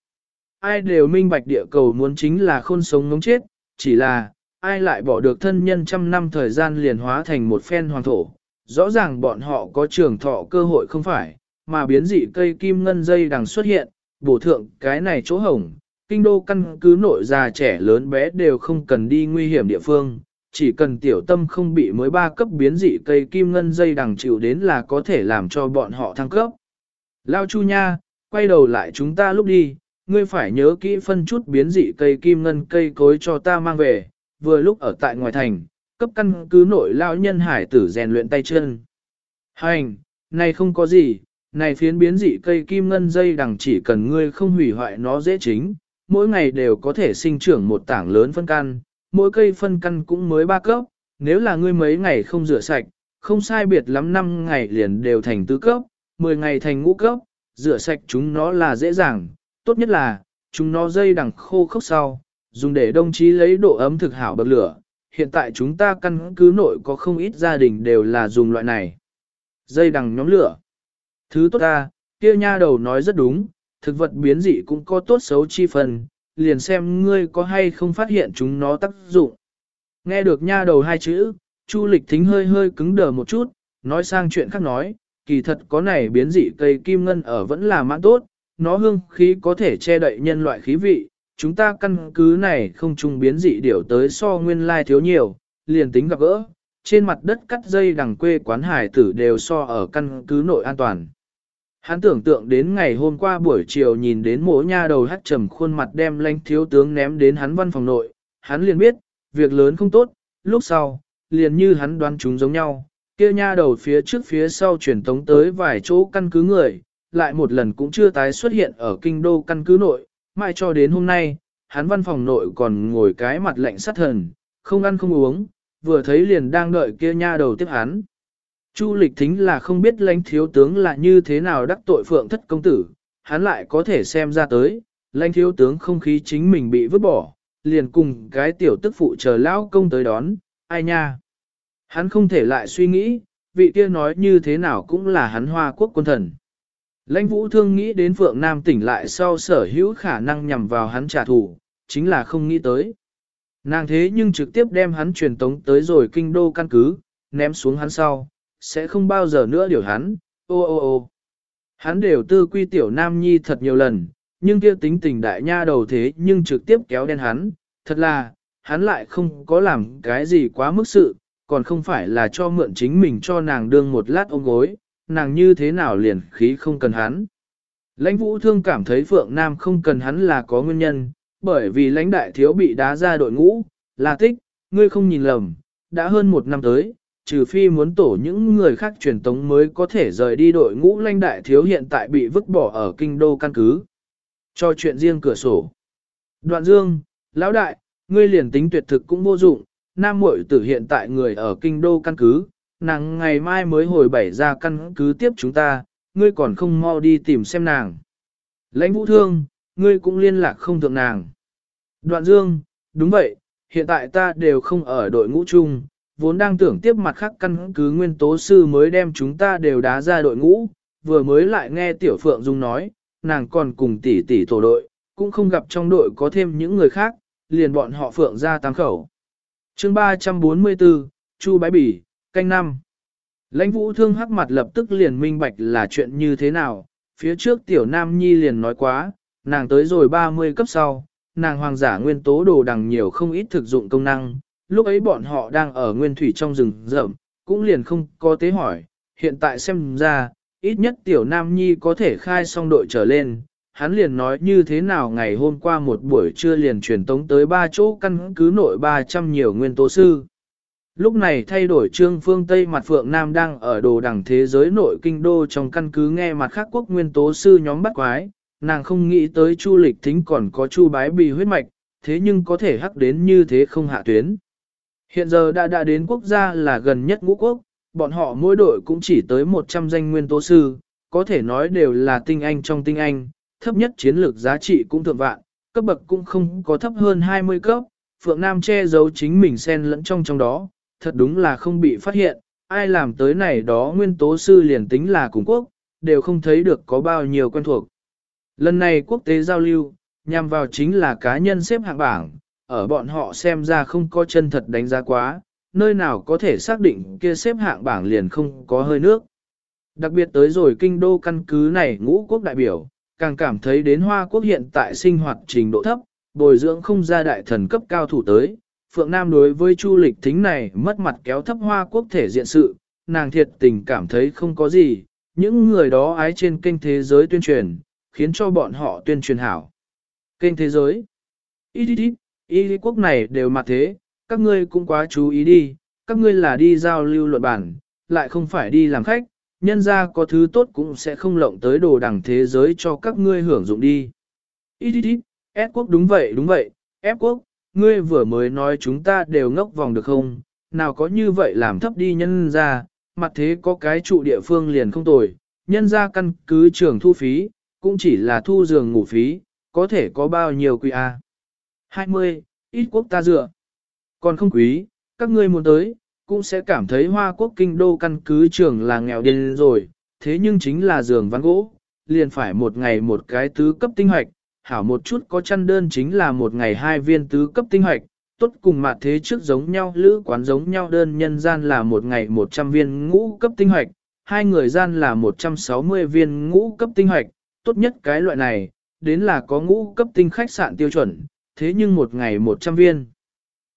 Ai đều minh bạch địa cầu muốn chính là khôn sống ngống chết, chỉ là, ai lại bỏ được thân nhân trăm năm thời gian liền hóa thành một phen hoàng thổ. Rõ ràng bọn họ có trường thọ cơ hội không phải, mà biến dị cây kim ngân dây đằng xuất hiện, bổ thượng cái này chỗ hổng, kinh đô căn cứ nội già trẻ lớn bé đều không cần đi nguy hiểm địa phương, chỉ cần tiểu tâm không bị mới ba cấp biến dị cây kim ngân dây đằng chịu đến là có thể làm cho bọn họ thăng cấp. Lao Chu Nha, quay đầu lại chúng ta lúc đi, ngươi phải nhớ kỹ phân chút biến dị cây kim ngân cây cối cho ta mang về, vừa lúc ở tại ngoài thành, cấp căn cứ nội lao nhân hải tử rèn luyện tay chân. Hành, này không có gì, này phiến biến dị cây kim ngân dây đằng chỉ cần ngươi không hủy hoại nó dễ chính, mỗi ngày đều có thể sinh trưởng một tảng lớn phân căn, mỗi cây phân căn cũng mới ba cấp, nếu là ngươi mấy ngày không rửa sạch, không sai biệt lắm năm ngày liền đều thành tứ cấp, 10 ngày thành ngũ cấp, rửa sạch chúng nó là dễ dàng, tốt nhất là, chúng nó dây đằng khô khốc sau, dùng để đồng chí lấy độ ấm thực hảo bậc lửa. Hiện tại chúng ta căn cứ nội có không ít gia đình đều là dùng loại này. Dây đằng nhóm lửa. Thứ tốt ta, kia nha đầu nói rất đúng, thực vật biến dị cũng có tốt xấu chi phần, liền xem ngươi có hay không phát hiện chúng nó tác dụng. Nghe được nha đầu hai chữ, Chu lịch thính hơi hơi cứng đờ một chút, nói sang chuyện khác nói, kỳ thật có này biến dị cây kim ngân ở vẫn là mãn tốt, nó hương khí có thể che đậy nhân loại khí vị, chúng ta căn cứ này không chung biến dị điều tới so nguyên lai thiếu nhiều, liền tính gặp gỡ, trên mặt đất cắt dây đằng quê quán hải tử đều so ở căn cứ nội an toàn. Hắn tưởng tượng đến ngày hôm qua buổi chiều nhìn đến mỗ nha đầu hắt trầm khuôn mặt đem lanh thiếu tướng ném đến hắn văn phòng nội, hắn liền biết, việc lớn không tốt, lúc sau, liền như hắn đoán chúng giống nhau, kia nha đầu phía trước phía sau truyền tống tới vài chỗ căn cứ người, lại một lần cũng chưa tái xuất hiện ở kinh đô căn cứ nội, mãi cho đến hôm nay, hắn văn phòng nội còn ngồi cái mặt lạnh sát thần, không ăn không uống, vừa thấy liền đang đợi kia nha đầu tiếp hắn. Chu lịch thính là không biết lãnh thiếu tướng là như thế nào đắc tội phượng thất công tử, hắn lại có thể xem ra tới, lãnh thiếu tướng không khí chính mình bị vứt bỏ, liền cùng cái tiểu tức phụ chờ lão công tới đón, ai nha. Hắn không thể lại suy nghĩ, vị kia nói như thế nào cũng là hắn hoa quốc quân thần. Lãnh vũ thương nghĩ đến Phượng Nam tỉnh lại sau sở hữu khả năng nhằm vào hắn trả thù, chính là không nghĩ tới. Nàng thế nhưng trực tiếp đem hắn truyền tống tới rồi kinh đô căn cứ, ném xuống hắn sau, sẽ không bao giờ nữa điều hắn, ô ô ô. Hắn đều tư quy tiểu nam nhi thật nhiều lần, nhưng kia tính tình đại nha đầu thế nhưng trực tiếp kéo đen hắn, thật là, hắn lại không có làm cái gì quá mức sự, còn không phải là cho mượn chính mình cho nàng đương một lát ôm gối, nàng như thế nào liền khí không cần hắn. Lãnh vũ thương cảm thấy Phượng Nam không cần hắn là có nguyên nhân, bởi vì lãnh đại thiếu bị đá ra đội ngũ, là tích, ngươi không nhìn lầm, đã hơn một năm tới, trừ phi muốn tổ những người khác truyền tống mới có thể rời đi đội ngũ lãnh đại thiếu hiện tại bị vứt bỏ ở kinh đô căn cứ. Cho chuyện riêng cửa sổ. Đoạn dương, lão đại, ngươi liền tính tuyệt thực cũng vô dụng, nam muội tử hiện tại người ở kinh đô căn cứ, nàng ngày mai mới hồi bảy ra căn cứ tiếp chúng ta, ngươi còn không mau đi tìm xem nàng. Lãnh vũ thương, ngươi cũng liên lạc không thượng nàng. Đoạn dương, đúng vậy, hiện tại ta đều không ở đội ngũ chung, vốn đang tưởng tiếp mặt khác căn cứ nguyên tố sư mới đem chúng ta đều đá ra đội ngũ, vừa mới lại nghe Tiểu Phượng Dung nói, nàng còn cùng tỷ tỷ tổ đội, cũng không gặp trong đội có thêm những người khác, liền bọn họ Phượng ra tăng khẩu chương 344, Chu Bái Bỉ, canh năm. Lãnh vũ thương hắc mặt lập tức liền minh bạch là chuyện như thế nào, phía trước Tiểu Nam Nhi liền nói quá, nàng tới rồi 30 cấp sau, nàng hoàng giả nguyên tố đồ đằng nhiều không ít thực dụng công năng, lúc ấy bọn họ đang ở nguyên thủy trong rừng rậm, cũng liền không có tế hỏi, hiện tại xem ra, ít nhất tiểu nam nhi có thể khai xong đội trở lên, hắn liền nói như thế nào ngày hôm qua một buổi trưa liền truyền tống tới ba chỗ căn cứ nội 300 nhiều nguyên tố sư. Lúc này thay đổi trương phương Tây mặt Phượng Nam đang ở đồ đẳng thế giới nội kinh đô trong căn cứ nghe mặt khác quốc nguyên tố sư nhóm bắt quái, nàng không nghĩ tới chu lịch thính còn có chu bái bì huyết mạch, thế nhưng có thể hắc đến như thế không hạ tuyến. Hiện giờ đã đã đến quốc gia là gần nhất ngũ quốc, bọn họ mỗi đội cũng chỉ tới 100 danh nguyên tố sư, có thể nói đều là tinh anh trong tinh anh, thấp nhất chiến lược giá trị cũng thượng vạn, cấp bậc cũng không có thấp hơn 20 cấp, Phượng Nam che giấu chính mình xen lẫn trong trong đó, thật đúng là không bị phát hiện, ai làm tới này đó nguyên tố sư liền tính là cùng quốc, đều không thấy được có bao nhiêu quen thuộc. Lần này quốc tế giao lưu, nhằm vào chính là cá nhân xếp hạng bảng, ở bọn họ xem ra không có chân thật đánh giá quá, nơi nào có thể xác định kia xếp hạng bảng liền không có hơi nước. Đặc biệt tới rồi kinh đô căn cứ này ngũ quốc đại biểu, càng cảm thấy đến Hoa quốc hiện tại sinh hoạt trình độ thấp, bồi dưỡng không ra đại thần cấp cao thủ tới. Phượng Nam đối với Chu Lịch Thính này mất mặt kéo thấp Hoa quốc thể diện sự, nàng thiệt tình cảm thấy không có gì, những người đó ái trên kênh thế giới tuyên truyền, khiến cho bọn họ tuyên truyền hảo. Kênh thế giới. Ít đi ít, y quốc này đều mặt thế, các ngươi cũng quá chú ý đi, các ngươi là đi giao lưu luận bản, lại không phải đi làm khách, nhân ra có thứ tốt cũng sẽ không lộng tới đồ đẳng thế giới cho các ngươi hưởng dụng đi. Ít ít ít, ép quốc đúng vậy đúng vậy, ép quốc, ngươi vừa mới nói chúng ta đều ngốc vòng được không, nào có như vậy làm thấp đi nhân ra, mặt thế có cái trụ địa phương liền không tồi, nhân ra căn cứ trường thu phí, cũng chỉ là thu giường ngủ phí, có thể có bao nhiêu quý A. 20. Ít quốc ta dựa. Còn không quý, các ngươi muốn tới, cũng sẽ cảm thấy hoa quốc kinh đô căn cứ trường là nghèo điên rồi, thế nhưng chính là giường ván gỗ, liền phải một ngày một cái tứ cấp tinh hoạch, hảo một chút có chăn đơn chính là một ngày hai viên tứ cấp tinh hoạch, tốt cùng mặt thế trước giống nhau lữ quán giống nhau đơn nhân gian là một ngày 100 viên ngũ cấp tinh hoạch, hai người gian là 160 viên ngũ cấp tinh hoạch, tốt nhất cái loại này, đến là có ngũ cấp tinh khách sạn tiêu chuẩn, thế nhưng một ngày 100 viên.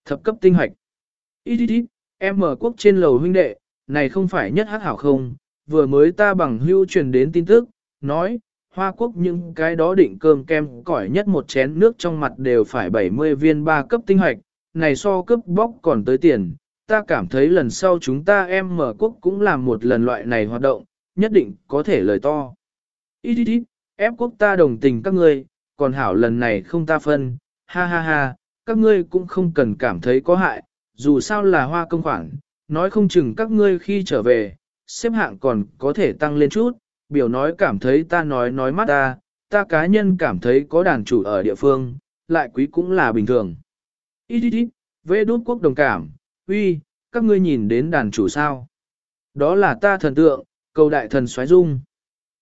Thập cấp tinh hoạch. Ít ít ít, em mở quốc trên lầu huynh đệ, này không phải nhất hắc hảo không, vừa mới ta bằng hưu truyền đến tin tức, nói, Hoa Quốc những cái đó định cơm kem cỏi nhất một chén nước trong mặt đều phải 70 viên ba cấp tinh hoạch, này so cấp bóc còn tới tiền, ta cảm thấy lần sau chúng ta em mở quốc cũng làm một lần loại này hoạt động, nhất định có thể lời to. Ít ít ít, ép quốc ta đồng tình các ngươi, còn hảo lần này không ta phân, ha ha ha, các ngươi cũng không cần cảm thấy có hại, dù sao là hoa công khoản, nói không chừng các ngươi khi trở về, xếp hạng còn có thể tăng lên chút, biểu nói cảm thấy ta nói nói mắt ta, ta cá nhân cảm thấy có đàn chủ ở địa phương, lại quý cũng là bình thường. Ít ít ít, vê đốt quốc đồng cảm, uy, các ngươi nhìn đến đàn chủ sao? Đó là ta thần tượng, cầu đại thần xoáy dung.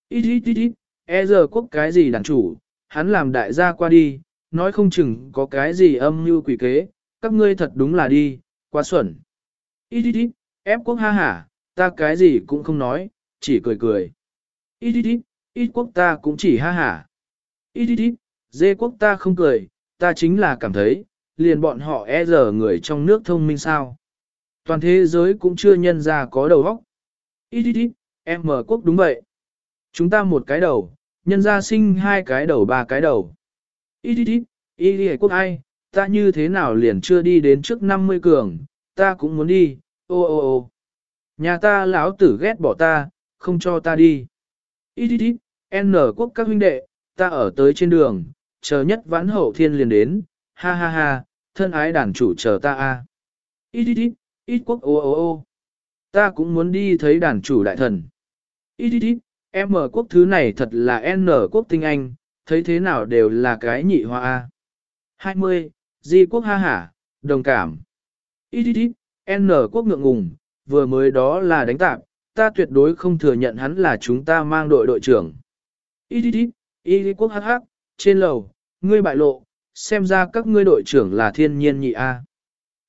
Ít ít ít ít, e giờ quốc cái gì đàn chủ, hắn làm đại gia qua đi, nói không chừng có cái gì âm mưu quỷ kế, các ngươi thật đúng là đi, quá xuẩn. Ít ít ít, ép quốc ha hả, ta cái gì cũng không nói, chỉ cười cười. Ít ít ít, ít quốc ta cũng chỉ ha hả. Ít ít ít, dê quốc ta không cười, ta chính là cảm thấy, liền bọn họ e giờ người trong nước thông minh sao. Toàn thế giới cũng chưa nhân ra có đầu óc. Ít ít ít, em mở quốc đúng vậy. Chúng ta một cái đầu, nhân ra sinh hai cái đầu ba cái đầu. Ít ít ít, ít đi quốc ai, ta như thế nào liền chưa đi đến trước 50 cường, ta cũng muốn đi, ô ô ô. Nhà ta lão tử ghét bỏ ta, không cho ta đi. Ít ít ít, N quốc các huynh đệ, ta ở tới trên đường, chờ nhất vãn hậu thiên liền đến, ha ha ha, thân ái đàn chủ chờ ta a. Ít ít ít, ít quốc ô ô ô. Ta cũng muốn đi thấy đàn chủ đại thần. Ít ít ít, M quốc thứ này thật là N quốc tinh anh, thấy thế nào đều là cái nhị hoa A. 20. Di quốc ha hả, đồng cảm. Ít ít ít, N quốc ngượng ngùng, vừa mới đó là đánh tạp, ta tuyệt đối không thừa nhận hắn là chúng ta mang đội đội trưởng. Ít ít ít, Y quốc hắc hắc, trên lầu, ngươi bại lộ, xem ra các ngươi đội trưởng là thiên nhiên nhị A.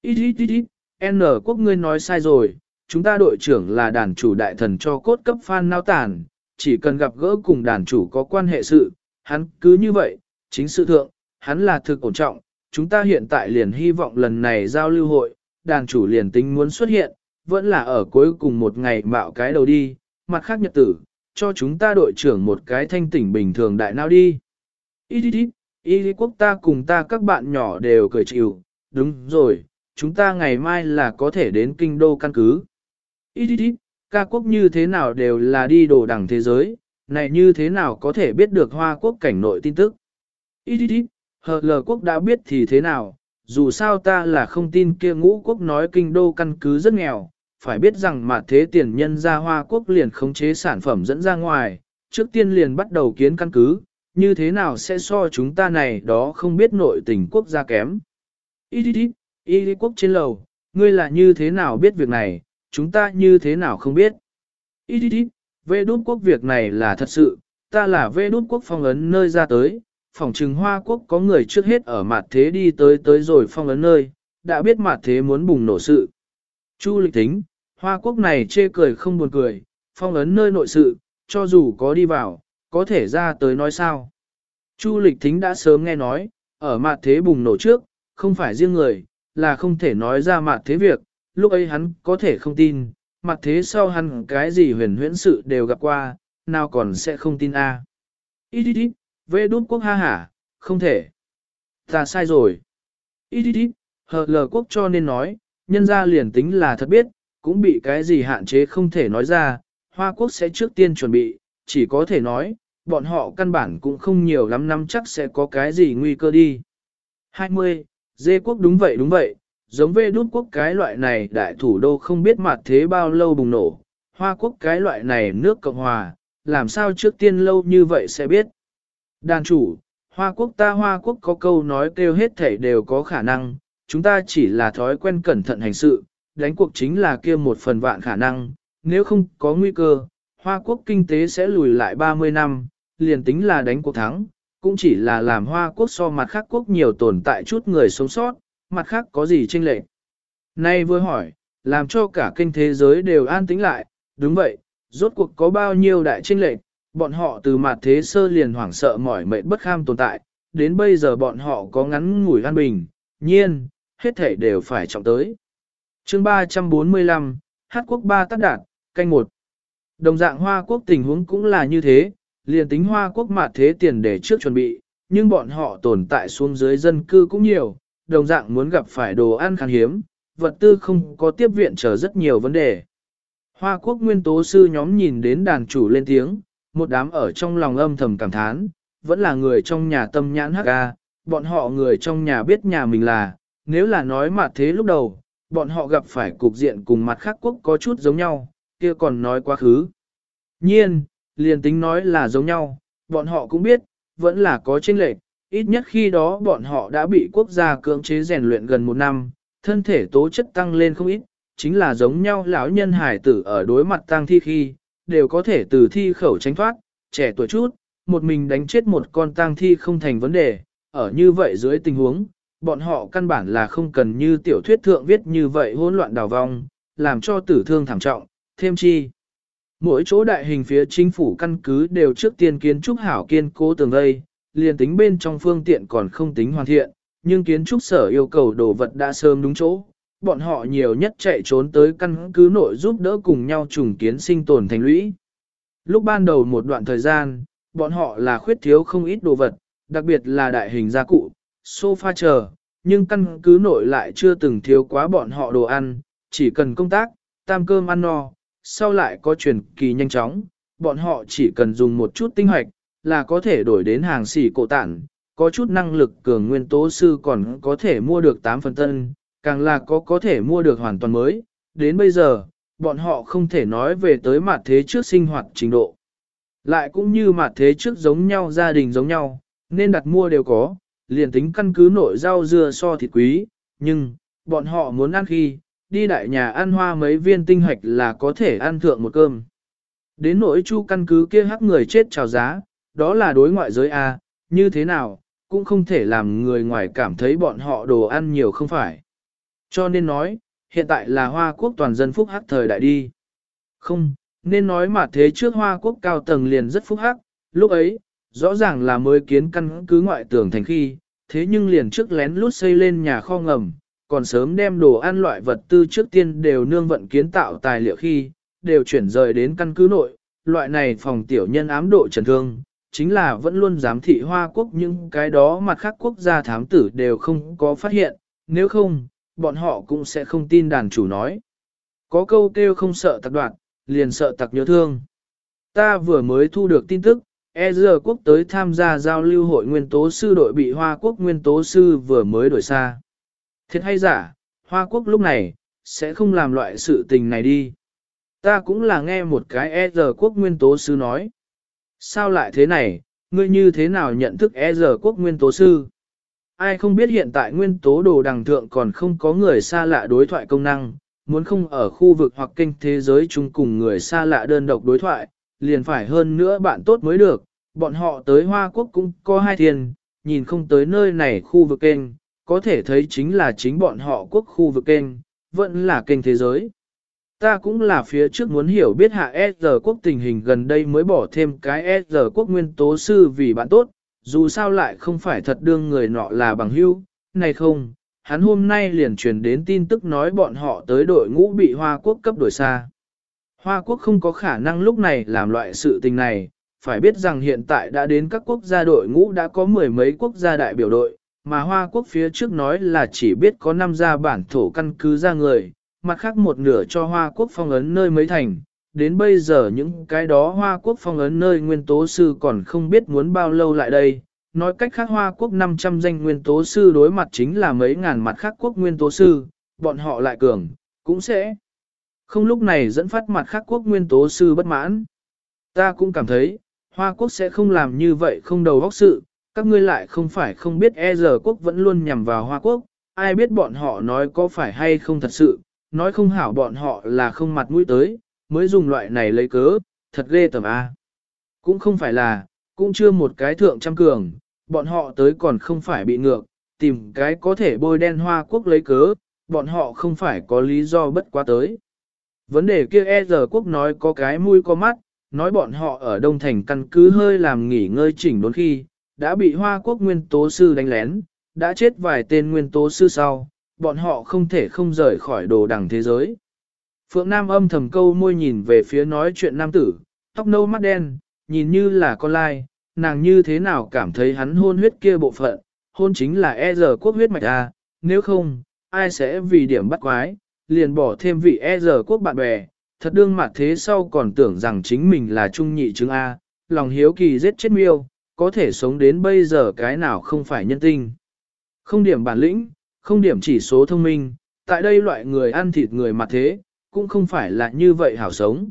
Ít ít ít ít, N quốc ngươi nói sai rồi, chúng ta đội trưởng là đàn chủ đại thần cho cốt cấp fan nao tàn, chỉ cần gặp gỡ cùng đàn chủ có quan hệ sự, hắn cứ như vậy, chính sự thượng, hắn là thực ổn trọng, chúng ta hiện tại liền hy vọng lần này giao lưu hội, đàn chủ liền tính muốn xuất hiện, vẫn là ở cuối cùng một ngày mạo cái đầu đi, mặt khác nhật tử, cho chúng ta đội trưởng một cái thanh tỉnh bình thường đại nào đi. Ý đi đi, ý y quốc ta cùng ta các bạn nhỏ đều cười chịu, đúng rồi, chúng ta ngày mai là có thể đến kinh đô căn cứ. Ý đi đi, ca quốc như thế nào đều là đi đồ đẳng thế giới, này như thế nào có thể biết được hoa quốc cảnh nội tin tức. Ý đi đi, hờ lờ quốc đã biết thì thế nào, dù sao ta là không tin kia ngũ quốc nói kinh đô căn cứ rất nghèo, phải biết rằng mà thế tiền nhân ra hoa quốc liền khống chế sản phẩm dẫn ra ngoài, trước tiên liền bắt đầu kiến căn cứ, như thế nào sẽ so chúng ta này đó không biết nội tình quốc gia kém. Y đi ít, y quốc trên lầu, ngươi là như thế nào biết việc này, chúng ta như thế nào không biết. Y đi đi, về đốt quốc việc này là thật sự, ta là về đốt quốc phong ấn nơi ra tới, phòng trừng hoa quốc có người trước hết ở mặt thế đi tới tới rồi phong ấn nơi, đã biết mặt thế muốn bùng nổ sự. Chu lịch tính, hoa quốc này chê cười không buồn cười, phong ấn nơi nội sự, cho dù có đi vào, có thể ra tới nói sao. Chu lịch thính đã sớm nghe nói, ở mặt thế bùng nổ trước, không phải riêng người, là không thể nói ra mặt thế việc, lúc ấy hắn có thể không tin, mặt thế sau hắn cái gì huyền huyễn sự đều gặp qua, nào còn sẽ không tin a. À. Ít ít ít, Vê đút quốc ha hả, không thể. Ta sai rồi. Ít ít ít, hờ lờ quốc cho nên nói, nhân ra liền tính là thật biết, cũng bị cái gì hạn chế không thể nói ra, Hoa quốc sẽ trước tiên chuẩn bị, chỉ có thể nói, bọn họ căn bản cũng không nhiều lắm năm chắc sẽ có cái gì nguy cơ đi. 20. Dê quốc đúng vậy đúng vậy, giống về đút quốc cái loại này đại thủ đô không biết mặt thế bao lâu bùng nổ, Hoa quốc cái loại này nước Cộng Hòa, làm sao trước tiên lâu như vậy sẽ biết. Đàn chủ, Hoa quốc ta Hoa quốc có câu nói kêu hết thể đều có khả năng, chúng ta chỉ là thói quen cẩn thận hành sự, đánh cuộc chính là kia một phần vạn khả năng, nếu không có nguy cơ, Hoa quốc kinh tế sẽ lùi lại 30 năm, liền tính là đánh cuộc thắng, cũng chỉ là làm Hoa quốc so mặt khác quốc nhiều tồn tại chút người sống sót, mặt khác có gì tranh lệch. Nay vừa hỏi, làm cho cả kinh thế giới đều an tĩnh lại, đúng vậy, rốt cuộc có bao nhiêu đại tranh lệch, bọn họ từ mặt thế sơ liền hoảng sợ mỏi mệt bất kham tồn tại, đến bây giờ bọn họ có ngắn ngủi an bình, nhiên, hết thể đều phải trọng tới. chương 345, Hát quốc ba tác đạt, canh một. Đồng dạng Hoa quốc tình huống cũng là như thế, liền tính Hoa quốc mặt thế tiền để trước chuẩn bị, nhưng bọn họ tồn tại xuống dưới dân cư cũng nhiều, đồng dạng muốn gặp phải đồ ăn khan hiếm, vật tư không có tiếp viện trở rất nhiều vấn đề. Hoa quốc nguyên tố sư nhóm nhìn đến đàn chủ lên tiếng, một đám ở trong lòng âm thầm cảm thán, vẫn là người trong nhà tâm nhãn hắc ca, bọn họ người trong nhà biết nhà mình là, nếu là nói mà thế lúc đầu, bọn họ gặp phải cục diện cùng mặt khác quốc có chút giống nhau, kia còn nói quá khứ. Nhiên, liền tính nói là giống nhau, bọn họ cũng biết, vẫn là có chênh lệch, ít nhất khi đó bọn họ đã bị quốc gia cưỡng chế rèn luyện gần một năm, thân thể tố chất tăng lên không ít, chính là giống nhau lão nhân hải tử ở đối mặt tăng thi khi, đều có thể từ thi khẩu tránh thoát, trẻ tuổi chút, một mình đánh chết một con tang thi không thành vấn đề, ở như vậy dưới tình huống, bọn họ căn bản là không cần như tiểu thuyết thượng viết như vậy hỗn loạn đào vong, làm cho tử thương thảm trọng, thêm chi. Mỗi chỗ đại hình phía chính phủ căn cứ đều trước tiên kiến trúc hảo kiên cố tường đây, liền tính bên trong phương tiện còn không tính hoàn thiện, nhưng kiến trúc sở yêu cầu đồ vật đã sớm đúng chỗ. Bọn họ nhiều nhất chạy trốn tới căn cứ nội giúp đỡ cùng nhau trùng kiến sinh tồn thành lũy. Lúc ban đầu một đoạn thời gian, bọn họ là khuyết thiếu không ít đồ vật, đặc biệt là đại hình gia cụ, sofa chờ, nhưng căn cứ nội lại chưa từng thiếu quá bọn họ đồ ăn, chỉ cần công tác, tam cơm ăn no, sau lại có truyền kỳ nhanh chóng, bọn họ chỉ cần dùng một chút tinh hoạch, là có thể đổi đến hàng xỉ cổ tản, có chút năng lực cường nguyên tố sư còn có thể mua được 8 phần tân, càng là có có thể mua được hoàn toàn mới, đến bây giờ, bọn họ không thể nói về tới mặt thế trước sinh hoạt trình độ. Lại cũng như mặt thế trước giống nhau gia đình giống nhau, nên đặt mua đều có, liền tính căn cứ nội rau dưa so thịt quý, nhưng, bọn họ muốn ăn khi, đi đại nhà ăn hoa mấy viên tinh hoạch là có thể ăn thượng một cơm. Đến nỗi chu căn cứ kia hắc người chết chào giá, đó là đối ngoại giới A, như thế nào, cũng không thể làm người ngoài cảm thấy bọn họ đồ ăn nhiều không phải. Cho nên nói, hiện tại là Hoa Quốc toàn dân phúc hắc thời đại đi. Không, nên nói mà thế trước Hoa Quốc cao tầng liền rất phúc hắc, lúc ấy, rõ ràng là mới kiến căn cứ ngoại tường thành khi, thế nhưng liền trước lén lút xây lên nhà kho ngầm, còn sớm đem đồ ăn loại vật tư trước tiên đều nương vận kiến tạo tài liệu khi, đều chuyển rời đến căn cứ nội, loại này phòng tiểu nhân ám độ trần thương, chính là vẫn luôn giám thị Hoa Quốc những cái đó mặt khác quốc gia thám tử đều không có phát hiện, nếu không, bọn họ cũng sẽ không tin đàn chủ nói. Có câu kêu không sợ tặc đoạn, liền sợ tặc nhớ thương. Ta vừa mới thu được tin tức, E giờ quốc tới tham gia giao lưu hội nguyên tố sư đội bị Hoa Quốc nguyên tố sư vừa mới đổi xa. Thiệt hay giả, Hoa Quốc lúc này, sẽ không làm loại sự tình này đi. Ta cũng là nghe một cái E giờ quốc nguyên tố sư nói. Sao lại thế này, ngươi như thế nào nhận thức E giờ quốc nguyên tố sư? Ai không biết hiện tại nguyên tố đồ đằng thượng còn không có người xa lạ đối thoại công năng, muốn không ở khu vực hoặc kênh thế giới chung cùng người xa lạ đơn độc đối thoại, liền phải hơn nữa bạn tốt mới được, bọn họ tới Hoa Quốc cũng có hai thiên, nhìn không tới nơi này khu vực kênh, có thể thấy chính là chính bọn họ quốc khu vực kênh, vẫn là kênh thế giới. Ta cũng là phía trước muốn hiểu biết hạ S quốc tình hình gần đây mới bỏ thêm cái S quốc nguyên tố sư vì bạn tốt, dù sao lại không phải thật đương người nọ là bằng hữu, này không, hắn hôm nay liền truyền đến tin tức nói bọn họ tới đội ngũ bị Hoa Quốc cấp đổi xa. Hoa Quốc không có khả năng lúc này làm loại sự tình này, phải biết rằng hiện tại đã đến các quốc gia đội ngũ đã có mười mấy quốc gia đại biểu đội, mà Hoa Quốc phía trước nói là chỉ biết có năm gia bản thổ căn cứ ra người, mặt khác một nửa cho Hoa Quốc phong ấn nơi mấy thành. Đến bây giờ những cái đó Hoa Quốc phong ấn nơi nguyên tố sư còn không biết muốn bao lâu lại đây. Nói cách khác Hoa Quốc 500 danh nguyên tố sư đối mặt chính là mấy ngàn mặt khác quốc nguyên tố sư, bọn họ lại cường, cũng sẽ không lúc này dẫn phát mặt khác quốc nguyên tố sư bất mãn. Ta cũng cảm thấy, Hoa Quốc sẽ không làm như vậy không đầu óc sự, các ngươi lại không phải không biết e giờ quốc vẫn luôn nhằm vào Hoa Quốc, ai biết bọn họ nói có phải hay không thật sự, nói không hảo bọn họ là không mặt mũi tới, mới dùng loại này lấy cớ, thật ghê tầm A. Cũng không phải là, cũng chưa một cái thượng trăm cường, bọn họ tới còn không phải bị ngược, tìm cái có thể bôi đen Hoa Quốc lấy cớ, bọn họ không phải có lý do bất quá tới. Vấn đề kia e giờ quốc nói có cái mũi có mắt, nói bọn họ ở Đông Thành căn cứ hơi làm nghỉ ngơi chỉnh đốn khi, đã bị Hoa Quốc nguyên tố sư đánh lén, đã chết vài tên nguyên tố sư sau, bọn họ không thể không rời khỏi đồ đằng thế giới. Phượng Nam âm thầm câu môi nhìn về phía nói chuyện nam tử, tóc nâu mắt đen, nhìn như là con lai, nàng như thế nào cảm thấy hắn hôn huyết kia bộ phận, hôn chính là e giờ quốc huyết mạch à, nếu không, ai sẽ vì điểm bắt quái, liền bỏ thêm vị e giờ quốc bạn bè, thật đương mặt thế sau còn tưởng rằng chính mình là trung nhị chứng A, lòng hiếu kỳ giết chết miêu, có thể sống đến bây giờ cái nào không phải nhân tinh. Không điểm bản lĩnh, không điểm chỉ số thông minh, tại đây loại người ăn thịt người mặt thế, cũng không phải là như vậy hảo sống.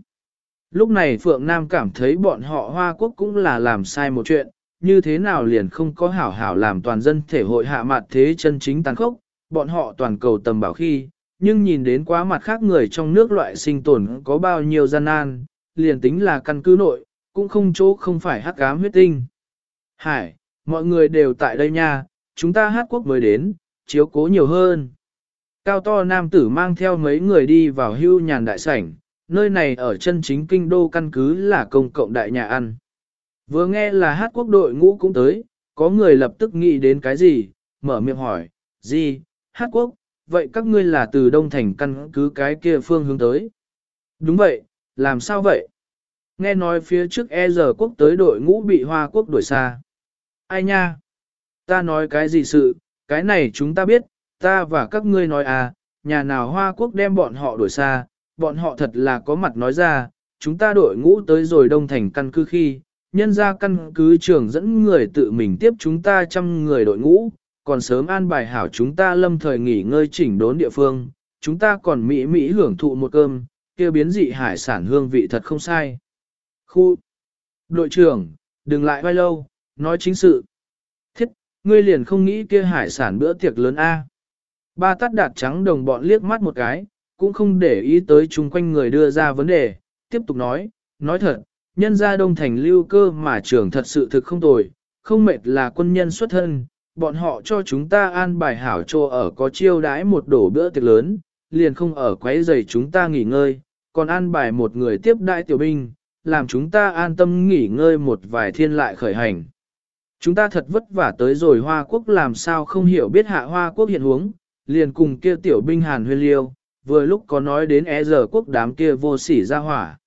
Lúc này Phượng Nam cảm thấy bọn họ Hoa Quốc cũng là làm sai một chuyện, như thế nào liền không có hảo hảo làm toàn dân thể hội hạ mặt thế chân chính tàn khốc, bọn họ toàn cầu tầm bảo khi, nhưng nhìn đến quá mặt khác người trong nước loại sinh tồn có bao nhiêu gian nan, liền tính là căn cứ nội, cũng không chỗ không phải hắc cám huyết tinh. Hải, mọi người đều tại đây nha, chúng ta hát quốc mới đến, chiếu cố nhiều hơn. Cao to nam tử mang theo mấy người đi vào hưu nhàn đại sảnh, nơi này ở chân chính kinh đô căn cứ là công cộng đại nhà ăn. Vừa nghe là hát quốc đội ngũ cũng tới, có người lập tức nghĩ đến cái gì, mở miệng hỏi, gì, hát quốc, vậy các ngươi là từ Đông Thành căn cứ cái kia phương hướng tới. Đúng vậy, làm sao vậy? Nghe nói phía trước e giờ quốc tới đội ngũ bị Hoa quốc đuổi xa. Ai nha? Ta nói cái gì sự, cái này chúng ta biết, ta và các ngươi nói à, nhà nào Hoa quốc đem bọn họ đuổi xa, bọn họ thật là có mặt nói ra, chúng ta đội ngũ tới rồi Đông Thành căn cứ khi, nhân ra căn cứ trưởng dẫn người tự mình tiếp chúng ta trăm người đội ngũ, còn sớm an bài hảo chúng ta lâm thời nghỉ ngơi chỉnh đốn địa phương, chúng ta còn mỹ mỹ hưởng thụ một cơm, kia biến dị hải sản hương vị thật không sai. Khu Đội trưởng, đừng lại vai lâu, nói chính sự. Thiết, ngươi liền không nghĩ kia hải sản bữa tiệc lớn A. Ba tắt đạt trắng đồng bọn liếc mắt một cái, cũng không để ý tới chung quanh người đưa ra vấn đề, tiếp tục nói, nói thật, nhân gia đông thành lưu cơ mà trưởng thật sự thực không tồi, không mệt là quân nhân xuất thân, bọn họ cho chúng ta an bài hảo trô ở có chiêu đãi một đổ bữa tiệc lớn, liền không ở quấy giày chúng ta nghỉ ngơi, còn an bài một người tiếp đại tiểu binh, làm chúng ta an tâm nghỉ ngơi một vài thiên lại khởi hành. Chúng ta thật vất vả tới rồi Hoa Quốc làm sao không hiểu biết hạ Hoa Quốc hiện huống, liền cùng kia tiểu binh Hàn huyên liêu, vừa lúc có nói đến e giờ quốc đám kia vô sỉ ra hỏa.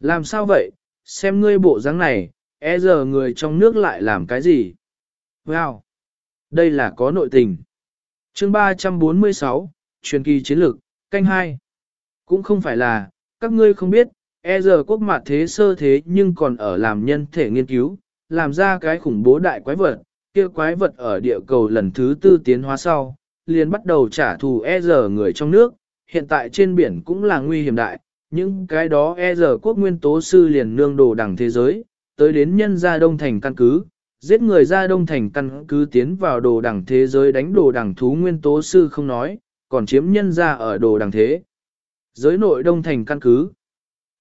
Làm sao vậy, xem ngươi bộ dáng này, e giờ người trong nước lại làm cái gì? Wow! Đây là có nội tình. chương 346, truyền kỳ chiến lược, canh hai Cũng không phải là, các ngươi không biết, e giờ quốc mặt thế sơ thế nhưng còn ở làm nhân thể nghiên cứu, làm ra cái khủng bố đại quái vật, kia quái vật ở địa cầu lần thứ tư tiến hóa sau, liền bắt đầu trả thù e giờ người trong nước, hiện tại trên biển cũng là nguy hiểm đại, những cái đó e giờ quốc nguyên tố sư liền nương đồ đẳng thế giới, tới đến nhân gia đông thành căn cứ, giết người ra đông thành căn cứ tiến vào đồ đẳng thế giới đánh đồ đẳng thú nguyên tố sư không nói, còn chiếm nhân ra ở đồ đẳng thế. Giới nội đông thành căn cứ.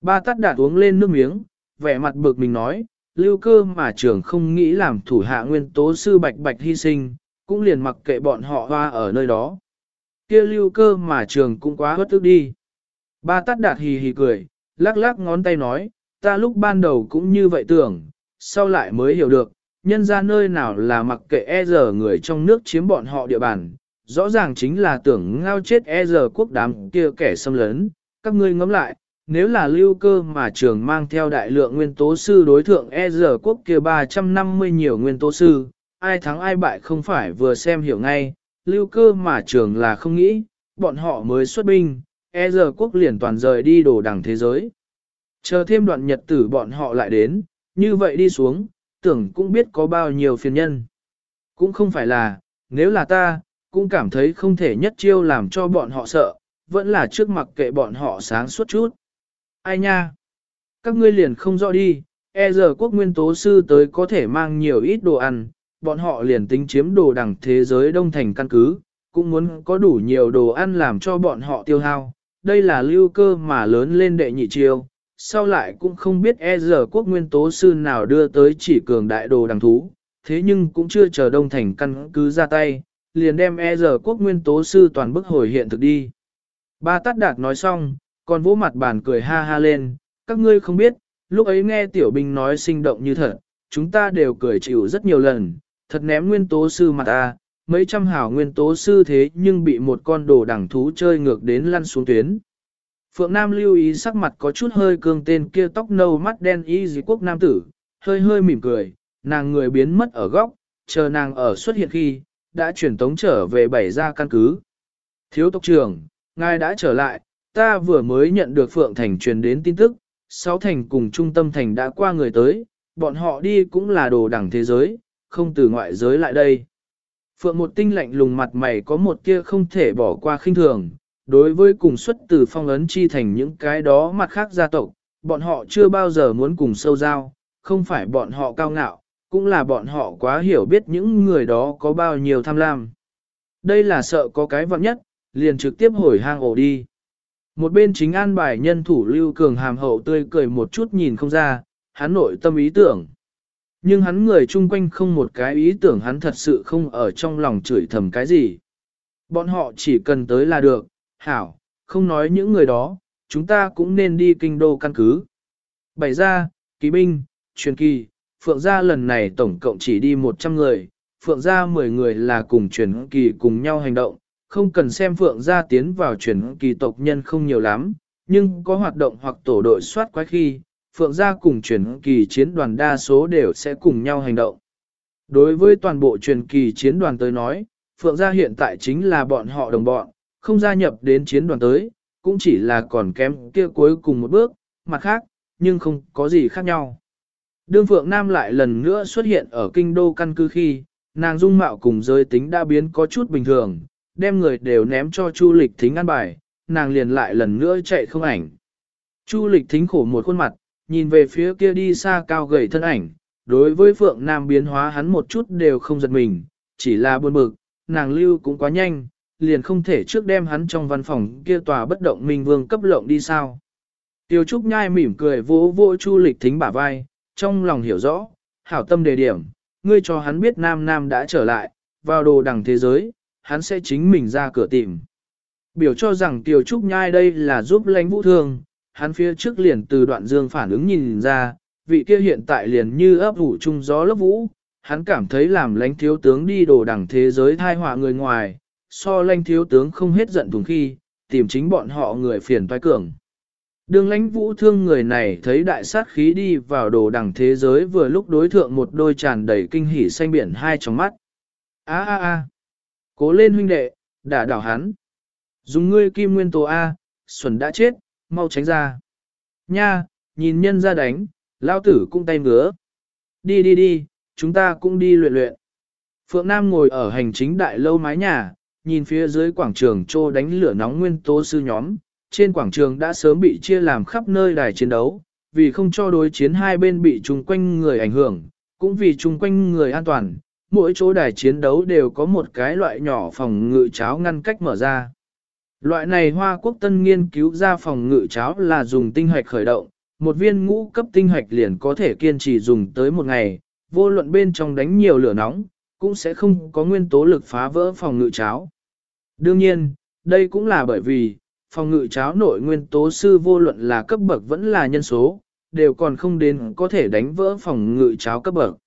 Ba tắt đạt uống lên nước miếng, vẻ mặt bực mình nói, lưu cơ mà trưởng không nghĩ làm thủ hạ nguyên tố sư bạch bạch hy sinh, cũng liền mặc kệ bọn họ hoa ở nơi đó. kia lưu cơ mà trường cũng quá hất tức đi. Ba tắt đạt hì hì cười, lắc lắc ngón tay nói, ta lúc ban đầu cũng như vậy tưởng, sau lại mới hiểu được, nhân ra nơi nào là mặc kệ e giờ người trong nước chiếm bọn họ địa bàn, rõ ràng chính là tưởng ngao chết e giờ quốc đám kia kẻ xâm lấn, các ngươi ngẫm lại, nếu là lưu cơ mà trường mang theo đại lượng nguyên tố sư đối thượng e giờ quốc kia 350 nhiều nguyên tố sư, ai thắng ai bại không phải vừa xem hiểu ngay, lưu cơ mà trường là không nghĩ, bọn họ mới xuất binh, e giờ quốc liền toàn rời đi đổ đằng thế giới. Chờ thêm đoạn nhật tử bọn họ lại đến, như vậy đi xuống, tưởng cũng biết có bao nhiêu phiền nhân. Cũng không phải là, nếu là ta, cũng cảm thấy không thể nhất chiêu làm cho bọn họ sợ, vẫn là trước mặt kệ bọn họ sáng suốt chút. Ai nha? Các ngươi liền không rõ đi, e giờ quốc nguyên tố sư tới có thể mang nhiều ít đồ ăn, bọn họ liền tính chiếm đồ đẳng thế giới đông thành căn cứ, cũng muốn có đủ nhiều đồ ăn làm cho bọn họ tiêu hao. Đây là lưu cơ mà lớn lên đệ nhị chiêu, sau lại cũng không biết e giờ quốc nguyên tố sư nào đưa tới chỉ cường đại đồ đằng thú, thế nhưng cũng chưa chờ đông thành căn cứ ra tay, liền đem e giờ quốc nguyên tố sư toàn bức hồi hiện thực đi. Ba tát đạt nói xong, còn vỗ mặt bàn cười ha ha lên, các ngươi không biết, lúc ấy nghe tiểu binh nói sinh động như thật, chúng ta đều cười chịu rất nhiều lần, thật ném nguyên tố sư mặt ta, mấy trăm hảo nguyên tố sư thế nhưng bị một con đồ đẳng thú chơi ngược đến lăn xuống tuyến. Phượng Nam lưu ý sắc mặt có chút hơi cương tên kia tóc nâu mắt đen y dì quốc nam tử, hơi hơi mỉm cười, nàng người biến mất ở góc, chờ nàng ở xuất hiện khi, đã chuyển tống trở về bảy ra căn cứ. Thiếu tộc trưởng, ngài đã trở lại, ta vừa mới nhận được Phượng Thành truyền đến tin tức, sáu thành cùng trung tâm thành đã qua người tới, bọn họ đi cũng là đồ đẳng thế giới, không từ ngoại giới lại đây. Phượng một tinh lạnh lùng mặt mày có một kia không thể bỏ qua khinh thường, đối với cùng xuất từ phong ấn chi thành những cái đó mặt khác gia tộc, bọn họ chưa bao giờ muốn cùng sâu giao, không phải bọn họ cao ngạo, cũng là bọn họ quá hiểu biết những người đó có bao nhiêu tham lam. Đây là sợ có cái vọng nhất, liền trực tiếp hồi hang ổ đi. Một bên chính an bài nhân thủ lưu cường hàm hậu tươi cười một chút nhìn không ra, hắn nội tâm ý tưởng. Nhưng hắn người chung quanh không một cái ý tưởng hắn thật sự không ở trong lòng chửi thầm cái gì. Bọn họ chỉ cần tới là được, hảo, không nói những người đó, chúng ta cũng nên đi kinh đô căn cứ. bảy ra, ký binh, truyền kỳ, phượng gia lần này tổng cộng chỉ đi 100 người, phượng gia 10 người là cùng truyền kỳ cùng nhau hành động, không cần xem phượng gia tiến vào truyền kỳ tộc nhân không nhiều lắm, nhưng có hoạt động hoặc tổ đội soát quái khi, phượng gia cùng truyền kỳ chiến đoàn đa số đều sẽ cùng nhau hành động. Đối với toàn bộ truyền kỳ chiến đoàn tới nói, phượng gia hiện tại chính là bọn họ đồng bọn, không gia nhập đến chiến đoàn tới, cũng chỉ là còn kém kia cuối cùng một bước, mặt khác, nhưng không có gì khác nhau. Đương Phượng Nam lại lần nữa xuất hiện ở kinh đô căn cứ khi, nàng dung mạo cùng giới tính đã biến có chút bình thường, đem người đều ném cho Chu Lịch Thính ăn bài, nàng liền lại lần nữa chạy không ảnh. Chu Lịch Thính khổ một khuôn mặt, nhìn về phía kia đi xa cao gầy thân ảnh, đối với Phượng Nam biến hóa hắn một chút đều không giật mình, chỉ là buồn bực, nàng lưu cũng quá nhanh, liền không thể trước đem hắn trong văn phòng kia tòa bất động minh vương cấp lộng đi sao. Tiêu Trúc nhai mỉm cười vỗ vỗ Chu Lịch Thính bả vai, trong lòng hiểu rõ, hảo tâm đề điểm, ngươi cho hắn biết Nam Nam đã trở lại, vào đồ đằng thế giới, hắn sẽ chính mình ra cửa tìm. Biểu cho rằng Tiêu Trúc nhai đây là giúp lãnh vũ thương, hắn phía trước liền từ đoạn dương phản ứng nhìn ra, vị kia hiện tại liền như ấp ủ chung gió lớp vũ, hắn cảm thấy làm lãnh thiếu tướng đi đồ đẳng thế giới thai họa người ngoài, so lãnh thiếu tướng không hết giận thùng khi, tìm chính bọn họ người phiền toái cường. Đường lãnh vũ thương người này thấy đại sát khí đi vào đồ đẳng thế giới vừa lúc đối thượng một đôi tràn đầy kinh hỉ xanh biển hai trong mắt. a a a cố lên huynh đệ, đã đảo hắn. Dùng ngươi kim nguyên tố A, xuẩn đã chết, mau tránh ra. Nha, nhìn nhân ra đánh, lao tử cũng tay ngứa. Đi đi đi, chúng ta cũng đi luyện luyện. Phượng Nam ngồi ở hành chính đại lâu mái nhà, nhìn phía dưới quảng trường trô đánh lửa nóng nguyên tố sư nhóm, trên quảng trường đã sớm bị chia làm khắp nơi đài chiến đấu, vì không cho đối chiến hai bên bị chung quanh người ảnh hưởng, cũng vì chung quanh người an toàn, mỗi chỗ đài chiến đấu đều có một cái loại nhỏ phòng ngự cháo ngăn cách mở ra. Loại này Hoa Quốc Tân nghiên cứu ra phòng ngự cháo là dùng tinh hoạch khởi động, một viên ngũ cấp tinh hoạch liền có thể kiên trì dùng tới một ngày, vô luận bên trong đánh nhiều lửa nóng, cũng sẽ không có nguyên tố lực phá vỡ phòng ngự cháo. Đương nhiên, đây cũng là bởi vì, phòng ngự cháo nội nguyên tố sư vô luận là cấp bậc vẫn là nhân số, đều còn không đến có thể đánh vỡ phòng ngự cháo cấp bậc.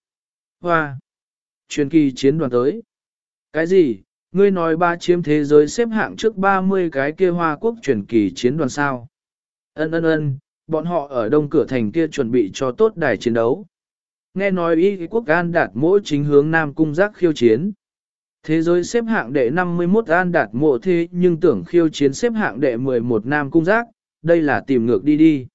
Hoa! Truyền kỳ chiến đoàn tới. Cái gì? Ngươi nói ba chiếm thế giới xếp hạng trước 30 cái kia hoa quốc truyền kỳ chiến đoàn sao? Ân ân ân, bọn họ ở đông cửa thành kia chuẩn bị cho tốt đài chiến đấu. Nghe nói y quốc An đạt mỗi chính hướng Nam Cung giác khiêu chiến. Thế giới xếp hạng đệ 51 an đạt mộ thế nhưng tưởng khiêu chiến xếp hạng đệ 11 Nam Cung Giác, đây là tìm ngược đi đi.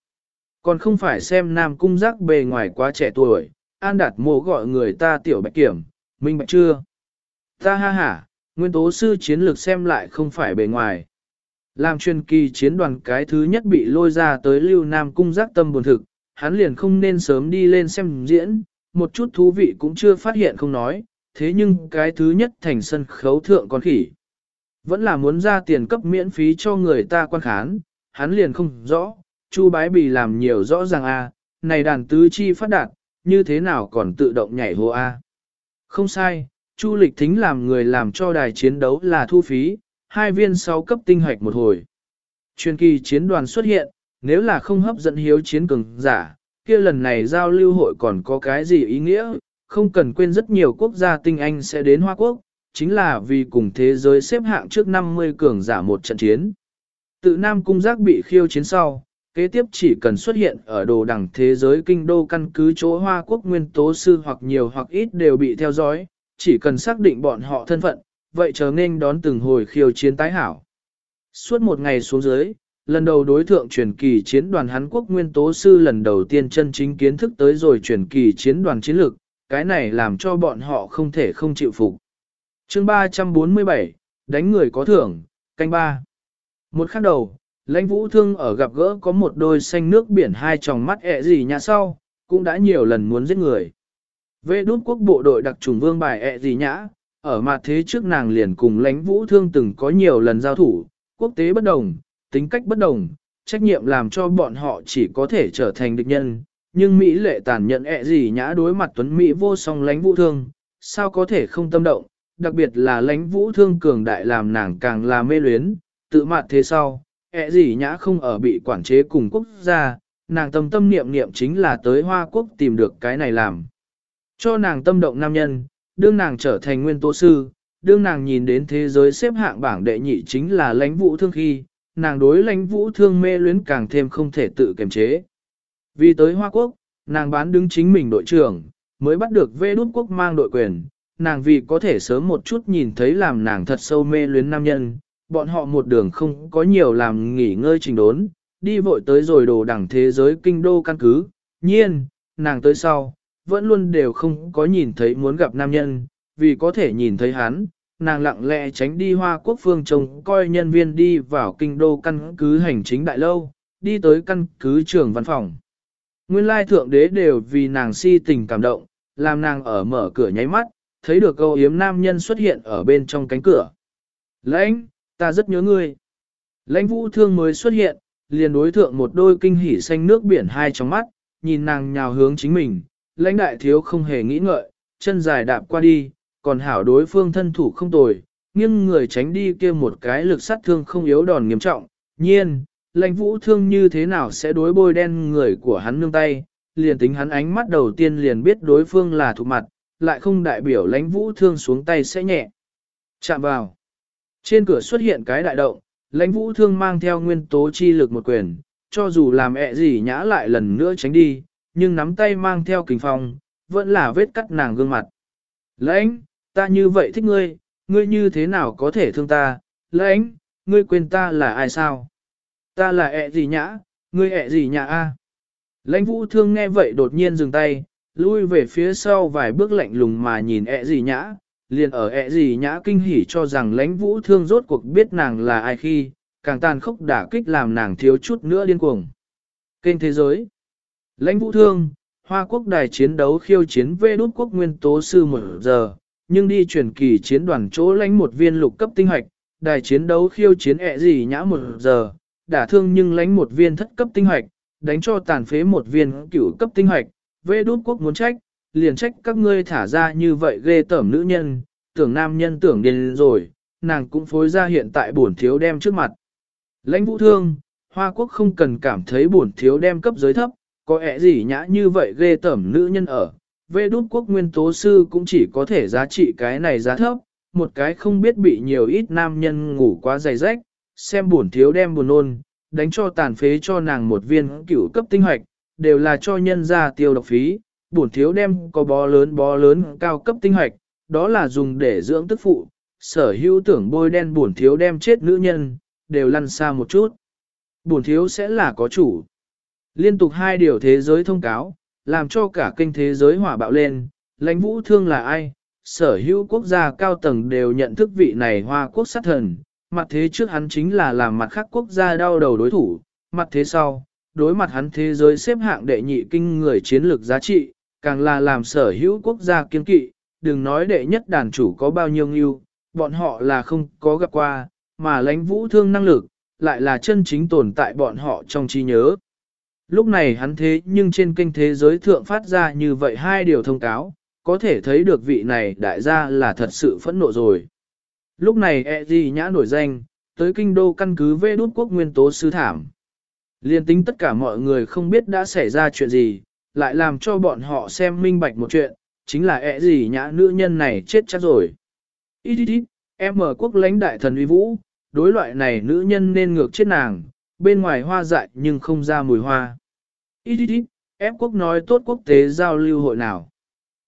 Còn không phải xem Nam Cung Giác bề ngoài quá trẻ tuổi, an đạt mộ gọi người ta tiểu bạch kiểm, minh bạch chưa? Ta ha ha, nguyên tố sư chiến lược xem lại không phải bề ngoài. Làm truyền kỳ chiến đoàn cái thứ nhất bị lôi ra tới lưu Nam Cung Giác tâm buồn thực, hắn liền không nên sớm đi lên xem diễn, một chút thú vị cũng chưa phát hiện không nói, thế nhưng cái thứ nhất thành sân khấu thượng con khỉ. Vẫn là muốn ra tiền cấp miễn phí cho người ta quan khán, hắn liền không rõ, Chu bái bì làm nhiều rõ ràng a, này đàn tứ chi phát đạt, như thế nào còn tự động nhảy hô a. Không sai, Chu lịch thính làm người làm cho đài chiến đấu là thu phí, hai viên sáu cấp tinh hoạch một hồi. Truyền kỳ chiến đoàn xuất hiện, nếu là không hấp dẫn hiếu chiến cường giả, kia lần này giao lưu hội còn có cái gì ý nghĩa, không cần quên rất nhiều quốc gia tinh anh sẽ đến Hoa Quốc, chính là vì cùng thế giới xếp hạng trước 50 cường giả một trận chiến. Tự Nam Cung Giác bị khiêu chiến sau, kế tiếp chỉ cần xuất hiện ở đồ đẳng thế giới kinh đô căn cứ chỗ Hoa Quốc nguyên tố sư hoặc nhiều hoặc ít đều bị theo dõi, chỉ cần xác định bọn họ thân phận, vậy chờ nên đón từng hồi khiêu chiến tái hảo. Suốt một ngày xuống dưới, lần đầu đối thượng truyền kỳ chiến đoàn Hán Quốc nguyên tố sư lần đầu tiên chân chính kiến thức tới rồi truyền kỳ chiến đoàn chiến lược, cái này làm cho bọn họ không thể không chịu phục. chương 347, đánh người có thưởng, canh ba. Một khắc đầu, lãnh vũ thương ở gặp gỡ có một đôi xanh nước biển hai tròng mắt ẹ gì nhà sau, cũng đã nhiều lần muốn giết người. Vệ đút quốc bộ đội đặc trùng vương bài ẹ gì nhã, ở mặt thế trước nàng liền cùng lãnh vũ thương từng có nhiều lần giao thủ, quốc tế bất đồng, tính cách bất đồng, trách nhiệm làm cho bọn họ chỉ có thể trở thành địch nhân, nhưng Mỹ lệ tàn nhận ẹ gì nhã đối mặt tuấn Mỹ vô song lãnh vũ thương, sao có thể không tâm động, đặc biệt là lãnh vũ thương cường đại làm nàng càng là mê luyến, tự mặt thế sau, ẹ gì nhã không ở bị quản chế cùng quốc gia, nàng tâm tâm niệm niệm chính là tới Hoa Quốc tìm được cái này làm. Cho nàng tâm động nam nhân, đương nàng trở thành nguyên tố sư, đương nàng nhìn đến thế giới xếp hạng bảng đệ nhị chính là lãnh vũ thương khi, nàng đối lãnh vũ thương mê luyến càng thêm không thể tự kiềm chế. Vì tới Hoa Quốc, nàng bán đứng chính mình đội trưởng, mới bắt được vê đút quốc mang đội quyền, nàng vì có thể sớm một chút nhìn thấy làm nàng thật sâu mê luyến nam nhân, bọn họ một đường không có nhiều làm nghỉ ngơi trình đốn, đi vội tới rồi đồ đẳng thế giới kinh đô căn cứ, nhiên, nàng tới sau, vẫn luôn đều không có nhìn thấy muốn gặp nam nhân, vì có thể nhìn thấy hắn, nàng lặng lẽ tránh đi hoa quốc phương trông coi nhân viên đi vào kinh đô căn cứ hành chính đại lâu, đi tới căn cứ trưởng văn phòng. Nguyên lai thượng đế đều vì nàng si tình cảm động, làm nàng ở mở cửa nháy mắt, thấy được câu yếm nam nhân xuất hiện ở bên trong cánh cửa. Lãnh, ta rất nhớ ngươi. Lãnh vũ thương mới xuất hiện, liền đối thượng một đôi kinh hỉ xanh nước biển hai trong mắt, nhìn nàng nhào hướng chính mình, lãnh đại thiếu không hề nghĩ ngợi, chân dài đạp qua đi, còn hảo đối phương thân thủ không tồi, nhưng người tránh đi kia một cái lực sát thương không yếu đòn nghiêm trọng, nhiên, lãnh vũ thương như thế nào sẽ đối bôi đen người của hắn nương tay, liền tính hắn ánh mắt đầu tiên liền biết đối phương là thủ mặt, lại không đại biểu lãnh vũ thương xuống tay sẽ nhẹ. Chạm vào. Trên cửa xuất hiện cái đại động, lãnh vũ thương mang theo nguyên tố chi lực một quyền, cho dù làm ẹ gì nhã lại lần nữa tránh đi, nhưng nắm tay mang theo kình phong, vẫn là vết cắt nàng gương mặt. Lãnh, ta như vậy thích ngươi, ngươi như thế nào có thể thương ta, lãnh, ngươi quên ta là ai sao? Ta là ẹ gì nhã, ngươi ẹ gì nhã a? Lãnh vũ thương nghe vậy đột nhiên dừng tay, lui về phía sau vài bước lạnh lùng mà nhìn ẹ gì nhã, liền ở ẹ gì nhã kinh hỉ cho rằng lãnh vũ thương rốt cuộc biết nàng là ai khi, càng tàn khốc đả kích làm nàng thiếu chút nữa điên cuồng. Kênh thế giới Lãnh vũ thương, Hoa quốc đài chiến đấu khiêu chiến vê đút quốc nguyên tố sư một giờ, nhưng đi chuyển kỳ chiến đoàn chỗ lãnh một viên lục cấp tinh hoạch, đài chiến đấu khiêu chiến ẹ gì nhã một giờ, đả thương nhưng lãnh một viên thất cấp tinh hoạch, đánh cho tàn phế một viên cửu cấp tinh hoạch, vê đút quốc muốn trách, liền trách các ngươi thả ra như vậy ghê tởm nữ nhân, tưởng nam nhân tưởng điên rồi, nàng cũng phối ra hiện tại bổn thiếu đem trước mặt. Lãnh vũ thương, Hoa quốc không cần cảm thấy bổn thiếu đem cấp giới thấp, có ẻ gì nhã như vậy ghê tởm nữ nhân ở. Vê đút quốc nguyên tố sư cũng chỉ có thể giá trị cái này giá thấp, một cái không biết bị nhiều ít nam nhân ngủ quá dày rách, xem buồn thiếu đem buồn nôn, đánh cho tàn phế cho nàng một viên cửu cấp tinh hoạch, đều là cho nhân ra tiêu độc phí, buồn thiếu đem có bó lớn bó lớn cao cấp tinh hoạch, đó là dùng để dưỡng tức phụ, sở hữu tưởng bôi đen buồn thiếu đem chết nữ nhân, đều lăn xa một chút. Buồn thiếu sẽ là có chủ. Liên tục hai điều thế giới thông cáo, làm cho cả kênh thế giới hỏa bạo lên, lãnh vũ thương là ai, sở hữu quốc gia cao tầng đều nhận thức vị này hoa quốc sát thần, mặt thế trước hắn chính là làm mặt khác quốc gia đau đầu đối thủ, mặt thế sau, đối mặt hắn thế giới xếp hạng đệ nhị kinh người chiến lược giá trị, càng là làm sở hữu quốc gia kiên kỵ, đừng nói đệ nhất đàn chủ có bao nhiêu nghiêu, bọn họ là không có gặp qua, mà lãnh vũ thương năng lực, lại là chân chính tồn tại bọn họ trong trí nhớ. Lúc này hắn thế nhưng trên kênh thế giới thượng phát ra như vậy hai điều thông cáo, có thể thấy được vị này đại gia là thật sự phẫn nộ rồi. Lúc này e gì nhã nổi danh, tới kinh đô căn cứ vê đút quốc nguyên tố sư thảm. Liên tính tất cả mọi người không biết đã xảy ra chuyện gì, lại làm cho bọn họ xem minh bạch một chuyện, chính là e ẹ gì nhã nữ nhân này chết chắc rồi. Ít ít ít, em ở quốc lãnh đại thần uy vũ, đối loại này nữ nhân nên ngược chết nàng, bên ngoài hoa dại nhưng không ra mùi hoa. Ít ít ít, ép quốc nói tốt quốc tế giao lưu hội nào.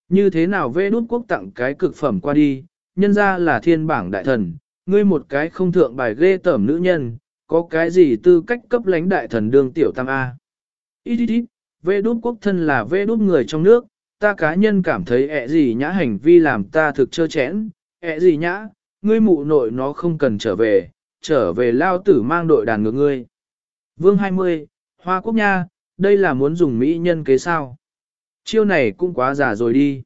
Như thế nào vê đút quốc tặng cái cực phẩm qua đi, nhân ra là thiên bảng đại thần, ngươi một cái không thượng bài ghê tẩm nữ nhân, có cái gì tư cách cấp lãnh đại thần đương tiểu tam A. Ít ít ít, vê đút quốc thân là vê đút người trong nước, ta cá nhân cảm thấy ẹ gì nhã hành vi làm ta thực trơ chẽn, ẹ gì nhã, ngươi mụ nội nó không cần trở về, trở về lao tử mang đội đàn ngược ngươi. Vương 20, Hoa Quốc Nha, đây là muốn dùng mỹ nhân kế sao. Chiêu này cũng quá giả rồi đi.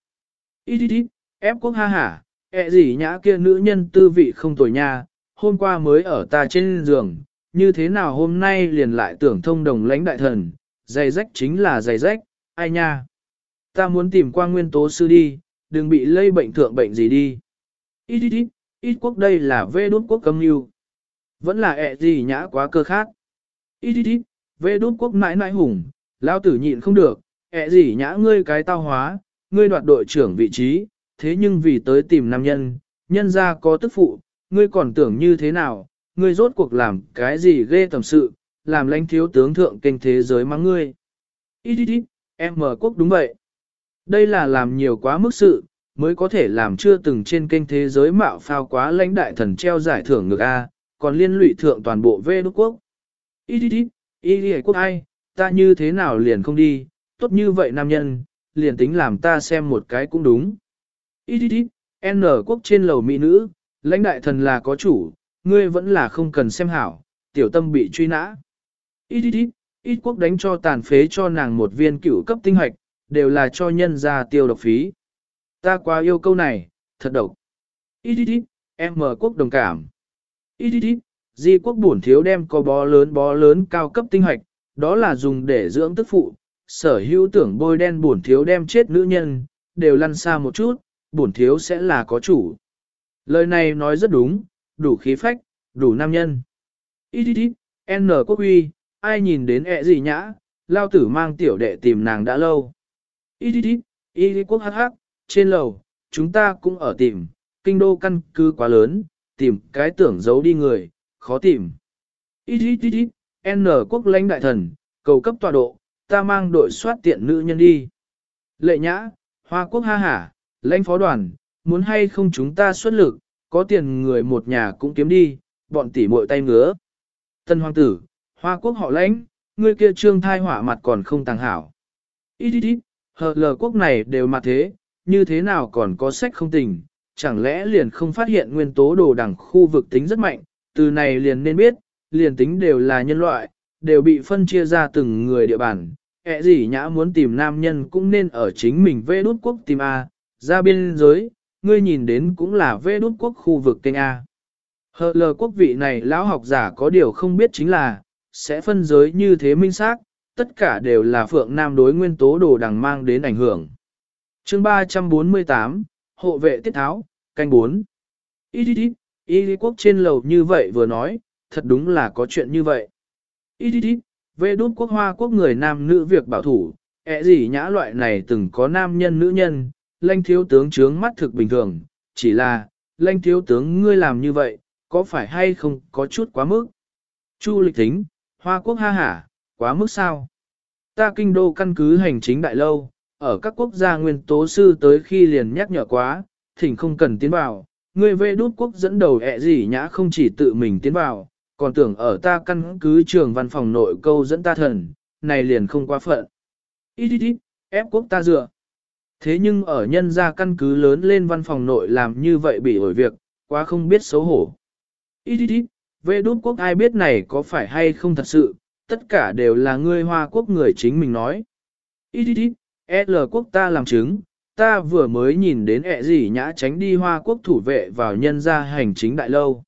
Ít ít ít, ép quốc ha hả, ẹ gì nhã kia nữ nhân tư vị không tồi nha, hôm qua mới ở ta trên giường, như thế nào hôm nay liền lại tưởng thông đồng lãnh đại thần, giày rách chính là giày rách, ai nha? Ta muốn tìm qua nguyên tố sư đi, đừng bị lây bệnh thượng bệnh gì đi. Ít ít ít, ít quốc đây là vê đốt quốc cấm yêu. Vẫn là ẹ gì nhã quá cơ khát. Ít ít ít, vê Đút quốc nãi nãi hùng, lao tử nhịn không được, ẹ gì nhã ngươi cái tao hóa, ngươi đoạt đội trưởng vị trí, thế nhưng vì tới tìm nam nhân, nhân ra có tức phụ, ngươi còn tưởng như thế nào, ngươi rốt cuộc làm cái gì ghê tầm sự, làm lãnh thiếu tướng thượng kinh thế giới mắng ngươi. Ít ít ít, em mở quốc đúng vậy. Đây là làm nhiều quá mức sự, mới có thể làm chưa từng trên kênh thế giới mạo phao quá lãnh đại thần treo giải thưởng ngược A, còn liên lụy thượng toàn bộ vê Đút quốc. Ít ít ít, Y đi quốc ai, ta như thế nào liền không đi, tốt như vậy nam nhân, liền tính làm ta xem một cái cũng đúng. Y đi đi, N quốc trên lầu mỹ nữ, lãnh đại thần là có chủ, ngươi vẫn là không cần xem hảo, tiểu tâm bị truy nã. Y đi đi, ít quốc đánh cho tàn phế cho nàng một viên cửu cấp tinh hoạch, đều là cho nhân ra tiêu độc phí. Ta quá yêu câu này, thật độc. Ít ít ít, em mở quốc đồng cảm. Ít ít ít, di quốc bổn thiếu đem có bó lớn bó lớn cao cấp tinh hoạch, đó là dùng để dưỡng tức phụ. Sở hữu tưởng bôi đen bổn thiếu đem chết nữ nhân, đều lăn xa một chút, bổn thiếu sẽ là có chủ. Lời này nói rất đúng, đủ khí phách, đủ nam nhân. Ít ít ít, N quốc huy, ai nhìn đến ẹ gì nhã, lao tử mang tiểu đệ tìm nàng đã lâu. Ít ít ít, y quốc hắc hắc, trên lầu, chúng ta cũng ở tìm, kinh đô căn cứ quá lớn, tìm cái tưởng giấu đi người, khó tìm. Ít ít ít ít, N quốc lãnh đại thần, cầu cấp tọa độ, ta mang đội soát tiện nữ nhân đi. Lệ nhã, hoa quốc ha hả, lãnh phó đoàn, muốn hay không chúng ta xuất lực, có tiền người một nhà cũng kiếm đi, bọn tỉ muội tay ngứa. Tân hoàng tử, hoa quốc họ lãnh, người kia trương thai hỏa mặt còn không tàng hảo. Ít ít ít, hờ lờ quốc này đều mặt thế, như thế nào còn có sách không tình, chẳng lẽ liền không phát hiện nguyên tố đồ đẳng khu vực tính rất mạnh, từ này liền nên biết, liền tính đều là nhân loại, đều bị phân chia ra từng người địa bàn. Ế gì nhã muốn tìm nam nhân cũng nên ở chính mình vê đút quốc tìm A, ra biên giới, ngươi nhìn đến cũng là vê đút quốc khu vực kênh A. Hờ lờ quốc vị này lão học giả có điều không biết chính là, sẽ phân giới như thế minh xác, tất cả đều là phượng nam đối nguyên tố đồ đằng mang đến ảnh hưởng. chương 348, hộ vệ tiết tháo, canh 4. Ít ít ít, y quốc trên lầu như vậy vừa nói, thật đúng là có chuyện như vậy. Y ít ít, về đốt quốc hoa quốc người nam nữ việc bảo thủ, ẹ gì nhã loại này từng có nam nhân nữ nhân, lanh thiếu tướng trướng mắt thực bình thường, chỉ là, lanh thiếu tướng ngươi làm như vậy, có phải hay không có chút quá mức? Chu lịch tính, hoa quốc ha hả, quá mức sao? Ta kinh đô căn cứ hành chính đại lâu, ở các quốc gia nguyên tố sư tới khi liền nhắc nhở quá, thỉnh không cần tiến vào, người về đút quốc dẫn đầu ẹ gì nhã không chỉ tự mình tiến vào, còn tưởng ở ta căn cứ trường văn phòng nội câu dẫn ta thần, này liền không quá phận. Ít ít ít, ép quốc ta dựa. Thế nhưng ở nhân gia căn cứ lớn lên văn phòng nội làm như vậy bị ổi việc, quá không biết xấu hổ. Ít ít ít, về đút quốc ai biết này có phải hay không thật sự, tất cả đều là ngươi hoa quốc người chính mình nói. Ít ít ít, L quốc ta làm chứng, ta vừa mới nhìn đến ẹ gì nhã tránh đi hoa quốc thủ vệ vào nhân gia hành chính đại lâu.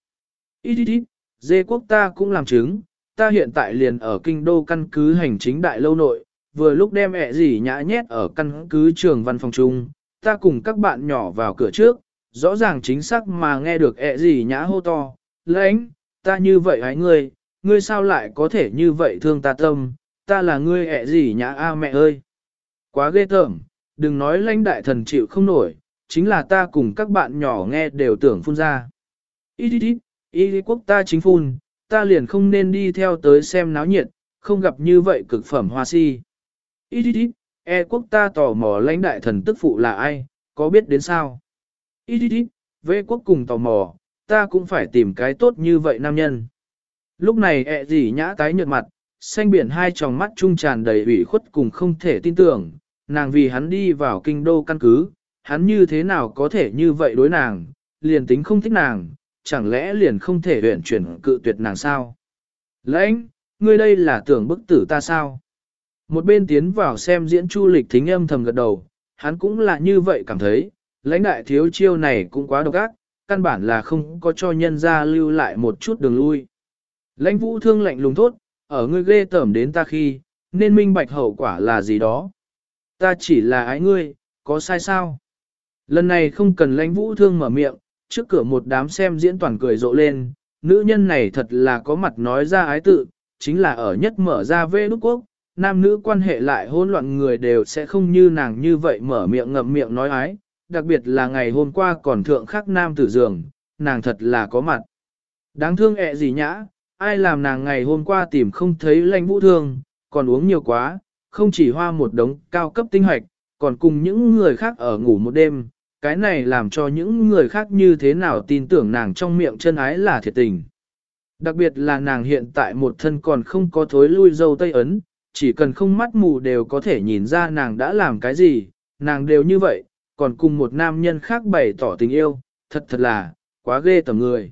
Ít ít ít, dê quốc ta cũng làm chứng, ta hiện tại liền ở kinh đô căn cứ hành chính đại lâu nội, vừa lúc đem ẹ gì nhã nhét ở căn cứ trường văn phòng trung, ta cùng các bạn nhỏ vào cửa trước, rõ ràng chính xác mà nghe được ẹ gì nhã hô to, lãnh, ta như vậy hãy ngươi, ngươi sao lại có thể như vậy thương ta tâm, ta là ngươi ẹ gì nhã a mẹ ơi. Quá ghê tởm, đừng nói lãnh đại thần chịu không nổi, chính là ta cùng các bạn nhỏ nghe đều tưởng phun ra. Ít ít ít, y quốc ta chính phun, ta liền không nên đi theo tới xem náo nhiệt, không gặp như vậy cực phẩm hoa si. Ít ít ít, e quốc ta tò mò lãnh đại thần tức phụ là ai, có biết đến sao? Ít ít ít, vệ quốc cùng tò mò, ta cũng phải tìm cái tốt như vậy nam nhân. Lúc này e ẹ gì nhã tái nhợt mặt, xanh biển hai tròng mắt trung tràn đầy ủy khuất cùng không thể tin tưởng, nàng vì hắn đi vào kinh đô căn cứ, hắn như thế nào có thể như vậy đối nàng, liền tính không thích nàng, chẳng lẽ liền không thể huyện chuyển cự tuyệt nàng sao? Lãnh, ngươi đây là tưởng bức tử ta sao? Một bên tiến vào xem diễn chu lịch thính âm thầm gật đầu, hắn cũng là như vậy cảm thấy, lãnh đại thiếu chiêu này cũng quá độc ác, căn bản là không có cho nhân ra lưu lại một chút đường lui. Lãnh vũ thương lạnh lùng thốt, ở ngươi ghê tởm đến ta khi, nên minh bạch hậu quả là gì đó. Ta chỉ là ái ngươi, có sai sao? Lần này không cần lãnh vũ thương mở miệng, trước cửa một đám xem diễn toàn cười rộ lên, nữ nhân này thật là có mặt nói ra ái tự, chính là ở nhất mở ra vê đúc quốc, nam nữ quan hệ lại hỗn loạn người đều sẽ không như nàng như vậy mở miệng ngậm miệng nói ái, đặc biệt là ngày hôm qua còn thượng khắc nam tử giường, nàng thật là có mặt. Đáng thương ẹ gì nhã, ai làm nàng ngày hôm qua tìm không thấy lãnh vũ thương, còn uống nhiều quá, không chỉ hoa một đống cao cấp tinh hoạch, còn cùng những người khác ở ngủ một đêm, cái này làm cho những người khác như thế nào tin tưởng nàng trong miệng chân ái là thiệt tình. Đặc biệt là nàng hiện tại một thân còn không có thối lui dâu tây ấn, chỉ cần không mắt mù đều có thể nhìn ra nàng đã làm cái gì, nàng đều như vậy, còn cùng một nam nhân khác bày tỏ tình yêu, thật thật là, quá ghê tầm người.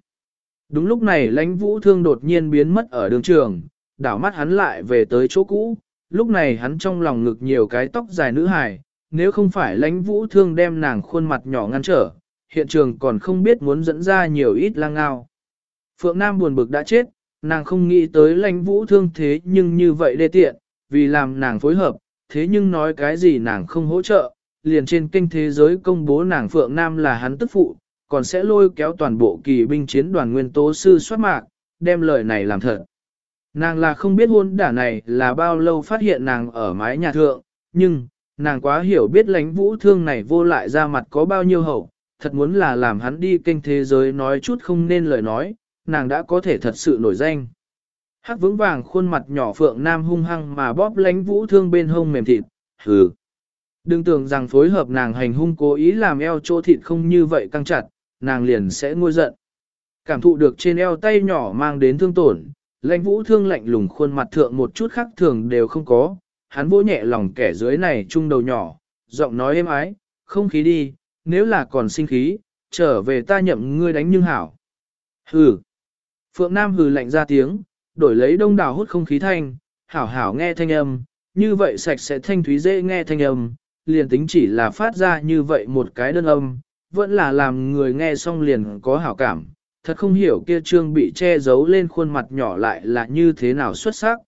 Đúng lúc này lãnh vũ thương đột nhiên biến mất ở đường trường, đảo mắt hắn lại về tới chỗ cũ, lúc này hắn trong lòng ngực nhiều cái tóc dài nữ hài, nếu không phải lãnh vũ thương đem nàng khuôn mặt nhỏ ngăn trở, hiện trường còn không biết muốn dẫn ra nhiều ít lang ngao. Phượng Nam buồn bực đã chết, nàng không nghĩ tới lãnh vũ thương thế nhưng như vậy đê tiện, vì làm nàng phối hợp, thế nhưng nói cái gì nàng không hỗ trợ, liền trên kênh thế giới công bố nàng Phượng Nam là hắn tức phụ, còn sẽ lôi kéo toàn bộ kỳ binh chiến đoàn nguyên tố sư soát mạc, đem lời này làm thật. Nàng là không biết hôn đả này là bao lâu phát hiện nàng ở mái nhà thượng, nhưng, nàng quá hiểu biết lãnh vũ thương này vô lại ra mặt có bao nhiêu hậu, thật muốn là làm hắn đi kênh thế giới nói chút không nên lời nói, nàng đã có thể thật sự nổi danh. Hắc vững vàng khuôn mặt nhỏ phượng nam hung hăng mà bóp lãnh vũ thương bên hông mềm thịt, hừ. Đừng tưởng rằng phối hợp nàng hành hung cố ý làm eo chỗ thịt không như vậy căng chặt, nàng liền sẽ ngôi giận. Cảm thụ được trên eo tay nhỏ mang đến thương tổn, lãnh vũ thương lạnh lùng khuôn mặt thượng một chút khác thường đều không có, hắn vỗ nhẹ lòng kẻ dưới này trung đầu nhỏ, giọng nói êm ái, không khí đi, nếu là còn sinh khí, trở về ta nhậm ngươi đánh nhưng hảo. Hừ. Phượng Nam hừ lạnh ra tiếng, đổi lấy đông đảo hút không khí thanh, hảo hảo nghe thanh âm, như vậy sạch sẽ thanh thúy dễ nghe thanh âm, liền tính chỉ là phát ra như vậy một cái đơn âm, vẫn là làm người nghe xong liền có hảo cảm, thật không hiểu kia trương bị che giấu lên khuôn mặt nhỏ lại là như thế nào xuất sắc.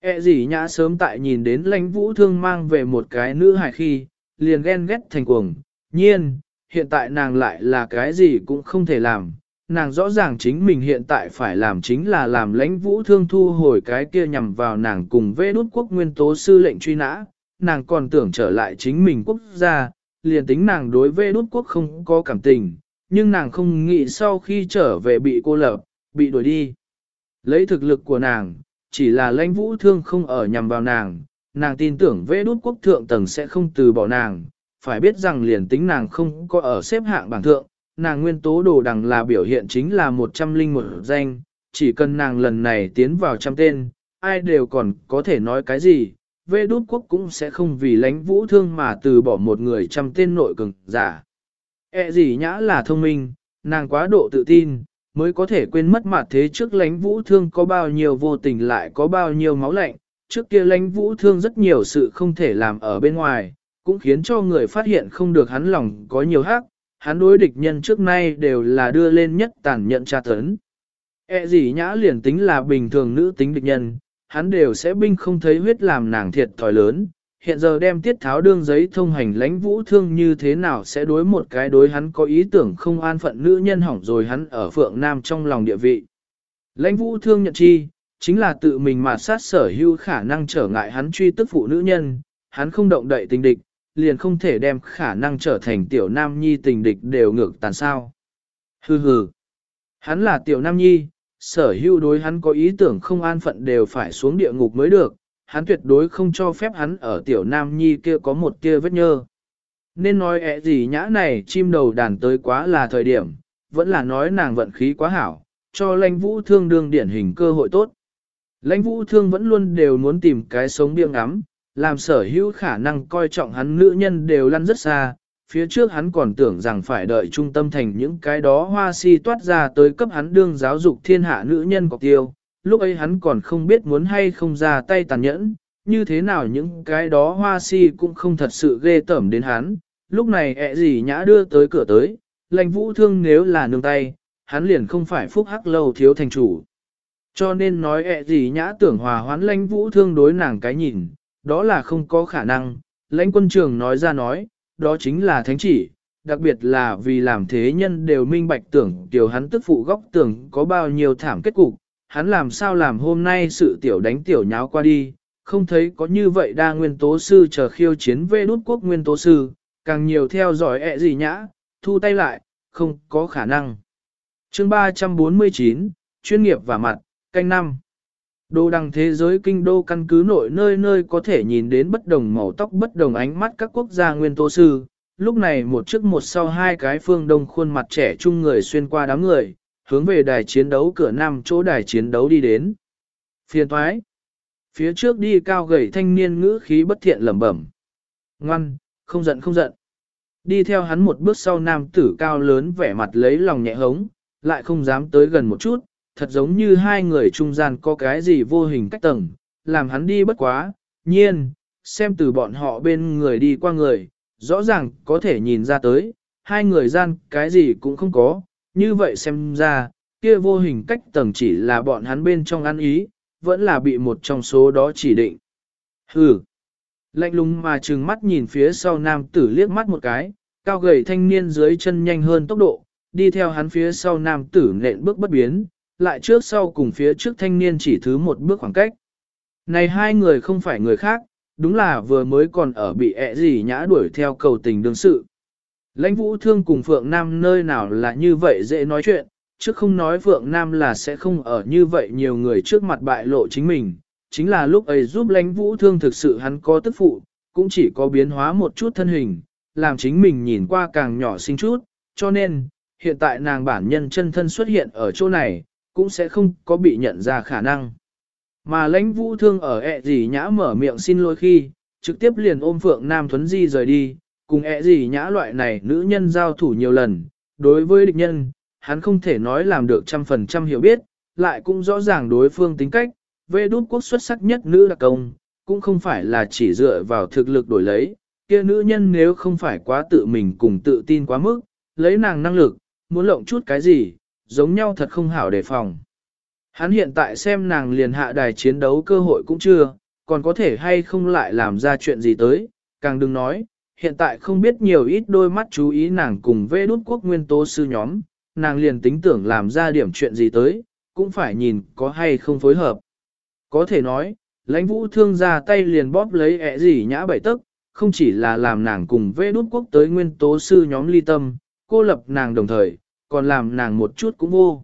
E gì nhã sớm tại nhìn đến lãnh vũ thương mang về một cái nữ hài khi, liền ghen ghét thành cuồng, nhiên, hiện tại nàng lại là cái gì cũng không thể làm. Nàng rõ ràng chính mình hiện tại phải làm chính là làm lãnh vũ thương thu hồi cái kia nhằm vào nàng cùng vê đút quốc nguyên tố sư lệnh truy nã, nàng còn tưởng trở lại chính mình quốc gia, liền tính nàng đối vê đút quốc không có cảm tình, nhưng nàng không nghĩ sau khi trở về bị cô lập, bị đuổi đi. Lấy thực lực của nàng, chỉ là lãnh vũ thương không ở nhằm vào nàng, nàng tin tưởng Vệ đút quốc thượng tầng sẽ không từ bỏ nàng, phải biết rằng liền tính nàng không có ở xếp hạng bảng thượng, nàng nguyên tố đồ đằng là biểu hiện chính là một trăm linh một danh, chỉ cần nàng lần này tiến vào trăm tên, ai đều còn có thể nói cái gì, vê đút quốc cũng sẽ không vì lãnh vũ thương mà từ bỏ một người trăm tên nội cường giả. E gì nhã là thông minh, nàng quá độ tự tin, mới có thể quên mất mặt thế trước lãnh vũ thương có bao nhiêu vô tình lại có bao nhiêu máu lạnh, trước kia lãnh vũ thương rất nhiều sự không thể làm ở bên ngoài, cũng khiến cho người phát hiện không được hắn lòng có nhiều hắc, hắn đối địch nhân trước nay đều là đưa lên nhất tàn nhận tra tấn. E gì nhã liền tính là bình thường nữ tính địch nhân, hắn đều sẽ binh không thấy huyết làm nàng thiệt thòi lớn, hiện giờ đem tiết tháo đương giấy thông hành lãnh vũ thương như thế nào sẽ đối một cái đối hắn có ý tưởng không an phận nữ nhân hỏng rồi hắn ở phượng nam trong lòng địa vị. Lãnh vũ thương nhận chi, chính là tự mình mà sát sở hữu khả năng trở ngại hắn truy tức phụ nữ nhân, hắn không động đậy tình địch, liền không thể đem khả năng trở thành tiểu nam nhi tình địch đều ngược tàn sao. Hừ hừ, hắn là tiểu nam nhi, sở hữu đối hắn có ý tưởng không an phận đều phải xuống địa ngục mới được, hắn tuyệt đối không cho phép hắn ở tiểu nam nhi kia có một kia vết nhơ. Nên nói ẹ gì nhã này chim đầu đàn tới quá là thời điểm, vẫn là nói nàng vận khí quá hảo, cho lãnh vũ thương đương điển hình cơ hội tốt. Lãnh vũ thương vẫn luôn đều muốn tìm cái sống biêng ngắm, làm sở hữu khả năng coi trọng hắn nữ nhân đều lăn rất xa, phía trước hắn còn tưởng rằng phải đợi trung tâm thành những cái đó hoa si toát ra tới cấp hắn đương giáo dục thiên hạ nữ nhân cọc tiêu, lúc ấy hắn còn không biết muốn hay không ra tay tàn nhẫn, như thế nào những cái đó hoa si cũng không thật sự ghê tởm đến hắn, lúc này ẹ gì nhã đưa tới cửa tới, lành vũ thương nếu là nương tay, hắn liền không phải phúc hắc lâu thiếu thành chủ. Cho nên nói ẹ gì nhã tưởng hòa hoán lãnh vũ thương đối nàng cái nhìn, đó là không có khả năng, lãnh quân trường nói ra nói, đó chính là thánh chỉ, đặc biệt là vì làm thế nhân đều minh bạch tưởng tiểu hắn tức phụ góc tưởng có bao nhiêu thảm kết cục, hắn làm sao làm hôm nay sự tiểu đánh tiểu nháo qua đi, không thấy có như vậy đa nguyên tố sư chờ khiêu chiến về nút quốc nguyên tố sư, càng nhiều theo dõi ẹ gì nhã, thu tay lại, không có khả năng. chương 349, chuyên nghiệp và mặt, canh năm. đô đằng thế giới kinh đô căn cứ nội nơi nơi có thể nhìn đến bất đồng màu tóc bất đồng ánh mắt các quốc gia nguyên tố sư. Lúc này một trước một sau hai cái phương đông khuôn mặt trẻ trung người xuyên qua đám người, hướng về đài chiến đấu cửa nam chỗ đài chiến đấu đi đến. Phiền thoái. Phía trước đi cao gầy thanh niên ngữ khí bất thiện lẩm bẩm. Ngoan, không giận không giận. Đi theo hắn một bước sau nam tử cao lớn vẻ mặt lấy lòng nhẹ hống, lại không dám tới gần một chút, thật giống như hai người trung gian có cái gì vô hình cách tầng, làm hắn đi bất quá, nhiên, xem từ bọn họ bên người đi qua người, rõ ràng có thể nhìn ra tới, hai người gian cái gì cũng không có, như vậy xem ra, kia vô hình cách tầng chỉ là bọn hắn bên trong ăn ý, vẫn là bị một trong số đó chỉ định. Hừ. Lạnh lùng mà trừng mắt nhìn phía sau nam tử liếc mắt một cái, cao gầy thanh niên dưới chân nhanh hơn tốc độ, đi theo hắn phía sau nam tử nện bước bất biến, lại trước sau cùng phía trước thanh niên chỉ thứ một bước khoảng cách. Này hai người không phải người khác, đúng là vừa mới còn ở bị ẹ gì nhã đuổi theo cầu tình đương sự. Lãnh vũ thương cùng Phượng Nam nơi nào là như vậy dễ nói chuyện, chứ không nói Phượng Nam là sẽ không ở như vậy nhiều người trước mặt bại lộ chính mình, chính là lúc ấy giúp lãnh vũ thương thực sự hắn có tức phụ, cũng chỉ có biến hóa một chút thân hình, làm chính mình nhìn qua càng nhỏ xinh chút, cho nên, hiện tại nàng bản nhân chân thân xuất hiện ở chỗ này, cũng sẽ không có bị nhận ra khả năng. Mà lãnh vũ thương ở ẹ gì nhã mở miệng xin lỗi khi, trực tiếp liền ôm Phượng Nam Thuấn Di rời đi, cùng ẹ gì nhã loại này nữ nhân giao thủ nhiều lần, đối với địch nhân, hắn không thể nói làm được trăm phần trăm hiểu biết, lại cũng rõ ràng đối phương tính cách, về đút quốc xuất sắc nhất nữ đặc công, cũng không phải là chỉ dựa vào thực lực đổi lấy, kia nữ nhân nếu không phải quá tự mình cùng tự tin quá mức, lấy nàng năng lực, muốn lộng chút cái gì, giống nhau thật không hảo đề phòng. Hắn hiện tại xem nàng liền hạ đài chiến đấu cơ hội cũng chưa, còn có thể hay không lại làm ra chuyện gì tới, càng đừng nói, hiện tại không biết nhiều ít đôi mắt chú ý nàng cùng vê đút quốc nguyên tố sư nhóm, nàng liền tính tưởng làm ra điểm chuyện gì tới, cũng phải nhìn có hay không phối hợp. Có thể nói, lãnh vũ thương ra tay liền bóp lấy ẹ gì nhã bảy tức, không chỉ là làm nàng cùng vê đút quốc tới nguyên tố sư nhóm ly tâm, cô lập nàng đồng thời, còn làm nàng một chút cũng vô.